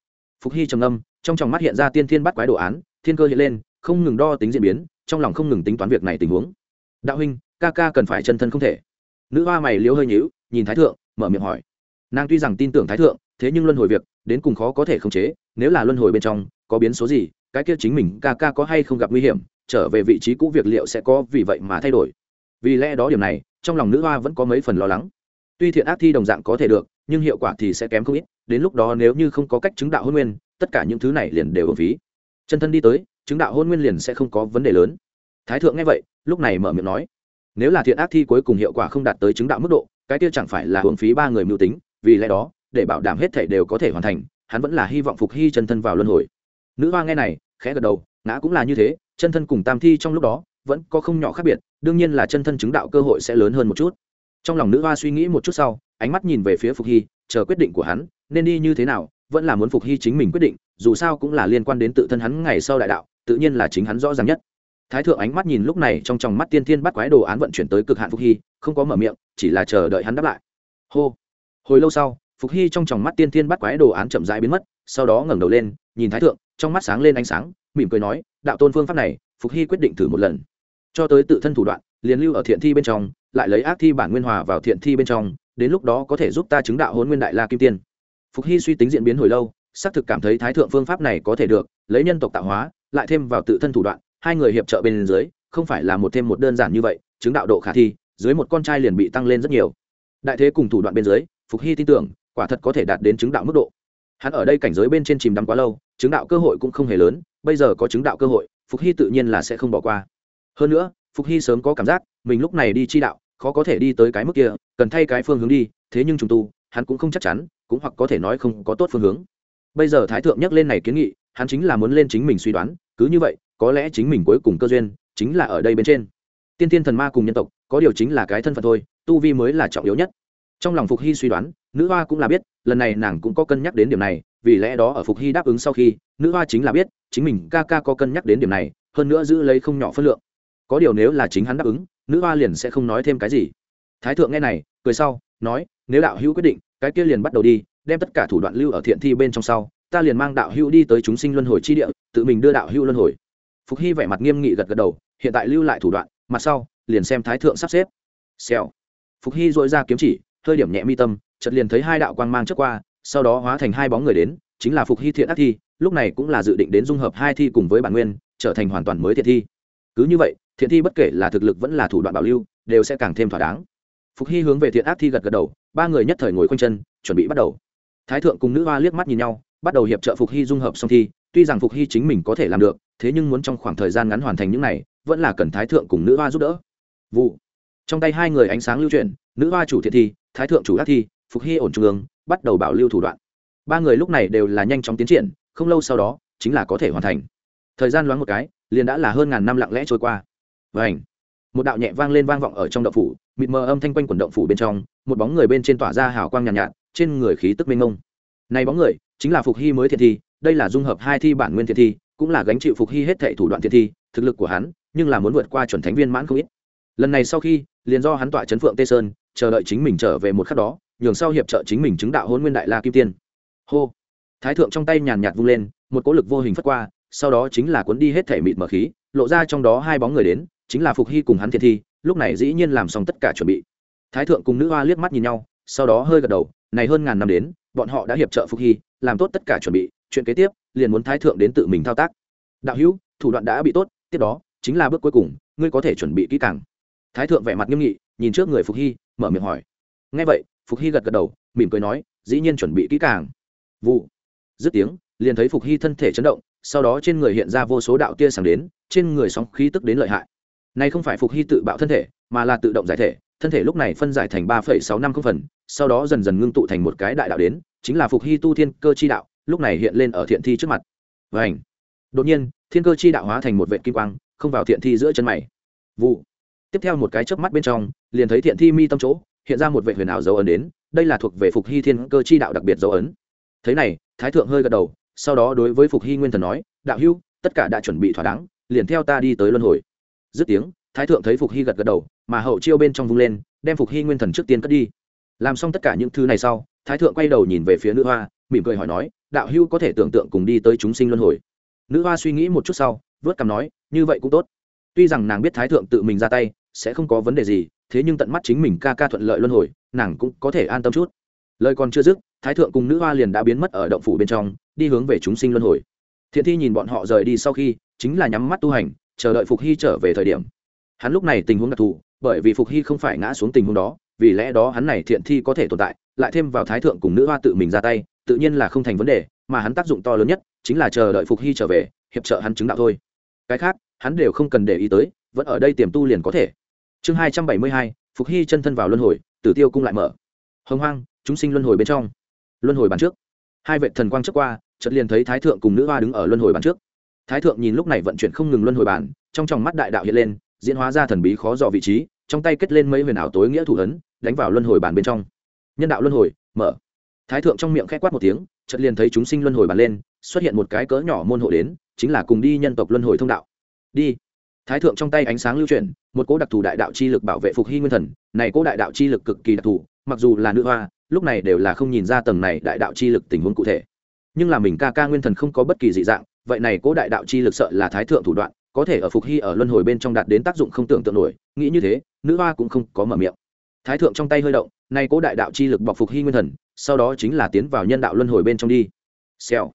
Phục hy trầm âm trong tròng mắt hiện ra tiên thiên bắt quái đồ án, thiên cơ hiện lên, không ngừng đo tính diễn biến, trong lòng không ngừng tính toán việc này tình huống. Đạo huynh, ca ca cần phải chân thân không thể. Nữ hoa mày liếu hơi nhíu, nhìn thái thượng, mở miệng hỏi. Nàng tuy rằng tin tưởng thái thượng, thế nhưng luân hồi việc, đến cùng khó có thể khống chế, nếu là luân hồi bên trong, có biến số gì cái kia chính mình ca ca có hay không gặp nguy hiểm, trở về vị trí cũ việc liệu sẽ có vì vậy mà thay đổi. Vì lẽ đó điểm này, trong lòng nữ hoa vẫn có mấy phần lo lắng. Tuy thiện ác thi đồng dạng có thể được, nhưng hiệu quả thì sẽ kém không ít, đến lúc đó nếu như không có cách chứng đạo hôn nguyên, tất cả những thứ này liền đều ở phí. Chân thân đi tới, chứng đạo hôn nguyên liền sẽ không có vấn đề lớn. Thái thượng nghe vậy, lúc này mở miệng nói, nếu là thiện ác thi cuối cùng hiệu quả không đạt tới chứng đạo mức độ, cái kia chẳng phải là hưởng phí ba người mưu tính, vì lẽ đó, để bảo đảm hết thể đều có thể hoàn thành, hắn vẫn là hy vọng phục hy chân thân vào luân hồi nữ hoa nghe này, khẽ gật đầu, ngã cũng là như thế, chân thân cùng tam thi trong lúc đó vẫn có không nhỏ khác biệt, đương nhiên là chân thân chứng đạo cơ hội sẽ lớn hơn một chút. Trong lòng nữ hoa suy nghĩ một chút sau, ánh mắt nhìn về phía phục hy, chờ quyết định của hắn, nên đi như thế nào, vẫn là muốn phục hy chính mình quyết định, dù sao cũng là liên quan đến tự thân hắn ngày sau đại đạo, tự nhiên là chính hắn rõ ràng nhất. Thái thượng ánh mắt nhìn lúc này trong tròng mắt tiên thiên bắt quái đồ án vận chuyển tới cực hạn phục hy, không có mở miệng, chỉ là chờ đợi hắn đáp lại. Hô. Hồi lâu sau, phục hy trong tròng mắt tiên thiên bắt quái đồ án chậm rãi biến mất, sau đó ngẩng đầu lên, nhìn thái thượng trong mắt sáng lên ánh sáng, mỉm cười nói, đạo tôn phương pháp này, phục hy quyết định thử một lần. Cho tới tự thân thủ đoạn, liền lưu ở thiện thi bên trong, lại lấy ác thi bản nguyên hòa vào thiện thi bên trong, đến lúc đó có thể giúp ta chứng đạo hôn nguyên đại la kim tiên. Phục hy suy tính diễn biến hồi lâu, xác thực cảm thấy thái thượng phương pháp này có thể được, lấy nhân tộc tạo hóa, lại thêm vào tự thân thủ đoạn, hai người hiệp trợ bên dưới, không phải là một thêm một đơn giản như vậy, chứng đạo độ khả thi, dưới một con trai liền bị tăng lên rất nhiều. Đại thế cùng thủ đoạn bên dưới, phục hy tin tưởng, quả thật có thể đạt đến chứng đạo mức độ. Hắn ở đây cảnh giới bên trên chìm đắm quá lâu chứng đạo cơ hội cũng không hề lớn, bây giờ có chứng đạo cơ hội, phục hy tự nhiên là sẽ không bỏ qua. Hơn nữa, phục hy sớm có cảm giác, mình lúc này đi chi đạo, khó có thể đi tới cái mức kia, cần thay cái phương hướng đi, thế nhưng trùng tu, hắn cũng không chắc chắn, cũng hoặc có thể nói không có tốt phương hướng. Bây giờ thái thượng nhắc lên này kiến nghị, hắn chính là muốn lên chính mình suy đoán, cứ như vậy, có lẽ chính mình cuối cùng cơ duyên, chính là ở đây bên trên. Tiên tiên thần ma cùng nhân tộc, có điều chính là cái thân phận thôi, tu vi mới là trọng yếu nhất trong lòng phục hy suy đoán, nữ hoa cũng là biết, lần này nàng cũng có cân nhắc đến điểm này, vì lẽ đó ở phục hy đáp ứng sau khi, nữ hoa chính là biết, chính mình ca ca có cân nhắc đến điểm này, hơn nữa giữ lấy không nhỏ phân lượng. Có điều nếu là chính hắn đáp ứng, nữ hoa liền sẽ không nói thêm cái gì. Thái thượng nghe này, cười sau, nói, nếu đạo hữu quyết định, cái kia liền bắt đầu đi, đem tất cả thủ đoạn lưu ở thiện thi bên trong sau, ta liền mang đạo hữu đi tới chúng sinh luân hồi chi địa, tự mình đưa đạo hữu luân hồi. Phục hy vẻ mặt nghiêm nghị gật gật đầu, hiện tại lưu lại thủ đoạn, mặt sau, liền xem thái thượng sắp xếp. Xèo. Phục hy dội ra kiếm chỉ hơi điểm nhẹ mi tâm, chợt liền thấy hai đạo quang mang trước qua, sau đó hóa thành hai bóng người đến, chính là phục hy thiện ác thi, lúc này cũng là dự định đến dung hợp hai thi cùng với bản nguyên, trở thành hoàn toàn mới thiện thi. Cứ như vậy, thiện thi bất kể là thực lực vẫn là thủ đoạn bảo lưu, đều sẽ càng thêm thỏa đáng. Phục hy hướng về thiện ác thi gật gật đầu, ba người nhất thời ngồi quanh chân, chuẩn bị bắt đầu. Thái thượng cùng nữ hoa liếc mắt nhìn nhau, bắt đầu hiệp trợ phục hy dung hợp song thi, tuy rằng phục hy chính mình có thể làm được, thế nhưng muốn trong khoảng thời gian ngắn hoàn thành những này, vẫn là cần thái thượng cùng nữ hoa giúp đỡ. Vụ. Trong tay hai người ánh sáng lưu chuyển, nữ hoa chủ thiện thi thái thượng chủ ác thi phục hy ổn trung ương bắt đầu bảo lưu thủ đoạn. Ba người lúc này đều là nhanh chóng tiến triển không lâu sau đó chính là có thể hoàn thành. Thời gian loáng một cái liền đã là hơn ngàn năm lặng lẽ trôi qua. Và ảnh một đạo nhẹ vang lên vang vọng ở trong động phủ mịt mờ âm thanh quanh quần động phủ bên trong một bóng người bên trên tỏa ra hào quang nhàn nhạt, nhạt trên người khí tức mênh mông. Này bóng người chính là phục hy mới thiệt thi đây là dung hợp hai thi bản nguyên thiệt thi cũng là gánh chịu phục hy hết thệ thủ đoạn thiệt thi thực lực của hắn nhưng là muốn vượt qua chuẩn thánh viên mãn không ít. Lần này sau khi liền do hắn tỏa chấn phượng tê sơn chờ đợi chính mình trở về một khắc đó, nhường sau hiệp trợ chính mình chứng đạo hôn nguyên đại la kim tiên. Hô. Thái thượng trong tay nhàn nhạt vung lên, một cỗ lực vô hình phất qua, sau đó chính là cuốn đi hết thể mịt mở khí, lộ ra trong đó hai bóng người đến, chính là phục hy cùng hắn thiên thi, lúc này dĩ nhiên làm xong tất cả chuẩn bị. Thái thượng cùng nữ hoa liếc mắt nhìn nhau, sau đó hơi gật đầu, này hơn ngàn năm đến, bọn họ đã hiệp trợ phục hy, làm tốt tất cả chuẩn bị, chuyện kế tiếp, liền muốn thái thượng đến tự mình thao tác. Đạo hữu, thủ đoạn đã bị tốt, tiếp đó, chính là bước cuối cùng, ngươi có thể chuẩn bị kỹ càng. Thái thượng vẻ mặt nghiêm nghị nhìn trước người phục hy, mở miệng hỏi. Ngay vậy, phục hy gật gật đầu, mỉm cười nói, dĩ nhiên chuẩn bị kỹ càng. Vụ. Dứt tiếng, liền thấy phục hy thân thể chấn động, sau đó trên người hiện ra vô số đạo tia sáng đến, trên người sóng khí tức đến lợi hại. Này không phải phục hy tự bạo thân thể, mà là tự động giải thể, thân thể lúc này phân giải thành ba sáu năm không phần, sau đó dần dần ngưng tụ thành một cái đại đạo đến, chính là phục hy tu thiên cơ chi đạo, lúc này hiện lên ở thiện thi trước mặt. Và ảnh đột nhiên, thiên cơ chi đạo hóa thành một vệ kim quang, không vào thiện thi giữa chân mày. Vụ tiếp theo một cái chớp mắt bên trong, liền thấy thiện thi mi tâm chỗ, hiện ra một vệ huyền ảo dấu ấn đến, đây là thuộc về phục hy thiên cơ chi đạo đặc biệt dấu ấn. Thế này, thái thượng hơi gật đầu, sau đó đối với phục hy nguyên thần nói, đạo hưu tất cả đã chuẩn bị thỏa đáng, liền theo ta đi tới luân hồi. Dứt tiếng, thái thượng thấy phục hy gật gật đầu, mà hậu chiêu bên trong vung lên, đem phục hy nguyên thần trước tiên cất đi. Làm xong tất cả những thứ này sau, thái thượng quay đầu nhìn về phía nữ hoa, mỉm cười hỏi nói, đạo hưu có thể tưởng tượng cùng đi tới chúng sinh luân hồi? Nữ hoa suy nghĩ một chút sau, vớt cằm nói, như vậy cũng tốt tuy rằng nàng biết thái thượng tự mình ra tay, sẽ không có vấn đề gì, thế nhưng tận mắt chính mình ca ca thuận lợi luân hồi, nàng cũng có thể an tâm chút. Lời còn chưa dứt, thái thượng cùng nữ hoa liền đã biến mất ở động phủ bên trong, đi hướng về chúng sinh luân hồi. Thiện thi nhìn bọn họ rời đi sau khi, chính là nhắm mắt tu hành, chờ đợi phục hy trở về thời điểm. Hắn lúc này tình huống đặc thù, bởi vì phục hy không phải ngã xuống tình huống đó, vì lẽ đó hắn này thiện thi có thể tồn tại, lại thêm vào thái thượng cùng nữ hoa tự mình ra tay, tự nhiên là không thành vấn đề, mà hắn tác dụng to lớn nhất, chính là chờ đợi phục hy trở về, hiệp trợ hắn chứng đạo thôi. Cái khác hắn đều không cần để ý tới, vẫn ở đây tiềm tu liền có thể. Chương hai trăm bảy mươi hai, phục hy chân thân vào luân hồi, tử tiêu cung lại mở. Hồng hoang, chúng sinh luân hồi bên trong. Luân hồi bàn trước. Hai vệ thần quang trước qua, chợt liền thấy thái thượng cùng nữ hoa đứng ở luân hồi bàn trước. Thái thượng nhìn lúc này vận chuyển không ngừng luân hồi bàn trong tròng mắt đại đạo hiện lên, diễn hóa ra thần bí khó dò vị trí, trong tay kết lên mấy huyền ảo tối nghĩa thủ ấn, đánh vào luân hồi bàn bên trong. Nhân đạo luân hồi, mở. Thái thượng trong miệng k h quát một tiếng, chợt liền thấy chúng sinh luân hồi bàn lên, xuất hiện một cái cỡ nhỏ môn hộ đến, chính là cùng đi nhân tộc luân hồi thông đạo đi. Thái thượng trong tay ánh sáng lưu chuyển, một cỗ đặc thù đại đạo chi lực bảo vệ phục hy nguyên thần. Này cỗ đại đạo chi lực cực kỳ đặc thù, mặc dù là nữ hoa, lúc này đều là không nhìn ra tầng này đại đạo chi lực tình huống cụ thể. Nhưng là mình ca ca nguyên thần không có bất kỳ dị dạng, vậy này cỗ đại đạo chi lực sợ là thái thượng thủ đoạn, có thể ở phục hy ở luân hồi bên trong đạt đến tác dụng không tưởng tượng nổi. Nghĩ như thế, nữ hoa cũng không có mở miệng. Thái thượng trong tay hơi động nay cỗ đại đạo chi lực bọc phục hy nguyên thần, sau đó chính là tiến vào nhân đạo luân hồi bên trong đi. Xèo.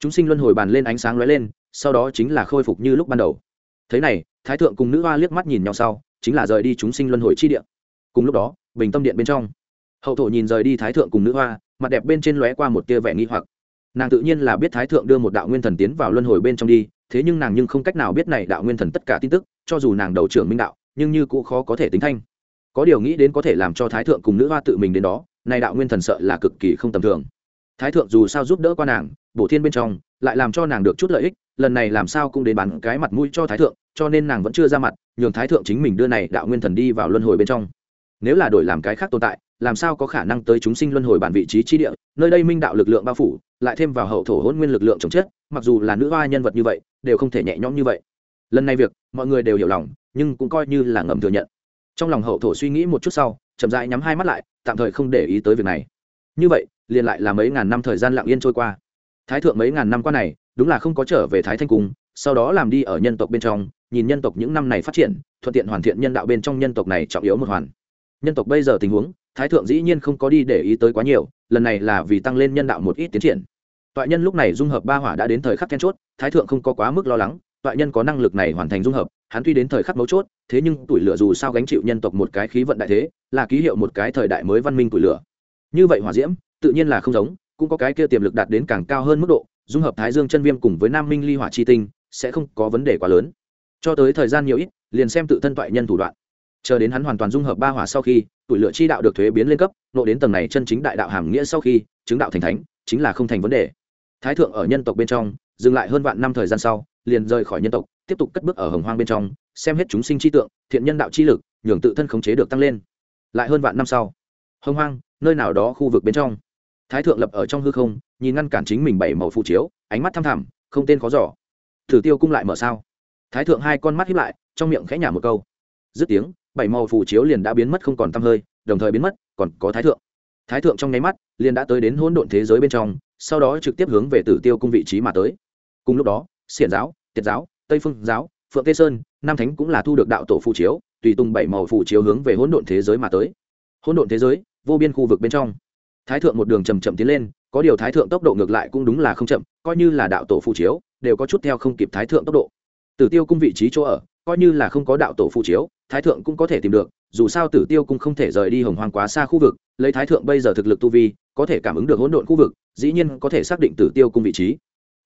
Chúng sinh luân hồi bàn lên ánh sáng lóe lên, sau đó chính là khôi phục như lúc ban đầu thế này, thái thượng cùng nữ hoa liếc mắt nhìn nhau sau, chính là rời đi chúng sinh luân hồi chi điện cùng lúc đó, bình tâm điện bên trong, hậu thổ nhìn rời đi thái thượng cùng nữ hoa, mặt đẹp bên trên lóe qua một tia vẻ nghi hoặc. Nàng tự nhiên là biết thái thượng đưa một đạo nguyên thần tiến vào luân hồi bên trong đi, thế nhưng nàng nhưng không cách nào biết này đạo nguyên thần tất cả tin tức, cho dù nàng đầu trưởng minh đạo, nhưng như cũng khó có thể tính thanh. Có điều nghĩ đến có thể làm cho thái thượng cùng nữ hoa tự mình đến đó, này đạo nguyên thần sợ là cực kỳ không tầm thường. Thái thượng dù sao giúp đỡ qua nàng, bổ thiên bên trong, lại làm cho nàng được chút lợi ích lần này làm sao cũng đến bán cái mặt mũi cho thái thượng, cho nên nàng vẫn chưa ra mặt, nhường thái thượng chính mình đưa này đạo nguyên thần đi vào luân hồi bên trong. Nếu là đổi làm cái khác tồn tại, làm sao có khả năng tới chúng sinh luân hồi bản vị trí chi địa, nơi đây minh đạo lực lượng bao phủ, lại thêm vào hậu thổ hôn nguyên lực lượng chống chết, mặc dù là nữ hoa nhân vật như vậy, đều không thể nhẹ nhõm như vậy. Lần này việc, mọi người đều hiểu lòng, nhưng cũng coi như là ngầm thừa nhận. Trong lòng hậu thổ suy nghĩ một chút sau, chậm rãi nhắm hai mắt lại, tạm thời không để ý tới việc này. Như vậy, liền lại là mấy ngàn năm thời gian lặng yên trôi qua. Thái thượng mấy ngàn năm qua này đúng là không có trở về thái thanh cung, sau đó làm đi ở nhân tộc bên trong, nhìn nhân tộc những năm này phát triển, thuận tiện hoàn thiện nhân đạo bên trong nhân tộc này trọng yếu một hoàn. Nhân tộc bây giờ tình huống, thái thượng dĩ nhiên không có đi để ý tới quá nhiều, lần này là vì tăng lên nhân đạo một ít tiến triển. Toại nhân lúc này dung hợp ba hỏa đã đến thời khắc then chốt, thái thượng không có quá mức lo lắng, toại nhân có năng lực này hoàn thành dung hợp, hắn tuy đến thời khắc mấu chốt, thế nhưng tuổi lửa dù sao gánh chịu nhân tộc một cái khí vận đại thế, là ký hiệu một cái thời đại mới văn minh tuổi lửa. Như vậy hỏa diễm, tự nhiên là không giống, cũng có cái kia tiềm lực đạt đến càng cao hơn mức độ dung hợp thái dương chân viêm cùng với nam minh ly hỏa chi tinh, sẽ không có vấn đề quá lớn. Cho tới thời gian nhiều ít, liền xem tự thân toại nhân thủ đoạn. Chờ đến hắn hoàn toàn dung hợp ba hỏa sau khi, tuổi lửa chi đạo được thuế biến lên cấp, nộ đến tầng này chân chính đại đạo hàm nghĩa sau khi, chứng đạo thành thánh, chính là không thành vấn đề. Thái thượng ở nhân tộc bên trong, dừng lại hơn vạn năm thời gian sau, liền rời khỏi nhân tộc, tiếp tục cất bước ở hồng hoang bên trong, xem hết chúng sinh chi tượng, thiện nhân đạo chi lực, nhường tự thân khống chế được tăng lên. Lại hơn vạn năm sau, hồng hoang, nơi nào đó khu vực bên trong thái thượng lập ở trong hư không, nhìn ngăn cản chính mình bảy màu phụ chiếu, ánh mắt thăm thẳm, không tên khó giỏ thử tiêu cung lại mở sao? Thái thượng hai con mắt hiếp lại, trong miệng khẽ nhả một câu. Dứt tiếng, bảy màu phù chiếu liền đã biến mất không còn tăm hơi, đồng thời biến mất, còn có thái thượng. Thái thượng trong nháy mắt, liền đã tới đến hỗn độn thế giới bên trong, sau đó trực tiếp hướng về tử tiêu cung vị trí mà tới. Cùng lúc đó, xiển giáo, tiệt giáo, tây phương giáo, phượng tây sơn, nam thánh cũng là thu được đạo tổ phù chiếu, tùy tung bảy màu phù chiếu hướng về hỗn độn thế giới mà tới. Hỗn độn thế giới, vô biên khu vực bên trong thái thượng một đường chầm chậm tiến lên, có điều thái thượng tốc độ ngược lại cũng đúng là không chậm, coi như là đạo tổ phụ chiếu, đều có chút theo không kịp thái thượng tốc độ. Tử tiêu cung vị trí chỗ ở, coi như là không có đạo tổ phụ chiếu, thái thượng cũng có thể tìm được, dù sao tử tiêu cung không thể rời đi hồng hoàng quá xa khu vực, lấy thái thượng bây giờ thực lực tu vi, có thể cảm ứng được hỗn độn khu vực, dĩ nhiên có thể xác định tử tiêu cung vị trí.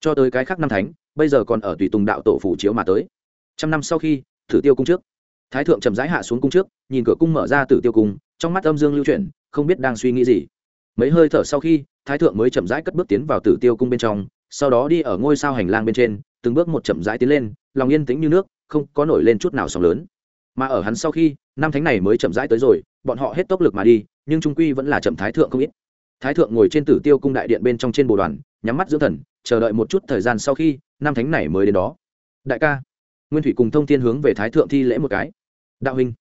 Cho tới cái khác năm thánh, bây giờ còn ở tùy tùng đạo tổ phủ chiếu mà tới. Trăm năm sau khi, tử tiêu cung trước, thái thượng chậm rãi hạ xuống cung trước, nhìn cửa cung mở ra tử tiêu cung, trong mắt âm dương lưu chuyển, không biết đang suy nghĩ gì mấy hơi thở sau khi, thái thượng mới chậm rãi cất bước tiến vào tử tiêu cung bên trong, sau đó đi ở ngôi sao hành lang bên trên, từng bước một chậm rãi tiến lên, lòng yên tĩnh như nước, không có nổi lên chút nào sóng lớn. Mà ở hắn sau khi, năm thánh này mới chậm rãi tới rồi, bọn họ hết tốc lực mà đi, nhưng trung quy vẫn là chậm thái thượng không ít. Thái thượng ngồi trên tử tiêu cung đại điện bên trong trên bồ đoàn, nhắm mắt dưỡng thần, chờ đợi một chút thời gian sau khi, năm thánh này mới đến đó. Đại ca, nguyên thủy cùng thông thiên hướng về thái thượng thi lễ một cái. Đạo huynh,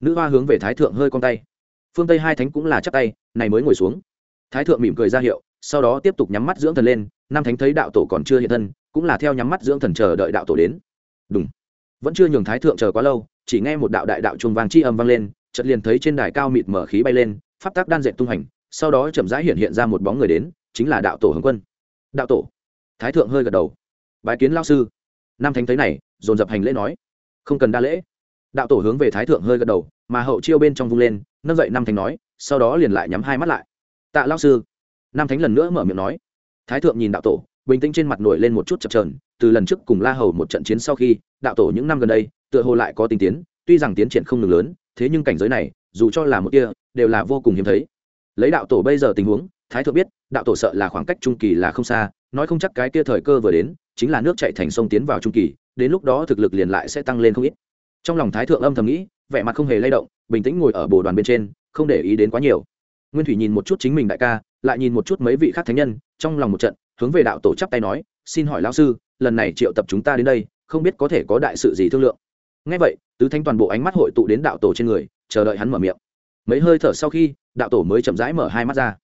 nữ hoa hướng về thái thượng hơi con tay. Phương tây hai thánh cũng là chắc tay, này mới ngồi xuống thái thượng mỉm cười ra hiệu, sau đó tiếp tục nhắm mắt dưỡng thần lên, Nam thánh thấy đạo tổ còn chưa hiện thân, cũng là theo nhắm mắt dưỡng thần chờ đợi đạo tổ đến. Đúng vẫn chưa nhường thái thượng chờ quá lâu, chỉ nghe một đạo đại đạo chuông vang chi âm vang lên, chợt liền thấy trên đài cao mịt mở khí bay lên, pháp tác đan dệt tung hành, sau đó chậm rãi hiện hiện ra một bóng người đến, chính là đạo tổ hồng quân. Đạo tổ. Thái thượng hơi gật đầu. Bái kiến lao sư. Nam thánh thấy này, dồn dập hành lễ nói. Không cần đa lễ. Đạo tổ hướng về thái thượng hơi gật đầu, mà hậu chiêu bên trong vung lên, nâng dậy nam thánh nói, sau đó liền lại nhắm hai mắt lại tạ lao sư. Nam thánh lần nữa mở miệng nói. Thái thượng nhìn đạo tổ, bình tĩnh trên mặt nổi lên một chút chập trờn từ lần trước cùng la hầu một trận chiến sau khi, đạo tổ những năm gần đây, tựa hồ lại có tinh tiến, tuy rằng tiến triển không ngừng lớn, thế nhưng cảnh giới này, dù cho là một kia đều là vô cùng hiếm thấy. Lấy đạo tổ bây giờ tình huống, thái thượng biết, đạo tổ sợ là khoảng cách trung kỳ là không xa, nói không chắc cái kia thời cơ vừa đến, chính là nước chạy thành sông tiến vào trung kỳ, đến lúc đó thực lực liền lại sẽ tăng lên không ít. Trong lòng thái thượng âm thầm nghĩ, vẻ mặt không hề lay động, bình tĩnh ngồi ở bồ đoàn bên trên, không để ý đến quá nhiều nguyên thủy nhìn một chút chính mình đại ca, lại nhìn một chút mấy vị khác thánh nhân, trong lòng một trận, hướng về đạo tổ chắp tay nói, xin hỏi lão sư, lần này triệu tập chúng ta đến đây, không biết có thể có đại sự gì thương lượng? Ngay vậy, tứ thanh toàn bộ ánh mắt hội tụ đến đạo tổ trên người, chờ đợi hắn mở miệng. Mấy hơi thở sau khi, đạo tổ mới chậm rãi mở hai mắt ra.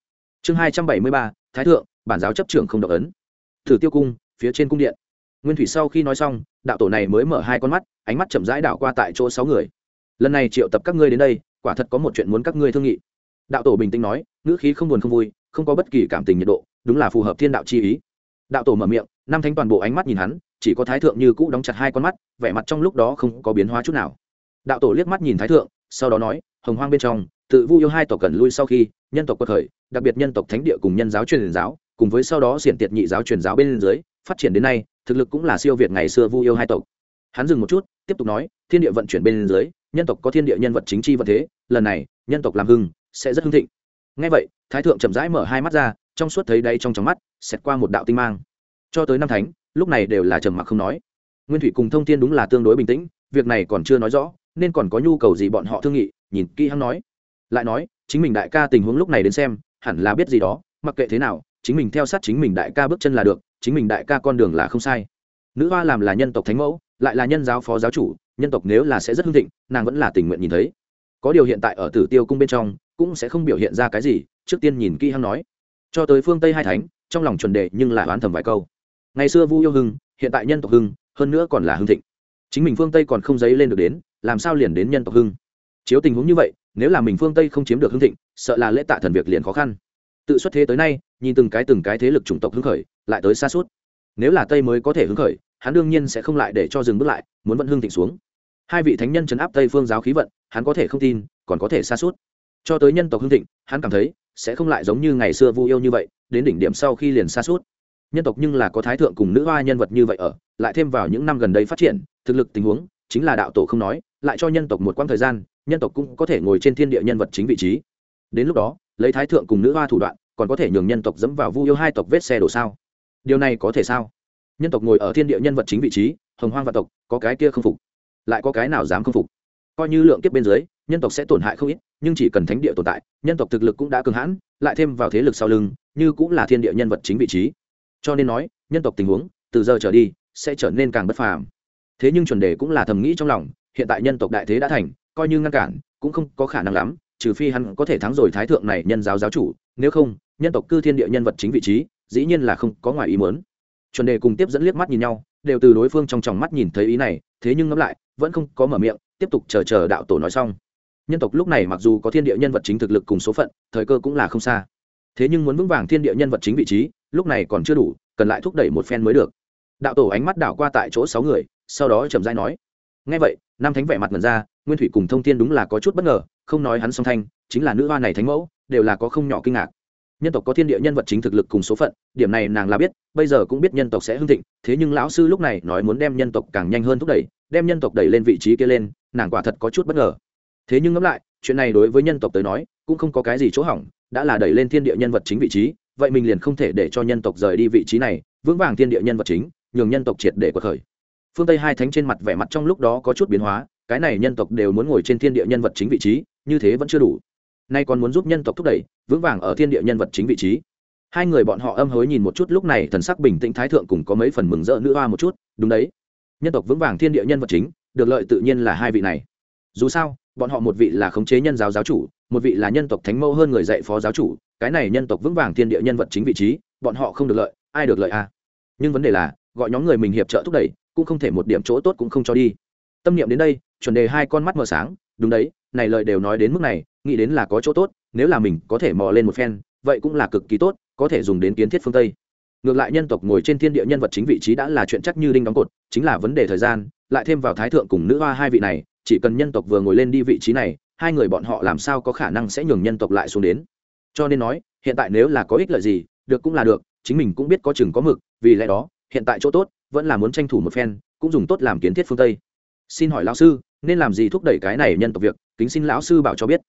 Chương hai trăm bảy mươi ba, thái thượng, bản giáo chấp trưởng không độc ấn. Thử tiêu cung, phía trên cung điện. Nguyên thủy sau khi nói xong, đạo tổ này mới mở hai con mắt, ánh mắt chậm rãi đảo qua tại chỗ sáu người. Lần này triệu tập các ngươi đến đây, quả thật có một chuyện muốn các ngươi thương nghị đạo tổ bình tĩnh nói, ngữ khí không buồn không vui, không có bất kỳ cảm tình nhiệt độ, đúng là phù hợp thiên đạo chi ý. Đạo tổ mở miệng, năm thánh toàn bộ ánh mắt nhìn hắn, chỉ có thái thượng như cũ đóng chặt hai con mắt, vẻ mặt trong lúc đó không có biến hóa chút nào. Đạo tổ liếc mắt nhìn thái thượng, sau đó nói, hồng hoang bên trong, tự vu yêu hai tộc cần lui sau khi, nhân tộc quật khởi, đặc biệt nhân tộc thánh địa cùng nhân giáo truyền giáo, cùng với sau đó xiển tiệt nhị giáo truyền giáo bên dưới, phát triển đến nay, thực lực cũng là siêu việt ngày xưa vu yêu hai tộc. Hắn dừng một chút, tiếp tục nói, thiên địa vận chuyển bên dưới, nhân tộc có thiên địa nhân vật chính chi vật thế, lần này, nhân tộc làm hưng sẽ rất hưng thịnh. Ngay vậy, thái thượng chậm rãi mở hai mắt ra, trong suốt thấy đây trong trong mắt, xẹt qua một đạo tinh mang. Cho tới năm thánh, lúc này đều là trầm mặc không nói. Nguyên thủy cùng thông Thiên đúng là tương đối bình tĩnh, việc này còn chưa nói rõ, nên còn có nhu cầu gì bọn họ thương nghị, nhìn kỹ hắn nói. Lại nói, chính mình đại ca tình huống lúc này đến xem, hẳn là biết gì đó, mặc kệ thế nào, chính mình theo sát chính mình đại ca bước chân là được, chính mình đại ca con đường là không sai. Nữ hoa làm là nhân tộc thánh mẫu, lại là nhân giáo phó giáo chủ, nhân tộc nếu là sẽ rất hưng thịnh, nàng vẫn là tình nguyện nhìn thấy có điều hiện tại ở tử tiêu cung bên trong, cũng sẽ không biểu hiện ra cái gì, trước tiên nhìn kỹ hắn nói. Cho tới phương tây hai thánh, trong lòng chuẩn đề nhưng lại oán thầm vài câu. Ngày xưa vu yêu hưng, hiện tại nhân tộc hưng, hơn nữa còn là hưng thịnh. Chính mình phương tây còn không dấy lên được đến, làm sao liền đến nhân tộc hưng? Chiếu tình huống như vậy, nếu là mình phương tây không chiếm được hưng thịnh, sợ là lễ tạ thần việc liền khó khăn. Tự xuất thế tới nay, nhìn từng cái từng cái thế lực chủng tộc hưng khởi, lại tới xa suốt. Nếu là tây mới có thể hưng khởi, hắn đương nhiên sẽ không lại để cho dừng bước lại, muốn vẫn hưng thịnh xuống hai vị thánh nhân chấn áp tây phương giáo khí vận, hắn có thể không tin, còn có thể xa suốt cho tới nhân tộc hưng thịnh, hắn cảm thấy sẽ không lại giống như ngày xưa vu yêu như vậy, đến đỉnh điểm sau khi liền xa suốt nhân tộc nhưng là có thái thượng cùng nữ hoa nhân vật như vậy ở, lại thêm vào những năm gần đây phát triển, thực lực tình huống chính là đạo tổ không nói, lại cho nhân tộc một quãng thời gian, nhân tộc cũng có thể ngồi trên thiên địa nhân vật chính vị trí. Đến lúc đó, lấy thái thượng cùng nữ hoa thủ đoạn, còn có thể nhường nhân tộc dẫm vào vu yêu hai tộc vết xe đổ sao? Điều này có thể sao? Nhân tộc ngồi ở thiên địa nhân vật chính vị trí, hồng hoang và tộc, có cái kia không phục lại có cái nào dám khâm phục? Coi như lượng kiếp bên dưới, nhân tộc sẽ tổn hại không ít, nhưng chỉ cần thánh địa tồn tại, nhân tộc thực lực cũng đã cường hãn, lại thêm vào thế lực sau lưng, như cũng là thiên địa nhân vật chính vị trí. Cho nên nói, nhân tộc tình huống, từ giờ trở đi, sẽ trở nên càng bất phàm. Thế nhưng chuẩn đề cũng là thầm nghĩ trong lòng, hiện tại nhân tộc đại thế đã thành, coi như ngăn cản, cũng không có khả năng lắm, trừ phi hắn có thể thắng rồi thái thượng này nhân giáo giáo chủ, nếu không, nhân tộc cư thiên địa nhân vật chính vị trí, dĩ nhiên là không có ngoài ý muốn. Chuẩn đề cùng tiếp dẫn liếc mắt nhìn nhau, đều từ đối phương trong tròng mắt nhìn thấy ý này, thế nhưng ngẫm lại vẫn không có mở miệng, tiếp tục chờ chờ đạo tổ nói xong. Nhân tộc lúc này mặc dù có thiên địa nhân vật chính thực lực cùng số phận, thời cơ cũng là không xa. Thế nhưng muốn vững vàng thiên địa nhân vật chính vị trí, lúc này còn chưa đủ, cần lại thúc đẩy một phen mới được. Đạo tổ ánh mắt đảo qua tại chỗ sáu người, sau đó chậm rãi nói ngay vậy, nam thánh vẻ mặt ngần ra, nguyên thủy cùng thông thiên đúng là có chút bất ngờ, không nói hắn song thanh, chính là nữ hoa này thánh mẫu, đều là có không nhỏ kinh ngạc nhân tộc có thiên địa nhân vật chính thực lực cùng số phận, điểm này nàng là biết, bây giờ cũng biết nhân tộc sẽ hưng thịnh, thế nhưng lão sư lúc này nói muốn đem nhân tộc càng nhanh hơn thúc đẩy, đem nhân tộc đẩy lên vị trí kia lên, nàng quả thật có chút bất ngờ. Thế nhưng ngẫm lại, chuyện này đối với nhân tộc tới nói, cũng không có cái gì chỗ hỏng, đã là đẩy lên thiên địa nhân vật chính vị trí, vậy mình liền không thể để cho nhân tộc rời đi vị trí này, vững vàng thiên địa nhân vật chính, nhường nhân tộc triệt để cuộc khởi. Phương tây hai thánh trên mặt vẻ mặt trong lúc đó có chút biến hóa, cái này nhân tộc đều muốn ngồi trên thiên địa nhân vật chính vị trí, như thế vẫn chưa đủ nay còn muốn giúp nhân tộc thúc đẩy, vững vàng ở thiên địa nhân vật chính vị trí. Hai người bọn họ âm hối nhìn một chút, lúc này thần sắc bình tĩnh thái thượng cùng có mấy phần mừng rỡ nữ hoa một chút. Đúng đấy. Nhân tộc vững vàng thiên địa nhân vật chính, được lợi tự nhiên là hai vị này. Dù sao, bọn họ một vị là khống chế nhân giáo giáo chủ, một vị là nhân tộc thánh mẫu hơn người dạy phó giáo chủ. Cái này nhân tộc vững vàng thiên địa nhân vật chính vị trí, bọn họ không được lợi, ai được lợi a à? nhưng vấn đề là, gọi nhóm người mình hiệp trợ thúc đẩy, cũng không thể một điểm chỗ tốt cũng không cho đi. Tâm niệm đến đây, chuẩn đề hai con mắt mở sáng. Đúng đấy này lời đều nói đến mức này, nghĩ đến là có chỗ tốt, nếu là mình có thể mò lên một phen, vậy cũng là cực kỳ tốt, có thể dùng đến kiến thiết phương tây. Ngược lại nhân tộc ngồi trên thiên địa nhân vật chính vị trí đã là chuyện chắc như đinh đóng cột, chính là vấn đề thời gian, lại thêm vào thái thượng cùng nữ hoa hai vị này, chỉ cần nhân tộc vừa ngồi lên đi vị trí này, hai người bọn họ làm sao có khả năng sẽ nhường nhân tộc lại xuống đến. Cho nên nói, hiện tại nếu là có ích lợi gì, được cũng là được, chính mình cũng biết có chừng có mực, vì lẽ đó, hiện tại chỗ tốt, vẫn là muốn tranh thủ một phen, cũng dùng tốt làm kiến thiết phương tây. Xin hỏi lão sư, nên làm gì thúc đẩy cái này nhân tộc việc? Kính xin lão sư bảo cho biết.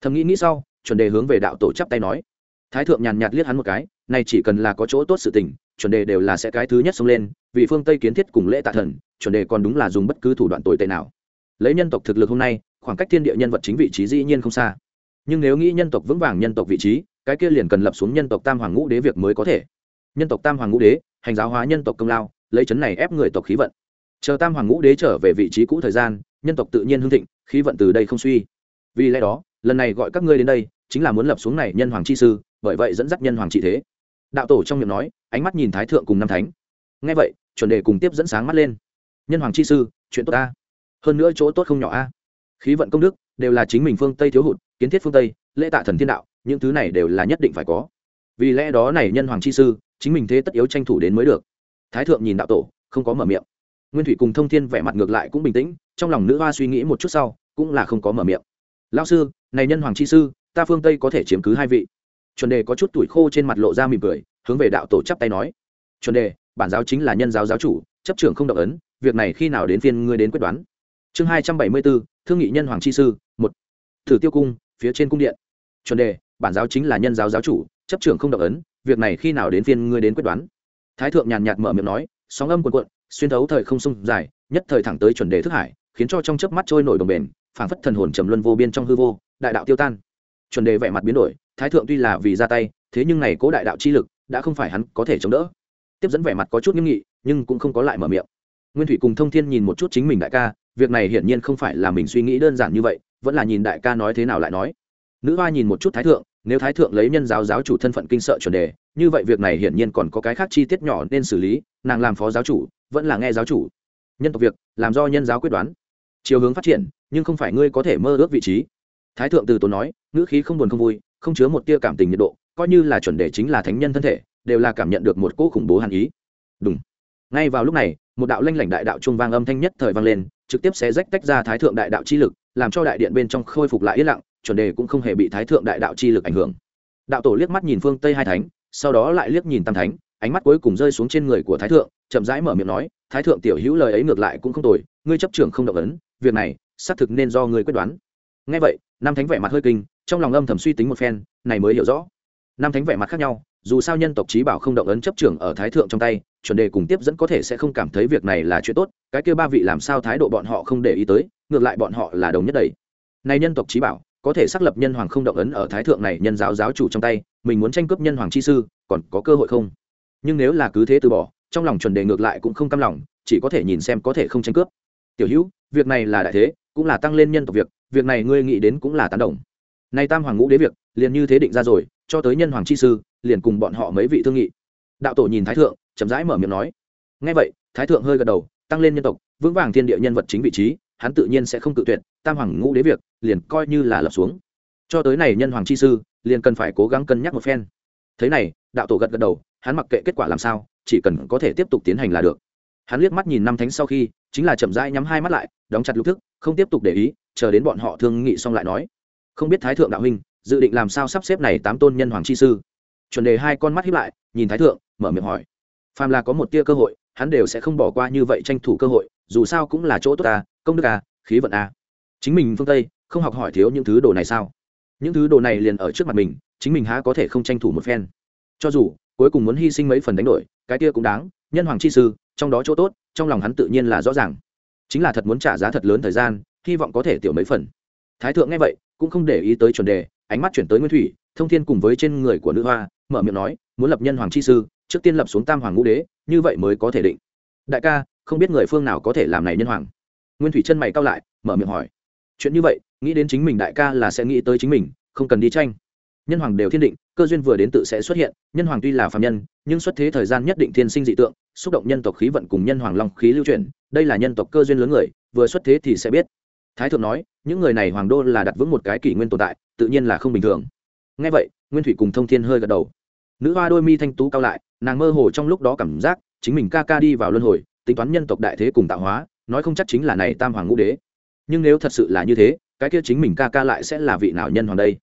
Thầm nghĩ nghĩ sau, chuẩn đề hướng về đạo tổ chắp tay nói. Thái thượng nhàn nhạt liếc hắn một cái, này chỉ cần là có chỗ tốt sự tình, chuẩn đề đều là sẽ cái thứ nhất xông lên, vì phương tây kiến thiết cùng lễ tạ thần, chuẩn đề còn đúng là dùng bất cứ thủ đoạn tồi tệ nào. Lấy nhân tộc thực lực hôm nay, khoảng cách thiên địa nhân vật chính vị trí dĩ nhiên không xa. Nhưng nếu nghĩ nhân tộc vững vàng nhân tộc vị trí, cái kia liền cần lập xuống nhân tộc tam hoàng ngũ đế việc mới có thể. Nhân tộc tam hoàng ngũ đế, hành giáo hóa nhân tộc công lao, lấy chấn này ép người tộc khí vận. Chờ tam hoàng ngũ đế trở về vị trí cũ thời gian, nhân tộc tự nhiên hưng thịnh khí vận từ đây không suy. Vì lẽ đó, lần này gọi các ngươi đến đây, chính là muốn lập xuống này nhân hoàng chi sư, bởi vậy dẫn dắt nhân hoàng trị thế. Đạo tổ trong miệng nói, ánh mắt nhìn thái thượng cùng năm thánh. Ngay vậy, chuẩn đề cùng tiếp dẫn sáng mắt lên. Nhân hoàng chi sư, chuyện tốt ta hơn nữa chỗ tốt không nhỏ a. Khí vận công đức, đều là chính mình phương tây thiếu hụt, kiến thiết phương tây, lễ tạ thần thiên đạo, những thứ này đều là nhất định phải có. Vì lẽ đó này nhân hoàng chi sư, chính mình thế tất yếu tranh thủ đến mới được. Thái thượng nhìn đạo tổ, không có mở miệng. Nguyên thủy cùng thông thiên vẻ mặt ngược lại cũng bình tĩnh trong lòng nữ hoa suy nghĩ một chút sau, cũng là không có mở miệng. Lao sư, này nhân hoàng chi sư, ta phương tây có thể chiếm cứ hai vị. Chuẩn đề có chút tuổi khô trên mặt lộ ra mỉm cười, hướng về đạo tổ chắp tay nói. Chuẩn đề, bản giáo chính là nhân giáo giáo chủ, chấp trưởng không động ấn, việc này khi nào đến phiên ngươi đến quyết đoán? Chương hai trăm bảy mươi bốn, thương nghị nhân hoàng chi sư, một. Thử tiêu cung, phía trên cung điện. Chuẩn đề, bản giáo chính là nhân giáo giáo chủ, chấp trưởng không động ấn, việc này khi nào đến phiên ngươi đến quyết đoán? Thái thượng nhàn nhạt mở miệng nói, sóng âm cuộn cuộn, xuyên thấu thời không sung dài, nhất thời thẳng tới chuẩn đề thức hải khiến cho trong chớp mắt trôi nổi đồng bền, phảng phất thần hồn trầm luân vô biên trong hư vô, đại đạo tiêu tan. Chuẩn đề vẻ mặt biến đổi, thái thượng tuy là vì ra tay, thế nhưng này cố đại đạo chi lực đã không phải hắn có thể chống đỡ. Tiếp dẫn vẻ mặt có chút nghiêm nghị, nhưng cũng không có lại mở miệng. Nguyên thủy cùng thông thiên nhìn một chút chính mình đại ca, việc này hiển nhiên không phải là mình suy nghĩ đơn giản như vậy, vẫn là nhìn đại ca nói thế nào lại nói. Nữ hoa nhìn một chút thái thượng, nếu thái thượng lấy nhân giáo giáo chủ thân phận kinh sợ chuẩn đề, như vậy việc này hiển nhiên còn có cái khác chi tiết nhỏ nên xử lý, nàng làm phó giáo chủ, vẫn là nghe giáo chủ. Nhân tộc việc, làm do nhân giáo quyết đoán chiều hướng phát triển, nhưng không phải ngươi có thể mơ ước vị trí. Thái thượng từ tốn nói, ngữ khí không buồn không vui, không chứa một tia cảm tình nhiệt độ, coi như là chuẩn đề chính là thánh nhân thân thể, đều là cảm nhận được một cỗ khủng bố hàn ý. Đúng ngay vào lúc này, một đạo lanh lảnh đại đạo trung vang âm thanh nhất thời vang lên, trực tiếp sẽ rách tách ra thái thượng đại đạo chi lực, làm cho đại điện bên trong khôi phục lại yên lặng, chuẩn đề cũng không hề bị thái thượng đại đạo chi lực ảnh hưởng. Đạo tổ liếc mắt nhìn phương tây hai thánh, sau đó lại liếc nhìn tam thánh, ánh mắt cuối cùng rơi xuống trên người của thái thượng, chậm rãi mở miệng nói thái thượng tiểu hữu lời ấy ngược lại cũng không tồi, ngươi chấp trưởng không động ấn, việc này, xác thực nên do ngươi quyết đoán. Ngay vậy, Nam thánh vẻ mặt hơi kinh, trong lòng âm thầm suy tính một phen, này mới hiểu rõ. Nam thánh vẻ mặt khác nhau, dù sao nhân tộc trí bảo không động ấn chấp trưởng ở thái thượng trong tay, chuẩn đề cùng tiếp dẫn có thể sẽ không cảm thấy việc này là chuyện tốt, cái kia ba vị làm sao thái độ bọn họ không để ý tới, ngược lại bọn họ là đồng nhất đầy. Này nhân tộc trí bảo, có thể xác lập nhân hoàng không động ấn ở thái thượng này nhân giáo giáo chủ trong tay, mình muốn tranh cướp nhân hoàng chi sư, còn có cơ hội không? Nhưng nếu là cứ thế từ bỏ trong lòng chuẩn đề ngược lại cũng không cam lòng, chỉ có thể nhìn xem có thể không tranh cướp. Tiểu hữu, việc này là đại thế, cũng là tăng lên nhân tộc việc việc này ngươi nghĩ đến cũng là tán đồng. Nay tam hoàng ngũ đế việc, liền như thế định ra rồi, cho tới nhân hoàng chi sư, liền cùng bọn họ mấy vị thương nghị. Đạo tổ nhìn thái thượng, chậm rãi mở miệng nói. Ngay vậy, thái thượng hơi gật đầu, tăng lên nhân tộc, vững vàng thiên địa nhân vật chính vị trí, hắn tự nhiên sẽ không tự tuyệt, tam hoàng ngũ đế việc, liền coi như là lập xuống. Cho tới này nhân hoàng chi sư, liền cần phải cố gắng cân nhắc một phen. Thế này, đạo tổ gật gật đầu hắn mặc kệ kết quả làm sao, chỉ cần có thể tiếp tục tiến hành là được. Hắn liếc mắt nhìn năm thánh sau khi, chính là chậm rãi nhắm hai mắt lại, đóng chặt lúc thức, không tiếp tục để ý, chờ đến bọn họ thương nghị xong lại nói. Không biết thái thượng đạo huynh, dự định làm sao sắp xếp này tám tôn nhân hoàng chi sư? Chuẩn đề hai con mắt hiếp lại, nhìn thái thượng, mở miệng hỏi. Phàm là có một tia cơ hội, hắn đều sẽ không bỏ qua như vậy tranh thủ cơ hội, dù sao cũng là chỗ tốt ta, công đức à khí vận à. Chính mình phương tây, không học hỏi thiếu những thứ đồ này sao? Những thứ đồ này liền ở trước mặt mình, chính mình há có thể không tranh thủ một phen. Cho dù cuối cùng muốn hy sinh mấy phần đánh đổi, cái kia cũng đáng, nhân hoàng chi sư, trong đó chỗ tốt, trong lòng hắn tự nhiên là rõ ràng. Chính là thật muốn trả giá thật lớn thời gian, hy vọng có thể tiểu mấy phần. Thái thượng nghe vậy, cũng không để ý tới chuẩn đề, ánh mắt chuyển tới nguyên thủy, thông thiên cùng với trên người của nữ hoa, mở miệng nói, muốn lập nhân hoàng chi sư, trước tiên lập xuống tam hoàng ngũ đế, như vậy mới có thể định. Đại ca, không biết người phương nào có thể làm này nhân hoàng. Nguyên thủy chân mày cao lại, mở miệng hỏi. Chuyện như vậy, nghĩ đến chính mình đại ca là sẽ nghĩ tới chính mình, không cần đi tranh nhân hoàng đều thiên định, cơ duyên vừa đến tự sẽ xuất hiện, nhân hoàng tuy là phạm nhân, nhưng xuất thế thời gian nhất định thiên sinh dị tượng, xúc động nhân tộc khí vận cùng nhân hoàng long khí lưu chuyển, đây là nhân tộc cơ duyên lớn người, vừa xuất thế thì sẽ biết. Thái thượng nói, những người này hoàng đô là đặt vững một cái kỷ nguyên tồn tại, tự nhiên là không bình thường. Ngay vậy, nguyên thủy cùng thông thiên hơi gật đầu. Nữ hoa đôi mi thanh tú cao lại, nàng mơ hồ trong lúc đó cảm giác, chính mình ca ca đi vào luân hồi, tính toán nhân tộc đại thế cùng tạo hóa, nói không chắc chính là này tam hoàng ngũ đế. Nhưng nếu thật sự là như thế, cái kia chính mình ca ca lại sẽ là vị nào nhân hoàng đây?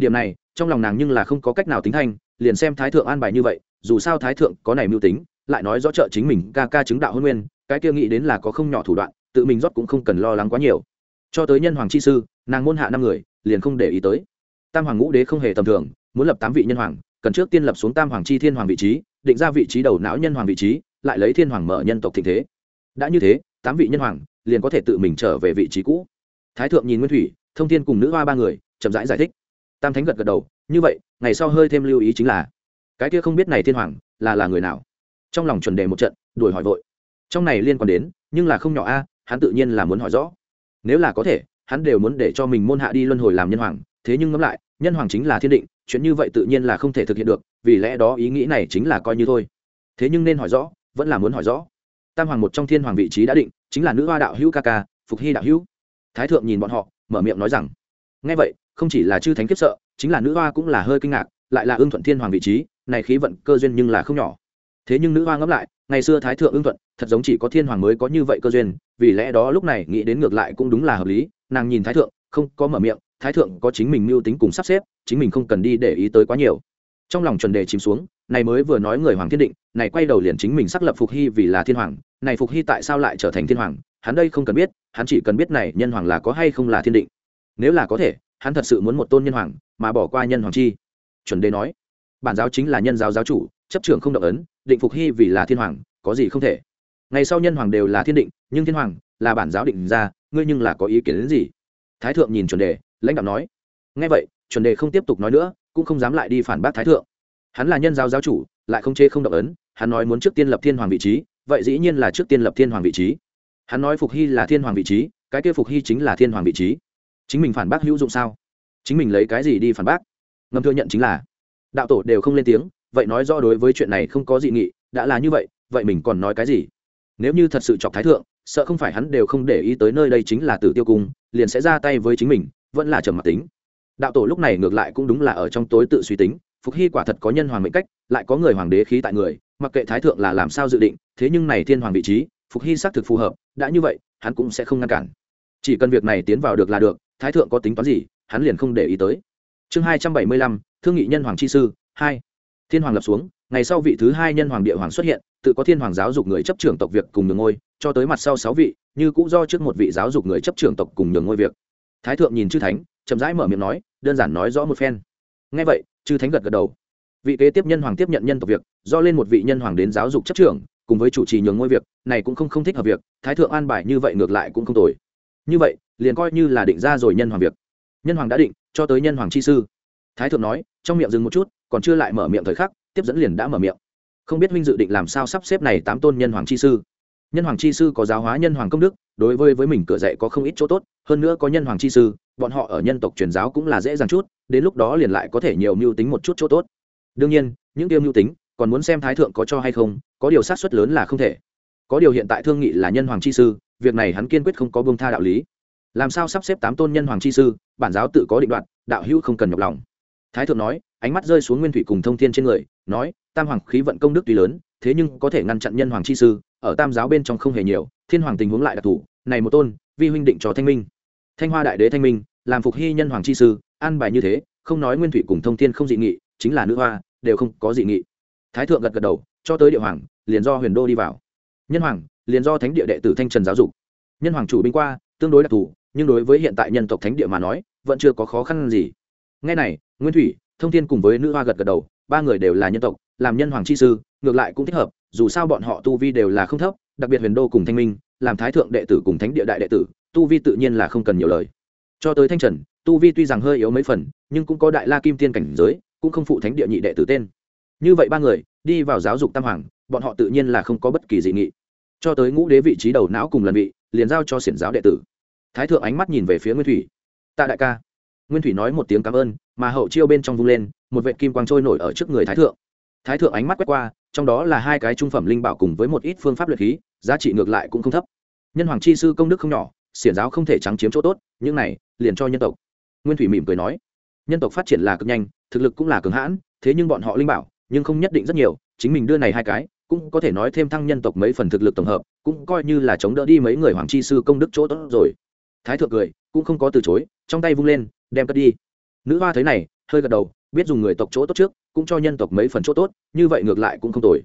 Điểm này trong lòng nàng nhưng là không có cách nào tính thanh liền xem thái thượng an bài như vậy dù sao thái thượng có này mưu tính lại nói rõ trợ chính mình ca ca chứng đạo hôn nguyên cái kia nghĩ đến là có không nhỏ thủ đoạn tự mình rót cũng không cần lo lắng quá nhiều. Cho tới nhân hoàng chi sư nàng môn hạ năm người liền không để ý tới. Tam hoàng ngũ đế không hề tầm thường muốn lập tám vị nhân hoàng cần trước tiên lập xuống tam hoàng chi thiên hoàng vị trí định ra vị trí đầu não nhân hoàng vị trí lại lấy thiên hoàng mở nhân tộc thịnh thế. Đã như thế tám vị nhân hoàng liền có thể tự mình trở về vị trí cũ. Thái thượng nhìn nguyên thủy thông thiên cùng nữ hoa ba người chậm rãi giải, giải thích tam thánh gật gật đầu, như vậy, ngày sau hơi thêm lưu ý chính là, cái kia không biết này thiên hoàng là là người nào? Trong lòng chuẩn đề một trận, đuổi hỏi vội. Trong này liên quan đến, nhưng là không nhỏ a, hắn tự nhiên là muốn hỏi rõ. Nếu là có thể, hắn đều muốn để cho mình môn hạ đi luân hồi làm nhân hoàng, thế nhưng ngẫm lại, nhân hoàng chính là thiên định, chuyện như vậy tự nhiên là không thể thực hiện được, vì lẽ đó ý nghĩ này chính là coi như thôi. Thế nhưng nên hỏi rõ, vẫn là muốn hỏi rõ. Tam hoàng một trong thiên hoàng vị trí đã định, chính là nữ hoa đạo hữu ca ca, phục hy đạo hữu. Thái thượng nhìn bọn họ, mở miệng nói rằng ngay vậy không chỉ là chư thánh kiếp sợ, chính là nữ hoa cũng là hơi kinh ngạc, lại là ưng thuận thiên hoàng vị trí, này khí vận cơ duyên nhưng là không nhỏ. Thế nhưng nữ hoa ngẫm lại, ngày xưa thái thượng ưng thuận, thật giống chỉ có thiên hoàng mới có như vậy cơ duyên, vì lẽ đó lúc này nghĩ đến ngược lại cũng đúng là hợp lý, nàng nhìn thái thượng, không có mở miệng, thái thượng có chính mình mưu tính cùng sắp xếp, chính mình không cần đi để ý tới quá nhiều. Trong lòng chuẩn đề chìm xuống, này mới vừa nói người hoàng thiên định, này quay đầu liền chính mình xác lập phục hy vì là thiên hoàng, này phục hy tại sao lại trở thành thiên hoàng, hắn đây không cần biết, hắn chỉ cần biết này nhân hoàng là có hay không là thiên định. Nếu là có thể hắn thật sự muốn một tôn nhân hoàng, mà bỏ qua nhân hoàng chi. Chuẩn đề nói, bản giáo chính là nhân giáo giáo chủ, chấp trưởng không động ấn, định phục hy vì là thiên hoàng, có gì không thể. Ngày sau nhân hoàng đều là thiên định, nhưng thiên hoàng là bản giáo định ra, ngươi nhưng là có ý kiến đến gì? Thái thượng nhìn chuẩn đề lãnh đạo nói ngay vậy, chuẩn đề không tiếp tục nói nữa, cũng không dám lại đi phản bác thái thượng. Hắn là nhân giáo giáo chủ, lại không chê không động ấn, hắn nói muốn trước tiên lập thiên hoàng vị trí, vậy dĩ nhiên là trước tiên lập thiên hoàng vị trí. Hắn nói phục hy là thiên hoàng vị trí, cái kia phục hy chính là thiên hoàng vị trí chính mình phản bác hữu dụng sao? Chính mình lấy cái gì đi phản bác? Ngầm thừa nhận chính là, đạo tổ đều không lên tiếng, vậy nói rõ đối với chuyện này không có dị nghị, đã là như vậy vậy mình còn nói cái gì? Nếu như thật sự chọc thái thượng, sợ không phải hắn đều không để ý tới nơi đây chính là tử tiêu cung, liền sẽ ra tay với chính mình, vẫn là trầm mặc tính. Đạo tổ lúc này ngược lại cũng đúng là ở trong tối tự suy tính, phục hy quả thật có nhân hoàng mệnh cách, lại có người hoàng đế khí tại người, mặc kệ thái thượng là làm sao dự định, thế nhưng này thiên hoàng vị trí, phục hy xác thực phù hợp, đã như vậy, hắn cũng sẽ không ngăn cản. Chỉ cần việc này tiến vào được là được thái thượng có tính toán gì, hắn liền không để ý tới. Chương hai trăm bảy mươi lăm, thương nghị nhân hoàng chi sư, hai. Thiên hoàng lập xuống, ngày sau vị thứ hai nhân hoàng địa hoàng xuất hiện, tự có thiên hoàng giáo dục người chấp trưởng tộc việc cùng nhường ngôi, cho tới mặt sau sáu vị, như cũng do trước một vị giáo dục người chấp trưởng tộc cùng nhường ngôi việc. Thái thượng nhìn chư thánh, chậm rãi mở miệng nói, đơn giản nói rõ một phen. Ngay vậy, chư thánh gật gật đầu. Vị kế tiếp nhân hoàng tiếp nhận nhân tộc việc, do lên một vị nhân hoàng đến giáo dục chấp trưởng, cùng với chủ trì nhường ngôi việc, này cũng không không thích hợp việc, thái thượng an bài như vậy ngược lại cũng không tồi như vậy, liền coi như là định ra rồi nhân hoàng việc. Nhân hoàng đã định, cho tới nhân hoàng chi sư. Thái thượng nói, trong miệng dừng một chút, còn chưa lại mở miệng thời khắc, tiếp dẫn liền đã mở miệng. Không biết minh dự định làm sao sắp xếp này tám tôn nhân hoàng chi sư. Nhân hoàng chi sư có giáo hóa nhân hoàng công đức, đối với với mình cửa dạy có không ít chỗ tốt, hơn nữa có nhân hoàng chi sư, bọn họ ở nhân tộc truyền giáo cũng là dễ dàng chút, đến lúc đó liền lại có thể nhiều mưu tính một chút chỗ tốt. Đương nhiên, những tiêu mưu tính, còn muốn xem thái thượng có cho hay không, có điều sát suất lớn là không thể. Có điều hiện tại thương nghị là nhân hoàng chi sư việc này hắn kiên quyết không có buông tha đạo lý. Làm sao sắp xếp tám tôn nhân hoàng chi sư, bản giáo tự có định đoạn đạo hữu không cần nhọc lòng. Thái thượng nói, ánh mắt rơi xuống nguyên thủy cùng thông thiên trên người, nói, tam hoàng khí vận công đức tuy lớn, thế nhưng có thể ngăn chặn nhân hoàng chi sư, ở tam giáo bên trong không hề nhiều, thiên hoàng tình huống lại đặc thù, này một tôn, vi huynh định cho thanh minh. Thanh hoa đại đế thanh minh, làm phục hy nhân hoàng chi sư, an bài như thế, không nói nguyên thủy cùng thông thiên không dị nghị, chính là nữ hoa, đều không có dị nghị. Thái thượng gật gật đầu, cho tới địa hoàng, liền do huyền đô đi vào. Nhân hoàng liền do thánh địa đệ tử thanh trần giáo dục. Nhân hoàng chủ binh qua, tương đối đặc thù, nhưng đối với hiện tại nhân tộc thánh địa mà nói, vẫn chưa có khó khăn gì. Ngay này, nguyên thủy, thông thiên cùng với nữ hoa gật gật đầu, ba người đều là nhân tộc, làm nhân hoàng chi sư, ngược lại cũng thích hợp, dù sao bọn họ tu vi đều là không thấp, đặc biệt huyền đô cùng thanh minh, làm thái thượng đệ tử cùng thánh địa đại đệ tử, tu vi tự nhiên là không cần nhiều lời. Cho tới thanh trần, tu vi tuy rằng hơi yếu mấy phần, nhưng cũng có đại la kim tiên cảnh giới, cũng không phụ thánh địa nhị đệ tử tên. Như vậy ba người, đi vào giáo dục tam hoàng, bọn họ tự nhiên là không có bất kỳ dị nghị cho tới ngũ đế vị trí đầu não cùng lần vị, liền giao cho xiển giáo đệ tử. Thái thượng ánh mắt nhìn về phía nguyên thủy. Tạ đại ca. Nguyên thủy nói một tiếng cảm ơn, mà hậu chiêu bên trong vung lên, một vệ kim quang trôi nổi ở trước người thái thượng. Thái thượng ánh mắt quét qua, trong đó là hai cái trung phẩm linh bảo cùng với một ít phương pháp luyện khí, giá trị ngược lại cũng không thấp. Nhân hoàng chi sư công đức không nhỏ, xiển giáo không thể trắng chiếm chỗ tốt, những này, liền cho nhân tộc. Nguyên thủy mỉm cười nói. Nhân tộc phát triển là cực nhanh, thực lực cũng là cường hãn, thế nhưng bọn họ linh bảo, nhưng không nhất định rất nhiều, chính mình đưa này hai cái cũng có thể nói thêm thăng nhân tộc mấy phần thực lực tổng hợp, cũng coi như là chống đỡ đi mấy người hoàng chi sư công đức chỗ tốt rồi. Thái thượng cười, cũng không có từ chối, trong tay vung lên, đem cất đi. Nữ hoa thấy này, hơi gật đầu, biết dùng người tộc chỗ tốt trước, cũng cho nhân tộc mấy phần chỗ tốt, như vậy ngược lại cũng không tồi.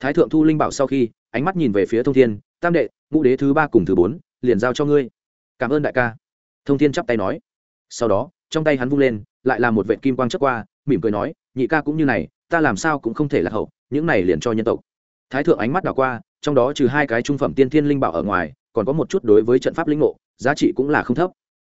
Thái thượng thu linh bảo sau khi, ánh mắt nhìn về phía thông thiên, tam đệ, ngũ đế thứ ba cùng thứ bốn, liền giao cho ngươi. Cảm ơn đại ca. Thông thiên chắp tay nói. Sau đó, trong tay hắn vung lên, lại là một vệ kim quang chớp qua, mỉm cười nói, nhị ca cũng như này, ta làm sao cũng không thể lạc hậu, những này liền cho nhân tộc thái thượng ánh mắt đảo qua, trong đó trừ hai cái trung phẩm tiên thiên linh bảo ở ngoài, còn có một chút đối với trận pháp linh ngộ, giá trị cũng là không thấp.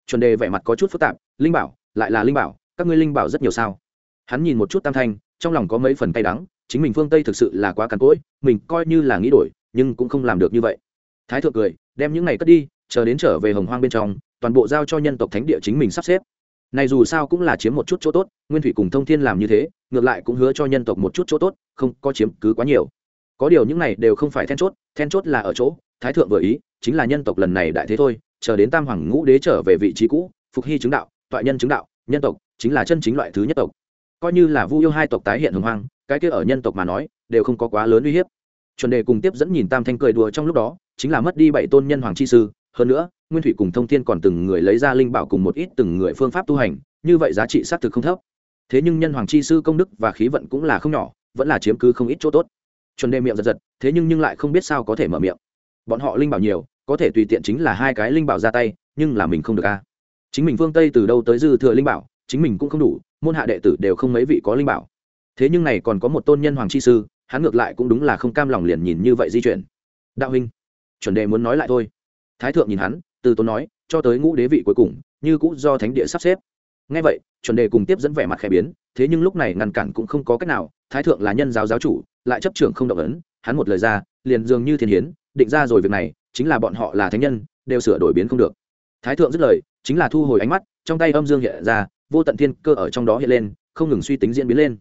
Chuẩn đề vẻ mặt có chút phức tạp, linh bảo, lại là linh bảo, các ngươi linh bảo rất nhiều sao? Hắn nhìn một chút tam thanh, trong lòng có mấy phần cay đắng, chính mình phương tây thực sự là quá cằn cỗi, mình coi như là nghĩ đổi, nhưng cũng không làm được như vậy. Thái thượng cười, đem những ngày cất đi, chờ đến trở về hồng hoang bên trong, toàn bộ giao cho nhân tộc thánh địa chính mình sắp xếp. Này dù sao cũng là chiếm một chút chỗ tốt, nguyên thủy cùng thông thiên làm như thế, ngược lại cũng hứa cho nhân tộc một chút chỗ tốt, không có chiếm cứ quá nhiều có điều những này đều không phải then chốt then chốt là ở chỗ, thái thượng vừa ý, chính là nhân tộc lần này đại thế thôi, chờ đến tam hoàng ngũ đế trở về vị trí cũ, phục hy chứng đạo, toại nhân chứng đạo, nhân tộc chính là chân chính loại thứ nhất tộc. Coi như là vu yêu hai tộc tái hiện hồng hoang, cái kia ở nhân tộc mà nói, đều không có quá lớn uy hiếp. Chuẩn đề cùng tiếp dẫn nhìn tam thanh cười đùa trong lúc đó, chính là mất đi bảy tôn nhân hoàng chi sư, hơn nữa, nguyên thủy cùng thông thiên còn từng người lấy ra linh bảo cùng một ít từng người phương pháp tu hành, như vậy giá trị xác thực không thấp. Thế nhưng nhân hoàng chi sư công đức và khí vận cũng là không nhỏ, vẫn là chiếm cứ không ít chỗ tốt chuẩn đề miệng giật giật, thế nhưng nhưng lại không biết sao có thể mở miệng. Bọn họ linh bảo nhiều, có thể tùy tiện chính là hai cái linh bảo ra tay, nhưng là mình không được a. Chính mình phương tây từ đâu tới dư thừa linh bảo, chính mình cũng không đủ, môn hạ đệ tử đều không mấy vị có linh bảo. Thế nhưng này còn có một tôn nhân hoàng chi sư, hắn ngược lại cũng đúng là không cam lòng liền nhìn như vậy di chuyển. Đạo huynh, chuẩn đề muốn nói lại thôi. Thái thượng nhìn hắn, từ tốn nói, cho tới ngũ đế vị cuối cùng, như cũ do thánh địa sắp xếp. Ngay vậy, chuẩn đề cùng tiếp dẫn vẻ mặt khẽ biến, thế nhưng lúc này ngăn cản cũng không có cách nào, thái thượng là nhân giáo giáo chủ lại chấp trưởng không động ấn, hắn một lời ra, liền dường như thiên hiến, định ra rồi việc này, chính là bọn họ là thánh nhân, đều sửa đổi biến không được. Thái thượng dứt lời, chính là thu hồi ánh mắt, trong tay âm dương hiện ra, vô tận thiên cơ ở trong đó hiện lên, không ngừng suy tính diễn biến lên.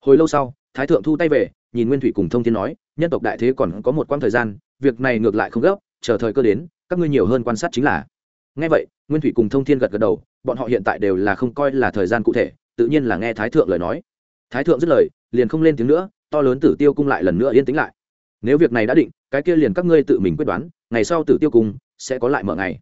Hồi lâu sau, thái thượng thu tay về, nhìn nguyên thủy cùng thông thiên nói, nhân tộc đại thế còn có một quãng thời gian, việc này ngược lại không gấp, chờ thời cơ đến, các ngươi nhiều hơn quan sát chính là. Nghe vậy, nguyên thủy cùng thông thiên gật gật đầu, bọn họ hiện tại đều là không coi là thời gian cụ thể, tự nhiên là nghe thái thượng lời nói. Thái thượng dứt lời, liền không lên tiếng nữa to lớn tử tiêu cung lại lần nữa yên tĩnh lại. Nếu việc này đã định, cái kia liền các ngươi tự mình quyết đoán, ngày sau tử tiêu cung sẽ có lại mở ngày.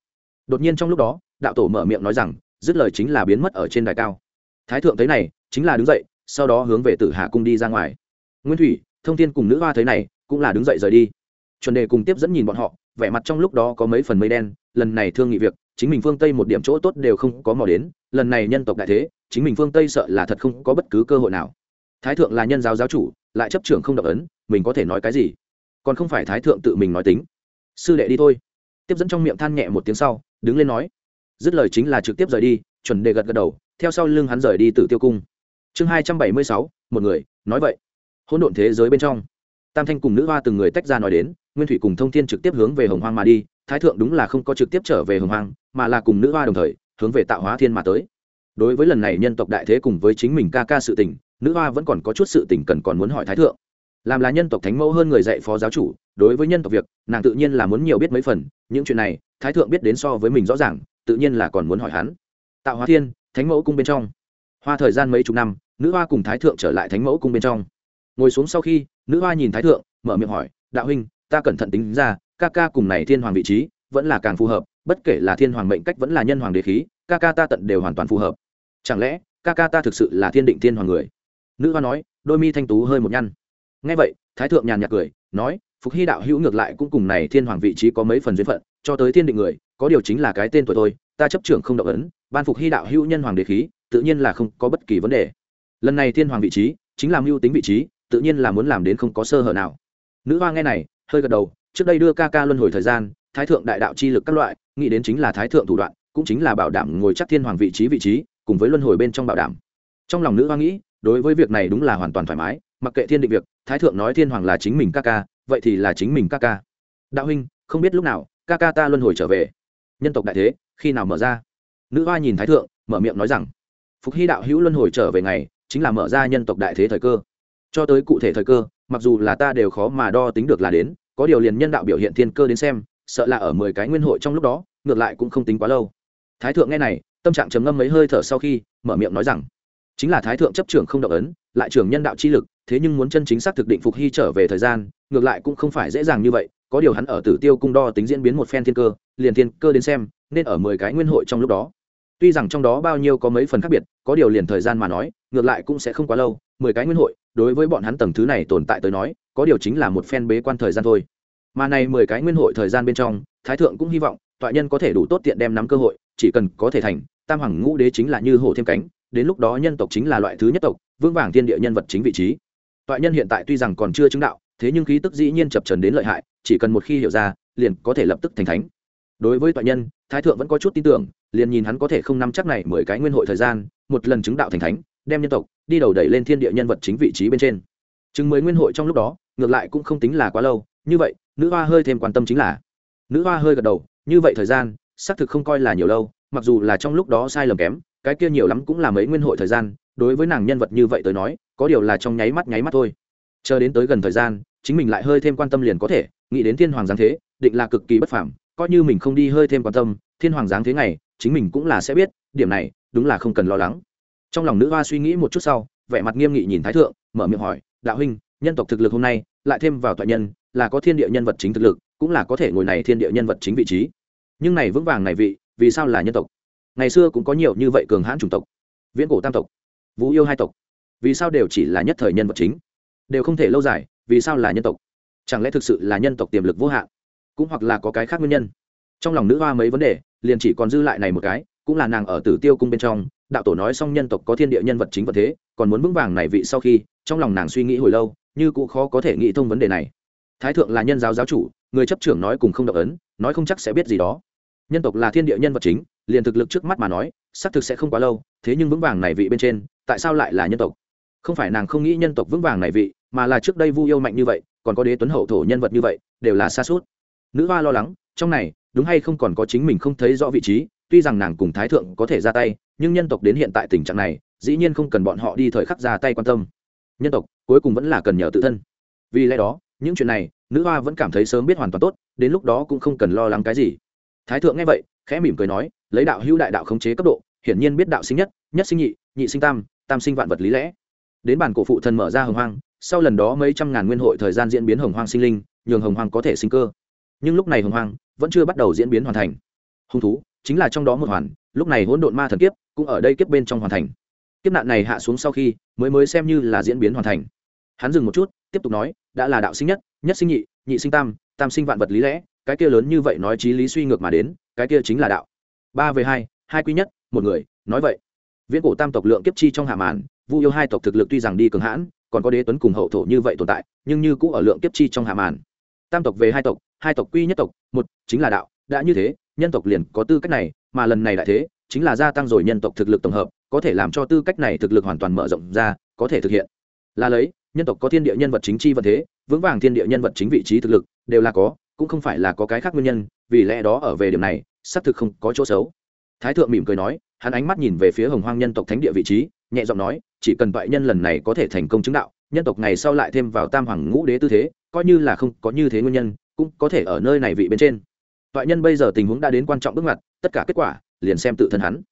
Đột nhiên trong lúc đó, đạo tổ mở miệng nói rằng, dứt lời chính là biến mất ở trên đài cao. Thái thượng thấy này, chính là đứng dậy, sau đó hướng về tử hà cung đi ra ngoài. Nguyên thủy, thông tin cùng nữ hoa thấy này, cũng là đứng dậy rời đi. Chuẩn đề cùng tiếp dẫn nhìn bọn họ, vẻ mặt trong lúc đó có mấy phần mây đen, lần này thương nghị việc, chính mình phương tây một điểm chỗ tốt đều không có mò đến, lần này nhân tộc đại thế, chính mình phương tây sợ là thật không có bất cứ cơ hội nào. Thái thượng là nhân giáo giáo chủ lại chấp trưởng không độc ấn, mình có thể nói cái gì? Còn không phải thái thượng tự mình nói tính. Sư đệ đi thôi. Tiếp dẫn trong miệng than nhẹ một tiếng sau, đứng lên nói. Dứt lời chính là trực tiếp rời đi, chuẩn đề gật gật đầu, theo sau lưng hắn rời đi từ tiêu cung. Chương hai trăm bảy mươi sáu, một người, nói vậy. Hỗn độn thế giới bên trong. Tam thanh cùng nữ hoa từng người tách ra nói đến, nguyên thủy cùng thông thiên trực tiếp hướng về hồng hoang mà đi, thái thượng đúng là không có trực tiếp trở về hồng hoang, mà là cùng nữ hoa đồng thời, hướng về tạo hóa thiên mà tới. Đối với lần này nhân tộc đại thế cùng với chính mình ca ca sự tình nữ hoa vẫn còn có chút sự tình cần còn muốn hỏi thái thượng. Làm là nhân tộc thánh mẫu hơn người dạy phó giáo chủ, đối với nhân tộc việc, nàng tự nhiên là muốn nhiều biết mấy phần, những chuyện này, thái thượng biết đến so với mình rõ ràng, tự nhiên là còn muốn hỏi hắn. Tạo hóa thiên, thánh mẫu cung bên trong. Hoa thời gian mấy chục năm, nữ hoa cùng thái thượng trở lại thánh mẫu cung bên trong. Ngồi xuống sau khi, nữ hoa nhìn thái thượng, mở miệng hỏi, đạo huynh, ta cẩn thận tính ra, ca ca cùng này thiên hoàng vị trí, vẫn là càng phù hợp, bất kể là thiên hoàng mệnh cách vẫn là nhân hoàng đế khí, ca ca ta tận đều hoàn toàn phù hợp. Chẳng lẽ, ca ca ta thực sự là thiên định thiên hoàng người? Nữ hoa nói, đôi mi thanh tú hơi một nhăn. Ngay vậy, thái thượng nhàn nhạt cười, nói, phục hy đạo hữu ngược lại cũng cùng này thiên hoàng vị trí có mấy phần duyên phận, cho tới thiên định người, có điều chính là cái tên tuổi tôi ta chấp trưởng không động ấn, ban phục hy đạo hữu nhân hoàng đề khí, tự nhiên là không có bất kỳ vấn đề. Lần này thiên hoàng vị trí, chính là mưu tính vị trí, tự nhiên là muốn làm đến không có sơ hở nào. Nữ hoa nghe này, hơi gật đầu, trước đây đưa ca ca luân hồi thời gian, thái thượng đại đạo chi lực các loại, nghĩ đến chính là thái thượng thủ đoạn, cũng chính là bảo đảm ngồi chắc thiên hoàng vị trí vị trí, cùng với luân hồi bên trong bảo đảm. Trong lòng nữ hoa nghĩ đối với việc này đúng là hoàn toàn thoải mái, mặc kệ thiên định việc, thái thượng nói thiên hoàng là chính mình ca ca, vậy thì là chính mình ca ca. Đạo huynh, không biết lúc nào, ca ca ta luân hồi trở về. Nhân tộc đại thế, khi nào mở ra? Nữ hoa nhìn thái thượng, mở miệng nói rằng, phục hy đạo hữu luân hồi trở về ngày, chính là mở ra nhân tộc đại thế thời cơ. Cho tới cụ thể thời cơ, mặc dù là ta đều khó mà đo tính được là đến, có điều liền nhân đạo biểu hiện thiên cơ đến xem, sợ là ở mười cái nguyên hội trong lúc đó, ngược lại cũng không tính quá lâu. Thái thượng nghe này, tâm trạng trầm ngâm mấy hơi thở sau khi, mở miệng nói rằng chính là thái thượng chấp trưởng không động ấn, lại trưởng nhân đạo chi lực, thế nhưng muốn chân chính xác thực định phục hy trở về thời gian, ngược lại cũng không phải dễ dàng như vậy, có điều hắn ở tử tiêu cung đo tính diễn biến một phen thiên cơ, liền thiên cơ đến xem, nên ở mười cái nguyên hội trong lúc đó. Tuy rằng trong đó bao nhiêu có mấy phần khác biệt, có điều liền thời gian mà nói, ngược lại cũng sẽ không quá lâu, mười cái nguyên hội, đối với bọn hắn tầng thứ này tồn tại tới nói, có điều chính là một phen bế quan thời gian thôi. Mà này mười cái nguyên hội thời gian bên trong, thái thượng cũng hy vọng, toại nhân có thể đủ tốt tiện đem nắm cơ hội, chỉ cần có thể thành, tam hoàng ngũ đế chính là như hổ thêm cánh đến lúc đó nhân tộc chính là loại thứ nhất tộc vương vàng thiên địa nhân vật chính vị trí. Toại nhân hiện tại tuy rằng còn chưa chứng đạo, thế nhưng khí tức dĩ nhiên chập trần đến lợi hại, chỉ cần một khi hiểu ra, liền có thể lập tức thành thánh. Đối với toại nhân, thái thượng vẫn có chút tin tưởng, liền nhìn hắn có thể không nắm chắc này mười cái nguyên hội thời gian, một lần chứng đạo thành thánh, đem nhân tộc, đi đầu đẩy lên thiên địa nhân vật chính vị trí bên trên. Chứng mười nguyên hội trong lúc đó, ngược lại cũng không tính là quá lâu, như vậy, nữ hoa hơi thêm quan tâm chính là nữ hoa hơi gật đầu, như vậy thời gian, xác thực không coi là nhiều lâu, mặc dù là trong lúc đó sai lầm kém cái kia nhiều lắm cũng là mấy nguyên hội thời gian, đối với nàng nhân vật như vậy tới nói, có điều là trong nháy mắt nháy mắt thôi. Chờ đến tới gần thời gian, chính mình lại hơi thêm quan tâm liền có thể, nghĩ đến thiên hoàng giáng thế, định là cực kỳ bất phảm coi như mình không đi hơi thêm quan tâm, thiên hoàng giáng thế này, chính mình cũng là sẽ biết, điểm này, đúng là không cần lo lắng. Trong lòng nữ hoa suy nghĩ một chút sau, vẻ mặt nghiêm nghị nhìn thái thượng, mở miệng hỏi, đạo huynh, nhân tộc thực lực hôm nay, lại thêm vào thoại nhân, là có thiên địa nhân vật chính thực lực, cũng là có thể ngồi này thiên địa nhân vật chính vị trí. Nhưng này vững vàng này vị, vì sao là nhân tộc? Ngày xưa cũng có nhiều như vậy cường hãn chủng tộc, viễn cổ tam tộc, vũ yêu hai tộc. Vì sao đều chỉ là nhất thời nhân vật chính? Đều không thể lâu dài, vì sao là nhân tộc? Chẳng lẽ thực sự là nhân tộc tiềm lực vô hạn? Cũng hoặc là có cái khác nguyên nhân? Trong lòng nữ hoa mấy vấn đề, liền chỉ còn dư lại này một cái, cũng là nàng ở tử tiêu cung bên trong, đạo tổ nói xong nhân tộc có thiên địa nhân vật chính vật thế, còn muốn vững vàng này vị sau khi, trong lòng nàng suy nghĩ hồi lâu, như cũng khó có thể nghĩ thông vấn đề này. Thái thượng là nhân giáo giáo chủ, người chấp trưởng nói cùng không độc ấn, nói không chắc sẽ biết gì đó. Nhân tộc là thiên địa nhân vật chính liền thực lực trước mắt mà nói, xác thực sẽ không quá lâu, thế nhưng vững vàng này vị bên trên, tại sao lại là nhân tộc? Không phải nàng không nghĩ nhân tộc vững vàng này vị, mà là trước đây vu yêu mạnh như vậy, còn có đế tuấn hậu thổ nhân vật như vậy, đều là xa suốt. Nữ hoa lo lắng, trong này, đúng hay không còn có chính mình không thấy rõ vị trí, tuy rằng nàng cùng thái thượng có thể ra tay, nhưng nhân tộc đến hiện tại tình trạng này, dĩ nhiên không cần bọn họ đi thời khắc ra tay quan tâm. Nhân tộc, cuối cùng vẫn là cần nhờ tự thân. Vì lẽ đó, những chuyện này, nữ hoa vẫn cảm thấy sớm biết hoàn toàn tốt, đến lúc đó cũng không cần lo lắng cái gì. Thái thượng nghe vậy khẽ mỉm cười nói, lấy đạo hữu đại đạo khống chế cấp độ, hiển nhiên biết đạo sinh nhất nhất sinh nhị nhị sinh tam tam sinh vạn vật lý lẽ. Đến bản cổ phụ thần mở ra hồng hoang, sau lần đó mấy trăm ngàn nguyên hội thời gian diễn biến hồng hoang sinh linh, nhường hồng hoang có thể sinh cơ. Nhưng lúc này hồng hoang vẫn chưa bắt đầu diễn biến hoàn thành. Hung thú chính là trong đó một hoàn, lúc này hỗn độn ma thần kiếp cũng ở đây kiếp bên trong hoàn thành. Kiếp nạn này hạ xuống sau khi mới mới xem như là diễn biến hoàn thành. Hắn dừng một chút, tiếp tục nói, đã là đạo sinh nhất nhất sinh nhị nhị sinh tam tam sinh vạn vật lý lẽ, cái kia lớn như vậy nói trí lý suy ngược mà đến cái kia chính là đạo. Ba về hai hai quý nhất, một người, nói vậy. Viễn cổ tam tộc lượng kiếp chi trong hạ màn, vu yêu hai tộc thực lực tuy rằng đi cường hãn, còn có đế tuấn cùng hậu thổ như vậy tồn tại, nhưng như cũ ở lượng kiếp chi trong hạ màn. Tam tộc về hai tộc hai tộc quy nhất tộc, một, chính là đạo, đã như thế, nhân tộc liền có tư cách này, mà lần này lại thế, chính là gia tăng rồi nhân tộc thực lực tổng hợp, có thể làm cho tư cách này thực lực hoàn toàn mở rộng ra, có thể thực hiện. Là lấy, nhân tộc có thiên địa nhân vật chính chi vật thế, vững vàng thiên địa nhân vật chính vị trí thực lực, đều là có, cũng không phải là có cái khác nguyên nhân vì lẽ đó ở về điểm này, xác thực không có chỗ xấu. Thái thượng mỉm cười nói, hắn ánh mắt nhìn về phía hồng hoang nhân tộc thánh địa vị trí, nhẹ giọng nói, chỉ cần toại nhân lần này có thể thành công chứng đạo, nhân tộc ngày sau lại thêm vào tam hoàng ngũ đế tư thế, coi như là không có như thế nguyên nhân, cũng có thể ở nơi này vị bên trên. Toại nhân bây giờ tình huống đã đến quan trọng bước ngoặt, tất cả kết quả, liền xem tự thân hắn.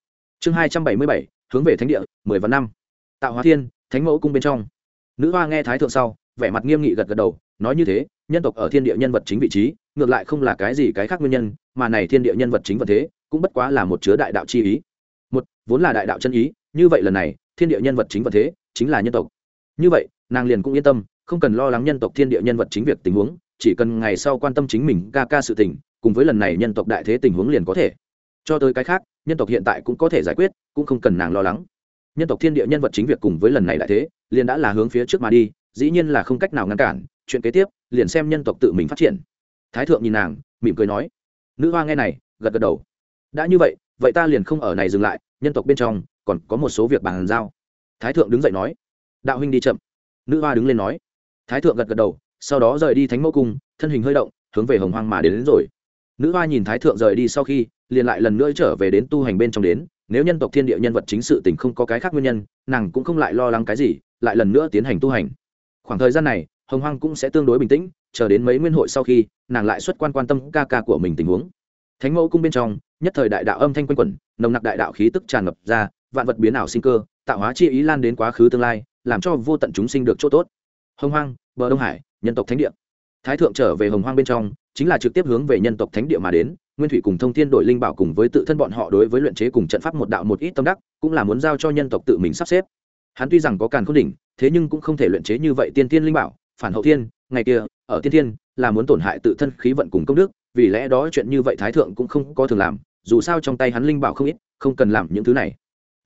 Chương hai trăm bảy mươi bảy, hướng về thánh địa, mười và năm. Tạo hóa thiên, thánh mẫu cung bên trong. Nữ hoa nghe thái thượng sau, vẻ mặt nghiêm nghị gật gật đầu, nói như thế nhân tộc ở thiên địa nhân vật chính vị trí, ngược lại không là cái gì cái khác nguyên nhân, mà này thiên địa nhân vật chính vật thế, cũng bất quá là một chứa đại đạo chi ý. Một, vốn là đại đạo chân ý, như vậy lần này, thiên địa nhân vật chính vật thế, chính là nhân tộc. Như vậy, nàng liền cũng yên tâm, không cần lo lắng nhân tộc thiên địa nhân vật chính việc tình huống, chỉ cần ngày sau quan tâm chính mình ca ca sự tình, cùng với lần này nhân tộc đại thế tình huống liền có thể. Cho tới cái khác, nhân tộc hiện tại cũng có thể giải quyết, cũng không cần nàng lo lắng. Nhân tộc thiên địa nhân vật chính việc cùng với lần này đại thế, liền đã là hướng phía trước mà đi, dĩ nhiên là không cách nào ngăn cản chuyện kế tiếp liền xem nhân tộc tự mình phát triển. Thái thượng nhìn nàng mỉm cười nói nữ hoa nghe này gật gật đầu. Đã như vậy vậy ta liền không ở này dừng lại nhân tộc bên trong còn có một số việc bàn giao. Thái thượng đứng dậy nói đạo huynh đi chậm. Nữ hoa đứng lên nói. Thái thượng gật gật đầu sau đó rời đi thánh mẫu cung thân hình hơi động hướng về hồng hoang mà đến, đến rồi. Nữ hoa nhìn thái thượng rời đi sau khi liền lại lần nữa trở về đến tu hành bên trong đến. Nếu nhân tộc thiên địa nhân vật chính sự tình không có cái khác nguyên nhân nàng cũng không lại lo lắng cái gì lại lần nữa tiến hành tu hành. Khoảng thời gian này hồng hoang cũng sẽ tương đối bình tĩnh, chờ đến mấy nguyên hội sau khi, nàng lại xuất quan quan tâm ca ca của mình tình huống. Thánh mẫu cung bên trong, nhất thời đại đạo âm thanh quanh quẩn, nồng nặc đại đạo khí tức tràn ngập ra, vạn vật biến ảo sinh cơ, tạo hóa chi ý lan đến quá khứ tương lai, làm cho vô tận chúng sinh được chỗ tốt. Hồng hoang, bờ đông hải, nhân tộc thánh địa. Thái thượng trở về hồng hoang bên trong, chính là trực tiếp hướng về nhân tộc thánh địa mà đến, nguyên thủy cùng thông thiên đội linh bảo cùng với tự thân bọn họ đối với luyện chế cùng trận pháp một đạo một ít tâm đắc, cũng là muốn giao cho nhân tộc tự mình sắp xếp. Hắn tuy rằng có càn khôn đỉnh, thế nhưng cũng không thể luyện chế như vậy tiên tiên linh bảo phản hậu thiên, ngày kia, ở tiên thiên, là muốn tổn hại tự thân khí vận cùng công đức, vì lẽ đó chuyện như vậy thái thượng cũng không có thường làm, dù sao trong tay hắn linh bảo không ít, không cần làm những thứ này.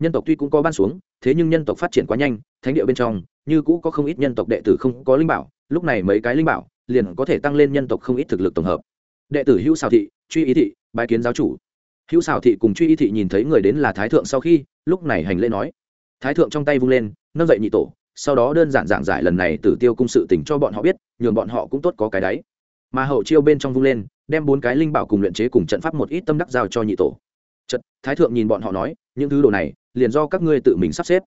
Nhân tộc tuy cũng có ban xuống, thế nhưng nhân tộc phát triển quá nhanh, thánh địa bên trong, như cũ có không ít nhân tộc đệ tử không có linh bảo, lúc này mấy cái linh bảo, liền có thể tăng lên nhân tộc không ít thực lực tổng hợp. Đệ tử hữu xào thị, truy ý thị, bái kiến giáo chủ. Hữu xào thị cùng truy ý thị nhìn thấy người đến là thái thượng sau khi, lúc này hành lễ nói. Thái thượng trong tay vung lên, nâng dậy nhị tổ sau đó đơn giản giảng giải lần này tử tiêu cung sự tình cho bọn họ biết, nhường bọn họ cũng tốt có cái đáy. Mà hậu chiêu bên trong vung lên, đem bốn cái linh bảo cùng luyện chế cùng trận pháp một ít tâm đắc giao cho nhị tổ. Trận thái thượng nhìn bọn họ nói, những thứ đồ này, liền do các ngươi tự mình sắp xếp.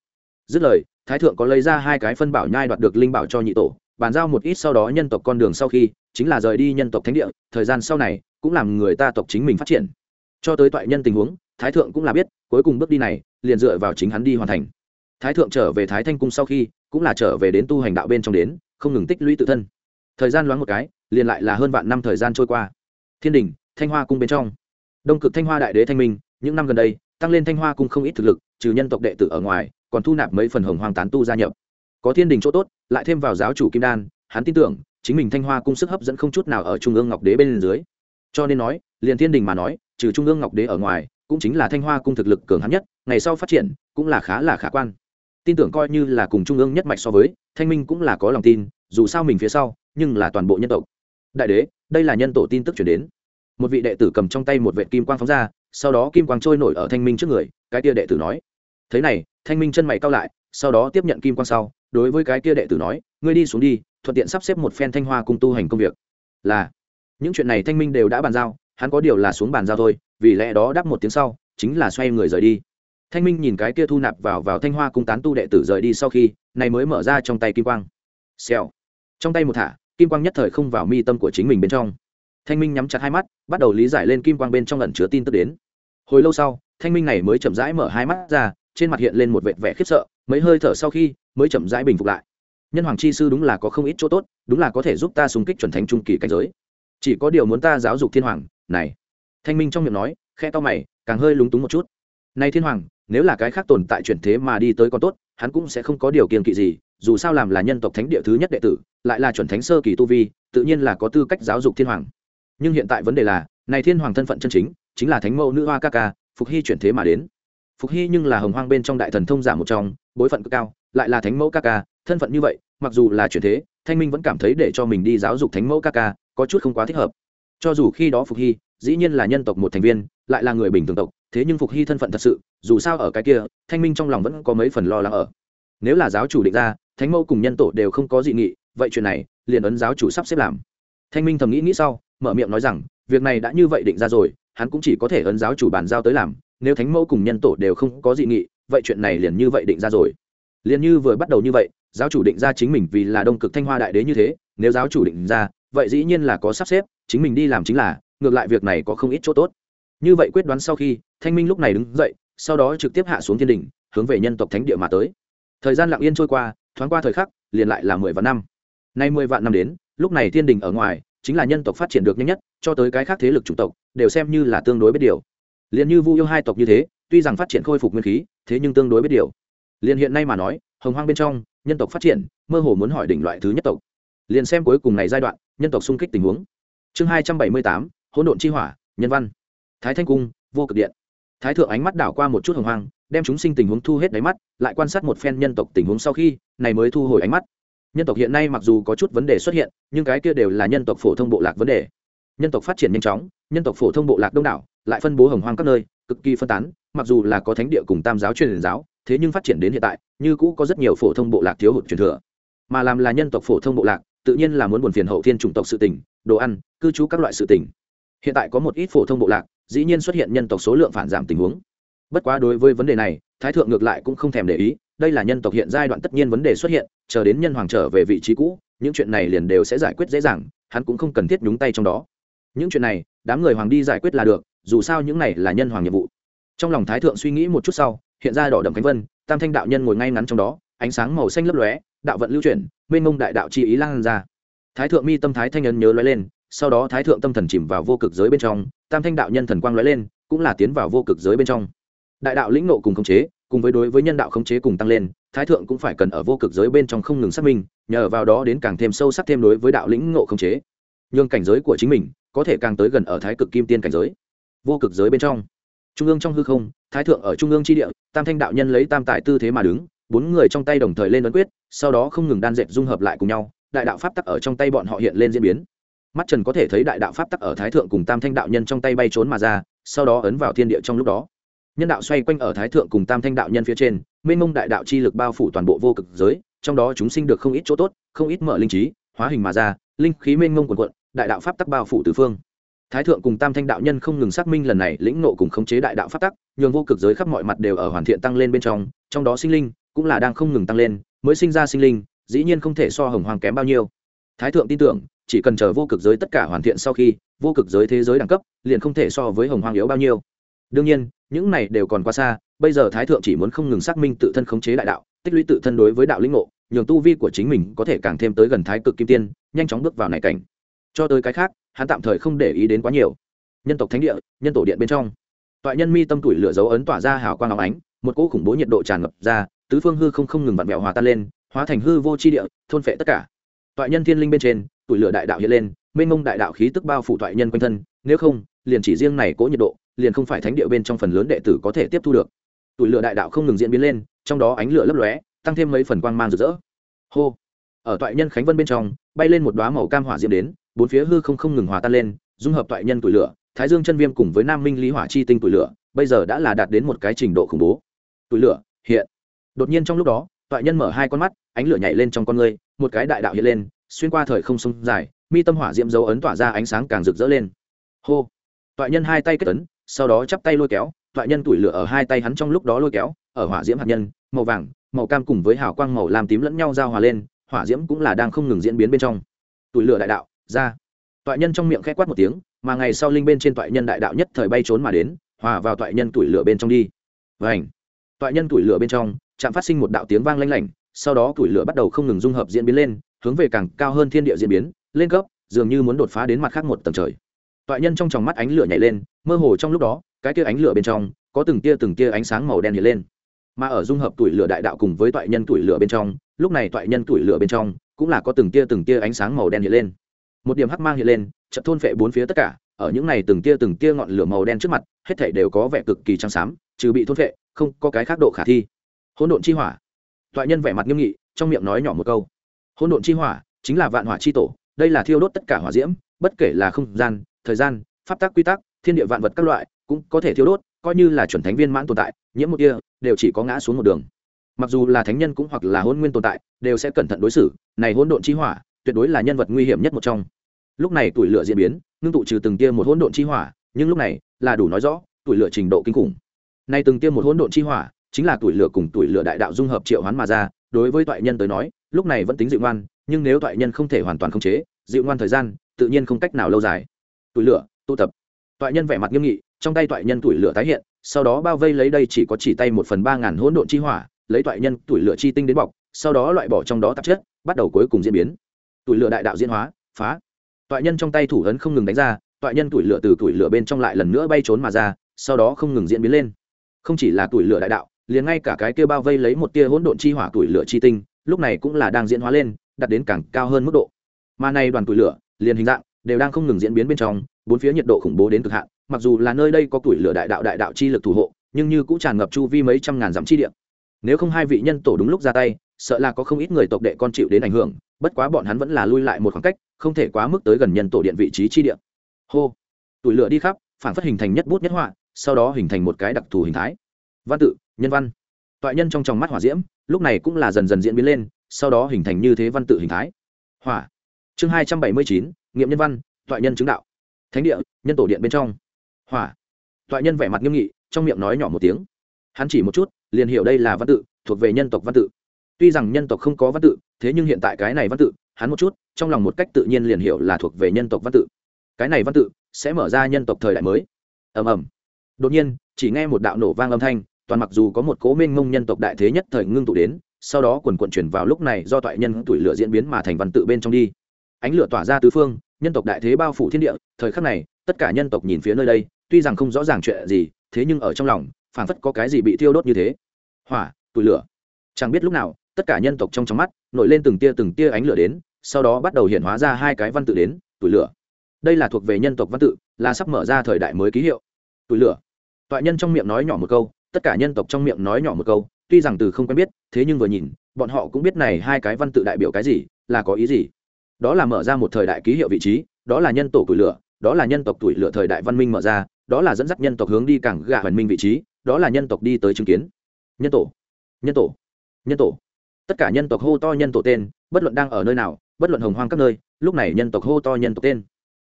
Dứt lời, thái thượng có lấy ra hai cái phân bảo nhai đoạt được linh bảo cho nhị tổ, bàn giao một ít sau đó nhân tộc con đường sau khi, chính là rời đi nhân tộc thánh địa, thời gian sau này, cũng làm người ta tộc chính mình phát triển. Cho tới toại nhân tình huống, thái thượng cũng là biết, cuối cùng bước đi này, liền dựa vào chính hắn đi hoàn thành. Thái thượng trở về thái thanh cung sau khi cũng là trở về đến tu hành đạo bên trong đến, không ngừng tích lũy tự thân. Thời gian loáng một cái, liền lại là hơn vạn năm thời gian trôi qua. Thiên đình, thanh hoa cung bên trong. Đông cực thanh hoa đại đế thanh minh, những năm gần đây, tăng lên thanh hoa cung không ít thực lực, trừ nhân tộc đệ tử ở ngoài, còn thu nạp mấy phần hồng hoàng tán tu gia nhập. Có thiên đình chỗ tốt, lại thêm vào giáo chủ kim đan, hắn tin tưởng, chính mình thanh hoa cung sức hấp dẫn không chút nào ở trung ương ngọc đế bên dưới. Cho nên nói, liền thiên đình mà nói, trừ trung ương ngọc đế ở ngoài, cũng chính là thanh hoa cung thực lực cường hắn nhất, ngày sau phát triển, cũng là khá là khả quan tin tưởng coi như là cùng trung ương nhất mạch so với, thanh minh cũng là có lòng tin, dù sao mình phía sau, nhưng là toàn bộ nhân tộc. Đại đế, đây là nhân tổ tin tức chuyển đến. Một vị đệ tử cầm trong tay một vệ kim quang phóng ra, sau đó kim quang trôi nổi ở thanh minh trước người, cái tia đệ tử nói. Thế này, thanh minh chân mày cao lại, sau đó tiếp nhận kim quang sau, đối với cái tia đệ tử nói, ngươi đi xuống đi, thuận tiện sắp xếp một phen thanh hoa cùng tu hành công việc. Là, những chuyện này thanh minh đều đã bàn giao, hắn có điều là xuống bàn giao thôi, vì lẽ đó đáp một tiếng sau, chính là xoay người rời đi thanh minh nhìn cái kia thu nạp vào vào thanh hoa cung tán tu đệ tử rời đi sau khi, này mới mở ra trong tay kim quang. Xèo. Trong tay một thả, kim quang nhất thời không vào mi tâm của chính mình bên trong. Thanh minh nhắm chặt hai mắt, bắt đầu lý giải lên kim quang bên trong lần chứa tin tức đến. Hồi lâu sau, thanh minh này mới chậm rãi mở hai mắt ra, trên mặt hiện lên một vệt vẻ khiếp sợ, mấy hơi thở sau khi, mới chậm rãi bình phục lại. Nhân hoàng chi sư đúng là có không ít chỗ tốt, đúng là có thể giúp ta xung kích chuẩn thánh trung kỳ cảnh giới. Chỉ có điều muốn ta giáo dục thiên hoàng, này. Thanh minh trong miệng nói khe to mày, càng hơi lúng túng một chút. Này thiên hoàng nếu là cái khác tồn tại chuyển thế mà đi tới còn tốt, hắn cũng sẽ không có điều kiện kỵ gì, dù sao làm là nhân tộc thánh địa thứ nhất đệ tử, lại là chuẩn thánh sơ kỳ tu vi, tự nhiên là có tư cách giáo dục thiên hoàng. Nhưng hiện tại vấn đề là, này thiên hoàng thân phận chân chính chính là thánh mẫu nữ hoa ca ca, phục hy chuyển thế mà đến. Phục hy nhưng là hồng hoang bên trong đại thần thông giả một trong, bối phận cực cao, lại là thánh mẫu ca ca, thân phận như vậy, mặc dù là chuyển thế, thanh minh vẫn cảm thấy để cho mình đi giáo dục thánh mẫu ca ca, có chút không quá thích hợp. Cho dù khi đó phục hy, dĩ nhiên là nhân tộc một thành viên, lại là người bình thường tộc thế nhưng phục hy thân phận thật sự, dù sao ở cái kia, thanh minh trong lòng vẫn có mấy phần lo lắng ở. Nếu là giáo chủ định ra, thánh mẫu cùng nhân tổ đều không có dị nghị, vậy chuyện này, liền ấn giáo chủ sắp xếp làm. Thanh minh thầm nghĩ nghĩ sau, mở miệng nói rằng, việc này đã như vậy định ra rồi, hắn cũng chỉ có thể ấn giáo chủ bàn giao tới làm, nếu thánh mẫu cùng nhân tổ đều không có dị nghị, vậy chuyện này liền như vậy định ra rồi. Liền như vừa bắt đầu như vậy, giáo chủ định ra chính mình vì là đông cực thanh hoa đại đế như thế, nếu giáo chủ định ra, vậy dĩ nhiên là có sắp xếp, chính mình đi làm chính là, ngược lại việc này có không ít chỗ tốt như vậy quyết đoán sau khi, thanh minh lúc này đứng dậy, sau đó trực tiếp hạ xuống thiên đình hướng về nhân tộc thánh địa mà tới. Thời gian lặng yên trôi qua, thoáng qua thời khắc, liền lại là mười vạn năm. Nay mười vạn năm đến, lúc này thiên đình ở ngoài, chính là nhân tộc phát triển được nhanh nhất, cho tới cái khác thế lực chủng tộc, đều xem như là tương đối biết điều. Liền như vu yêu hai tộc như thế, tuy rằng phát triển khôi phục nguyên khí, thế nhưng tương đối biết điều. Liền hiện nay mà nói, hồng hoang bên trong, nhân tộc phát triển, mơ hồ muốn hỏi đỉnh loại thứ nhất tộc. Liền xem cuối cùng này giai đoạn, nhân tộc xung kích tình huống. Chương hai trăm bảy mươi tám, hỗn độn chi hỏa, nhân văn thái thanh cung, vô cực điện. Thái thượng ánh mắt đảo qua một chút hồng hoang, đem chúng sinh tình huống thu hết đáy mắt, lại quan sát một phen nhân tộc tình huống sau khi, này mới thu hồi ánh mắt. Nhân tộc hiện nay mặc dù có chút vấn đề xuất hiện, nhưng cái kia đều là nhân tộc phổ thông bộ lạc vấn đề. Nhân tộc phát triển nhanh chóng, nhân tộc phổ thông bộ lạc đông đảo, lại phân bố hồng hoang các nơi, cực kỳ phân tán, mặc dù là có thánh địa cùng tam giáo truyền giáo, thế nhưng phát triển đến hiện tại, như cũ có rất nhiều phổ thông bộ lạc thiếu hụt truyền thừa. Mà làm là nhân tộc phổ thông bộ lạc, tự nhiên là muốn buồn phiền hậu thiên chủng tộc sự tỉnh đồ ăn, cư trú các loại sự tỉnh hiện tại có một ít phổ thông bộ lạc dĩ nhiên xuất hiện nhân tộc số lượng phản giảm tình huống. Bất quá đối với vấn đề này, thái thượng ngược lại cũng không thèm để ý, đây là nhân tộc hiện giai đoạn tất nhiên vấn đề xuất hiện, chờ đến nhân hoàng trở về vị trí cũ, những chuyện này liền đều sẽ giải quyết dễ dàng, hắn cũng không cần thiết nhúng tay trong đó. Những chuyện này, đám người hoàng đi giải quyết là được, dù sao những này là nhân hoàng nhiệm vụ. Trong lòng thái thượng suy nghĩ một chút sau, hiện ra đỏ đầm cánh vân, tam thanh đạo nhân ngồi ngay ngắn trong đó, ánh sáng màu xanh lấp lóe, đạo vận lưu chuyển, mênh mông đại đạo chi ý lan ra. Thái thượng mi tâm thái thanh nhân nhớ lóe lên sau đó thái thượng tâm thần chìm vào vô cực giới bên trong, tam thanh đạo nhân thần quang lóe lên, cũng là tiến vào vô cực giới bên trong. Đại đạo lĩnh nộ cùng khống chế, cùng với đối với nhân đạo khống chế cùng tăng lên, thái thượng cũng phải cần ở vô cực giới bên trong không ngừng xác minh, nhờ vào đó đến càng thêm sâu sắc thêm đối với đạo lĩnh ngộ khống chế. Nhưng cảnh giới của chính mình có thể càng tới gần ở thái cực kim tiên cảnh giới. Vô cực giới bên trong, trung ương trong hư không, thái thượng ở trung ương tri địa, tam thanh đạo nhân lấy tam tại tư thế mà đứng, bốn người trong tay đồng thời lên ấn quyết, sau đó không ngừng đan dệt dung hợp lại cùng nhau, đại đạo pháp tắc ở trong tay bọn họ hiện lên diễn biến mắt trần có thể thấy đại đạo pháp tắc ở thái thượng cùng tam thanh đạo nhân trong tay bay trốn mà ra, sau đó ấn vào thiên địa trong lúc đó. Nhân đạo xoay quanh ở thái thượng cùng tam thanh đạo nhân phía trên, mênh mông đại đạo chi lực bao phủ toàn bộ vô cực giới, trong đó chúng sinh được không ít chỗ tốt, không ít mở linh trí, hóa hình mà ra, linh khí mênh mông quần quận đại đạo pháp tắc bao phủ tứ phương. Thái thượng cùng tam thanh đạo nhân không ngừng xác minh lần này lĩnh nộ cùng khống chế đại đạo pháp tắc, nhường vô cực giới khắp mọi mặt đều ở hoàn thiện tăng lên bên trong trong đó sinh linh cũng là đang không ngừng tăng lên, mới sinh ra sinh linh, dĩ nhiên không thể so hồng hoàng kém bao nhiêu. Thái thượng tin tưởng chỉ cần chờ vô cực giới tất cả hoàn thiện sau khi, vô cực giới thế giới đẳng cấp liền không thể so với hồng hoang yếu bao nhiêu. Đương nhiên, những này đều còn quá xa, bây giờ thái thượng chỉ muốn không ngừng xác minh tự thân khống chế đại đạo, tích lũy tự thân đối với đạo lĩnh ngộ, nhường tu vi của chính mình có thể càng thêm tới gần thái cực kim tiên, nhanh chóng bước vào này cảnh. Cho tới cái khác, hắn tạm thời không để ý đến quá nhiều. Nhân tộc thánh địa, nhân tổ điện bên trong. Tọa nhân mi tâm tuổi lửa dấu ấn tỏa ra hào quang áo ánh, một cỗ khủng bố nhiệt độ tràn ngập ra, tứ phương hư không không ngừng vặn vẹo hòa tan lên, hóa thành hư vô chi địa, thôn phệ tất cả. Tọa nhân thiên linh bên trên tuổi lửa đại đạo hiện lên, mênh mông đại đạo khí tức bao phủ toại nhân quanh thân, nếu không, liền chỉ riêng này cỗ nhiệt độ, liền không phải thánh địa bên trong phần lớn đệ tử có thể tiếp thu được. Tuổi lửa đại đạo không ngừng diễn biến lên, trong đó ánh lửa lấp lóe, tăng thêm mấy phần quang mang rực rỡ. Hô! Ở toại nhân khánh vân bên trong, bay lên một đoá màu cam hỏa diễm đến, bốn phía hư không không ngừng hòa tan lên, dung hợp toại nhân tuổi lửa, thái dương chân viêm cùng với nam minh lý hỏa chi tinh tuổi lửa, bây giờ đã là đạt đến một cái trình độ khủng bố. Tuổi lửa, hiện. Đột nhiên trong lúc đó toại nhân mở hai con mắt, ánh lửa nhảy lên trong con người một cái đại đạo hiện lên xuyên qua thời không sông dài, mi tâm hỏa diễm dấu ấn tỏa ra ánh sáng càng rực rỡ lên. Hô. Toại nhân hai tay kết ấn, sau đó chắp tay lôi kéo, toại nhân tuổi lửa ở hai tay hắn trong lúc đó lôi kéo, ở hỏa diễm hạt nhân, màu vàng, màu cam cùng với hào quang màu làm tím lẫn nhau giao hòa lên, hỏa diễm cũng là đang không ngừng diễn biến bên trong. Tuổi lửa đại đạo, ra. Toại nhân trong miệng khẽ quát một tiếng, mà ngày sau linh bên trên toại nhân đại đạo nhất thời bay trốn mà đến, hòa vào toại nhân tuổi lửa bên trong đi. Vảnh toại nhân tuổi lửa bên trong, chạm phát sinh một đạo tiếng vang lanh lảnh, sau đó tuổi lửa bắt đầu không ngừng dung hợp diễn biến lên hướng về càng cao hơn thiên địa diễn biến, lên cấp, dường như muốn đột phá đến mặt khác một tầng trời. Toại nhân trong tròng mắt ánh lửa nhảy lên, mơ hồ trong lúc đó, cái tia ánh lửa bên trong, có từng tia từng tia ánh sáng màu đen hiện lên. Mà ở dung hợp tuổi lửa đại đạo cùng với toại nhân tuổi lửa bên trong, lúc này toại nhân tuổi lửa bên trong, cũng là có từng tia từng tia ánh sáng màu đen hiện lên. Một điểm hắc mang hiện lên, chợt thôn phệ bốn phía tất cả, ở những này từng tia từng tia ngọn lửa màu đen trước mặt, hết thảy đều có vẻ cực kỳ trắng xám, trừ bị thôn phệ, không có cái khác độ khả thi. Hỗn độn chi hỏa. Toại nhân vẻ mặt nghiêm nghị, trong miệng nói nhỏ một câu hỗn độn chi hỏa chính là vạn hỏa chi tổ, đây là thiêu đốt tất cả hỏa diễm, bất kể là không gian, thời gian, pháp tắc, quy tắc, thiên địa vạn vật các loại, cũng có thể thiêu đốt, coi như là chuẩn thánh viên mãn tồn tại, nhiễm một kia đều chỉ có ngã xuống một đường. Mặc dù là thánh nhân cũng hoặc là hôn nguyên tồn tại, đều sẽ cẩn thận đối xử, này hỗn độn chi hỏa, tuyệt đối là nhân vật nguy hiểm nhất một trong. Lúc này tuổi lửa diễn biến, ngưng tụ trừ từng tia một hỗn độn chi hỏa, nhưng lúc này, là đủ nói rõ, tuổi lửa trình độ kinh khủng. Nay từng tia một hỗn độn chi hỏa, chính là tuổi lửa cùng tuổi lửa đại đạo dung hợp triệu hoán mà ra, đối với toại nhân tới nói lúc này vẫn tính dịu ngoan, nhưng nếu toại nhân không thể hoàn toàn khống chế, dịu ngoan thời gian, tự nhiên không cách nào lâu dài. Tuổi lửa, tụ tập. Toại nhân vẻ mặt nghiêm nghị, trong tay toại nhân tuổi lửa tái hiện, sau đó bao vây lấy đây chỉ có chỉ tay một phần ba ngàn hỗn độn chi hỏa, lấy toại nhân tuổi lửa chi tinh đến bọc, sau đó loại bỏ trong đó tạp chất, bắt đầu cuối cùng diễn biến. Tuổi lửa đại đạo diễn hóa, phá. Toại nhân trong tay thủ ấn không ngừng đánh ra toại nhân tuổi lửa từ tuổi lửa bên trong lại lần nữa bay trốn mà ra, sau đó không ngừng diễn biến lên. Không chỉ là tuổi lửa đại đạo, liền ngay cả cái kia bao vây lấy một tia hỗn độn chi hỏa tuổi lửa chi tinh lúc này cũng là đang diễn hóa lên, đạt đến càng cao hơn mức độ. Mà này đoàn tuổi lửa, liền hình dạng, đều đang không ngừng diễn biến bên trong, bốn phía nhiệt độ khủng bố đến cực hạn, mặc dù là nơi đây có tuổi lửa đại đạo đại đạo chi lực thủ hộ, nhưng như cũng tràn ngập chu vi mấy trăm ngàn dặm chi địa. Nếu không hai vị nhân tổ đúng lúc ra tay, sợ là có không ít người tộc đệ con chịu đến ảnh hưởng, bất quá bọn hắn vẫn là lui lại một khoảng cách, không thể quá mức tới gần nhân tổ điện vị trí chi địa. Hô! Tuổi lửa đi khắp, phản phát hình thành nhất bút nhất họa, sau đó hình thành một cái đặc thù hình thái. Văn tự, nhân văn toại nhân trong tròng mắt hỏa diễm, lúc này cũng là dần dần diễn biến lên, sau đó hình thành như thế văn tự hình thái. Hỏa. Chương hai trăm bảy mươi chín, nghiệm nhân văn, toại nhân chứng đạo. Thánh địa, nhân tổ điện bên trong. Hỏa. Toại nhân vẻ mặt nghiêm nghị, trong miệng nói nhỏ một tiếng. Hắn chỉ một chút, liền hiểu đây là văn tự, thuộc về nhân tộc văn tự. Tuy rằng nhân tộc không có văn tự, thế nhưng hiện tại cái này văn tự, hắn một chút, trong lòng một cách tự nhiên liền hiểu là thuộc về nhân tộc văn tự. Cái này văn tự sẽ mở ra nhân tộc thời đại mới. Ầm ầm. Đột nhiên, chỉ nghe một đạo nổ vang âm thanh toàn mặc dù có một cố minh ngông nhân tộc đại thế nhất thời ngưng tụ đến, sau đó quần quận chuyển vào lúc này do toại nhân tuổi lửa diễn biến mà thành văn tự bên trong đi. Ánh lửa tỏa ra tứ phương, nhân tộc đại thế bao phủ thiên địa, thời khắc này, tất cả nhân tộc nhìn phía nơi đây, tuy rằng không rõ ràng chuyện gì, thế nhưng ở trong lòng, phảng phất có cái gì bị thiêu đốt như thế. Hỏa tuổi lửa. Chẳng biết lúc nào, tất cả nhân tộc trong trong mắt, nổi lên từng tia từng tia ánh lửa đến, sau đó bắt đầu hiện hóa ra hai cái văn tự đến tuổi lửa. Đây là thuộc về nhân tộc văn tự, là sắp mở ra thời đại mới ký hiệu. Tuổi lửa. Toại nhân trong miệng nói nhỏ một câu tất cả nhân tộc trong miệng nói nhỏ một câu, tuy rằng từ không quen biết, thế nhưng vừa nhìn, bọn họ cũng biết này hai cái văn tự đại biểu cái gì, là có ý gì. Đó là mở ra một thời đại ký hiệu vị trí, đó là nhân tổ tuổi lửa, đó là nhân tộc tuổi lửa thời đại văn minh mở ra, đó là dẫn dắt nhân tộc hướng đi cảng gạ hoàn minh vị trí, đó là nhân tộc đi tới chứng kiến. Nhân tổ nhân tổ nhân tổ. Tất cả nhân tộc hô to nhân tổ tên, bất luận đang ở nơi nào, bất luận hồng hoang các nơi, lúc này nhân tộc hô to nhân tộc tên.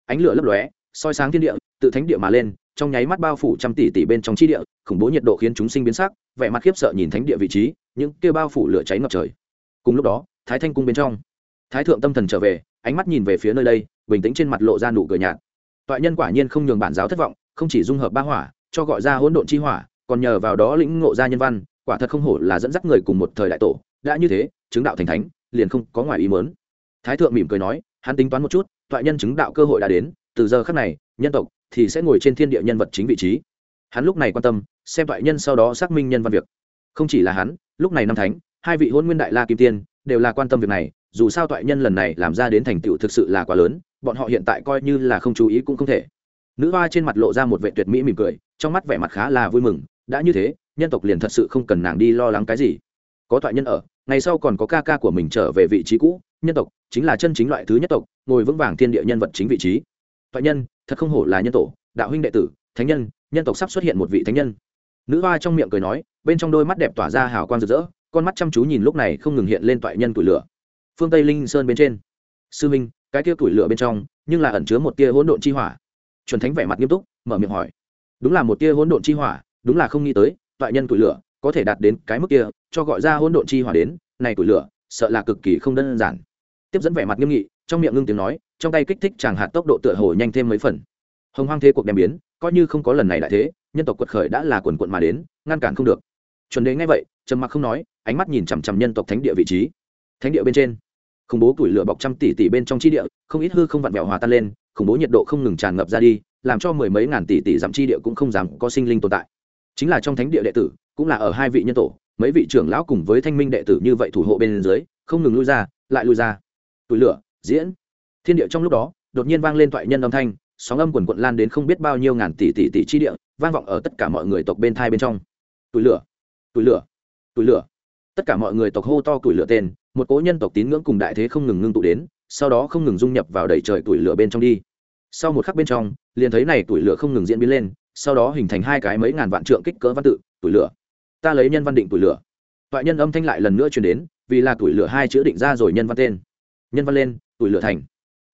Ánh lửa lấp lóe, soi sáng thiên địa, tự thánh địa mà lên trong nháy mắt bao phủ trăm tỷ tỷ bên trong chi địa, khủng bố nhiệt độ khiến chúng sinh biến sắc, vẻ mặt khiếp sợ nhìn thánh địa vị trí, những kia bao phủ lửa cháy ngập trời. Cùng lúc đó, thái thanh cung bên trong, thái thượng tâm thần trở về, ánh mắt nhìn về phía nơi đây, bình tĩnh trên mặt lộ ra nụ cười nhạt. Toại nhân quả nhiên không nhường bản giáo thất vọng, không chỉ dung hợp ba hỏa, cho gọi ra hỗn độn chi hỏa, còn nhờ vào đó lĩnh ngộ ra nhân văn, quả thật không hổ là dẫn dắt người cùng một thời đại tổ, đã như thế, chứng đạo thành thánh, liền không có ngoài ý mớn thái thượng mỉm cười nói, hắn tính toán một chút, toại nhân chứng đạo cơ hội đã đến, từ giờ khác này, nhân tộc thì sẽ ngồi trên thiên địa nhân vật chính vị trí. Hắn lúc này quan tâm, xem thoại nhân sau đó xác minh nhân văn việc. Không chỉ là hắn, lúc này năm thánh, hai vị hôn nguyên đại la kim tiên, đều là quan tâm việc này, dù sao thoại nhân lần này làm ra đến thành tựu thực sự là quá lớn, bọn họ hiện tại coi như là không chú ý cũng không thể. Nữ hoa trên mặt lộ ra một vệ tuyệt mỹ mỉm cười, trong mắt vẻ mặt khá là vui mừng, đã như thế, nhân tộc liền thật sự không cần nàng đi lo lắng cái gì. Có thoại nhân ở, ngày sau còn có ca ca của mình trở về vị trí cũ, nhân tộc, chính là chân chính loại thứ nhất tộc, ngồi vững vàng thiên địa nhân vật chính vị trí. Thoại nhân thật không hổ là nhân tổ, đạo huynh đệ tử, thánh nhân nhân tộc sắp xuất hiện một vị thánh nhân. Nữ hoa trong miệng cười nói, bên trong đôi mắt đẹp tỏa ra hào quang rực rỡ, con mắt chăm chú nhìn lúc này không ngừng hiện lên toại nhân tuổi lửa. Phương tây linh sơn bên trên. Sư minh, cái kia tuổi lửa bên trong, nhưng là ẩn chứa một tia hỗn độn chi hỏa. Chuẩn thánh vẻ mặt nghiêm túc, mở miệng hỏi. Đúng là một tia hỗn độn chi hỏa, đúng là không nghĩ tới, toại nhân tuổi lửa có thể đạt đến cái mức kia, cho gọi ra hỗn độn chi hỏa đến, này tuổi lửa, sợ là cực kỳ không đơn giản. Tiếp dẫn vẻ mặt nghiêm nghị trong miệng ngưng tiếng nói, trong tay kích thích chàng hạt tốc độ tựa hồ nhanh thêm mấy phần. Hồng hoang thế cuộc đem biến, coi như không có lần này đại thế, nhân tộc quật khởi đã là quần quận mà đến, ngăn cản không được. Chuẩn đế ngay vậy, trầm mặc không nói, ánh mắt nhìn chằm chằm nhân tộc thánh địa vị trí. Thánh địa bên trên, khủng bố củi lửa bọc trăm tỷ tỷ bên trong chi địa, không ít hư không vặn vẹo hòa tan lên, khủng bố nhiệt độ không ngừng tràn ngập ra đi, làm cho mười mấy ngàn tỷ tỷ dặm chi địa cũng không dám có sinh linh tồn tại. Chính là trong thánh địa đệ tử, cũng là ở hai vị nhân tổ, mấy vị trưởng lão cùng với thanh minh đệ tử như vậy thủ hộ bên dưới, không ngừng lui ra, lại lui ra. Tủi lửa diễn. Thiên địa trong lúc đó, đột nhiên vang lên toại nhân âm thanh, sóng âm quần quận lan đến không biết bao nhiêu ngàn tỷ tỷ tỷ chi địa, vang vọng ở tất cả mọi người tộc bên thai bên trong. Tủi lửa tủi lửa tủi lửa. Tất cả mọi người tộc hô to tủi lửa tên, một cố nhân tộc tín ngưỡng cùng đại thế không ngừng ngưng tụ đến, sau đó không ngừng dung nhập vào đầy trời tủi lửa bên trong đi. Sau một khắc bên trong, liền thấy này tủi lửa không ngừng diễn biến lên, sau đó hình thành hai cái mấy ngàn vạn trượng kích cỡ văn tự, tủi lửa. Ta lấy nhân văn định tủi lửa. Toại nhân âm thanh lại lần nữa truyền đến, vì là tủi lửa hai chữ định ra rồi nhân văn tên. Nhân văn lên tủi lửa thành.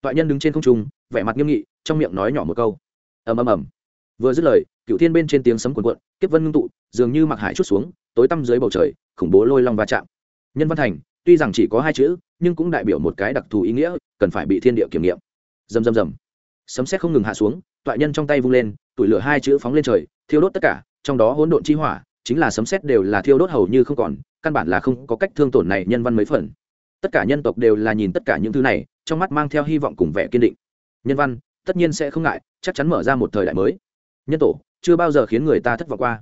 Toại nhân đứng trên không trung, vẻ mặt nghiêm nghị, trong miệng nói nhỏ một câu. Ầm ầm ầm. Vừa dứt lời cựu thiên bên trên tiếng sấm cuồn cuộn, kiếp vân ngưng tụ, dường như mặc hải chút xuống, tối tăm dưới bầu trời, khủng bố lôi long va chạm. Nhân văn thành, tuy rằng chỉ có hai chữ, nhưng cũng đại biểu một cái đặc thù ý nghĩa, cần phải bị thiên địa kiểm nghiệm. Dầm dầm dầm sấm xét không ngừng hạ xuống, toại nhân trong tay vung lên, tủi lửa hai chữ phóng lên trời, thiêu đốt tất cả, trong đó hỗn độn chi hỏa, chính là sấm xét đều là thiêu đốt hầu như không còn, căn bản là không có cách thương tổn này nhân văn mấy phần. Tất cả nhân tộc đều là nhìn tất cả những thứ này trong mắt mang theo hy vọng cùng vẻ kiên định. Nhân văn, tất nhiên sẽ không ngại, chắc chắn mở ra một thời đại mới. Nhân tổ, chưa bao giờ khiến người ta thất vọng qua.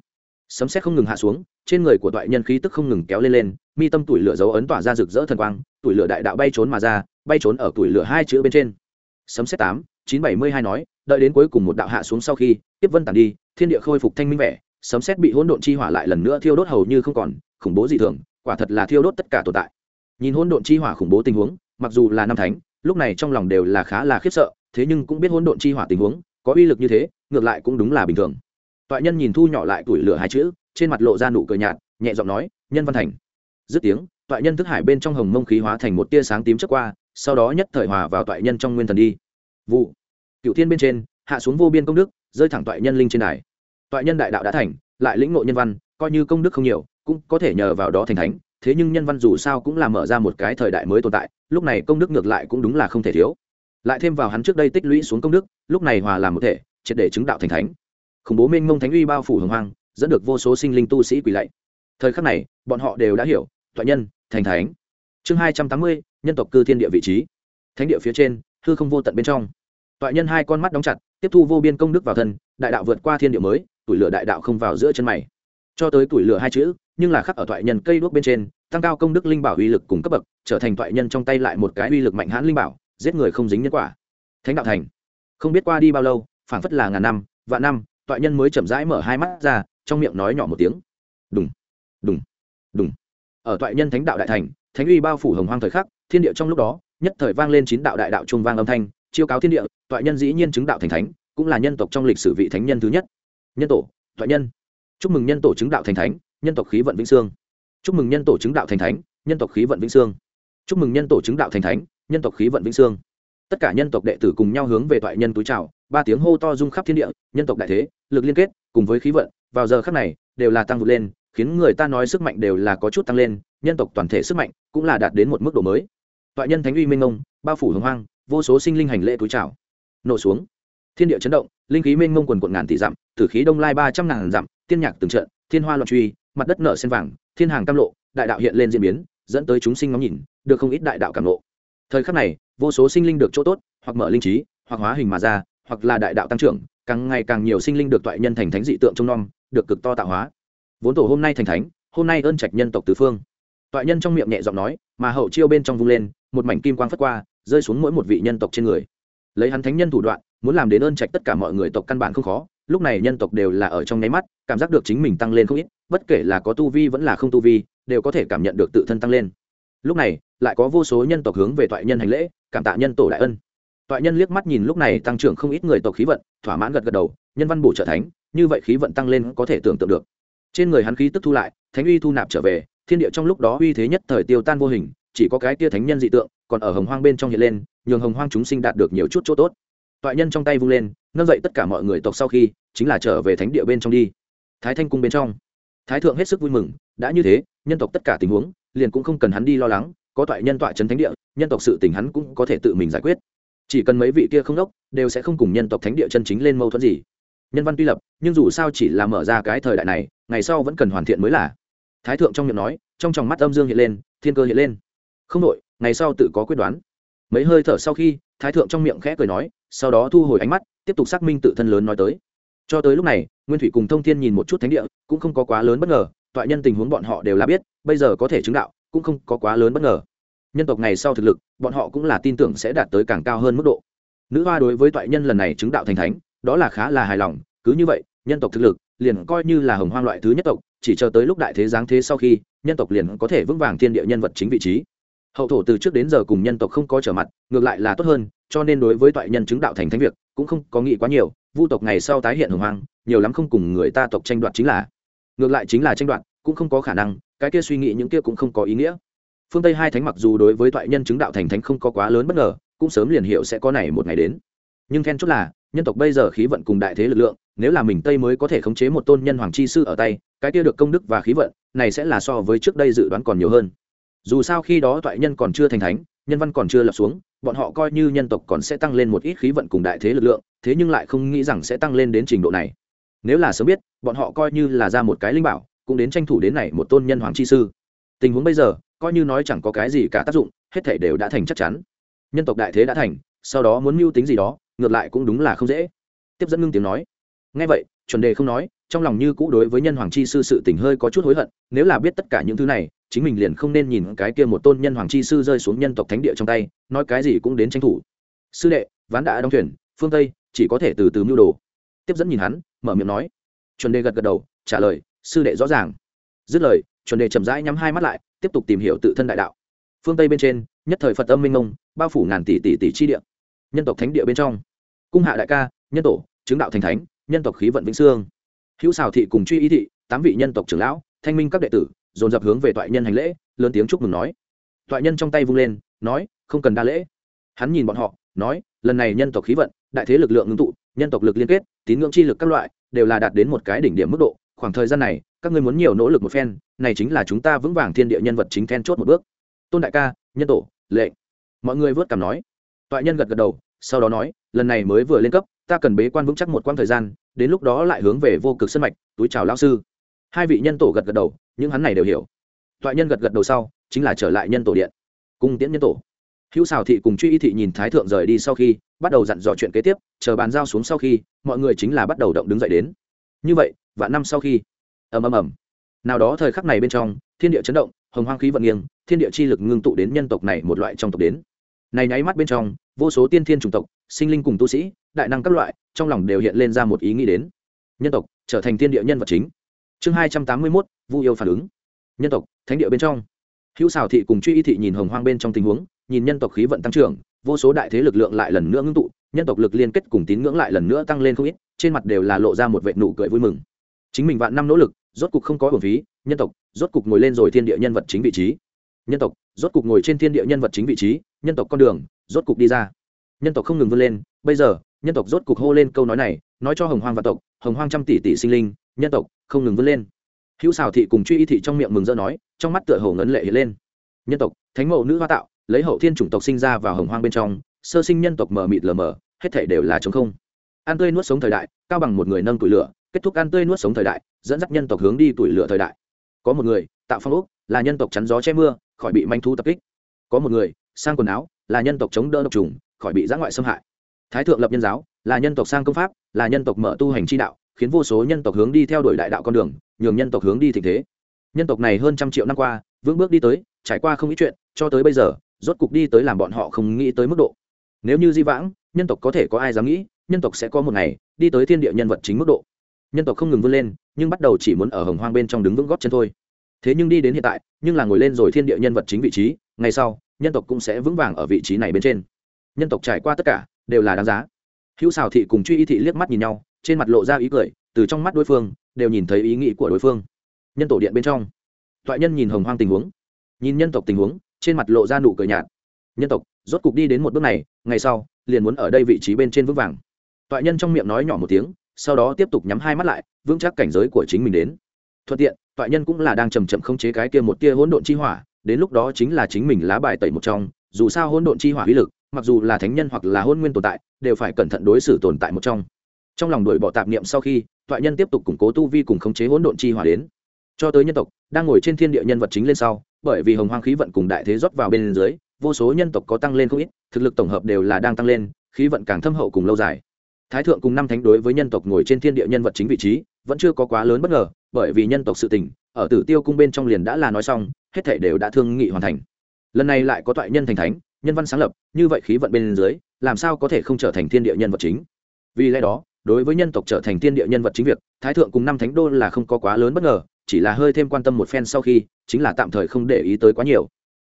Sấm xét không ngừng hạ xuống, trên người của toại nhân khí tức không ngừng kéo lên lên, mi tâm tuổi lửa dấu ấn tỏa ra rực rỡ thần quang tuổi lửa đại đạo bay trốn mà ra, bay trốn ở tuổi lửa hai chữ bên trên. Sấm xét tám, chín bảy mươi hai nói, đợi đến cuối cùng một đạo hạ xuống sau khi, tiếp vân tàn đi, thiên địa khôi phục thanh minh vẻ, sấm xét bị hỗn độn chi hỏa lại lần nữa thiêu đốt hầu như không còn, khủng bố dị thường, quả thật là thiêu đốt tất cả tồn tại. Nhìn hỗn độn chi hỏa khủng bố tình huống, mặc dù là năm thánh lúc này trong lòng đều là khá là khiếp sợ, thế nhưng cũng biết hỗn độn chi hỏa tình huống, có uy lực như thế, ngược lại cũng đúng là bình thường. Toại nhân nhìn thu nhỏ lại tuổi lửa hai chữ, trên mặt lộ ra nụ cười nhạt, nhẹ giọng nói, nhân văn thành. Dứt tiếng, toại nhân thức hải bên trong hồng mông khí hóa thành một tia sáng tím trước qua, sau đó nhất thời hòa vào toại nhân trong nguyên thần đi. Vụ. Cựu thiên bên trên, hạ xuống vô biên công đức, rơi thẳng toại nhân linh trên đài. Toại nhân đại đạo đã thành, lại lĩnh ngộ nhân văn, coi như công đức không nhiều, cũng có thể nhờ vào đó thành thánh, thế nhưng nhân văn dù sao cũng là mở ra một cái thời đại mới tồn tại lúc này công đức ngược lại cũng đúng là không thể thiếu. Lại thêm vào hắn trước đây tích lũy xuống công đức, lúc này hòa làm một thể, triệt để chứng đạo thành thánh. Khủng bố minh mông thánh uy bao phủ hồng hoang, dẫn được vô số sinh linh tu sĩ quỳ lạy. Thời khắc này, bọn họ đều đã hiểu thoại nhân, thành thánh. Chương hai trăm tám mươi, nhân tộc cư thiên địa vị trí. Thánh địa phía trên, hư không vô tận bên trong. Toại nhân hai con mắt đóng chặt, tiếp thu vô biên công đức vào thân, đại đạo vượt qua thiên địa mới, tuổi lửa đại đạo không vào giữa chân mày. Cho tới tuổi lửa hai chữ, nhưng là khắc ở toại nhân cây đuốc bên trên tăng cao công đức linh bảo uy lực cùng cấp bậc, trở thành thoại nhân trong tay lại một cái uy lực mạnh hãn linh bảo, giết người không dính nhân quả. Thánh đạo thành. Không biết qua đi bao lâu, phảng phất là ngàn năm, vạn năm, thoại nhân mới chậm rãi mở hai mắt ra, trong miệng nói nhỏ một tiếng. Đùng đùng đùng. Ở thoại nhân thánh đạo đại thành, thánh uy bao phủ hồng hoang thời khắc, thiên địa trong lúc đó, nhất thời vang lên chín đạo đại đạo trung vang âm thanh, chiêu cáo thiên địa, thoại nhân dĩ nhiên chứng đạo thành thánh, cũng là nhân tộc trong lịch sử vị thánh nhân thứ nhất. Nhân tổ, thoại nhân. Chúc mừng nhân tổ chứng đạo thành thánh, nhân tộc khí vận vĩnh sương chúc mừng nhân tổ chứng đạo thành thánh, nhân tộc khí vận vĩnh sương chúc mừng nhân tổ chứng đạo thành thánh, nhân tộc khí vận vĩnh sương tất cả nhân tộc đệ tử cùng nhau hướng về thoại nhân túi trào ba tiếng hô to rung khắp thiên địa, nhân tộc đại thế, lực liên kết, cùng với khí vận, vào giờ khắc này, đều là tăng vượt lên, khiến người ta nói sức mạnh đều là có chút tăng lên, nhân tộc toàn thể sức mạnh cũng là đạt đến một mức độ mới. Toại nhân thánh uy minh ông, bao phủ hồng hoang, vô số sinh linh hành lễ túi trào nổ xuống. Thiên địa chấn động, linh khí mênh mông quần quận ngàn tỷ dặm, tử khí đông lai ba trăm ngàn dặm, tiên nhạc từng trận, thiên hoa loạn truy, mặt đất nở sen vàng thiên hàng cam lộ, đại đạo hiện lên diễn biến, dẫn tới chúng sinh ngắm nhìn, được không ít đại đạo cảm lộ. Thời khắc này, vô số sinh linh được chỗ tốt, hoặc mở linh trí, hoặc hóa hình mà ra, hoặc là đại đạo tăng trưởng, càng ngày càng nhiều sinh linh được toại nhân thành thánh dị tượng trong non được cực to tạo hóa. Vốn tổ hôm nay thành thánh, hôm nay ơn trạch nhân tộc tứ phương. Toại nhân trong miệng nhẹ giọng nói, mà hậu chiêu bên trong vung lên, một mảnh kim quang phất qua, rơi xuống mỗi một vị nhân tộc trên người. Lấy hắn thánh nhân thủ đoạn, muốn làm đến ơn trạch tất cả mọi người tộc căn bản không khó lúc này nhân tộc đều là ở trong nháy mắt, cảm giác được chính mình tăng lên không ít, bất kể là có tu vi vẫn là không tu vi, đều có thể cảm nhận được tự thân tăng lên. Lúc này, lại có vô số nhân tộc hướng về toại nhân hành lễ, cảm tạ nhân tổ đại ân. Toại nhân liếc mắt nhìn lúc này tăng trưởng không ít người tộc khí vận, thỏa mãn gật gật đầu, nhân văn bổ trở thánh, như vậy khí vận tăng lên có thể tưởng tượng được. Trên người hắn khí tức thu lại, thánh uy thu nạp trở về, thiên địa trong lúc đó uy thế nhất thời tiêu tan vô hình, chỉ có cái tia thánh nhân dị tượng, còn ở hồng hoang bên trong hiện lên, nhường hồng hoang chúng sinh đạt được nhiều chút chỗ tốt toại nhân trong tay vung lên, nâng dậy tất cả mọi người tộc sau khi, chính là trở về thánh địa bên trong đi. Thái thanh cung bên trong. Thái thượng hết sức vui mừng, đã như thế, nhân tộc tất cả tình huống, liền cũng không cần hắn đi lo lắng, có toại nhân tọa trấn thánh địa, nhân tộc sự tình hắn cũng có thể tự mình giải quyết. Chỉ cần mấy vị kia không đốc, đều sẽ không cùng nhân tộc thánh địa chân chính lên mâu thuẫn gì. Nhân văn tuy lập, nhưng dù sao chỉ là mở ra cái thời đại này, ngày sau vẫn cần hoàn thiện mới là. Thái thượng trong miệng nói, trong tròng mắt âm dương hiện lên, thiên cơ hiện lên. Không đội ngày sau tự có quyết đoán. Mấy hơi thở sau khi thái thượng trong miệng khẽ cười nói, sau đó thu hồi ánh mắt, tiếp tục xác minh tự thân lớn nói tới. Cho tới lúc này, nguyên thủy cùng thông thiên nhìn một chút thánh địa, cũng không có quá lớn bất ngờ, toại nhân tình huống bọn họ đều là biết, bây giờ có thể chứng đạo, cũng không có quá lớn bất ngờ. Nhân tộc ngày sau thực lực, bọn họ cũng là tin tưởng sẽ đạt tới càng cao hơn mức độ. Nữ hoa đối với toại nhân lần này chứng đạo thành thánh, đó là khá là hài lòng, cứ như vậy, nhân tộc thực lực liền coi như là hồng hoang loại thứ nhất tộc, chỉ chờ tới lúc đại thế giáng thế sau khi, nhân tộc liền có thể vững vàng thiên địa nhân vật chính vị trí hậu thổ từ trước đến giờ cùng nhân tộc không có trở mặt, ngược lại là tốt hơn, cho nên đối với toại nhân chứng đạo thành thánh việc, cũng không có nghĩ quá nhiều, vu tộc ngày sau tái hiện hồng hoang, nhiều lắm không cùng người ta tộc tranh đoạt chính là. Ngược lại chính là tranh đoạt, cũng không có khả năng, cái kia suy nghĩ những kia cũng không có ý nghĩa. Phương tây hai thánh mặc dù đối với toại nhân chứng đạo thành thánh không có quá lớn bất ngờ, cũng sớm liền hiểu sẽ có này một ngày đến. Nhưng then chốt là, nhân tộc bây giờ khí vận cùng đại thế lực lượng, nếu là mình tây mới có thể khống chế một tôn nhân hoàng chi sư ở tay, cái kia được công đức và khí vận, này sẽ là so với trước đây dự đoán còn nhiều hơn dù sao khi đó toại nhân còn chưa thành thánh, nhân văn còn chưa lập xuống, bọn họ coi như nhân tộc còn sẽ tăng lên một ít khí vận cùng đại thế lực lượng, thế nhưng lại không nghĩ rằng sẽ tăng lên đến trình độ này. Nếu là sớm biết, bọn họ coi như là ra một cái linh bảo, cũng đến tranh thủ đến này một tôn nhân hoàng chi sư. Tình huống bây giờ, coi như nói chẳng có cái gì cả tác dụng, hết thể đều đã thành chắc chắn. Nhân tộc đại thế đã thành, sau đó muốn mưu tính gì đó, ngược lại cũng đúng là không dễ. Tiếp dẫn ngưng tiếng nói. Ngay vậy, chuẩn đề không nói trong lòng như cũ đối với nhân hoàng chi sư sự tình hơi có chút hối hận, nếu là biết tất cả những thứ này, chính mình liền không nên nhìn cái kia một tôn nhân hoàng chi sư rơi xuống nhân tộc thánh địa trong tay, nói cái gì cũng đến tranh thủ. Sư đệ, ván đã đóng thuyền, phương tây, chỉ có thể từ từ mưu đồ. Tiếp dẫn nhìn hắn, mở miệng nói. Chuẩn đề gật gật đầu, trả lời, sư đệ rõ ràng. Dứt lời, chuẩn đề chậm rãi nhắm hai mắt lại, tiếp tục tìm hiểu tự thân đại đạo. Phương tây bên trên, nhất thời phật âm minh mông, bao phủ ngàn tỷ tỷ tỷ chi địa. Nhân tộc thánh địa bên trong. Cung hạ đại ca, nhân tổ, chứng đạo thành thánh, nhân tộc khí vận vĩnh sương hữu xào thị cùng truy ý thị, tám vị nhân tộc trưởng lão, thanh minh các đệ tử, dồn dập hướng về toại nhân hành lễ, lớn tiếng chúc mừng nói. Toại nhân trong tay vung lên, nói, không cần đa lễ. Hắn nhìn bọn họ, nói, lần này nhân tộc khí vận, đại thế lực lượng ngưng tụ, nhân tộc lực liên kết, tín ngưỡng chi lực các loại, đều là đạt đến một cái đỉnh điểm mức độ. Khoảng thời gian này, các ngươi muốn nhiều nỗ lực một phen, này chính là chúng ta vững vàng thiên địa nhân vật chính then chốt một bước. Tôn đại ca, nhân tổ, lệ. Mọi người vớt cảm nói. Toại nhân gật gật đầu, sau đó nói, lần này mới vừa lên cấp, ta cần bế quan vững chắc một quãng thời gian đến lúc đó lại hướng về vô cực sân mạch, túi chào lão sư. Hai vị nhân tổ gật gật đầu, những hắn này đều hiểu. Toại nhân gật gật đầu sau, chính là trở lại nhân tổ điện. Cung tiễn nhân tổ. Hữu xào thị cùng truy y thị nhìn thái thượng rời đi sau khi, bắt đầu dặn dò chuyện kế tiếp, chờ bàn giao xuống sau khi, mọi người chính là bắt đầu động đứng dậy đến. Như vậy, vạn năm sau khi, ầm ầm ầm. Nào đó thời khắc này bên trong, thiên địa chấn động, hồng hoang khí vận nghiêng, thiên địa chi lực ngưng tụ đến nhân tộc này một loại trong tộc đến. Này nháy mắt bên trong, vô số tiên thiên chủng tộc, sinh linh cùng tu sĩ đại năng các loại, trong lòng đều hiện lên ra một ý nghĩ đến. Nhân tộc, trở thành thiên địa nhân vật chính. Chương hai trăm tám mươi mốt, vu yêu phản ứng. Nhân tộc, thánh địa bên trong. Hữu xào thị cùng truy y thị nhìn hồng hoang bên trong tình huống, nhìn nhân tộc khí vận tăng trưởng, vô số đại thế lực lượng lại lần nữa ngưng tụ, nhân tộc lực liên kết cùng tín ngưỡng lại lần nữa tăng lên không ít, trên mặt đều là lộ ra một vệ nụ cười vui mừng. Chính mình vạn năm nỗ lực, rốt cục không có hồn phí, nhân tộc, rốt cục ngồi lên rồi thiên địa nhân vật chính vị trí. Nhân tộc, rốt cục ngồi trên thiên địa nhân vật chính vị trí, nhân tộc con đường, rốt cục đi ra. Nhân tộc không ngừng vươn lên, bây giờ nhân tộc rốt cục hô lên câu nói này, nói cho hồng hoang và tộc, hồng hoang trăm tỷ tỷ sinh linh, nhân tộc, không ngừng vươn lên. Hữu xào thị cùng truy y thị trong miệng mừng rỡ nói, trong mắt tựa hồ ngấn lệ hiện lên. Nhân tộc, thánh mẫu nữ hoa tạo, lấy hậu thiên chủng tộc sinh ra vào hồng hoang bên trong, sơ sinh nhân tộc mờ mịt lờ mờ, hết thể đều là chống không. Ăn tươi nuốt sống thời đại, cao bằng một người nâng tuổi lửa, kết thúc ăn tươi nuốt sống thời đại, dẫn dắt nhân tộc hướng đi tuổi lửa thời đại. Có một người, tạo phong úc là nhân tộc chắn gió che mưa, khỏi bị manh thú tập kích. Có một người, sang quần áo, là nhân tộc chống đỡ độc trùng, khỏi bị giã ngoại xâm hại thái thượng lập nhân giáo, là nhân tộc sang công pháp, là nhân tộc mở tu hành chi đạo, khiến vô số nhân tộc hướng đi theo đuổi đại đạo con đường, nhường nhân tộc hướng đi thịnh thế. Nhân tộc này hơn trăm triệu năm qua, vững bước đi tới, trải qua không ít chuyện, cho tới bây giờ, rốt cục đi tới làm bọn họ không nghĩ tới mức độ. Nếu như di vãng, nhân tộc có thể có ai dám nghĩ, nhân tộc sẽ có một ngày, đi tới thiên địa nhân vật chính mức độ. Nhân tộc không ngừng vươn lên, nhưng bắt đầu chỉ muốn ở hồng hoang bên trong đứng vững góp chân thôi. Thế nhưng đi đến hiện tại, nhưng là ngồi lên rồi thiên địa nhân vật chính vị trí, ngày sau, nhân tộc cũng sẽ vững vàng ở vị trí này bên trên. Nhân tộc trải qua tất cả đều là đáng giá. Hữu xào thị cùng truy y thị liếc mắt nhìn nhau, trên mặt lộ ra ý cười, từ trong mắt đối phương, đều nhìn thấy ý nghĩ của đối phương. Nhân tổ điện bên trong thoại nhân nhìn hồng hoang tình huống. Nhìn nhân tộc tình huống, trên mặt lộ ra nụ cười nhạt. Nhân tộc, rốt cục đi đến một bước này, ngày sau, liền muốn ở đây vị trí bên trên vững vàng. Toại nhân trong miệng nói nhỏ một tiếng, sau đó tiếp tục nhắm hai mắt lại, vững chắc cảnh giới của chính mình đến. Thuận tiện, toại nhân cũng là đang chầm chậm không chế cái kia một tia hỗn độn chi hỏa, đến lúc đó chính là chính mình lá bài tẩy một trong, dù sao hỗn độn chi hỏa uy lực mặc dù là thánh nhân hoặc là hôn nguyên tồn tại, đều phải cẩn thận đối xử tồn tại một trong. Trong lòng đuổi bỏ tạp niệm sau khi thoại nhân tiếp tục củng cố tu vi cùng khống chế hỗn độn chi hỏa đến. Cho tới nhân tộc, đang ngồi trên thiên địa nhân vật chính lên sau, bởi vì hồng hoang khí vận cùng đại thế rót vào bên dưới, vô số nhân tộc có tăng lên không ít, thực lực tổng hợp đều là đang tăng lên, khí vận càng thâm hậu cùng lâu dài. Thái thượng cùng năm thánh đối với nhân tộc ngồi trên thiên địa nhân vật chính vị trí, vẫn chưa có quá lớn bất ngờ, bởi vì nhân tộc sự tình, ở tử tiêu cung bên trong liền đã là nói xong, hết thể đều đã thương nghị hoàn thành. Lần này lại có toại nhân thành thánh nhân văn sáng lập, như vậy khí vận bên dưới, làm sao có thể không trở thành thiên địa nhân vật chính? Vì lẽ đó, đối với nhân tộc trở thành thiên địa nhân vật chính việc, thái thượng cùng năm thánh đô là không có quá lớn bất ngờ, chỉ là hơi thêm quan tâm một phen sau khi, chính là tạm thời không để ý tới quá nhiều.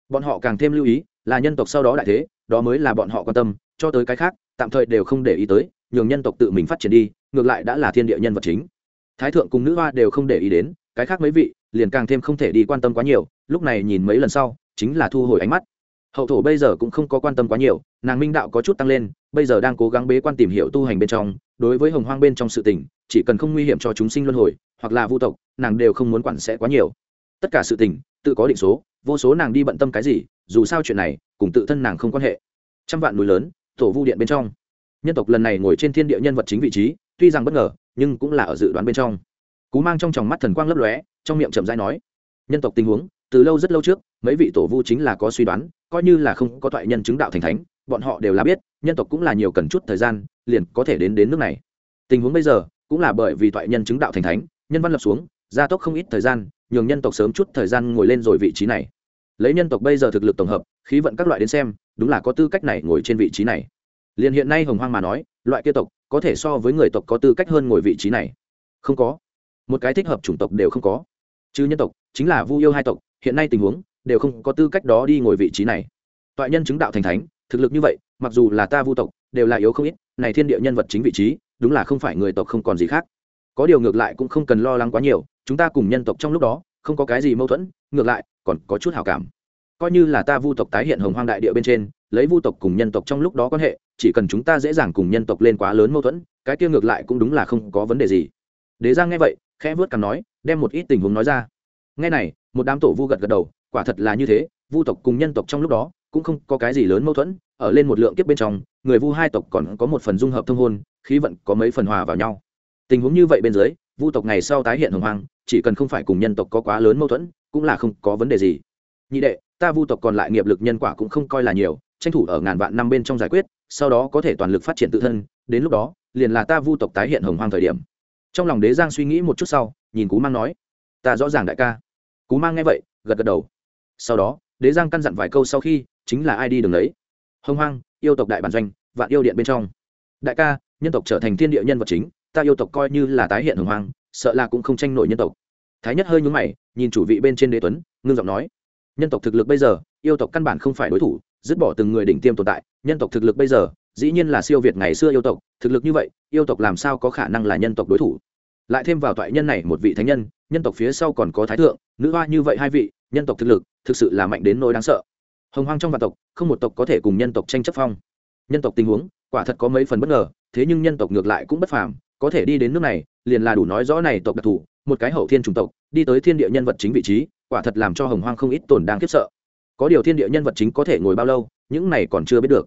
Bọn họ càng thêm lưu ý, là nhân tộc sau đó đại thế, đó mới là bọn họ quan tâm, cho tới cái khác, tạm thời đều không để ý tới, nhường nhân tộc tự mình phát triển đi, ngược lại đã là thiên địa nhân vật chính. Thái thượng cùng nữ hoa đều không để ý đến, cái khác mấy vị, liền càng thêm không thể đi quan tâm quá nhiều, lúc này nhìn mấy lần sau, chính là thu hồi ánh mắt hậu thổ bây giờ cũng không có quan tâm quá nhiều, nàng minh đạo có chút tăng lên, bây giờ đang cố gắng bế quan tìm hiểu tu hành bên trong, đối với hồng hoang bên trong sự tình, chỉ cần không nguy hiểm cho chúng sinh luân hồi, hoặc là vu tộc, nàng đều không muốn quản sẽ quá nhiều. Tất cả sự tình, tự có định số, vô số nàng đi bận tâm cái gì, dù sao chuyện này, cùng tự thân nàng không quan hệ. Trăm vạn núi lớn tổ vu điện bên trong. Nhân tộc lần này ngồi trên thiên địa nhân vật chính vị trí, tuy rằng bất ngờ, nhưng cũng là ở dự đoán bên trong. Cú mang trong tròng mắt thần quang lấp lóe, trong miệng chậm dai nói, nhân tộc tình huống, từ lâu rất lâu trước, mấy vị tổ vu chính là có suy đoán coi như là không có thoại nhân chứng đạo thành thánh, bọn họ đều là biết, nhân tộc cũng là nhiều cần chút thời gian, liền có thể đến đến nước này. Tình huống bây giờ, cũng là bởi vì thoại nhân chứng đạo thành thánh, nhân văn lập xuống, gia tốc không ít thời gian, nhường nhân tộc sớm chút thời gian ngồi lên rồi vị trí này. Lấy nhân tộc bây giờ thực lực tổng hợp, khí vận các loại đến xem, đúng là có tư cách này ngồi trên vị trí này. Liền hiện nay hồng hoang mà nói, loại kia tộc, có thể so với người tộc có tư cách hơn ngồi vị trí này. Không có. Một cái thích hợp chủng tộc đều không có. Chứ nhân tộc, chính là vu yêu hai tộc, hiện nay tình huống đều không có tư cách đó đi ngồi vị trí này. Toại nhân chứng đạo thành thánh, thực lực như vậy, mặc dù là ta vu tộc, đều là yếu không ít, này thiên địa nhân vật chính vị trí, đúng là không phải người tộc không còn gì khác. Có điều ngược lại cũng không cần lo lắng quá nhiều, chúng ta cùng nhân tộc trong lúc đó, không có cái gì mâu thuẫn, ngược lại, còn có chút hảo cảm. Coi như là ta vu tộc tái hiện hồng hoang đại địa bên trên, lấy vu tộc cùng nhân tộc trong lúc đó quan hệ, chỉ cần chúng ta dễ dàng cùng nhân tộc lên quá lớn mâu thuẫn, cái kia ngược lại cũng đúng là không có vấn đề gì. Đế giang nghe vậy, khẽ vớt cằm nói, đem một ít tình huống nói ra. Nghe này, một đám tổ vu gật gật đầu quả thật là như thế, vu tộc cùng nhân tộc trong lúc đó cũng không có cái gì lớn mâu thuẫn, ở lên một lượng kiếp bên trong, người vu hai tộc còn có một phần dung hợp thông hôn, khí vận có mấy phần hòa vào nhau. Tình huống như vậy bên dưới, vu tộc ngày sau tái hiện hồng hoang, chỉ cần không phải cùng nhân tộc có quá lớn mâu thuẫn, cũng là không có vấn đề gì. Nhị đệ, ta vu tộc còn lại nghiệp lực nhân quả cũng không coi là nhiều, tranh thủ ở ngàn vạn năm bên trong giải quyết, sau đó có thể toàn lực phát triển tự thân, đến lúc đó, liền là ta vu tộc tái hiện hồng hoang thời điểm. Trong lòng đế giang suy nghĩ một chút sau, nhìn cú mang nói, ta rõ ràng đại ca. Cú mang nghe vậy, gật gật đầu sau đó, đế giang căn dặn vài câu sau khi, chính là ai đi đường lấy. Hông hoang, yêu tộc đại bản doanh, vạn yêu điện bên trong. Đại ca, nhân tộc trở thành thiên địa nhân vật chính, ta yêu tộc coi như là tái hiện hồng hoang, sợ là cũng không tranh nổi nhân tộc. Thái nhất hơi nhúng mày, nhìn chủ vị bên trên đế tuấn, ngưng giọng nói. Nhân tộc thực lực bây giờ, yêu tộc căn bản không phải đối thủ, dứt bỏ từng người đỉnh tiêm tồn tại, nhân tộc thực lực bây giờ, dĩ nhiên là siêu việt ngày xưa yêu tộc, thực lực như vậy, yêu tộc làm sao có khả năng là nhân tộc đối thủ? Lại thêm vào toại nhân này một vị thánh nhân nhân tộc phía sau còn có thái thượng, nữ hoa như vậy hai vị nhân tộc thực lực thực sự là mạnh đến nỗi đáng sợ. Hồng hoang trong vạn tộc, không một tộc có thể cùng nhân tộc tranh chấp phong. Nhân tộc tình huống, quả thật có mấy phần bất ngờ, thế nhưng nhân tộc ngược lại cũng bất phàm, có thể đi đến nước này, liền là đủ nói rõ này tộc đặc thù, một cái hậu thiên chủng tộc, đi tới thiên địa nhân vật chính vị trí, quả thật làm cho hồng hoang không ít tồn đang khiếp sợ. Có điều thiên địa nhân vật chính có thể ngồi bao lâu, những này còn chưa biết được.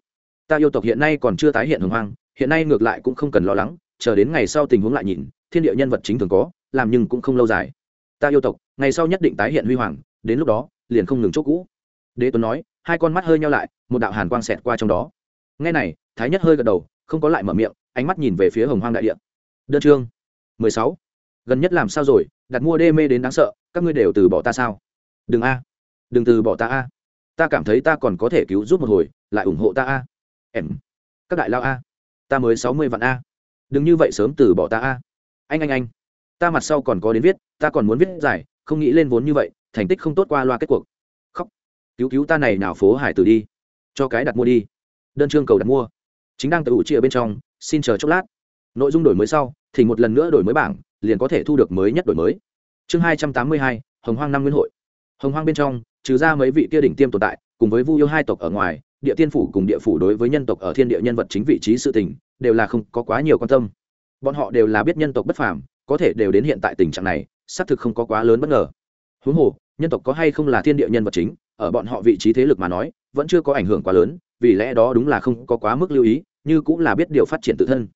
Ta yêu tộc hiện nay còn chưa tái hiện hồng hoang, hiện nay ngược lại cũng không cần lo lắng, chờ đến ngày sau tình huống lại nhìn, thiên địa nhân vật chính thường có, làm nhưng cũng không lâu dài. Ta yêu tộc, ngày sau nhất định tái hiện huy hoàng đến lúc đó, liền không ngừng chỗ cũ. Đế tuấn nói, hai con mắt hơi nhau lại, một đạo hàn quang xẹt qua trong đó. Ngay này, thái nhất hơi gật đầu, không có lại mở miệng, ánh mắt nhìn về phía hồng hoang đại địa. Đơn chương mười sáu. Gần nhất làm sao rồi? Đặt mua đê mê đến đáng sợ, các ngươi đều từ bỏ ta sao? Đừng a. Đừng từ bỏ ta a. Ta cảm thấy ta còn có thể cứu giúp một hồi, lại ủng hộ ta a. Em. Các đại lao a. Ta mới sáu mươi vạn a. Đừng như vậy sớm từ bỏ ta a. Anh anh anh. Ta mặt sau còn có đến viết, ta còn muốn viết giải, không nghĩ lên vốn như vậy thành tích không tốt qua loa kết cuộc. Khóc. Cứu cứu ta này nào phố hải tử đi. Cho cái đặt mua đi. Đơn chương cầu đặt mua. Chính đang tự ủ chia bên trong, xin chờ chốc lát. Nội dung đổi mới sau, thì một lần nữa đổi mới bảng, liền có thể thu được mới nhất đổi mới. Chương hai trăm tám mươi hai, hồng hoang năm nguyên hội. Hồng hoang bên trong, trừ ra mấy vị kia đỉnh tiêm tồn tại, cùng với vu yêu hai tộc ở ngoài, địa tiên phủ cùng địa phủ đối với nhân tộc ở thiên địa nhân vật chính vị trí sự tình, đều là không có quá nhiều quan tâm. Bọn họ đều là biết nhân tộc bất phàm, có thể đều đến hiện tại tình trạng này, xác thực không có quá lớn bất ngờ huống hồ, nhân tộc có hay không là thiên địa nhân vật chính, ở bọn họ vị trí thế lực mà nói, vẫn chưa có ảnh hưởng quá lớn, vì lẽ đó đúng là không có quá mức lưu ý, như cũng là biết điều phát triển tự thân.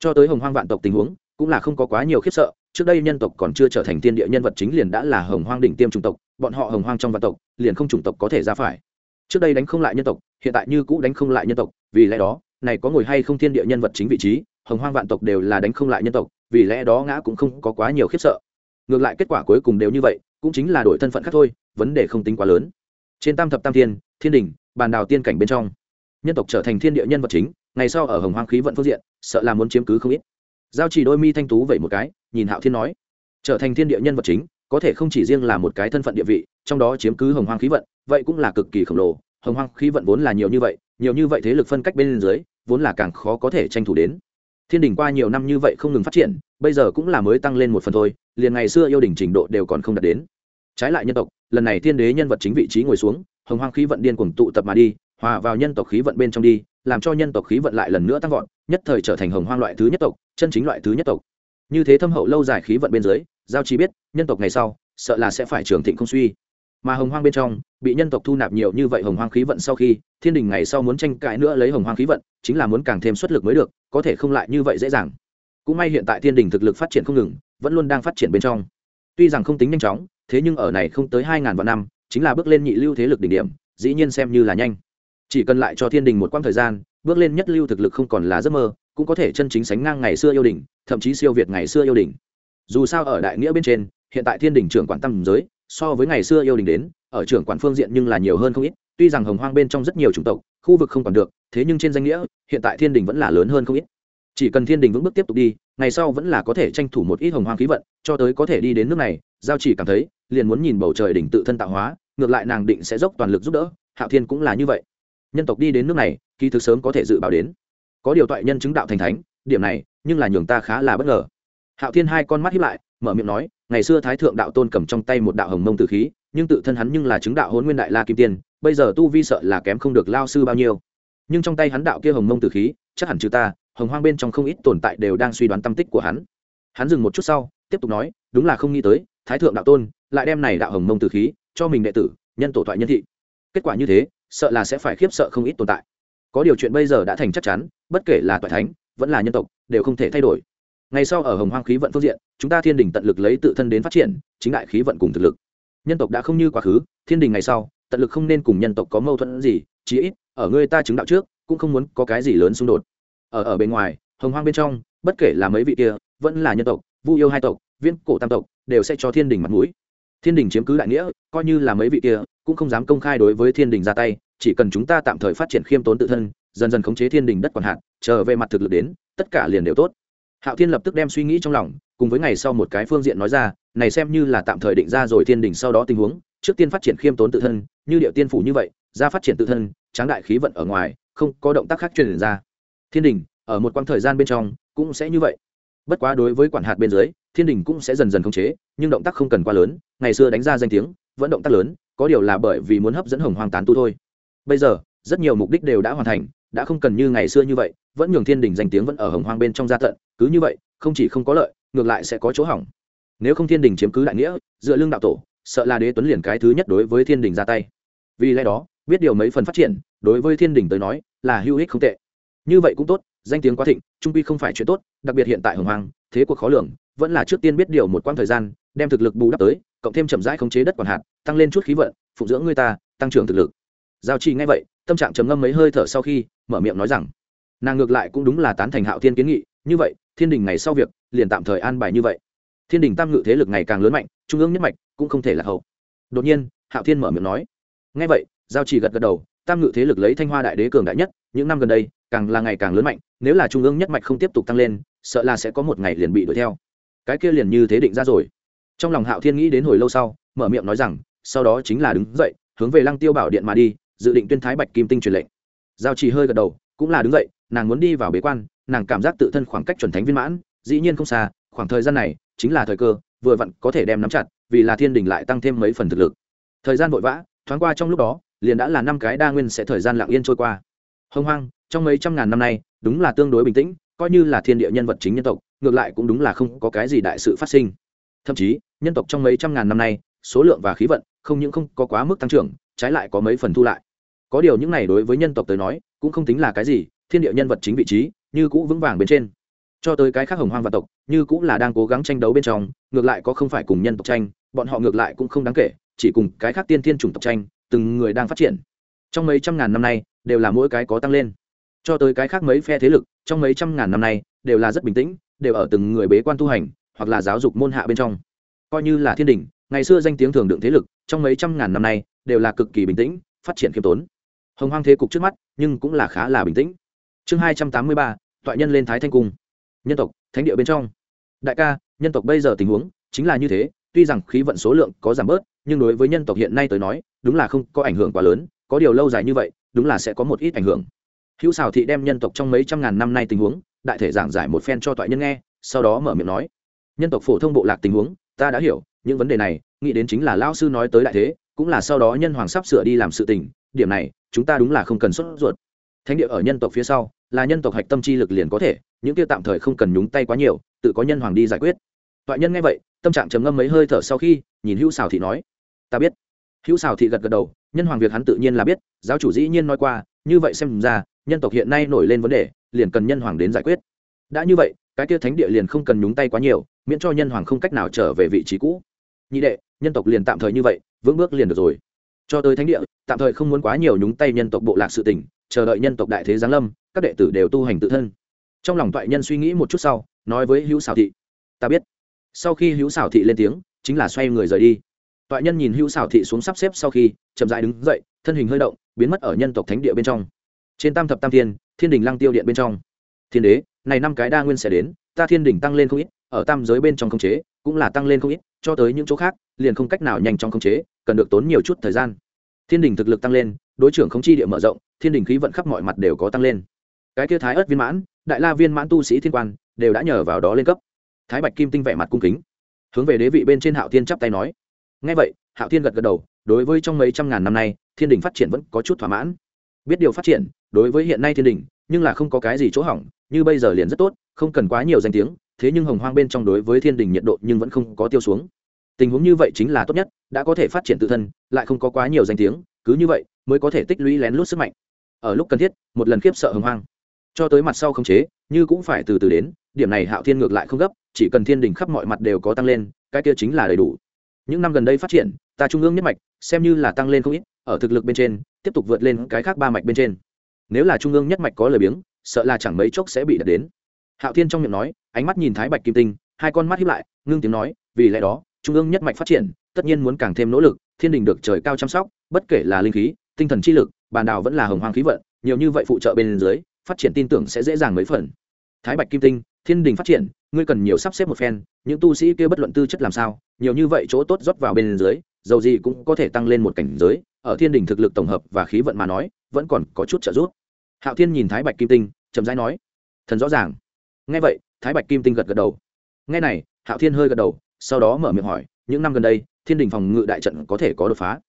Cho tới hồng hoang vạn tộc tình huống, cũng là không có quá nhiều khiếp sợ, trước đây nhân tộc còn chưa trở thành thiên địa nhân vật chính liền đã là hồng hoang đỉnh tiêm chủng tộc, bọn họ hồng hoang trong vạn tộc, liền không chủng tộc có thể ra phải. Trước đây đánh không lại nhân tộc, hiện tại như cũ đánh không lại nhân tộc, vì lẽ đó, này có ngồi hay không thiên địa nhân vật chính vị trí, hồng hoang vạn tộc đều là đánh không lại nhân tộc, vì lẽ đó ngã cũng không có quá nhiều khiếp sợ. Ngược lại kết quả cuối cùng đều như vậy cũng chính là đổi thân phận khác thôi, vấn đề không tính quá lớn. Trên tam thập tam thiên thiên đình, bàn đào tiên cảnh bên trong, nhân tộc trở thành thiên địa nhân vật chính, ngày sau ở hồng hoang khí vận phương diện, sợ là muốn chiếm cứ không ít. Giao chỉ đôi mi thanh tú vậy một cái, nhìn hạo thiên nói, trở thành thiên địa nhân vật chính, có thể không chỉ riêng là một cái thân phận địa vị, trong đó chiếm cứ hồng hoang khí vận, vậy cũng là cực kỳ khổng lồ. Hồng hoang khí vận vốn là nhiều như vậy, nhiều như vậy thế lực phân cách bên dưới, vốn là càng khó có thể tranh thủ đến. Thiên đình qua nhiều năm như vậy không ngừng phát triển, bây giờ cũng là mới tăng lên một phần thôi, liền ngày xưa yêu đình trình độ đều còn không đạt đến trái lại nhân tộc, lần này thiên đế nhân vật chính vị trí ngồi xuống, hồng hoang khí vận điên cuồng tụ tập mà đi, hòa vào nhân tộc khí vận bên trong đi, làm cho nhân tộc khí vận lại lần nữa tăng vọt, nhất thời trở thành hồng hoang loại thứ nhất tộc, chân chính loại thứ nhất tộc. Như thế thâm hậu lâu dài khí vận bên dưới, giao chi biết, nhân tộc ngày sau, sợ là sẽ phải trường thịnh không suy. Mà hồng hoang bên trong, bị nhân tộc thu nạp nhiều như vậy hồng hoang khí vận sau khi, thiên đình ngày sau muốn tranh cãi nữa lấy hồng hoang khí vận, chính là muốn càng thêm xuất lực mới được, có thể không lại như vậy dễ dàng. Cũng may hiện tại thiên đình thực lực phát triển không ngừng, vẫn luôn đang phát triển bên trong tuy rằng không tính nhanh chóng, thế nhưng ở này không tới hai ngàn vạn năm, chính là bước lên nhị lưu thế lực đỉnh điểm, dĩ nhiên xem như là nhanh. Chỉ cần lại cho thiên đình một quãng thời gian, bước lên nhất lưu thực lực không còn là giấc mơ, cũng có thể chân chính sánh ngang ngày xưa yêu đình, thậm chí siêu việt ngày xưa yêu đình. Dù sao ở đại nghĩa bên trên, hiện tại thiên đình trưởng quản tâm giới, so với ngày xưa yêu đình đến, ở trưởng quản phương diện nhưng là nhiều hơn không ít, tuy rằng hồng hoang bên trong rất nhiều chủng tộc, khu vực không còn được, thế nhưng trên danh nghĩa, hiện tại thiên đình vẫn là lớn hơn không ít. Chỉ cần thiên đình vững bước tiếp tục đi ngày sau vẫn là có thể tranh thủ một ít hồng hoang khí vận, cho tới có thể đi đến nước này, giao chỉ cảm thấy, liền muốn nhìn bầu trời đỉnh tự thân tạo hóa, ngược lại nàng định sẽ dốc toàn lực giúp đỡ, hạo thiên cũng là như vậy. Nhân tộc đi đến nước này kỳ thực sớm có thể dự báo đến. Có điều toại nhân chứng đạo thành thánh, điểm này, nhưng là nhường ta khá là bất ngờ. Hạo thiên hai con mắt hiếp lại, mở miệng nói, ngày xưa thái thượng đạo tôn cầm trong tay một đạo hồng mông tử khí, nhưng tự thân hắn nhưng là chứng đạo hôn nguyên đại la kim tiên, bây giờ tu vi sợ là kém không được lao sư bao nhiêu. Nhưng trong tay hắn đạo kia hồng mông tử khí, chắc hẳn trừ ta hồng hoang bên trong không ít tồn tại đều đang suy đoán tâm tích của hắn. Hắn dừng một chút sau, tiếp tục nói, đúng là không nghĩ tới, thái thượng đạo tôn lại đem này đạo hồng mông tử khí cho mình đệ tử, nhân tổ thoại nhân thị. Kết quả như thế, sợ là sẽ phải khiếp sợ không ít tồn tại. Có điều chuyện bây giờ đã thành chắc chắn, bất kể là toại thánh, vẫn là nhân tộc, đều không thể thay đổi. Ngay sau ở hồng hoang khí vận phương diện, chúng ta thiên đình tận lực lấy tự thân đến phát triển, chính đại khí vận cùng thực lực. Nhân tộc đã không như quá khứ, thiên đình ngày sau, tận lực không nên cùng nhân tộc có mâu thuẫn gì, chí ít, ở ngươi ta chứng đạo trước, cũng không muốn có cái gì lớn xung đột ở ở bên ngoài, hồng hoang bên trong, bất kể là mấy vị kia, vẫn là nhân tộc, vu yêu hai tộc, viễn cổ tam tộc, đều sẽ cho thiên đình mặt mũi. Thiên đình chiếm cứ đại nghĩa, coi như là mấy vị kia, cũng không dám công khai đối với thiên đình ra tay, chỉ cần chúng ta tạm thời phát triển khiêm tốn tự thân, dần dần khống chế thiên đình đất còn hạn trở về mặt thực lực đến, tất cả liền đều tốt. Hạo thiên lập tức đem suy nghĩ trong lòng, cùng với ngày sau một cái phương diện nói ra, này xem như là tạm thời định ra rồi thiên đình sau đó tình huống, trước tiên phát triển khiêm tốn tự thân, như điệu tiên phủ như vậy, ra phát triển tự thân, tráng đại khí vận ở ngoài, không có động tác khác truyền ra thiên đình, ở một quãng thời gian bên trong, cũng sẽ như vậy. Bất quá đối với quản hạt bên dưới, thiên đình cũng sẽ dần dần khống chế, nhưng động tác không cần quá lớn, ngày xưa đánh ra danh tiếng, vẫn động tác lớn, có điều là bởi vì muốn hấp dẫn hồng hoang tán tu thôi. Bây giờ, rất nhiều mục đích đều đã hoàn thành, đã không cần như ngày xưa như vậy, vẫn nhường thiên đình danh tiếng vẫn ở hồng hoang bên trong gia tận, cứ như vậy, không chỉ không có lợi, ngược lại sẽ có chỗ hỏng. Nếu không thiên đình chiếm cứ đại nghĩa, dựa lương đạo tổ, sợ là đế tuấn liền cái thứ nhất đối với thiên đình ra tay. Vì lẽ đó, biết điều mấy phần phát triển, đối với thiên đình tới nói, là hữu ích không tệ như vậy cũng tốt danh tiếng quá thịnh trung quy không phải chuyện tốt đặc biệt hiện tại hồng hoàng, thế cuộc khó lường vẫn là trước tiên biết điều một quãng thời gian đem thực lực bù đắp tới cộng thêm chậm rãi khống chế đất còn hạt tăng lên chút khí vận phụng dưỡng người ta tăng trưởng thực lực. Giao trì ngay vậy tâm trạng trầm ngâm mấy hơi thở sau khi mở miệng nói rằng nàng ngược lại cũng đúng là tán thành hạo thiên kiến nghị như vậy thiên đình ngày sau việc liền tạm thời an bài như vậy. Thiên đình tam ngự thế lực ngày càng lớn mạnh trung ương nhất mạch cũng không thể là hậu. Đột nhiên hạo thiên mở miệng nói. Ngay vậy giao trì gật gật đầu tam ngự thế lực lấy thanh hoa đại đế cường đại nhất những năm gần đây càng là ngày càng lớn mạnh, nếu là trung ương nhất mạch không tiếp tục tăng lên, sợ là sẽ có một ngày liền bị đuổi theo. Cái kia liền như thế định ra rồi. Trong lòng hạo thiên nghĩ đến hồi lâu sau, mở miệng nói rằng, sau đó chính là đứng dậy, hướng về lăng tiêu bảo điện mà đi, dự định tuyên thái bạch kim tinh truyền lệnh. Giao chỉ hơi gật đầu, cũng là đứng dậy, nàng muốn đi vào bế quan, nàng cảm giác tự thân khoảng cách chuẩn thánh viên mãn, dĩ nhiên không xa, khoảng thời gian này chính là thời cơ, vừa vặn có thể đem nắm chặt, vì là thiên đình lại tăng thêm mấy phần thực lực. Thời gian vội vã, thoáng qua trong lúc đó, liền đã là năm cái đa nguyên sẽ thời gian lặng yên trôi qua. Hông hoang trong mấy trăm ngàn năm nay, đúng là tương đối bình tĩnh, coi như là thiên địa nhân vật chính nhân tộc, ngược lại cũng đúng là không có cái gì đại sự phát sinh. Thậm chí, nhân tộc trong mấy trăm ngàn năm nay, số lượng và khí vận không những không có quá mức tăng trưởng, trái lại có mấy phần thu lại. Có điều những này đối với nhân tộc tới nói, cũng không tính là cái gì, thiên địa nhân vật chính vị trí, như cũ vững vàng bên trên. Cho tới cái khác hồng hoang và tộc, như cũng là đang cố gắng tranh đấu bên trong, ngược lại có không phải cùng nhân tộc tranh, bọn họ ngược lại cũng không đáng kể, chỉ cùng cái khác tiên thiên chủng tộc tranh, từng người đang phát triển. Trong mấy trăm ngàn năm nay, đều là mỗi cái có tăng lên cho tới cái khác mấy phe thế lực, trong mấy trăm ngàn năm nay, đều là rất bình tĩnh, đều ở từng người bế quan tu hành, hoặc là giáo dục môn hạ bên trong. Coi như là thiên đình, ngày xưa danh tiếng thường đựng thế lực, trong mấy trăm ngàn năm nay, đều là cực kỳ bình tĩnh, phát triển khiêm tốn. Hồng hoang thế cục trước mắt, nhưng cũng là khá là bình tĩnh. Chương hai trăm tám mươi ba toại nhân lên thái thanh cung. Nhân tộc, thánh địa bên trong. Đại ca, nhân tộc bây giờ tình huống, chính là như thế, tuy rằng khí vận số lượng có giảm bớt, nhưng đối với nhân tộc hiện nay tới nói, đúng là không có ảnh hưởng quá lớn, có điều lâu dài như vậy, đúng là sẽ có một ít ảnh hưởng hữu xào thị đem nhân tộc trong mấy trăm ngàn năm nay tình huống, đại thể giảng giải một phen cho toại nhân nghe, sau đó mở miệng nói. Nhân tộc phổ thông bộ lạc tình huống, ta đã hiểu, những vấn đề này, nghĩ đến chính là lao sư nói tới đại thế, cũng là sau đó nhân hoàng sắp sửa đi làm sự tình, điểm này, chúng ta đúng là không cần sốt ruột. Thánh địa ở nhân tộc phía sau, là nhân tộc hạch tâm chi lực liền có thể, những kia tạm thời không cần nhúng tay quá nhiều, tự có nhân hoàng đi giải quyết. Toại nhân nghe vậy, tâm trạng trầm ngâm mấy hơi thở sau khi, nhìn hữu xào thị nói. Ta biết. Hữu xào thị gật gật đầu, nhân hoàng việc hắn tự nhiên là biết, giáo chủ dĩ nhiên nói qua, như vậy xem ra nhân tộc hiện nay nổi lên vấn đề, liền cần nhân hoàng đến giải quyết. Đã như vậy, cái kia thánh địa liền không cần nhúng tay quá nhiều, miễn cho nhân hoàng không cách nào trở về vị trí cũ. Nhị đệ, nhân tộc liền tạm thời như vậy, vững bước liền được rồi. Cho tới thánh địa, tạm thời không muốn quá nhiều nhúng tay nhân tộc bộ lạc sự tỉnh chờ đợi nhân tộc đại thế giáng lâm, các đệ tử đều tu hành tự thân. Trong lòng toại nhân suy nghĩ một chút sau, nói với hữu xảo thị, ta biết. Sau khi hữu xảo thị lên tiếng, chính là xoay người rời đi. Toại nhân nhìn hữu xảo thị xuống sắp xếp sau khi, chậm dại đứng dậy, thân hình hơi động, biến mất ở nhân tộc thánh địa bên trong trên tam thập tam thiên thiên đình lăng tiêu điện bên trong. Thiên đế, này năm cái đa nguyên sẽ đến, ta thiên đình tăng lên không ít, ở tam giới bên trong khống chế, cũng là tăng lên không ít, cho tới những chỗ khác, liền không cách nào nhanh trong khống chế, cần được tốn nhiều chút thời gian. Thiên đình thực lực tăng lên, đối trưởng khống chi địa mở rộng, thiên đình khí vận khắp mọi mặt đều có tăng lên. Cái kia thái ớt viên mãn, đại la viên mãn tu sĩ thiên quan, đều đã nhờ vào đó lên cấp. Thái bạch kim tinh vẻ mặt cung kính. Hướng về đế vị bên trên hạo thiên chắp tay nói. Ngay vậy, hạo thiên gật gật đầu, đối với trong mấy trăm ngàn năm nay, thiên đình phát triển vẫn có chút thỏa mãn biết điều phát triển, đối với hiện nay thiên đình, nhưng là không có cái gì chỗ hỏng, như bây giờ liền rất tốt, không cần quá nhiều danh tiếng, thế nhưng hồng hoang bên trong đối với thiên đình nhiệt độ nhưng vẫn không có tiêu xuống. Tình huống như vậy chính là tốt nhất, đã có thể phát triển tự thân, lại không có quá nhiều danh tiếng, cứ như vậy mới có thể tích lũy lén lút sức mạnh. Ở lúc cần thiết, một lần khiếp sợ hồng hoang. Cho tới mặt sau không chế, như cũng phải từ từ đến, điểm này hạo thiên ngược lại không gấp, chỉ cần thiên đình khắp mọi mặt đều có tăng lên, cái kia chính là đầy đủ. Những năm gần đây phát triển, ta trung ương nhất mạch, xem như là tăng lên không ít, ở thực lực bên trên tiếp tục vượt lên cái khác ba mạch bên trên. Nếu là trung ương nhất mạch có lời biếng, sợ là chẳng mấy chốc sẽ bị đặt đến. Hạo thiên trong miệng nói, ánh mắt nhìn thái bạch kim tinh, hai con mắt hiếp lại, ngưng tiếng nói, vì lẽ đó, trung ương nhất mạch phát triển, tất nhiên muốn càng thêm nỗ lực, thiên đình được trời cao chăm sóc, bất kể là linh khí, tinh thần chi lực bàn đào vẫn là hồng hoang khí vận, nhiều như vậy phụ trợ bên dưới, phát triển tin tưởng sẽ dễ dàng mấy phần. Thái bạch kim tinh, thiên đình phát triển, ngươi cần nhiều sắp xếp một phen, những tu sĩ kia bất luận tư chất làm sao, nhiều như vậy chỗ tốt rót vào bên dưới, dầu gì cũng có thể tăng lên một cảnh giới ở thiên đình thực lực tổng hợp và khí vận mà nói, vẫn còn có chút trợ giúp. Hạo thiên nhìn thái bạch kim tinh, chậm rãi nói, thần rõ ràng. Nghe vậy, thái bạch kim tinh gật gật đầu. Nghe này, hạo thiên hơi gật đầu, sau đó mở miệng hỏi, những năm gần đây, thiên đình phòng ngự đại trận có thể có đột phá?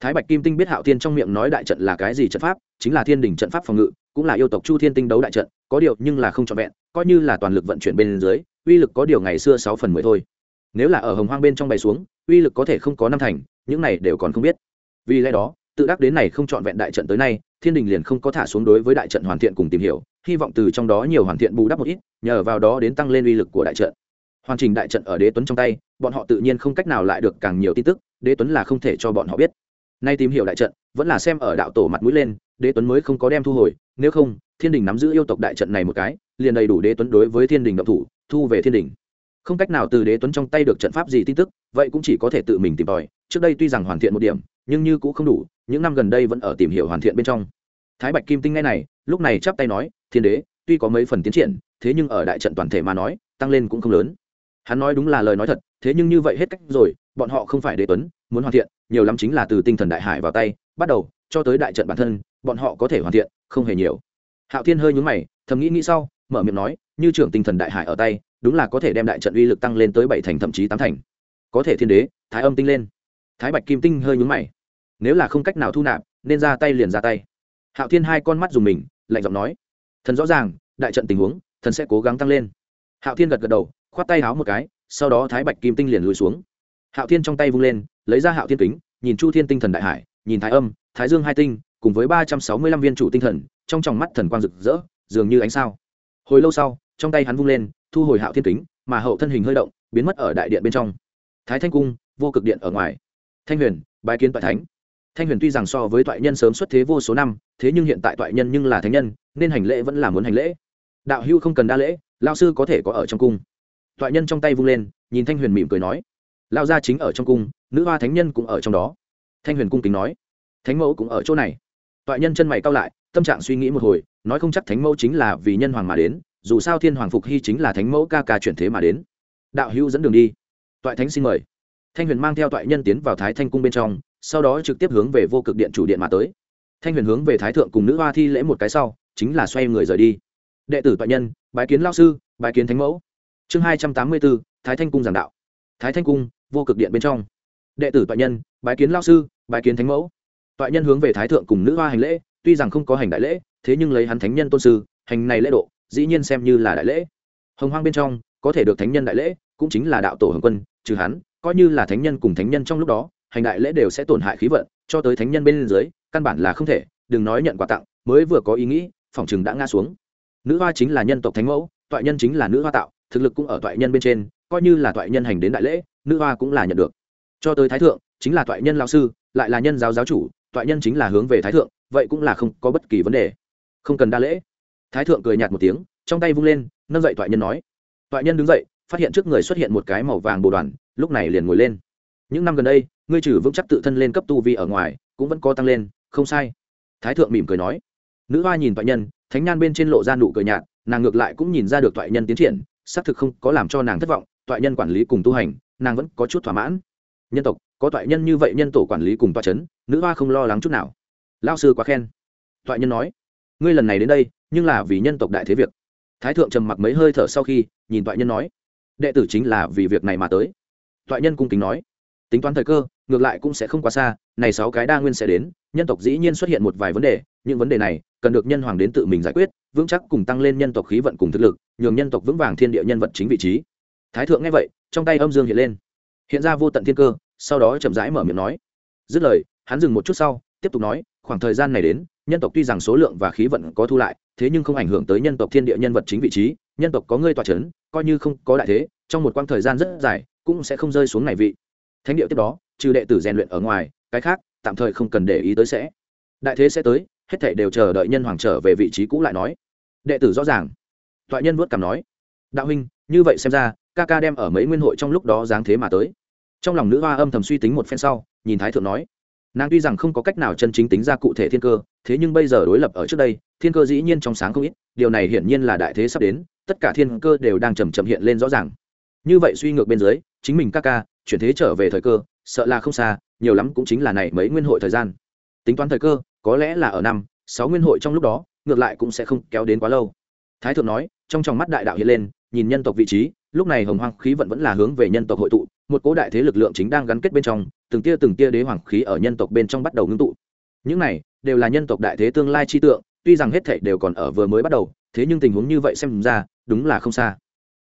Thái bạch kim tinh biết hạo thiên trong miệng nói đại trận là cái gì trận pháp, chính là thiên đình trận pháp phòng ngự, cũng là yêu tộc chu thiên tinh đấu đại trận, có điều nhưng là không trọn vẹn, coi như là toàn lực vận chuyển bên dưới, uy lực có điều ngày xưa sáu phần mười thôi. Nếu là ở hồng hoang bên trong bày xuống, uy lực có thể không có năm thành, những này đều còn không biết vì lẽ đó, tự đắc đến này không chọn vẹn đại trận tới nay, thiên đình liền không có thả xuống đối với đại trận hoàn thiện cùng tìm hiểu, hy vọng từ trong đó nhiều hoàn thiện bù đắp một ít, nhờ vào đó đến tăng lên uy lực của đại trận. Hoàn chỉnh đại trận ở đế tuấn trong tay, bọn họ tự nhiên không cách nào lại được càng nhiều tin tức, đế tuấn là không thể cho bọn họ biết. Nay tìm hiểu đại trận, vẫn là xem ở đạo tổ mặt mũi lên, đế tuấn mới không có đem thu hồi, nếu không, thiên đình nắm giữ yêu tộc đại trận này một cái, liền đầy đủ đế tuấn đối với thiên đình động thủ, thu về thiên đình. Không cách nào từ đế tuấn trong tay được trận pháp gì tin tức, vậy cũng chỉ có thể tự mình tìm tòi, trước đây tuy rằng hoàn thiện một điểm nhưng như cũng không đủ, những năm gần đây vẫn ở tìm hiểu hoàn thiện bên trong. Thái bạch kim tinh ngay này, lúc này chắp tay nói, thiên đế, tuy có mấy phần tiến triển, thế nhưng ở đại trận toàn thể mà nói, tăng lên cũng không lớn. Hắn nói đúng là lời nói thật, thế nhưng như vậy hết cách rồi, bọn họ không phải đế tuấn, muốn hoàn thiện, nhiều lắm chính là từ tinh thần đại hải vào tay, bắt đầu, cho tới đại trận bản thân, bọn họ có thể hoàn thiện, không hề nhiều. Hạo thiên hơi nhúng mày, thầm nghĩ nghĩ sau, mở miệng nói, như trưởng tinh thần đại hải ở tay, đúng là có thể đem đại trận uy lực tăng lên tới bảy thành, thậm chí tám thành. Có thể, thiên đế. Thái âm tinh lên. Thái bạch kim tinh hơi nhúng mày nếu là không cách nào thu nạp, nên ra tay liền ra tay. Hạo thiên hai con mắt dùng mình, lạnh giọng nói, thần rõ ràng, đại trận tình huống, thần sẽ cố gắng tăng lên. Hạo thiên gật gật đầu, khoát tay háo một cái, sau đó thái bạch kim tinh liền lùi xuống. Hạo thiên trong tay vung lên, lấy ra hạo thiên kính, nhìn chu thiên tinh thần đại hải, nhìn thái âm, thái dương hai tinh, cùng với ba trăm sáu mươi lăm viên chủ tinh thần, trong tròng mắt thần quang rực rỡ, dường như ánh sao. Hồi lâu sau, trong tay hắn vung lên, thu hồi hạo thiên kính, mà hậu thân hình hơi động, biến mất ở đại điện bên trong. Thái thanh cung, vô cực điện ở ngoài. Thanh huyền, bái kiến toại thánh thanh huyền tuy rằng so với toại nhân sớm xuất thế vô số năm, thế nhưng hiện tại toại nhân nhưng là thánh nhân, nên hành lễ vẫn là muốn hành lễ. Đạo hưu không cần đa lễ lao sư có thể có ở trong cung. Toại nhân trong tay vung lên, nhìn thanh huyền mỉm cười nói lao gia chính ở trong cung, nữ hoa thánh nhân cũng ở trong đó. Thanh huyền cung kính nói, thánh mẫu cũng ở chỗ này. Toại nhân chân mày cao lại, tâm trạng suy nghĩ một hồi, nói không chắc thánh mẫu chính là vì nhân hoàng mà đến, dù sao thiên hoàng phục hy chính là thánh mẫu ca ca chuyển thế mà đến. Đạo hữu dẫn đường đi. Toại thánh xin mời. Thanh huyền mang theo toại nhân tiến vào thái thanh cung bên trong sau đó trực tiếp hướng về vô cực điện chủ điện mà tới. Thanh huyền hướng về thái thượng cùng nữ hoa thi lễ một cái sau, chính là xoay người rời đi. Đệ tử toại nhân, bái kiến lao sư, bái kiến thánh mẫu. Chương hai trăm tám mươi bốn thái thanh cung giảng đạo. Thái thanh cung, vô cực điện bên trong. Đệ tử toại nhân, bái kiến lao sư, bái kiến thánh mẫu. Toại nhân hướng về thái thượng cùng nữ hoa hành lễ, tuy rằng không có hành đại lễ, thế nhưng lấy hắn thánh nhân tôn sư, hành này lễ độ, dĩ nhiên xem như là đại lễ. Hồng hoang bên trong, có thể được thánh nhân đại lễ, cũng chính là đạo tổ hồng quân, trừ hắn, coi như là thánh nhân cùng thánh nhân trong lúc đó hành đại lễ đều sẽ tổn hại khí vận, cho tới thánh nhân bên dưới, căn bản là không thể, đừng nói nhận quà tặng, mới vừa có ý nghĩ, phòng chừng đã ngã xuống. Nữ hoa chính là nhân tộc thánh mẫu, toại nhân chính là nữ hoa tạo, thực lực cũng ở toại nhân bên trên, coi như là toại nhân hành đến đại lễ, nữ hoa cũng là nhận được. Cho tới thái thượng, chính là toại nhân lao sư, lại là nhân giáo giáo chủ, toại nhân chính là hướng về thái thượng, vậy cũng là không có bất kỳ vấn đề. Không cần đa lễ. Thái thượng cười nhạt một tiếng, trong tay vung lên, nâng dậy toại nhân nói. Toại nhân đứng dậy, phát hiện trước người xuất hiện một cái màu vàng bồ đoàn, lúc này liền ngồi lên. Những năm gần đây ngươi trừ vững chắc tự thân lên cấp tu vi ở ngoài, cũng vẫn có tăng lên, không sai. Thái thượng mỉm cười nói. Nữ hoa nhìn toại nhân, thánh nhan bên trên lộ ra nụ cười nhạt, nàng ngược lại cũng nhìn ra được toại nhân tiến triển, xác thực không có làm cho nàng thất vọng, toại nhân quản lý cùng tu hành, nàng vẫn có chút thỏa mãn. Nhân tộc, có toại nhân như vậy nhân tổ quản lý cùng toa c h ấ n nữ hoa không lo lắng chút nào. Lao sư quá khen. Toại nhân nói. Ngươi lần này đến đây, nhưng là vì nhân tộc đại thế việc. Thái thượng trầm mặc mấy hơi thở sau khi, nhìn toại nhân nói. Đệ tử chính là vì việc này mà tới. Toại nhân cung kính nói tính toán thời cơ, ngược lại cũng sẽ không quá xa, này sáu cái đa nguyên sẽ đến, nhân tộc dĩ nhiên xuất hiện một vài vấn đề, những vấn đề này, cần được nhân hoàng đến tự mình giải quyết, vững chắc cùng tăng lên nhân tộc khí vận cùng thực lực, nhường nhân tộc vững vàng thiên địa nhân vật chính vị trí. Thái thượng nghe vậy, trong tay âm dương hiện lên. Hiện ra vô tận thiên cơ, sau đó chậm rãi mở miệng nói. Dứt lời, hắn dừng một chút sau, tiếp tục nói, khoảng thời gian này đến, nhân tộc tuy rằng số lượng và khí vận có thu lại, thế nhưng không ảnh hưởng tới nhân tộc thiên địa nhân vật chính vị trí, nhân tộc có ngươi tòa c h ấ n coi như không có đại thế, trong một quãng thời gian rất dài, cũng sẽ không rơi xuống này vị thánh địa tiếp đó, trừ đệ tử rèn luyện ở ngoài, cái khác, tạm thời không cần để ý tới sẽ. Đại thế sẽ tới, hết thảy đều chờ đợi nhân hoàng trở về vị trí cũ lại nói. Đệ tử rõ ràng. Thoại nhân vuốt cảm nói. Đạo huynh, như vậy xem ra, ca ca đem ở mấy nguyên hội trong lúc đó giáng thế mà tới. Trong lòng nữ hoa âm thầm suy tính một phen sau, nhìn thái thượng nói. Nàng tuy rằng không có cách nào chân chính tính ra cụ thể thiên cơ, thế nhưng bây giờ đối lập ở trước đây, thiên cơ dĩ nhiên trong sáng không ít, điều này hiển nhiên là đại thế sắp đến, tất cả thiên cơ đều đang chầm chậm hiện lên rõ ràng. Như vậy suy ngược bên dưới, chính mình ca ca chuyển thế trở về thời cơ, sợ là không xa, nhiều lắm cũng chính là này mấy nguyên hội thời gian. Tính toán thời cơ, có lẽ là ở năm, sáu nguyên hội trong lúc đó, ngược lại cũng sẽ không kéo đến quá lâu. Thái thượng nói, trong tròng mắt đại đạo hiện lên, nhìn nhân tộc vị trí, lúc này hồng hoang khí vận vẫn là hướng về nhân tộc hội tụ, một cố đại thế lực lượng chính đang gắn kết bên trong, từng tia từng tia đế hoàng khí ở nhân tộc bên trong bắt đầu ngưng tụ. Những này, đều là nhân tộc đại thế tương lai chi tượng, tuy rằng hết thảy đều còn ở vừa mới bắt đầu, thế nhưng tình huống như vậy xem ra, đúng là không xa.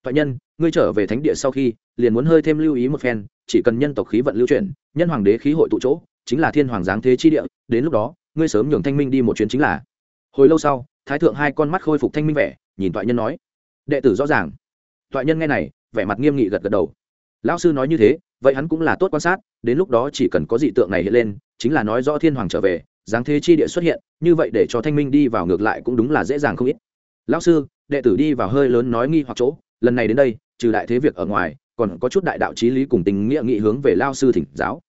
Toại nhân, ngươi trở về thánh địa sau khi, liền muốn hơi thêm lưu ý một phen, chỉ cần nhân tộc khí vận lưu chuyển, nhân hoàng đế khí hội tụ chỗ, chính là thiên hoàng giáng thế chi địa, đến lúc đó, ngươi sớm nhường thanh minh đi một chuyến chính là. Hồi lâu sau, thái thượng hai con mắt khôi phục thanh minh vẻ, nhìn toại nhân nói. Đệ tử rõ ràng. Toại nhân nghe này, vẻ mặt nghiêm nghị gật gật đầu. Lão sư nói như thế, vậy hắn cũng là tốt quan sát, đến lúc đó chỉ cần có dị tượng này hiện lên, chính là nói rõ thiên hoàng trở về, giáng thế chi địa xuất hiện, như vậy để cho thanh minh đi vào ngược lại cũng đúng là dễ dàng không ít. Lão sư, đệ tử đi vào hơi lớn nói nghi hoặc chỗ lần này đến đây, trừ đại thế việc ở ngoài, còn có chút đại đạo trí lý cùng tình nghĩa nghị hướng về lao sư thỉnh giáo.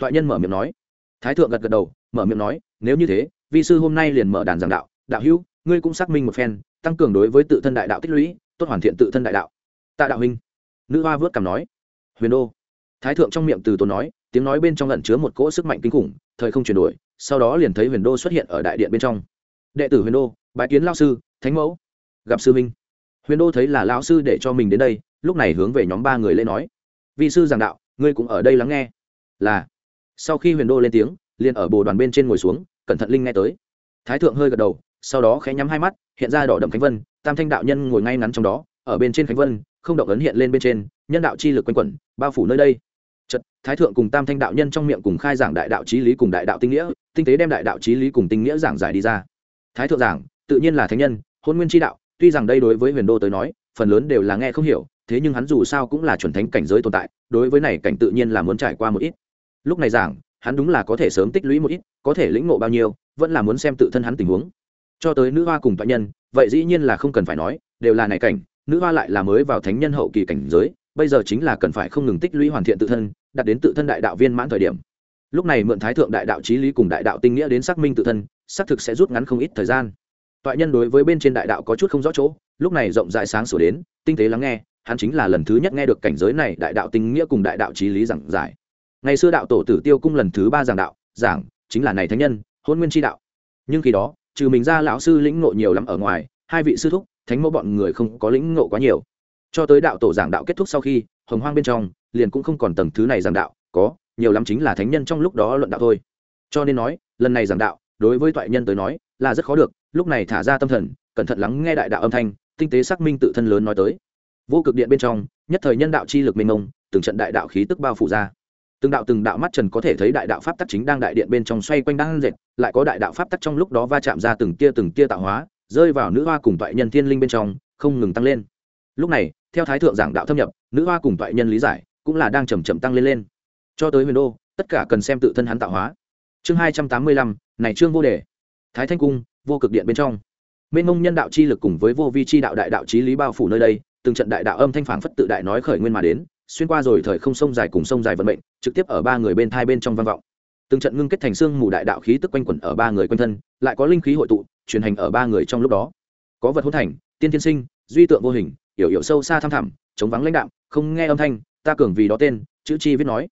Toại nhân mở miệng nói. Thái thượng gật gật đầu, mở miệng nói, nếu như thế, vi sư hôm nay liền mở đàn giảng đạo. Đạo hữu, ngươi cũng xác minh một phen, tăng cường đối với tự thân đại đạo tích lũy, tốt hoàn thiện tự thân đại đạo. Tạ đạo huynh. Nữ hoa vớt cảm nói. Huyền đô. Thái thượng trong miệng từ tốn nói, tiếng nói bên trong lẩn chứa một cỗ sức mạnh kinh khủng, thời không chuyển đổi, sau đó liền thấy huyền đô xuất hiện ở đại điện bên trong. Đệ tử huyền đô, bái kiến lao sư, thánh mẫu. Gặp sư minh huyền đô thấy là lão sư để cho mình đến đây lúc này hướng về nhóm ba người lên nói. Vị sư giảng đạo ngươi cũng ở đây lắng nghe. Là. Sau khi huyền đô lên tiếng liền ở bồ đoàn bên trên ngồi xuống cẩn thận linh nghe tới. Thái thượng hơi gật đầu sau đó khẽ nhắm hai mắt hiện ra đỏ đậm khánh vân tam thanh đạo nhân ngồi ngay ngắn trong đó ở bên trên khánh vân không động ấn hiện lên bên trên nhân đạo chi lực quanh quẩn bao phủ nơi đây. Chật, thái thượng cùng tam thanh đạo nhân trong miệng cùng khai giảng đại đạo trí lý cùng đại đạo tinh nghĩa tinh tế đem đại đạo trí lý cùng tinh nghĩa giảng giải đi ra. Thái thượng giảng tự nhiên là thánh nhân hôn nguyên tri đạo tuy rằng đây đối với huyền đô tới nói, phần lớn đều là nghe không hiểu, thế nhưng hắn dù sao cũng là chuẩn thánh cảnh giới tồn tại, đối với này cảnh tự nhiên là muốn trải qua một ít. Lúc này giảng, hắn đúng là có thể sớm tích lũy một ít, có thể lĩnh ngộ bao nhiêu, vẫn là muốn xem tự thân hắn tình huống. Cho tới nữ hoa cùng tọa nhân, vậy dĩ nhiên là không cần phải nói, đều là này cảnh, nữ hoa lại là mới vào thánh nhân hậu kỳ cảnh giới, bây giờ chính là cần phải không ngừng tích lũy hoàn thiện tự thân, đạt đến tự thân đại đạo viên mãn thời điểm. Lúc này mượn thái thượng đại đạo trí lý cùng đại đạo tinh nghĩa đến xác minh tự thân, xác thực sẽ rút ngắn không ít thời gian toại nhân đối với bên trên đại đạo có chút không rõ chỗ, lúc này rộng rãi sáng sửa đến, tinh tế lắng nghe, hắn chính là lần thứ nhất nghe được cảnh giới này đại đạo tinh nghĩa cùng đại đạo trí lý giảng giải. Ngày xưa đạo tổ tử tiêu cung lần thứ ba giảng đạo, giảng chính là này thánh nhân, hôn nguyên tri đạo. Nhưng khi đó, trừ mình ra lão sư lĩnh ngộ nhiều lắm ở ngoài, hai vị sư thúc, thánh mẫu bọn người không có lĩnh ngộ quá nhiều. Cho tới đạo tổ giảng đạo kết thúc sau khi, hồng hoang bên trong, liền cũng không còn tầng thứ này giảng đạo, có, nhiều lắm chính là thánh nhân trong lúc đó luận đạo thôi. Cho nên nói, lần này giảng đạo, đối với toại nhân tới nói, là rất khó được lúc này thả ra tâm thần, cẩn thận lắng nghe đại đạo âm thanh, tinh tế xác minh tự thân lớn nói tới. Vô cực điện bên trong, nhất thời nhân đạo chi lực mênh mông, từng trận đại đạo khí tức bao phủ ra. Từng đạo từng đạo mắt trần có thể thấy đại đạo pháp tắc chính đang đại điện bên trong xoay quanh đang dệt, lại có đại đạo pháp tắc trong lúc đó va chạm ra từng tia từng tia tạo hóa, rơi vào nữ hoa cùng toại nhân thiên linh bên trong, không ngừng tăng lên. Lúc này, theo thái thượng giảng đạo thâm nhập, nữ hoa cùng toại nhân lý giải, cũng là đang chầm chậm tăng lên lên. Cho tới huyền đô, tất cả cần xem tự thân hắn tạo hóa. Chương hai trăm tám mươi lăm, này trương vô đề. Thái thanh cung vô cực điện bên trong. Mênh mông nhân đạo chi lực cùng với vô vi chi đạo đại đạo trí lý bao phủ nơi đây, từng trận đại đạo âm thanh phản phất tự đại nói khởi nguyên mà đến, xuyên qua rồi thời không sông dài cùng sông dài vận mệnh, trực tiếp ở ba người bên thai bên trong vang vọng. Từng trận ngưng kết thành xương mù đại đạo khí tức quanh quẩn ở ba người quanh thân, lại có linh khí hội tụ, truyền hành ở ba người trong lúc đó. Có vật hôn thành, tiên tiên sinh, duy tượng vô hình, hiểu hiểu sâu xa thăm thẳm, chống vắng lãnh đạo không nghe âm thanh, ta cường vì đó tên, chữ chi viết nói.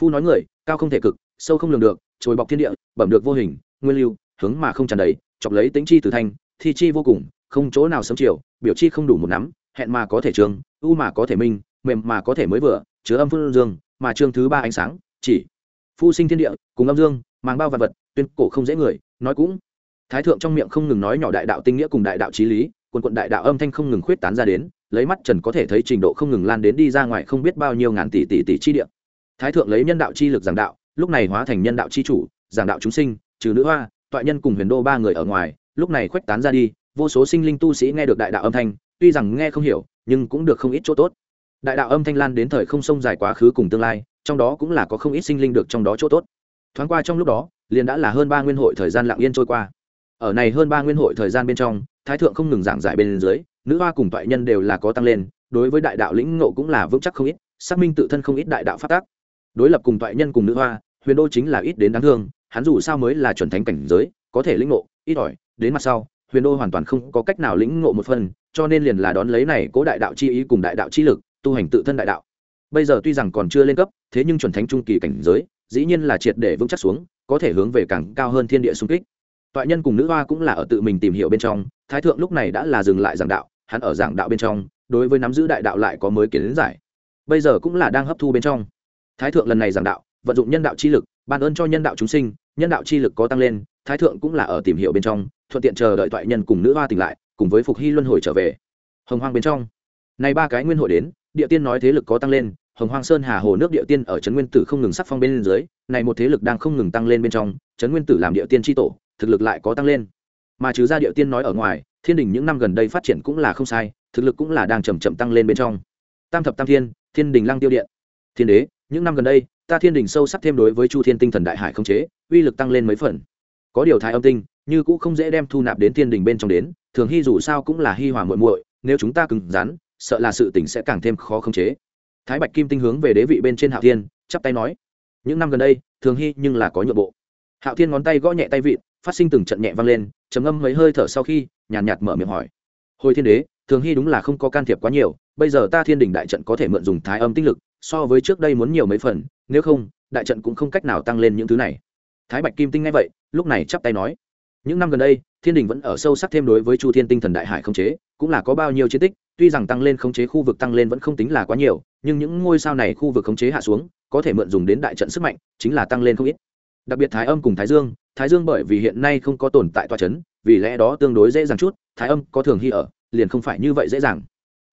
Phu nói người, cao không thể cực, sâu không lường được, trồi bọc thiên địa, bẩm được vô hình, nguyên lưu, hướng mà không tràn đầy chọc lấy tính chi từ thanh, thi chi vô cùng, không chỗ nào sớm chiều, biểu chi không đủ một nắm, hẹn mà có thể trường, u mà có thể minh, mềm mà có thể mới vừa, chứa âm phương dương, mà chương thứ ba ánh sáng, chỉ phu sinh thiên địa, cùng âm dương, mang bao vật vật, tuyên cổ không dễ người, nói cũng. Thái thượng trong miệng không ngừng nói nhỏ đại đạo tinh nghĩa cùng đại đạo trí lý, quần quận đại đạo âm thanh không ngừng khuyết tán ra đến, lấy mắt trần có thể thấy trình độ không ngừng lan đến đi ra ngoài không biết bao nhiêu ngàn tỷ tỷ tỷ chi địa. Thái thượng lấy nhân đạo chi lực giảng đạo, lúc này hóa thành nhân đạo chi chủ, giảng đạo chúng sinh, trừ nữ hoa toại nhân cùng huyền đô ba người ở ngoài, lúc này khuếch tán ra đi, vô số sinh linh tu sĩ nghe được đại đạo âm thanh, tuy rằng nghe không hiểu, nhưng cũng được không ít chỗ tốt. Đại đạo âm thanh lan đến thời không sông dài quá khứ cùng tương lai, trong đó cũng là có không ít sinh linh được trong đó chỗ tốt. Thoáng qua trong lúc đó, liền đã là hơn ba nguyên hội thời gian lặng yên trôi qua. Ở này hơn ba nguyên hội thời gian bên trong, thái thượng không ngừng giảng giải bên dưới, nữ hoa cùng toại nhân đều là có tăng lên, đối với đại đạo lĩnh ngộ cũng là vững chắc không ít, xác minh tự thân không ít đại đạo phát tác đối lập cùng toại nhân cùng nữ hoa, huyền đô chính là ít đến đáng thương hắn dù sao mới là chuẩn thánh cảnh giới, có thể lĩnh ngộ, ít ỏi, đến mặt sau, huyền đô hoàn toàn không có cách nào lĩnh ngộ một phần, cho nên liền là đón lấy này cố đại đạo chi ý cùng đại đạo chi lực, tu hành tự thân đại đạo. Bây giờ tuy rằng còn chưa lên cấp, thế nhưng chuẩn thánh trung kỳ cảnh giới, dĩ nhiên là triệt để vững chắc xuống, có thể hướng về càng cao hơn thiên địa xung kích. Toại nhân cùng nữ hoa cũng là ở tự mình tìm hiểu bên trong, thái thượng lúc này đã là dừng lại giảng đạo, hắn ở giảng đạo bên trong, đối với nắm giữ đại đạo lại có mới kiến giải. Bây giờ cũng là đang hấp thu bên trong. Thái thượng lần này giảng đạo, vận dụng nhân đạo chi lực, ban ơn cho nhân đạo chúng sinh nhân đạo chi lực có tăng lên, thái thượng cũng là ở tìm hiểu bên trong, thuận tiện chờ đợi thoại nhân cùng nữ hoa tỉnh lại, cùng với phục hy luân hồi trở về. Hồng hoang bên trong. Này ba cái nguyên hội đến, địa tiên nói thế lực có tăng lên, hồng hoang sơn hà hồ nước địa tiên ở trấn nguyên tử không ngừng sắc phong bên dưới, này một thế lực đang không ngừng tăng lên bên trong, trấn nguyên tử làm địa tiên tri tổ, thực lực lại có tăng lên. Mà trừ ra địa tiên nói ở ngoài, thiên đình những năm gần đây phát triển cũng là không sai, thực lực cũng là đang chầm chậm tăng lên bên trong. Tam thập tam thiên thiên đình lăng tiêu điện. Thiên đế, những năm gần đây ta thiên đình sâu sắc thêm đối với chu thiên tinh thần đại hải không chế uy lực tăng lên mấy phần. Có điều thái âm tinh như cũng không dễ đem thu nạp đến thiên đình bên trong đến thường hy dù sao cũng là hy hòa muội muội nếu chúng ta cứng rắn sợ là sự tình sẽ càng thêm khó khống chế. Thái bạch kim tinh hướng về đế vị bên trên hạo thiên chắp tay nói những năm gần đây thường hy nhưng là có nhượng bộ. Hạo thiên ngón tay gõ nhẹ tay vịn phát sinh từng trận nhẹ vang lên trầm ngâm mấy hơi thở sau khi nhàn nhạt, nhạt mở miệng hỏi hồi thiên đế thường hy đúng là không có can thiệp quá nhiều bây giờ ta thiên đình đại trận có thể mượn dùng thái âm tinh lực so với trước đây muốn nhiều mấy phần nếu không, đại trận cũng không cách nào tăng lên những thứ này. Thái bạch kim tinh ngay vậy, lúc này chắp tay nói, những năm gần đây, thiên đình vẫn ở sâu sắc thêm đối với chu thiên tinh thần đại hải không chế, cũng là có bao nhiêu chiến tích, tuy rằng tăng lên khống chế khu vực tăng lên vẫn không tính là quá nhiều, nhưng những ngôi sao này khu vực khống chế hạ xuống, có thể mượn dùng đến đại trận sức mạnh, chính là tăng lên không ít. Đặc biệt thái âm cùng thái dương thái dương bởi vì hiện nay không có tồn tại toa c h ấ n vì lẽ đó tương đối dễ dàng chút, thái âm có thường hy ở, liền không phải như vậy dễ dàng.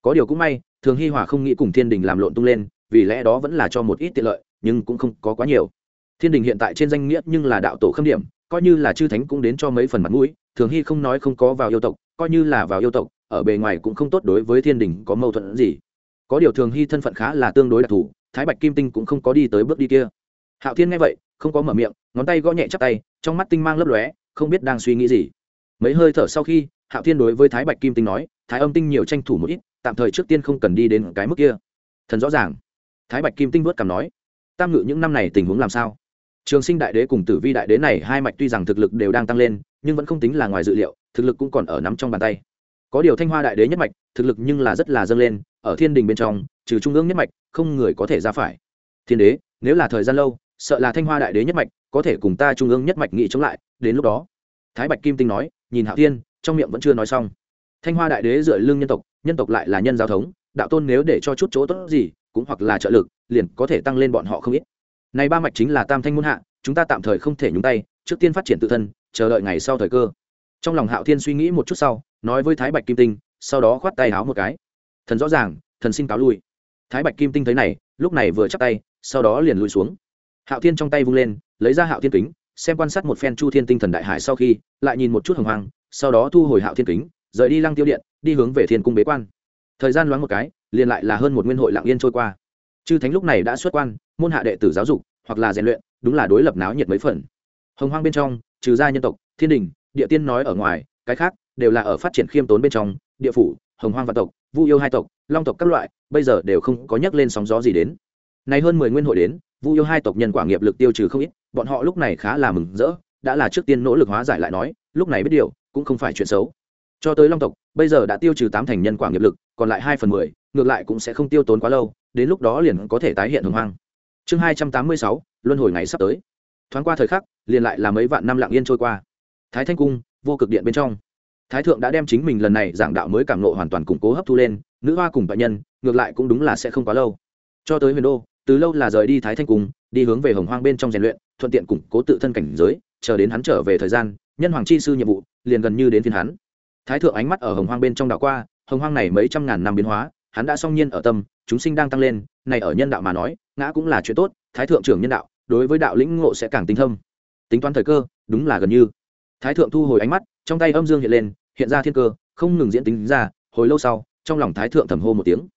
Có điều cũng may, thường hy hòa không nghĩ cùng thiên đình làm lộn tung lên, vì lẽ đó vẫn là cho một ít tiện lợi nhưng cũng không có quá nhiều. Thiên đình hiện tại trên danh nghĩa nhưng là đạo tổ khâm điểm, coi như là chư thánh cũng đến cho mấy phần mặt mũi, thường hy không nói không có vào yêu tộc, coi như là vào yêu tộc, ở bề ngoài cũng không tốt đối với thiên đình có mâu thuẫn gì. Có điều thường hy thân phận khá là tương đối đặc thù, thái bạch kim tinh cũng không có đi tới bước đi kia. Hạo thiên nghe vậy, không có mở miệng, ngón tay gõ nhẹ chắc tay, trong mắt tinh mang lấp lóe, không biết đang suy nghĩ gì. Mấy hơi thở sau khi, hạo thiên đối với thái bạch kim tinh nói, thái âm tinh nhiều tranh thủ một ít, tạm thời trước tiên không cần đi đến cái mức kia. Thần rõ ràng. Thái bạch kim tinh vớt cảm nói tam ngự những năm này tình huống làm sao? Trường sinh đại đế cùng tử vi đại đế này hai mạch tuy rằng thực lực đều đang tăng lên, nhưng vẫn không tính là ngoài dự liệu, thực lực cũng còn ở nắm trong bàn tay. Có điều thanh hoa đại đế nhất mạch, thực lực nhưng là rất là dâng lên, ở thiên đình bên trong, trừ trung ương nhất mạch, không người có thể ra phải. Thiên đế, nếu là thời gian lâu, sợ là thanh hoa đại đế nhất mạch có thể cùng ta trung ương nhất mạch nghị chống lại, đến lúc đó. Thái bạch kim tinh nói, nhìn hạo thiên, trong miệng vẫn chưa nói xong. Thanh hoa đại đế dựa lưng nhân tộc nhân tộc lại là nhân giao thống, đạo tôn nếu để cho chút chỗ tốt gì cũng hoặc là trợ lực, liền có thể tăng lên bọn họ không ít. Này ba mạch chính là tam thanh môn hạ, chúng ta tạm thời không thể nhúng tay, trước tiên phát triển tự thân, chờ đợi ngày sau thời cơ. Trong lòng hạo thiên suy nghĩ một chút sau, nói với thái bạch kim tinh, sau đó khoát tay háo một cái. Thần rõ ràng, thần xin cáo lui. Thái bạch kim tinh thấy này, lúc này vừa chắp tay, sau đó liền lùi xuống. Hạo thiên trong tay vung lên, lấy ra hạo thiên kính, xem quan sát một phen chu thiên tinh thần đại hải sau khi, lại nhìn một chút hồng hoàng sau đó thu hồi hạo thiên kính, rời đi lăng tiêu điện, đi hướng về thiên cung bế quan. Thời gian loáng một cái liền lại là hơn một nguyên hội lặng yên trôi qua. Chư thánh lúc này đã xuất quan, môn hạ đệ tử giáo dục, hoặc là rèn luyện, đúng là đối lập náo nhiệt mấy phần. Hồng hoang bên trong, trừ gia nhân tộc, thiên đình, địa tiên nói ở ngoài, cái khác đều là ở phát triển khiêm tốn bên trong, địa phủ, hồng hoang vạn tộc, vu yêu hai tộc, long tộc các loại, bây giờ đều không có nhắc lên sóng gió gì đến. Nay hơn mười nguyên hội đến, vu yêu hai tộc nhân quả nghiệp lực tiêu trừ không ít, bọn họ lúc này khá là mừng rỡ, đã là trước tiên nỗ lực hóa giải lại nói, lúc này biết điều, cũng không phải chuyện xấu cho tới long tộc, bây giờ đã tiêu trừ tám thành nhân quả nghiệp lực, còn lại hai phần mười, ngược lại cũng sẽ không tiêu tốn quá lâu, đến lúc đó liền có thể tái hiện hồng hoang. Chương hai trăm tám mươi sáu, luân hồi ngày sắp tới. Thoáng qua thời khắc, liền lại là mấy vạn năm lạng yên trôi qua. Thái thanh cung, vô cực điện bên trong. Thái thượng đã đem chính mình lần này giảng đạo mới cảm nộ hoàn toàn củng cố hấp thu lên, nữ hoa cùng bệnh nhân, ngược lại cũng đúng là sẽ không quá lâu. Cho tới huyền đô, từ lâu là rời đi thái thanh cung, đi hướng về hồng hoang bên trong rèn luyện, thuận tiện củng cố tự thân cảnh giới, chờ đến hắn trở về thời gian, nhân hoàng chi sư nhiệm vụ, liền gần như đến phiên hắn thái thượng ánh mắt ở hồng hoang bên trong đạo qua hồng hoang này mấy trăm ngàn năm biến hóa hắn đã song nhiên ở tâm chúng sinh đang tăng lên này ở nhân đạo mà nói ngã cũng là chuyện tốt thái thượng trưởng nhân đạo đối với đạo lĩnh ngộ sẽ càng tinh thông, tính toán thời cơ đúng là gần như. Thái thượng thu hồi ánh mắt trong tay âm dương hiện lên hiện ra thiên cơ không ngừng diễn tính ra hồi lâu sau trong lòng thái thượng thầm hô một tiếng.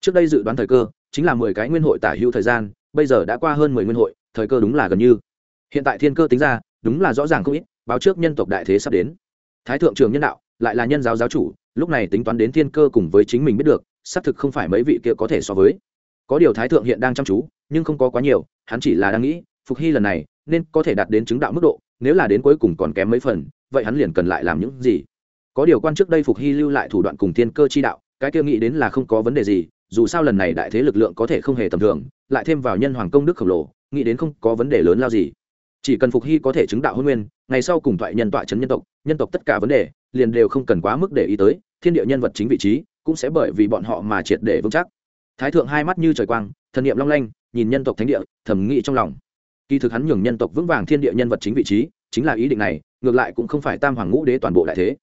Trước đây dự đoán thời cơ chính là mười cái nguyên hội tả hữu thời gian bây giờ đã qua hơn mười nguyên hội thời cơ đúng là gần như. Hiện tại thiên cơ tính ra đúng là rõ ràng không ít báo trước nhân tộc đại thế sắp đến. Thái thượng trường nhân đạo lại là nhân giáo giáo chủ, lúc này tính toán đến thiên cơ cùng với chính mình biết được, xác thực không phải mấy vị kia có thể so với. Có điều thái thượng hiện đang chăm chú, nhưng không có quá nhiều, hắn chỉ là đang nghĩ, phục hy lần này nên có thể đạt đến chứng đạo mức độ, nếu là đến cuối cùng còn kém mấy phần, vậy hắn liền cần lại làm những gì? Có điều quan trước đây phục hy lưu lại thủ đoạn cùng thiên cơ chi đạo, cái kia nghĩ đến là không có vấn đề gì, dù sao lần này đại thế lực lượng có thể không hề tầm thường, lại thêm vào nhân hoàng công đức khổng lồ, nghĩ đến không có vấn đề lớn lao gì chỉ cần phục hy có thể chứng đạo hôn nguyên, ngày sau cùng thoại nhân tọa chấn nhân tộc nhân tộc tất cả vấn đề, liền đều không cần quá mức để ý tới, thiên địa nhân vật chính vị trí cũng sẽ bởi vì bọn họ mà triệt để vững chắc. Thái thượng hai mắt như trời quang, thần niệm long lanh, nhìn nhân tộc thánh địa thẩm nghĩ trong lòng. Kỳ thực hắn nhường nhân tộc vững vàng thiên địa nhân vật chính vị trí, chính là ý định này, ngược lại cũng không phải tam hoàng ngũ đế toàn bộ đại thế.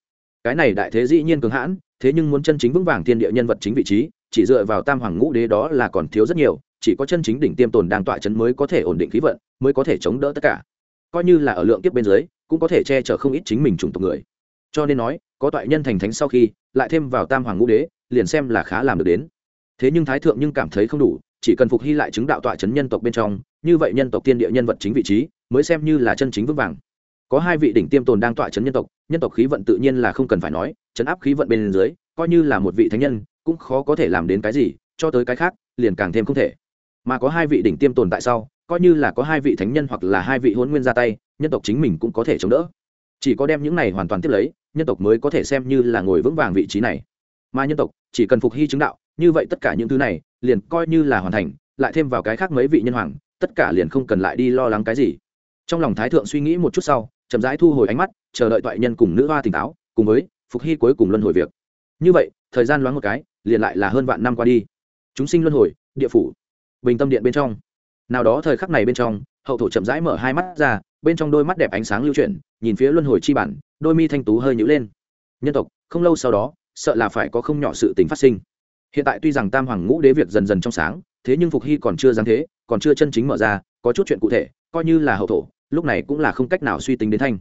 Cái này đại thế dĩ nhiên cường hãn, thế nhưng muốn chân chính vững vàng thiên địa nhân vật chính vị trí, chỉ dựa vào tam hoàng ngũ đế đó là còn thiếu rất nhiều, chỉ có chân chính đỉnh tiêm tồn đang tọa chấn mới có thể ổn định khí vận, mới có thể chống đỡ tất cả coi như là ở lượng tiếp bên dưới, cũng có thể che chở không ít chính mình chủng tộc người. Cho nên nói, có toại nhân thành thánh sau khi, lại thêm vào tam hoàng ngũ đế, liền xem là khá làm được đến. Thế nhưng thái thượng nhưng cảm thấy không đủ, chỉ cần phục hy lại chứng đạo tọa chấn nhân tộc bên trong, như vậy nhân tộc tiên địa nhân vật chính vị trí, mới xem như là chân chính vững vàng. Có hai vị đỉnh tiêm tồn đang tọa chấn nhân tộc nhân tộc khí vận tự nhiên là không cần phải nói, chấn áp khí vận bên dưới, coi như là một vị thánh nhân, cũng khó có thể làm đến cái gì, cho tới cái khác, liền càng thêm không thể. Mà có hai vị đỉnh tiêm tồn tại sau coi như là có hai vị thánh nhân hoặc là hai vị hôn nguyên ra tay, nhân tộc chính mình cũng có thể chống đỡ. Chỉ có đem những này hoàn toàn tiếp lấy, nhân tộc mới có thể xem như là ngồi vững vàng vị trí này. Mà nhân tộc chỉ cần phục hy chứng đạo, như vậy tất cả những thứ này liền coi như là hoàn thành, lại thêm vào cái khác mấy vị nhân hoàng, tất cả liền không cần lại đi lo lắng cái gì. Trong lòng thái thượng suy nghĩ một chút sau, chậm rãi thu hồi ánh mắt, chờ đợi toại nhân cùng nữ hoa tỉnh táo, cùng với phục hy cuối cùng luân hồi việc. Như vậy, thời gian loáng một cái, liền lại là hơn vạn năm qua đi. Chúng sinh luân hồi, địa phủ, bình tâm điện bên trong nào đó thời khắc này bên trong, hậu thổ chậm rãi mở hai mắt ra, bên trong đôi mắt đẹp ánh sáng lưu chuyển, nhìn phía luân hồi chi bản, đôi mi thanh tú hơi nhữ lên. Nhân tộc, không lâu sau đó, sợ là phải có không nhỏ sự tình phát sinh. Hiện tại tuy rằng tam hoàng ngũ đế việc dần dần trong sáng, thế nhưng phục hy còn chưa giáng thế, còn chưa chân chính mở ra, có chút chuyện cụ thể, coi như là hậu thổ, lúc này cũng là không cách nào suy tính đến thanh.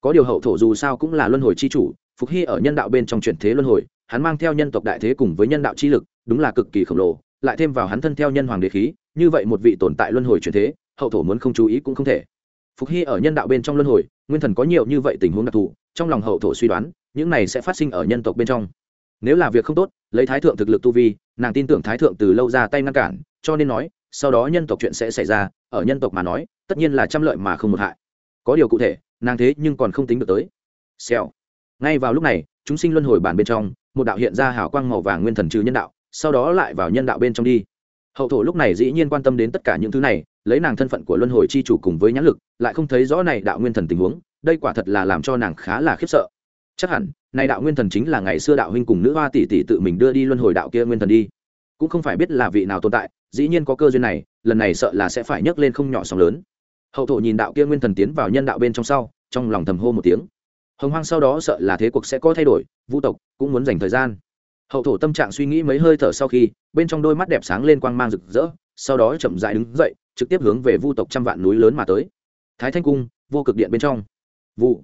Có điều hậu thổ dù sao cũng là luân hồi chi chủ, phục hy ở nhân đạo bên trong chuyển thế luân hồi, hắn mang theo nhân tộc đại thế cùng với nhân đạo chi lực, đúng là cực kỳ khổng lồ, lại thêm vào hắn thân theo nhân hoàng đế khí như vậy một vị tồn tại luân hồi chuyển thế, hậu thổ muốn không chú ý cũng không thể. Phục hy ở nhân đạo bên trong luân hồi, nguyên thần có nhiều như vậy tình huống đặc thù, trong lòng hậu thổ suy đoán, những này sẽ phát sinh ở nhân tộc bên trong. Nếu là việc không tốt, lấy thái thượng thực lực tu vi, nàng tin tưởng thái thượng từ lâu ra tay ngăn cản, cho nên nói, sau đó nhân tộc chuyện sẽ xảy ra, ở nhân tộc mà nói, tất nhiên là trăm lợi mà không một hại. Có điều cụ thể, nàng thế nhưng còn không tính được tới. Xèo. Ngay vào lúc này, chúng sinh luân hồi bản bên trong, một đạo hiện ra hào quang màu vàng nguyên thần trừ nhân đạo, sau đó lại vào nhân đạo bên trong đi hậu thổ lúc này dĩ nhiên quan tâm đến tất cả những thứ này, lấy nàng thân phận của luân hồi chi chủ cùng với nhãn lực, lại không thấy rõ này đạo nguyên thần tình huống, đây quả thật là làm cho nàng khá là khiếp sợ. Chắc hẳn, này đạo nguyên thần chính là ngày xưa đạo huynh cùng nữ hoa tỷ tỷ tự mình đưa đi luân hồi đạo kia nguyên thần đi. Cũng không phải biết là vị nào tồn tại, dĩ nhiên có cơ duyên này, lần này sợ là sẽ phải nhấc lên không nhỏ sóng lớn. Hậu thổ nhìn đạo kia nguyên thần tiến vào nhân đạo bên trong sau, trong lòng thầm hô một tiếng. Hồng hoang sau đó sợ là thế cuộc sẽ có thay đổi vũ tộc cũng muốn dành thời gian hậu thổ tâm trạng suy nghĩ mấy hơi thở sau khi, bên trong đôi mắt đẹp sáng lên quang mang rực rỡ, sau đó chậm dại đứng dậy, trực tiếp hướng về vu tộc trăm vạn núi lớn mà tới. Thái thanh cung, vô cực điện bên trong. Vụ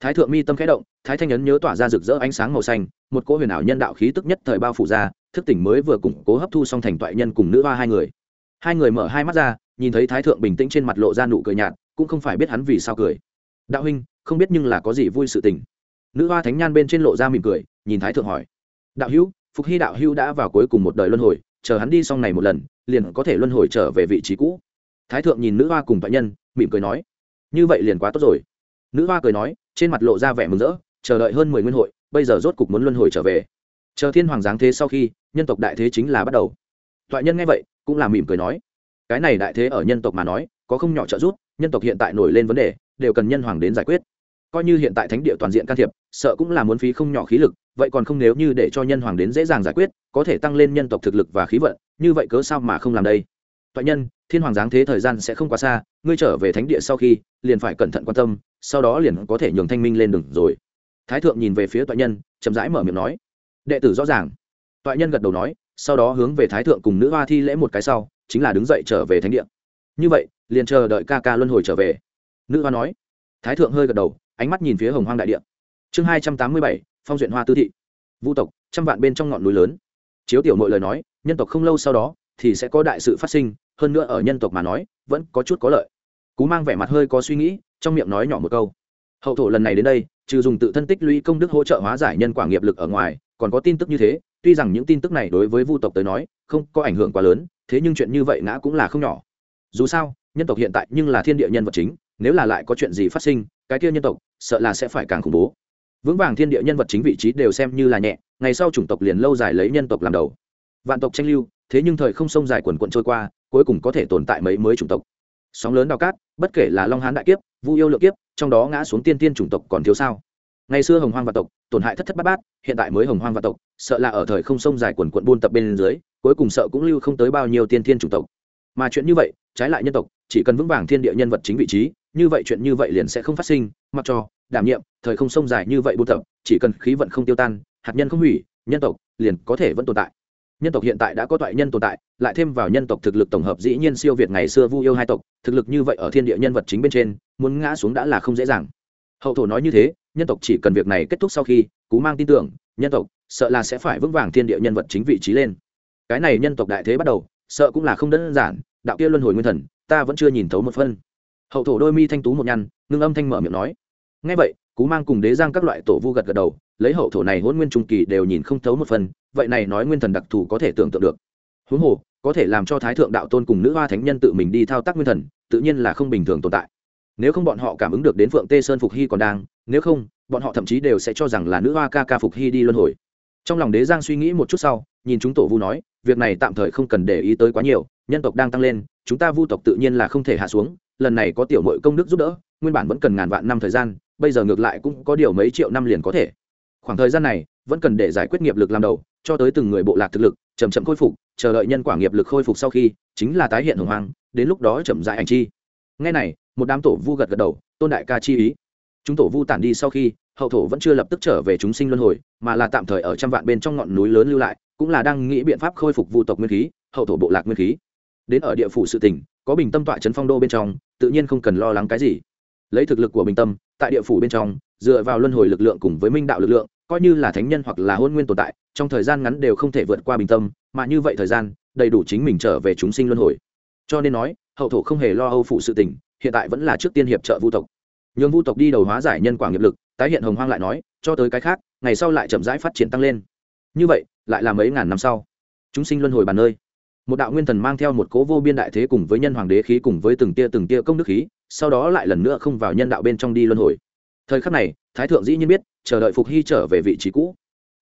thái thượng mi tâm khẽ động, thái thanh ấn nhớ tỏa ra rực rỡ ánh sáng màu xanh, một cỗ huyền ảo nhân đạo khí tức nhất thời bao phủ ra, thức tỉnh mới vừa củng cố hấp thu xong thành toại nhân cùng nữ hoa hai người. Hai người mở hai mắt ra, nhìn thấy thái thượng bình tĩnh trên mặt lộ ra nụ cười nhạt, cũng không phải biết hắn vì sao cười. Đạo huynh, không biết nhưng là có gì vui sự tình. Nữ hoa thánh nhan bên trên lộ ra mỉm cười, nhìn thái thượng hỏi đạo hữu, phục hy đạo hữu đã vào cuối cùng một đời luân hồi, chờ hắn đi xong này một lần, liền có thể luân hồi trở về vị trí cũ. Thái thượng nhìn nữ hoa cùng toại nhân, mỉm cười nói, như vậy liền quá tốt rồi. Nữ hoa cười nói, trên mặt lộ ra vẻ mừng rỡ, chờ đợi hơn mười nguyên hội, bây giờ rốt cục muốn luân hồi trở về. Chờ thiên hoàng giáng thế sau khi, nhân tộc đại thế chính là bắt đầu. Toại nhân nghe vậy, cũng là mỉm cười nói, cái này đại thế ở nhân tộc mà nói, có không nhỏ trợ giúp, nhân tộc hiện tại nổi lên vấn đề, đều cần nhân hoàng đến giải quyết coi như hiện tại thánh địa toàn diện can thiệp, sợ cũng là muốn phí không nhỏ khí lực, vậy còn không nếu như để cho nhân hoàng đến dễ dàng giải quyết, có thể tăng lên nhân tộc thực lực và khí vận, như vậy cớ sao mà không làm đây? Toại nhân, thiên hoàng giáng thế thời gian sẽ không quá xa, ngươi trở về thánh địa sau khi, liền phải cẩn thận quan tâm, sau đó liền có thể nhường thanh minh lên đường rồi. Thái thượng nhìn về phía toại nhân, chậm rãi mở miệng nói. Đệ tử rõ ràng. Toại nhân gật đầu nói, sau đó hướng về thái thượng cùng nữ hoa thi lễ một cái sau, chính là đứng dậy trở về thánh địa. Như vậy, liền chờ đợi ca ca luân hồi trở về. Nữ hoa nói. Thái thượng hơi gật đầu ánh mắt nhìn phía hồng hoang đại địa. Chương hai trăm tám mươi bảy, phong duyện hoa tư thị. Vũ tộc, trăm vạn bên trong ngọn núi lớn. Chiếu tiểu nội lời nói, nhân tộc không lâu sau đó thì sẽ có đại sự phát sinh, hơn nữa ở nhân tộc mà nói, vẫn có chút có lợi. Cú mang vẻ mặt hơi có suy nghĩ, trong miệng nói nhỏ một câu. Hậu thổ lần này đến đây, trừ dùng tự thân tích lũy công đức hỗ trợ hóa giải nhân quả nghiệp lực ở ngoài, còn có tin tức như thế, tuy rằng những tin tức này đối với vu tộc tới nói, không có ảnh hưởng quá lớn, thế nhưng chuyện như vậy ngã cũng là không nhỏ. Dù sao, nhân tộc hiện tại nhưng là thiên địa nhân vật chính, nếu là lại có chuyện gì phát sinh cái kia nhân tộc, sợ là sẽ phải càng khủng bố. Vững vàng thiên địa nhân vật chính vị trí đều xem như là nhẹ, ngày sau chủng tộc liền lâu dài lấy nhân tộc làm đầu. Vạn tộc tranh lưu, thế nhưng thời không sông dài quần quận trôi qua, cuối cùng có thể tồn tại mấy mới chủng tộc. Sóng lớn đào cát, bất kể là long hán đại kiếp, vu yêu lượng kiếp, trong đó ngã xuống tiên tiên chủng tộc còn thiếu sao? Ngày xưa hồng hoang vạn tộc, tổn hại thất thất bát bát, hiện tại mới hồng hoang vạn tộc, sợ là ở thời không sông dài quần quận buôn tập bên dưới, cuối cùng sợ cũng lưu không tới bao nhiêu tiên tiên chủng tộc. Mà chuyện như vậy, trái lại nhân tộc, chỉ cần vững vàng thiên địa nhân vật chính vị trí như vậy chuyện như vậy liền sẽ không phát sinh, mặc cho, đảm nhiệm, thời không sông dài như vậy buôn tập, chỉ cần khí vận không tiêu tan, hạt nhân không hủy, nhân tộc liền có thể vẫn tồn tại. Nhân tộc hiện tại đã có toại nhân tồn tại, lại thêm vào nhân tộc thực lực tổng hợp dĩ nhiên siêu việt ngày xưa vu yêu hai tộc, thực lực như vậy ở thiên địa nhân vật chính bên trên, muốn ngã xuống đã là không dễ dàng. Hậu thổ nói như thế, nhân tộc chỉ cần việc này kết thúc sau khi, cú mang tin tưởng, nhân tộc sợ là sẽ phải vững vàng thiên địa nhân vật chính vị trí lên. Cái này nhân tộc đại thế bắt đầu, sợ cũng là không đơn giản, đạo kia luân hồi nguyên thần, ta vẫn chưa nhìn thấu một phân hậu thổ đôi mi thanh tú một nhăn, ngưng âm thanh mở miệng nói. Ngay vậy, cú mang cùng đế giang các loại tổ vu gật gật đầu, lấy hậu thổ này hôn nguyên trung kỳ đều nhìn không thấu một phần, vậy này nói nguyên thần đặc thù có thể tưởng tượng được. Huống hồ, có thể làm cho thái thượng đạo tôn cùng nữ hoa thánh nhân tự mình đi thao tác nguyên thần, tự nhiên là không bình thường tồn tại. Nếu không bọn họ cảm ứng được đến phượng tê sơn phục hy còn đang, nếu không, bọn họ thậm chí đều sẽ cho rằng là nữ hoa ca ca phục hy đi luân hồi. Trong lòng đế giang suy nghĩ một chút sau, nhìn chúng tổ vu nói, việc này tạm thời không cần để ý tới quá nhiều, nhân tộc đang tăng lên chúng ta vu tộc tự nhiên là không thể hạ xuống, lần này có tiểu mội công đức giúp đỡ, nguyên bản vẫn cần ngàn vạn năm thời gian, bây giờ ngược lại cũng có điều mấy triệu năm liền có thể. Khoảng thời gian này, vẫn cần để giải quyết nghiệp lực làm đầu, cho tới từng người bộ lạc thực lực chầm chậm khôi phục, chờ đợi nhân quả nghiệp lực khôi phục sau khi, chính là tái hiện hồng hoang, đến lúc đó chậm dại ảnh chi. Ngay này, một đám tổ vu gật gật đầu, tôn đại ca chi ý. Chúng tổ vu tản đi sau khi, hậu thổ vẫn chưa lập tức trở về chúng sinh luân hồi, mà là tạm thời ở trăm vạn bên trong ngọn núi lớn lưu lại, cũng là đang nghĩ biện pháp khôi phục vu tộc nguyên khí, hậu thổ bộ lạc nguyên khí đến ở địa phủ sự tỉnh có bình tâm tọa trấn phong đô bên trong, tự nhiên không cần lo lắng cái gì. Lấy thực lực của bình tâm, tại địa phủ bên trong, dựa vào luân hồi lực lượng cùng với minh đạo lực lượng, coi như là thánh nhân hoặc là hôn nguyên tồn tại, trong thời gian ngắn đều không thể vượt qua bình tâm, mà như vậy thời gian, đầy đủ chính mình trở về chúng sinh luân hồi. Cho nên nói, hậu thổ không hề lo âu phụ sự tình, hiện tại vẫn là trước tiên hiệp trợ vu tộc. Nhường vu tộc đi đầu hóa giải nhân quả nghiệp lực, tái hiện hồng hoang lại nói, cho tới cái khác, ngày sau lại chậm rãi phát triển tăng lên. Như vậy, lại là mấy ngàn năm sau. Chúng sinh luân hồi bàn nơi một đạo nguyên thần mang theo một cố vô biên đại thế cùng với nhân hoàng đế khí cùng với từng tia từng tia công đức khí, sau đó lại lần nữa không vào nhân đạo bên trong đi luân hồi. Thời khắc này, thái thượng dĩ nhiên biết, chờ đợi phục hy trở về vị trí cũ.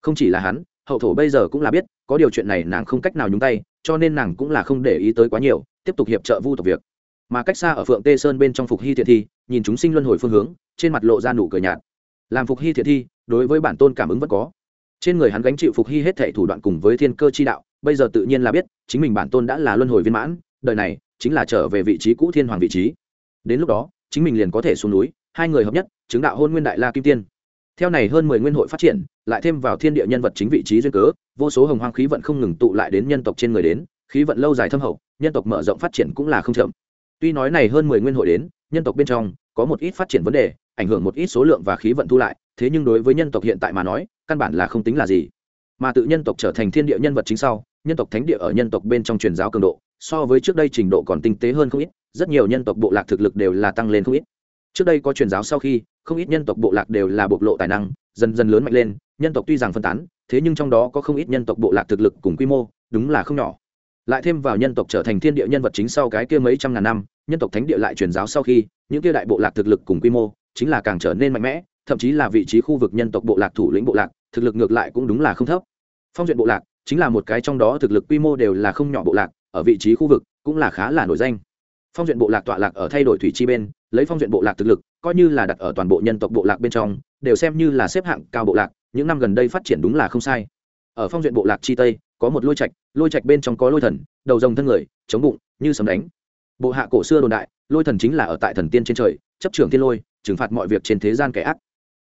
Không chỉ là hắn, hậu thổ bây giờ cũng là biết, có điều chuyện này nàng không cách nào nhúng tay, cho nên nàng cũng là không để ý tới quá nhiều, tiếp tục hiệp trợ vu tộc việc. Mà cách xa ở phượng tê sơn bên trong phục hy thiện thi, nhìn chúng sinh luân hồi phương hướng, trên mặt lộ ra nụ cười nhạt. Làm phục hy thiện thi, đối với bản tôn cảm ứng vẫn có. Trên người hắn gánh chịu phục hy hết thể thủ đoạn cùng với thiên cơ chi đạo bây giờ tự nhiên là biết, chính mình bản tôn đã là luân hồi viên mãn, đời này chính là trở về vị trí cũ thiên hoàng vị trí. Đến lúc đó, chính mình liền có thể xuống núi, hai người hợp nhất, chứng đạo hôn nguyên đại la kim tiên. Theo này hơn mười nguyên hội phát triển, lại thêm vào thiên địa nhân vật chính vị trí duyên cớ, vô số hồng hoang khí vận không ngừng tụ lại đến nhân tộc trên người đến, khí vận lâu dài thâm hậu, nhân tộc mở rộng phát triển cũng là không chậm. Tuy nói này hơn mười nguyên hội đến, nhân tộc bên trong có một ít phát triển vấn đề, ảnh hưởng một ít số lượng và khí vận thu lại, thế nhưng đối với nhân tộc hiện tại mà nói, căn bản là không tính là gì. Mà tự nhân tộc trở thành thiên địa nhân vật chính sau nhân tộc thánh địa ở nhân tộc bên trong truyền giáo cường độ, so với trước đây trình độ còn tinh tế hơn không ít, rất nhiều nhân tộc bộ lạc thực lực đều là tăng lên không ít. Trước đây có truyền giáo sau khi, không ít nhân tộc bộ lạc đều là bộc lộ tài năng, dần dần lớn mạnh lên, nhân tộc tuy rằng phân tán, thế nhưng trong đó có không ít nhân tộc bộ lạc thực lực cùng quy mô, đúng là không nhỏ. Lại thêm vào nhân tộc trở thành thiên địa nhân vật chính sau cái kia mấy trăm ngàn năm, nhân tộc thánh địa lại truyền giáo sau khi, những kia đại bộ lạc thực lực cùng quy mô, chính là càng trở nên mạnh mẽ, thậm chí là vị trí khu vực nhân tộc bộ lạc thủ lĩnh bộ lạc, thực lực ngược lại cũng đúng là không thấp. Phong duyện bộ lạc chính là một cái trong đó thực lực quy mô đều là không nhỏ bộ lạc, ở vị trí khu vực cũng là khá là nổi danh. Phong duyện bộ lạc tọa lạc ở thay đổi thủy chi bên, lấy phong duyện bộ lạc thực lực, coi như là đặt ở toàn bộ nhân tộc bộ lạc bên trong, đều xem như là xếp hạng cao bộ lạc, những năm gần đây phát triển đúng là không sai. Ở phong duyện bộ lạc chi tây, có một lôi trạch lôi trạch bên trong có lôi thần, đầu rồng thân người, chống bụng, như sấm đánh. Bộ hạ cổ xưa đồn đại, lôi thần chính là ở tại thần tiên trên trời, chấp trưởng thiên lôi, trừng phạt mọi việc trên thế gian kẻ ác.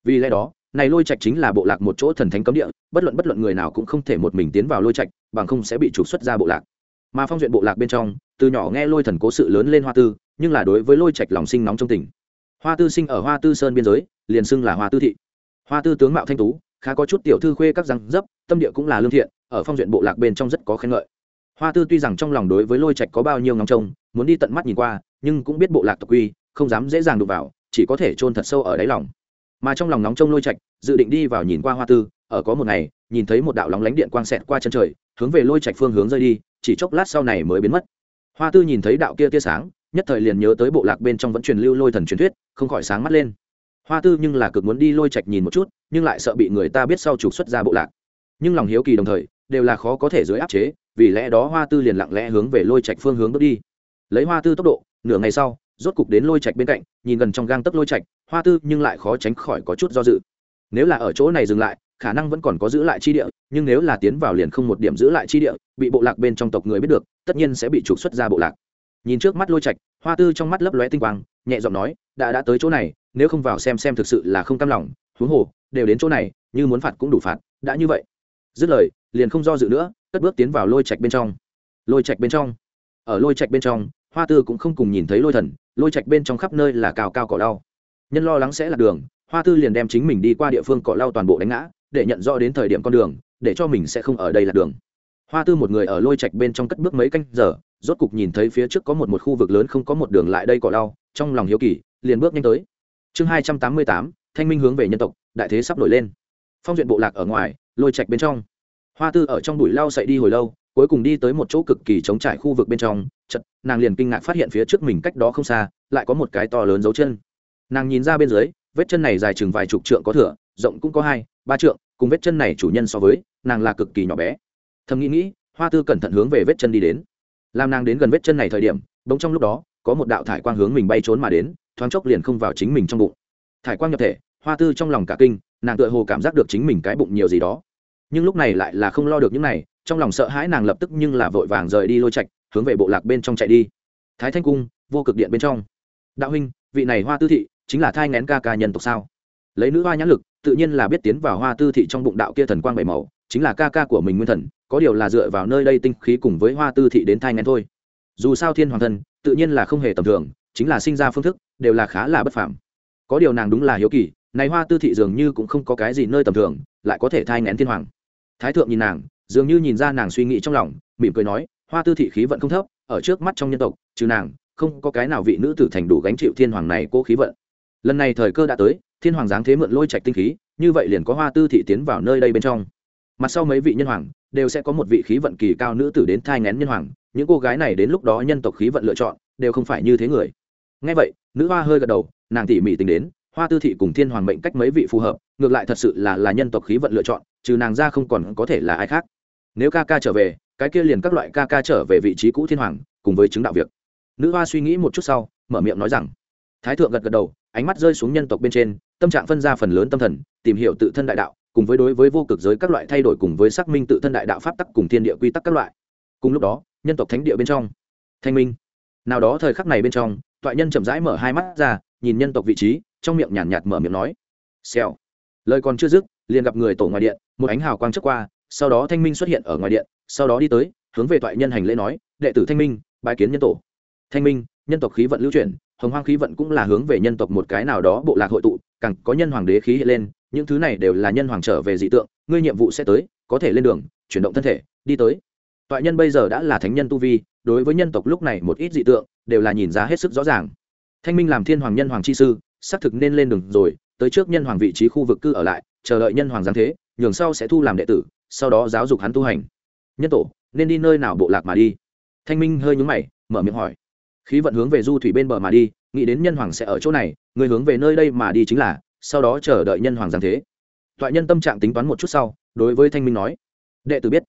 Vì lẽ đó này lôi trạch chính là bộ lạc một chỗ thần thánh cấm địa, bất luận bất luận người nào cũng không thể một mình tiến vào lôi trạch, bằng không sẽ bị trục xuất ra bộ lạc. Mà phong duyện bộ lạc bên trong, từ nhỏ nghe lôi thần cố sự lớn lên hoa tư, nhưng là đối với lôi trạch lòng sinh nóng trong tỉnh hoa tư sinh ở hoa tư sơn biên giới, liền xưng là hoa tư thị. Hoa tư tướng mạo thanh tú, khá có chút tiểu thư khuê các răng dấp, tâm địa cũng là lương thiện, ở phong duyện bộ lạc bên trong rất có khen ngợi. Hoa tư tuy rằng trong lòng đối với lôi trạch có bao nhiêu ngóng trông, muốn đi tận mắt nhìn qua, nhưng cũng biết bộ lạc tộc quy, không dám dễ dàng đụng vào, chỉ có thể chôn thật sâu ở đáy lòng mà trong lòng nóng trông lôi trạch, dự định đi vào nhìn qua hoa tư, ở có một ngày, nhìn thấy một đạo lóng lánh điện quang xẹt qua chân trời, hướng về lôi trạch phương hướng rơi đi, chỉ chốc lát sau này mới biến mất. Hoa tư nhìn thấy đạo kia tia sáng, nhất thời liền nhớ tới bộ lạc bên trong vẫn truyền lưu lôi thần truyền thuyết, không khỏi sáng mắt lên. Hoa tư nhưng là cực muốn đi lôi trạch nhìn một chút, nhưng lại sợ bị người ta biết sau trục xuất ra bộ lạc. Nhưng lòng hiếu kỳ đồng thời, đều là khó có thể dưới áp chế, vì lẽ đó hoa tư liền lặng lẽ hướng về lôi trạch phương hướng bước đi. Lấy hoa tư tốc độ, nửa ngày sau rốt cục đến lôi trạch bên cạnh, nhìn gần trong gang tấc lôi trạch, hoa tư nhưng lại khó tránh khỏi có chút do dự. Nếu là ở chỗ này dừng lại, khả năng vẫn còn có giữ lại chi địa, nhưng nếu là tiến vào liền không một điểm giữ lại chi địa, bị bộ lạc bên trong tộc người biết được, tất nhiên sẽ bị trục xuất ra bộ lạc. Nhìn trước mắt lôi trạch, hoa tư trong mắt lấp lóe tinh quang, nhẹ giọng nói, đã đã tới chỗ này, nếu không vào xem xem thực sự là không cam lòng, huống hồ, đều đến chỗ này, như muốn phạt cũng đủ phạt, đã như vậy. Dứt lời, liền không do dự nữa, cất bước tiến vào lôi trạch bên trong. Lôi trạch bên trong. Ở lôi trạch bên trong hoa tư cũng không cùng nhìn thấy lôi thần, lôi trạch bên trong khắp nơi là cao cao cỏ lau. nhân lo lắng sẽ là đường, hoa tư liền đem chính mình đi qua địa phương cỏ lau toàn bộ đánh ngã, để nhận rõ đến thời điểm con đường, để cho mình sẽ không ở đây là đường. Hoa tư một người ở lôi trạch bên trong cất bước mấy canh giờ, rốt cục nhìn thấy phía trước có một một khu vực lớn không có một đường lại đây cỏ lau, trong lòng hiếu kỳ, liền bước nhanh tới. Chương hai trăm tám mươi tám, thanh minh hướng về nhân tộc, đại thế sắp nổi lên. Phong duyện bộ lạc ở ngoài, lôi trạch bên trong. Hoa tư ở trong bụi lau sậy đi hồi lâu, cuối cùng đi tới một chỗ cực kỳ trống trải khu vực bên trong chật, nàng liền kinh ngạc phát hiện phía trước mình cách đó không xa, lại có một cái to lớn dấu chân. Nàng nhìn ra bên dưới, vết chân này dài chừng vài chục trượng có thửa rộng cũng có hai, ba trượng, cùng vết chân này chủ nhân so với, nàng là cực kỳ nhỏ bé. Thầm nghĩ nghĩ, hoa tư cẩn thận hướng về vết chân đi đến. Làm nàng đến gần vết chân này thời điểm, bỗng trong lúc đó, có một đạo thải quang hướng mình bay trốn mà đến, thoáng chốc liền không vào chính mình trong bụng. Thải quang nhập thể, hoa tư trong lòng cả kinh, nàng tựa hồ cảm giác được chính mình cái bụng nhiều gì đó. Nhưng lúc này lại là không lo được những này, trong lòng sợ hãi nàng lập tức nhưng là vội vàng rời đi lôi trạch hướng về bộ lạc bên trong chạy đi. Thái thanh cung, vô cực điện bên trong. Đạo huynh, vị này hoa tư thị chính là thai ngén ca ca nhân tộc sao? Lấy nữ hoa nhãn lực, tự nhiên là biết tiến vào hoa tư thị trong bụng đạo kia thần quang bảy màu, chính là ca ca của mình nguyên thần, có điều là dựa vào nơi đây tinh khí cùng với hoa tư thị đến thai ngén thôi. Dù sao thiên hoàng thân tự nhiên là không hề tầm thường, chính là sinh ra phương thức, đều là khá là bất phạm có điều nàng đúng là hiếu kỳ, này hoa tư thị dường như cũng không có cái gì nơi tầm thường, lại có thể thai ngén thiên hoàng. Thái thượng nhìn nàng, dường như nhìn ra nàng suy nghĩ trong lòng, mỉm cười nói hoa tư thị khí vận không thấp, ở trước mắt trong nhân tộc, trừ nàng, không có cái nào vị nữ tử thành đủ gánh chịu thiên hoàng này cố khí vận. Lần này thời cơ đã tới, thiên hoàng giáng thế mượn lôi trạch tinh khí, như vậy liền có hoa tư thị tiến vào nơi đây bên trong. Mặt sau mấy vị nhân hoàng, đều sẽ có một vị khí vận kỳ cao nữ tử đến thai ngén nhân hoàng, những cô gái này đến lúc đó nhân tộc khí vận lựa chọn, đều không phải như thế người. Ngay vậy, nữ hoa hơi gật đầu, nàng tỉ mỉ tính đến, hoa tư thị cùng thiên hoàng mệnh cách mấy vị phù hợp, ngược lại thật sự là là nhân tộc khí vận lựa chọn, trừ nàng ra không còn có thể là ai khác. Nếu ca ca trở về cái kia liền các loại ca ca trở về vị trí cũ thiên hoàng cùng với chứng đạo việc. Nữ hoa suy nghĩ một chút sau mở miệng nói rằng thái thượng gật gật đầu ánh mắt rơi xuống nhân tộc bên trên tâm trạng phân ra phần lớn tâm thần tìm hiểu tự thân đại đạo cùng với đối với vô cực giới các loại thay đổi cùng với xác minh tự thân đại đạo pháp tắc cùng thiên địa quy tắc các loại. Cùng lúc đó nhân tộc thánh địa bên trong thanh minh. Nào đó thời khắc này bên trong toại nhân chậm rãi mở hai mắt ra nhìn nhân tộc vị trí trong miệng nhàn nhạt, nhạt mở miệng nói xèo. Lời còn chưa dứt liền gặp người tổ ngoài điện một ánh hào quang trước qua sau đó thanh minh xuất hiện ở ngoài điện sau đó đi tới, hướng về toại nhân hành lễ nói, đệ tử thanh minh bài kiến nhân tổ. Thanh minh, nhân tộc khí vận lưu chuyển, hồng hoang khí vận cũng là hướng về nhân tộc một cái nào đó bộ lạc hội tụ, càng có nhân hoàng đế khí hiện lên, những thứ này đều là nhân hoàng trở về dị tượng, ngươi nhiệm vụ sẽ tới, có thể lên đường, chuyển động thân thể, đi tới. Toại nhân bây giờ đã là thánh nhân tu vi, đối với nhân tộc lúc này một ít dị tượng, đều là nhìn ra hết sức rõ ràng. Thanh minh làm thiên hoàng nhân hoàng chi sư, xác thực nên lên đường rồi, tới trước nhân hoàng vị trí khu vực cư ở lại, chờ đợi nhân hoàng giáng thế, nhường sau sẽ thu làm đệ tử, sau đó giáo dục hắn tu hành nhân tổ, nên đi nơi nào bộ lạc mà đi? Thanh minh hơi nhúng mày, mở miệng hỏi. Khí vận hướng về du thủy bên bờ mà đi, nghĩ đến nhân hoàng sẽ ở chỗ này, người hướng về nơi đây mà đi chính là, sau đó chờ đợi nhân hoàng giáng thế. Toại nhân tâm trạng tính toán một chút sau, đối với thanh minh nói. Đệ tử biết.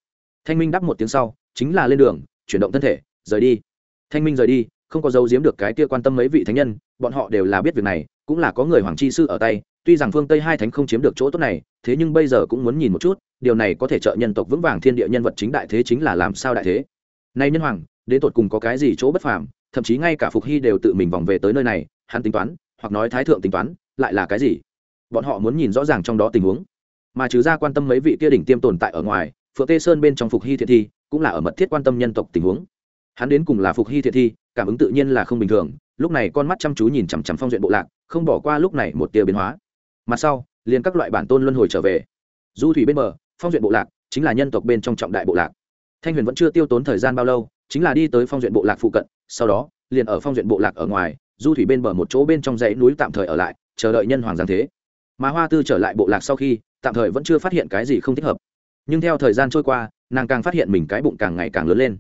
Thanh minh đáp một tiếng sau, chính là lên đường, chuyển động thân thể, rời đi. Thanh minh rời đi, không có dấu giếm được cái kia quan tâm mấy vị thánh nhân, bọn họ đều là biết việc này, cũng là có người hoàng chi sư ở tay, tuy rằng phương tây hai thánh không chiếm được chỗ tốt này, thế nhưng bây giờ cũng muốn nhìn một chút điều này có thể trợ nhân tộc vững vàng thiên địa nhân vật chính đại thế chính là làm sao đại thế? Nay nhân hoàng, đến tột cùng có cái gì chỗ bất phàm, thậm chí ngay cả phục hy đều tự mình vòng về tới nơi này, hắn tính toán, hoặc nói thái thượng tính toán, lại là cái gì? Bọn họ muốn nhìn rõ ràng trong đó tình huống. Mà trừ ra quan tâm mấy vị kia đỉnh tiêm tồn tại ở ngoài, phượng tê sơn bên trong phục hy thiện thi cũng là ở mật thiết quan tâm nhân tộc tình huống. Hắn đến cùng là phục hy thiện thi, cảm ứng tự nhiên là không bình thường, lúc này con mắt chăm chú nhìn chằm chằm phong duyện bộ lạc, không bỏ qua lúc này một tia biến hóa. Mặt sau, liền các loại bản tôn luân hồi trở về. Du thủy bên bờ phong duyện bộ lạc chính là nhân tộc bên trong trọng đại bộ lạc. Thanh huyền vẫn chưa tiêu tốn thời gian bao lâu, chính là đi tới phong duyện bộ lạc phụ cận, sau đó, liền ở phong duyện bộ lạc ở ngoài, du thủy bên bờ một chỗ bên trong dãy núi tạm thời ở lại, chờ đợi nhân hoàng giáng thế. Mà hoa tư trở lại bộ lạc sau khi, tạm thời vẫn chưa phát hiện cái gì không thích hợp. Nhưng theo thời gian trôi qua, nàng càng phát hiện mình cái bụng càng ngày càng lớn lên.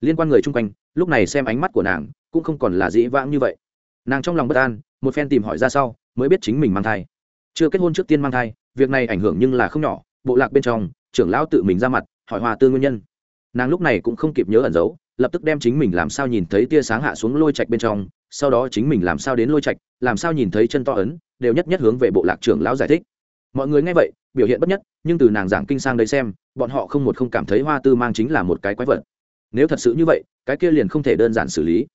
Liên quan người chung quanh, lúc này xem ánh mắt của nàng, cũng không còn là dĩ vãng như vậy. Nàng trong lòng bất an, một phen tìm hỏi ra sau, mới biết chính mình mang thai. Chưa kết hôn trước tiên mang thai, việc này ảnh hưởng nhưng là không nhỏ bộ lạc bên trong, trưởng lão tự mình ra mặt, hỏi hoa tư nguyên nhân. Nàng lúc này cũng không kịp nhớ ẩn giấu, lập tức đem chính mình làm sao nhìn thấy tia sáng hạ xuống lôi trạch bên trong, sau đó chính mình làm sao đến lôi trạch, làm sao nhìn thấy chân to ấn, đều nhất nhất hướng về bộ lạc trưởng lão giải thích. Mọi người nghe vậy, biểu hiện bất nhất, nhưng từ nàng giảng kinh sang đây xem, bọn họ không một không cảm thấy hoa tư mang chính là một cái quái vật. Nếu thật sự như vậy, cái kia liền không thể đơn giản xử lý.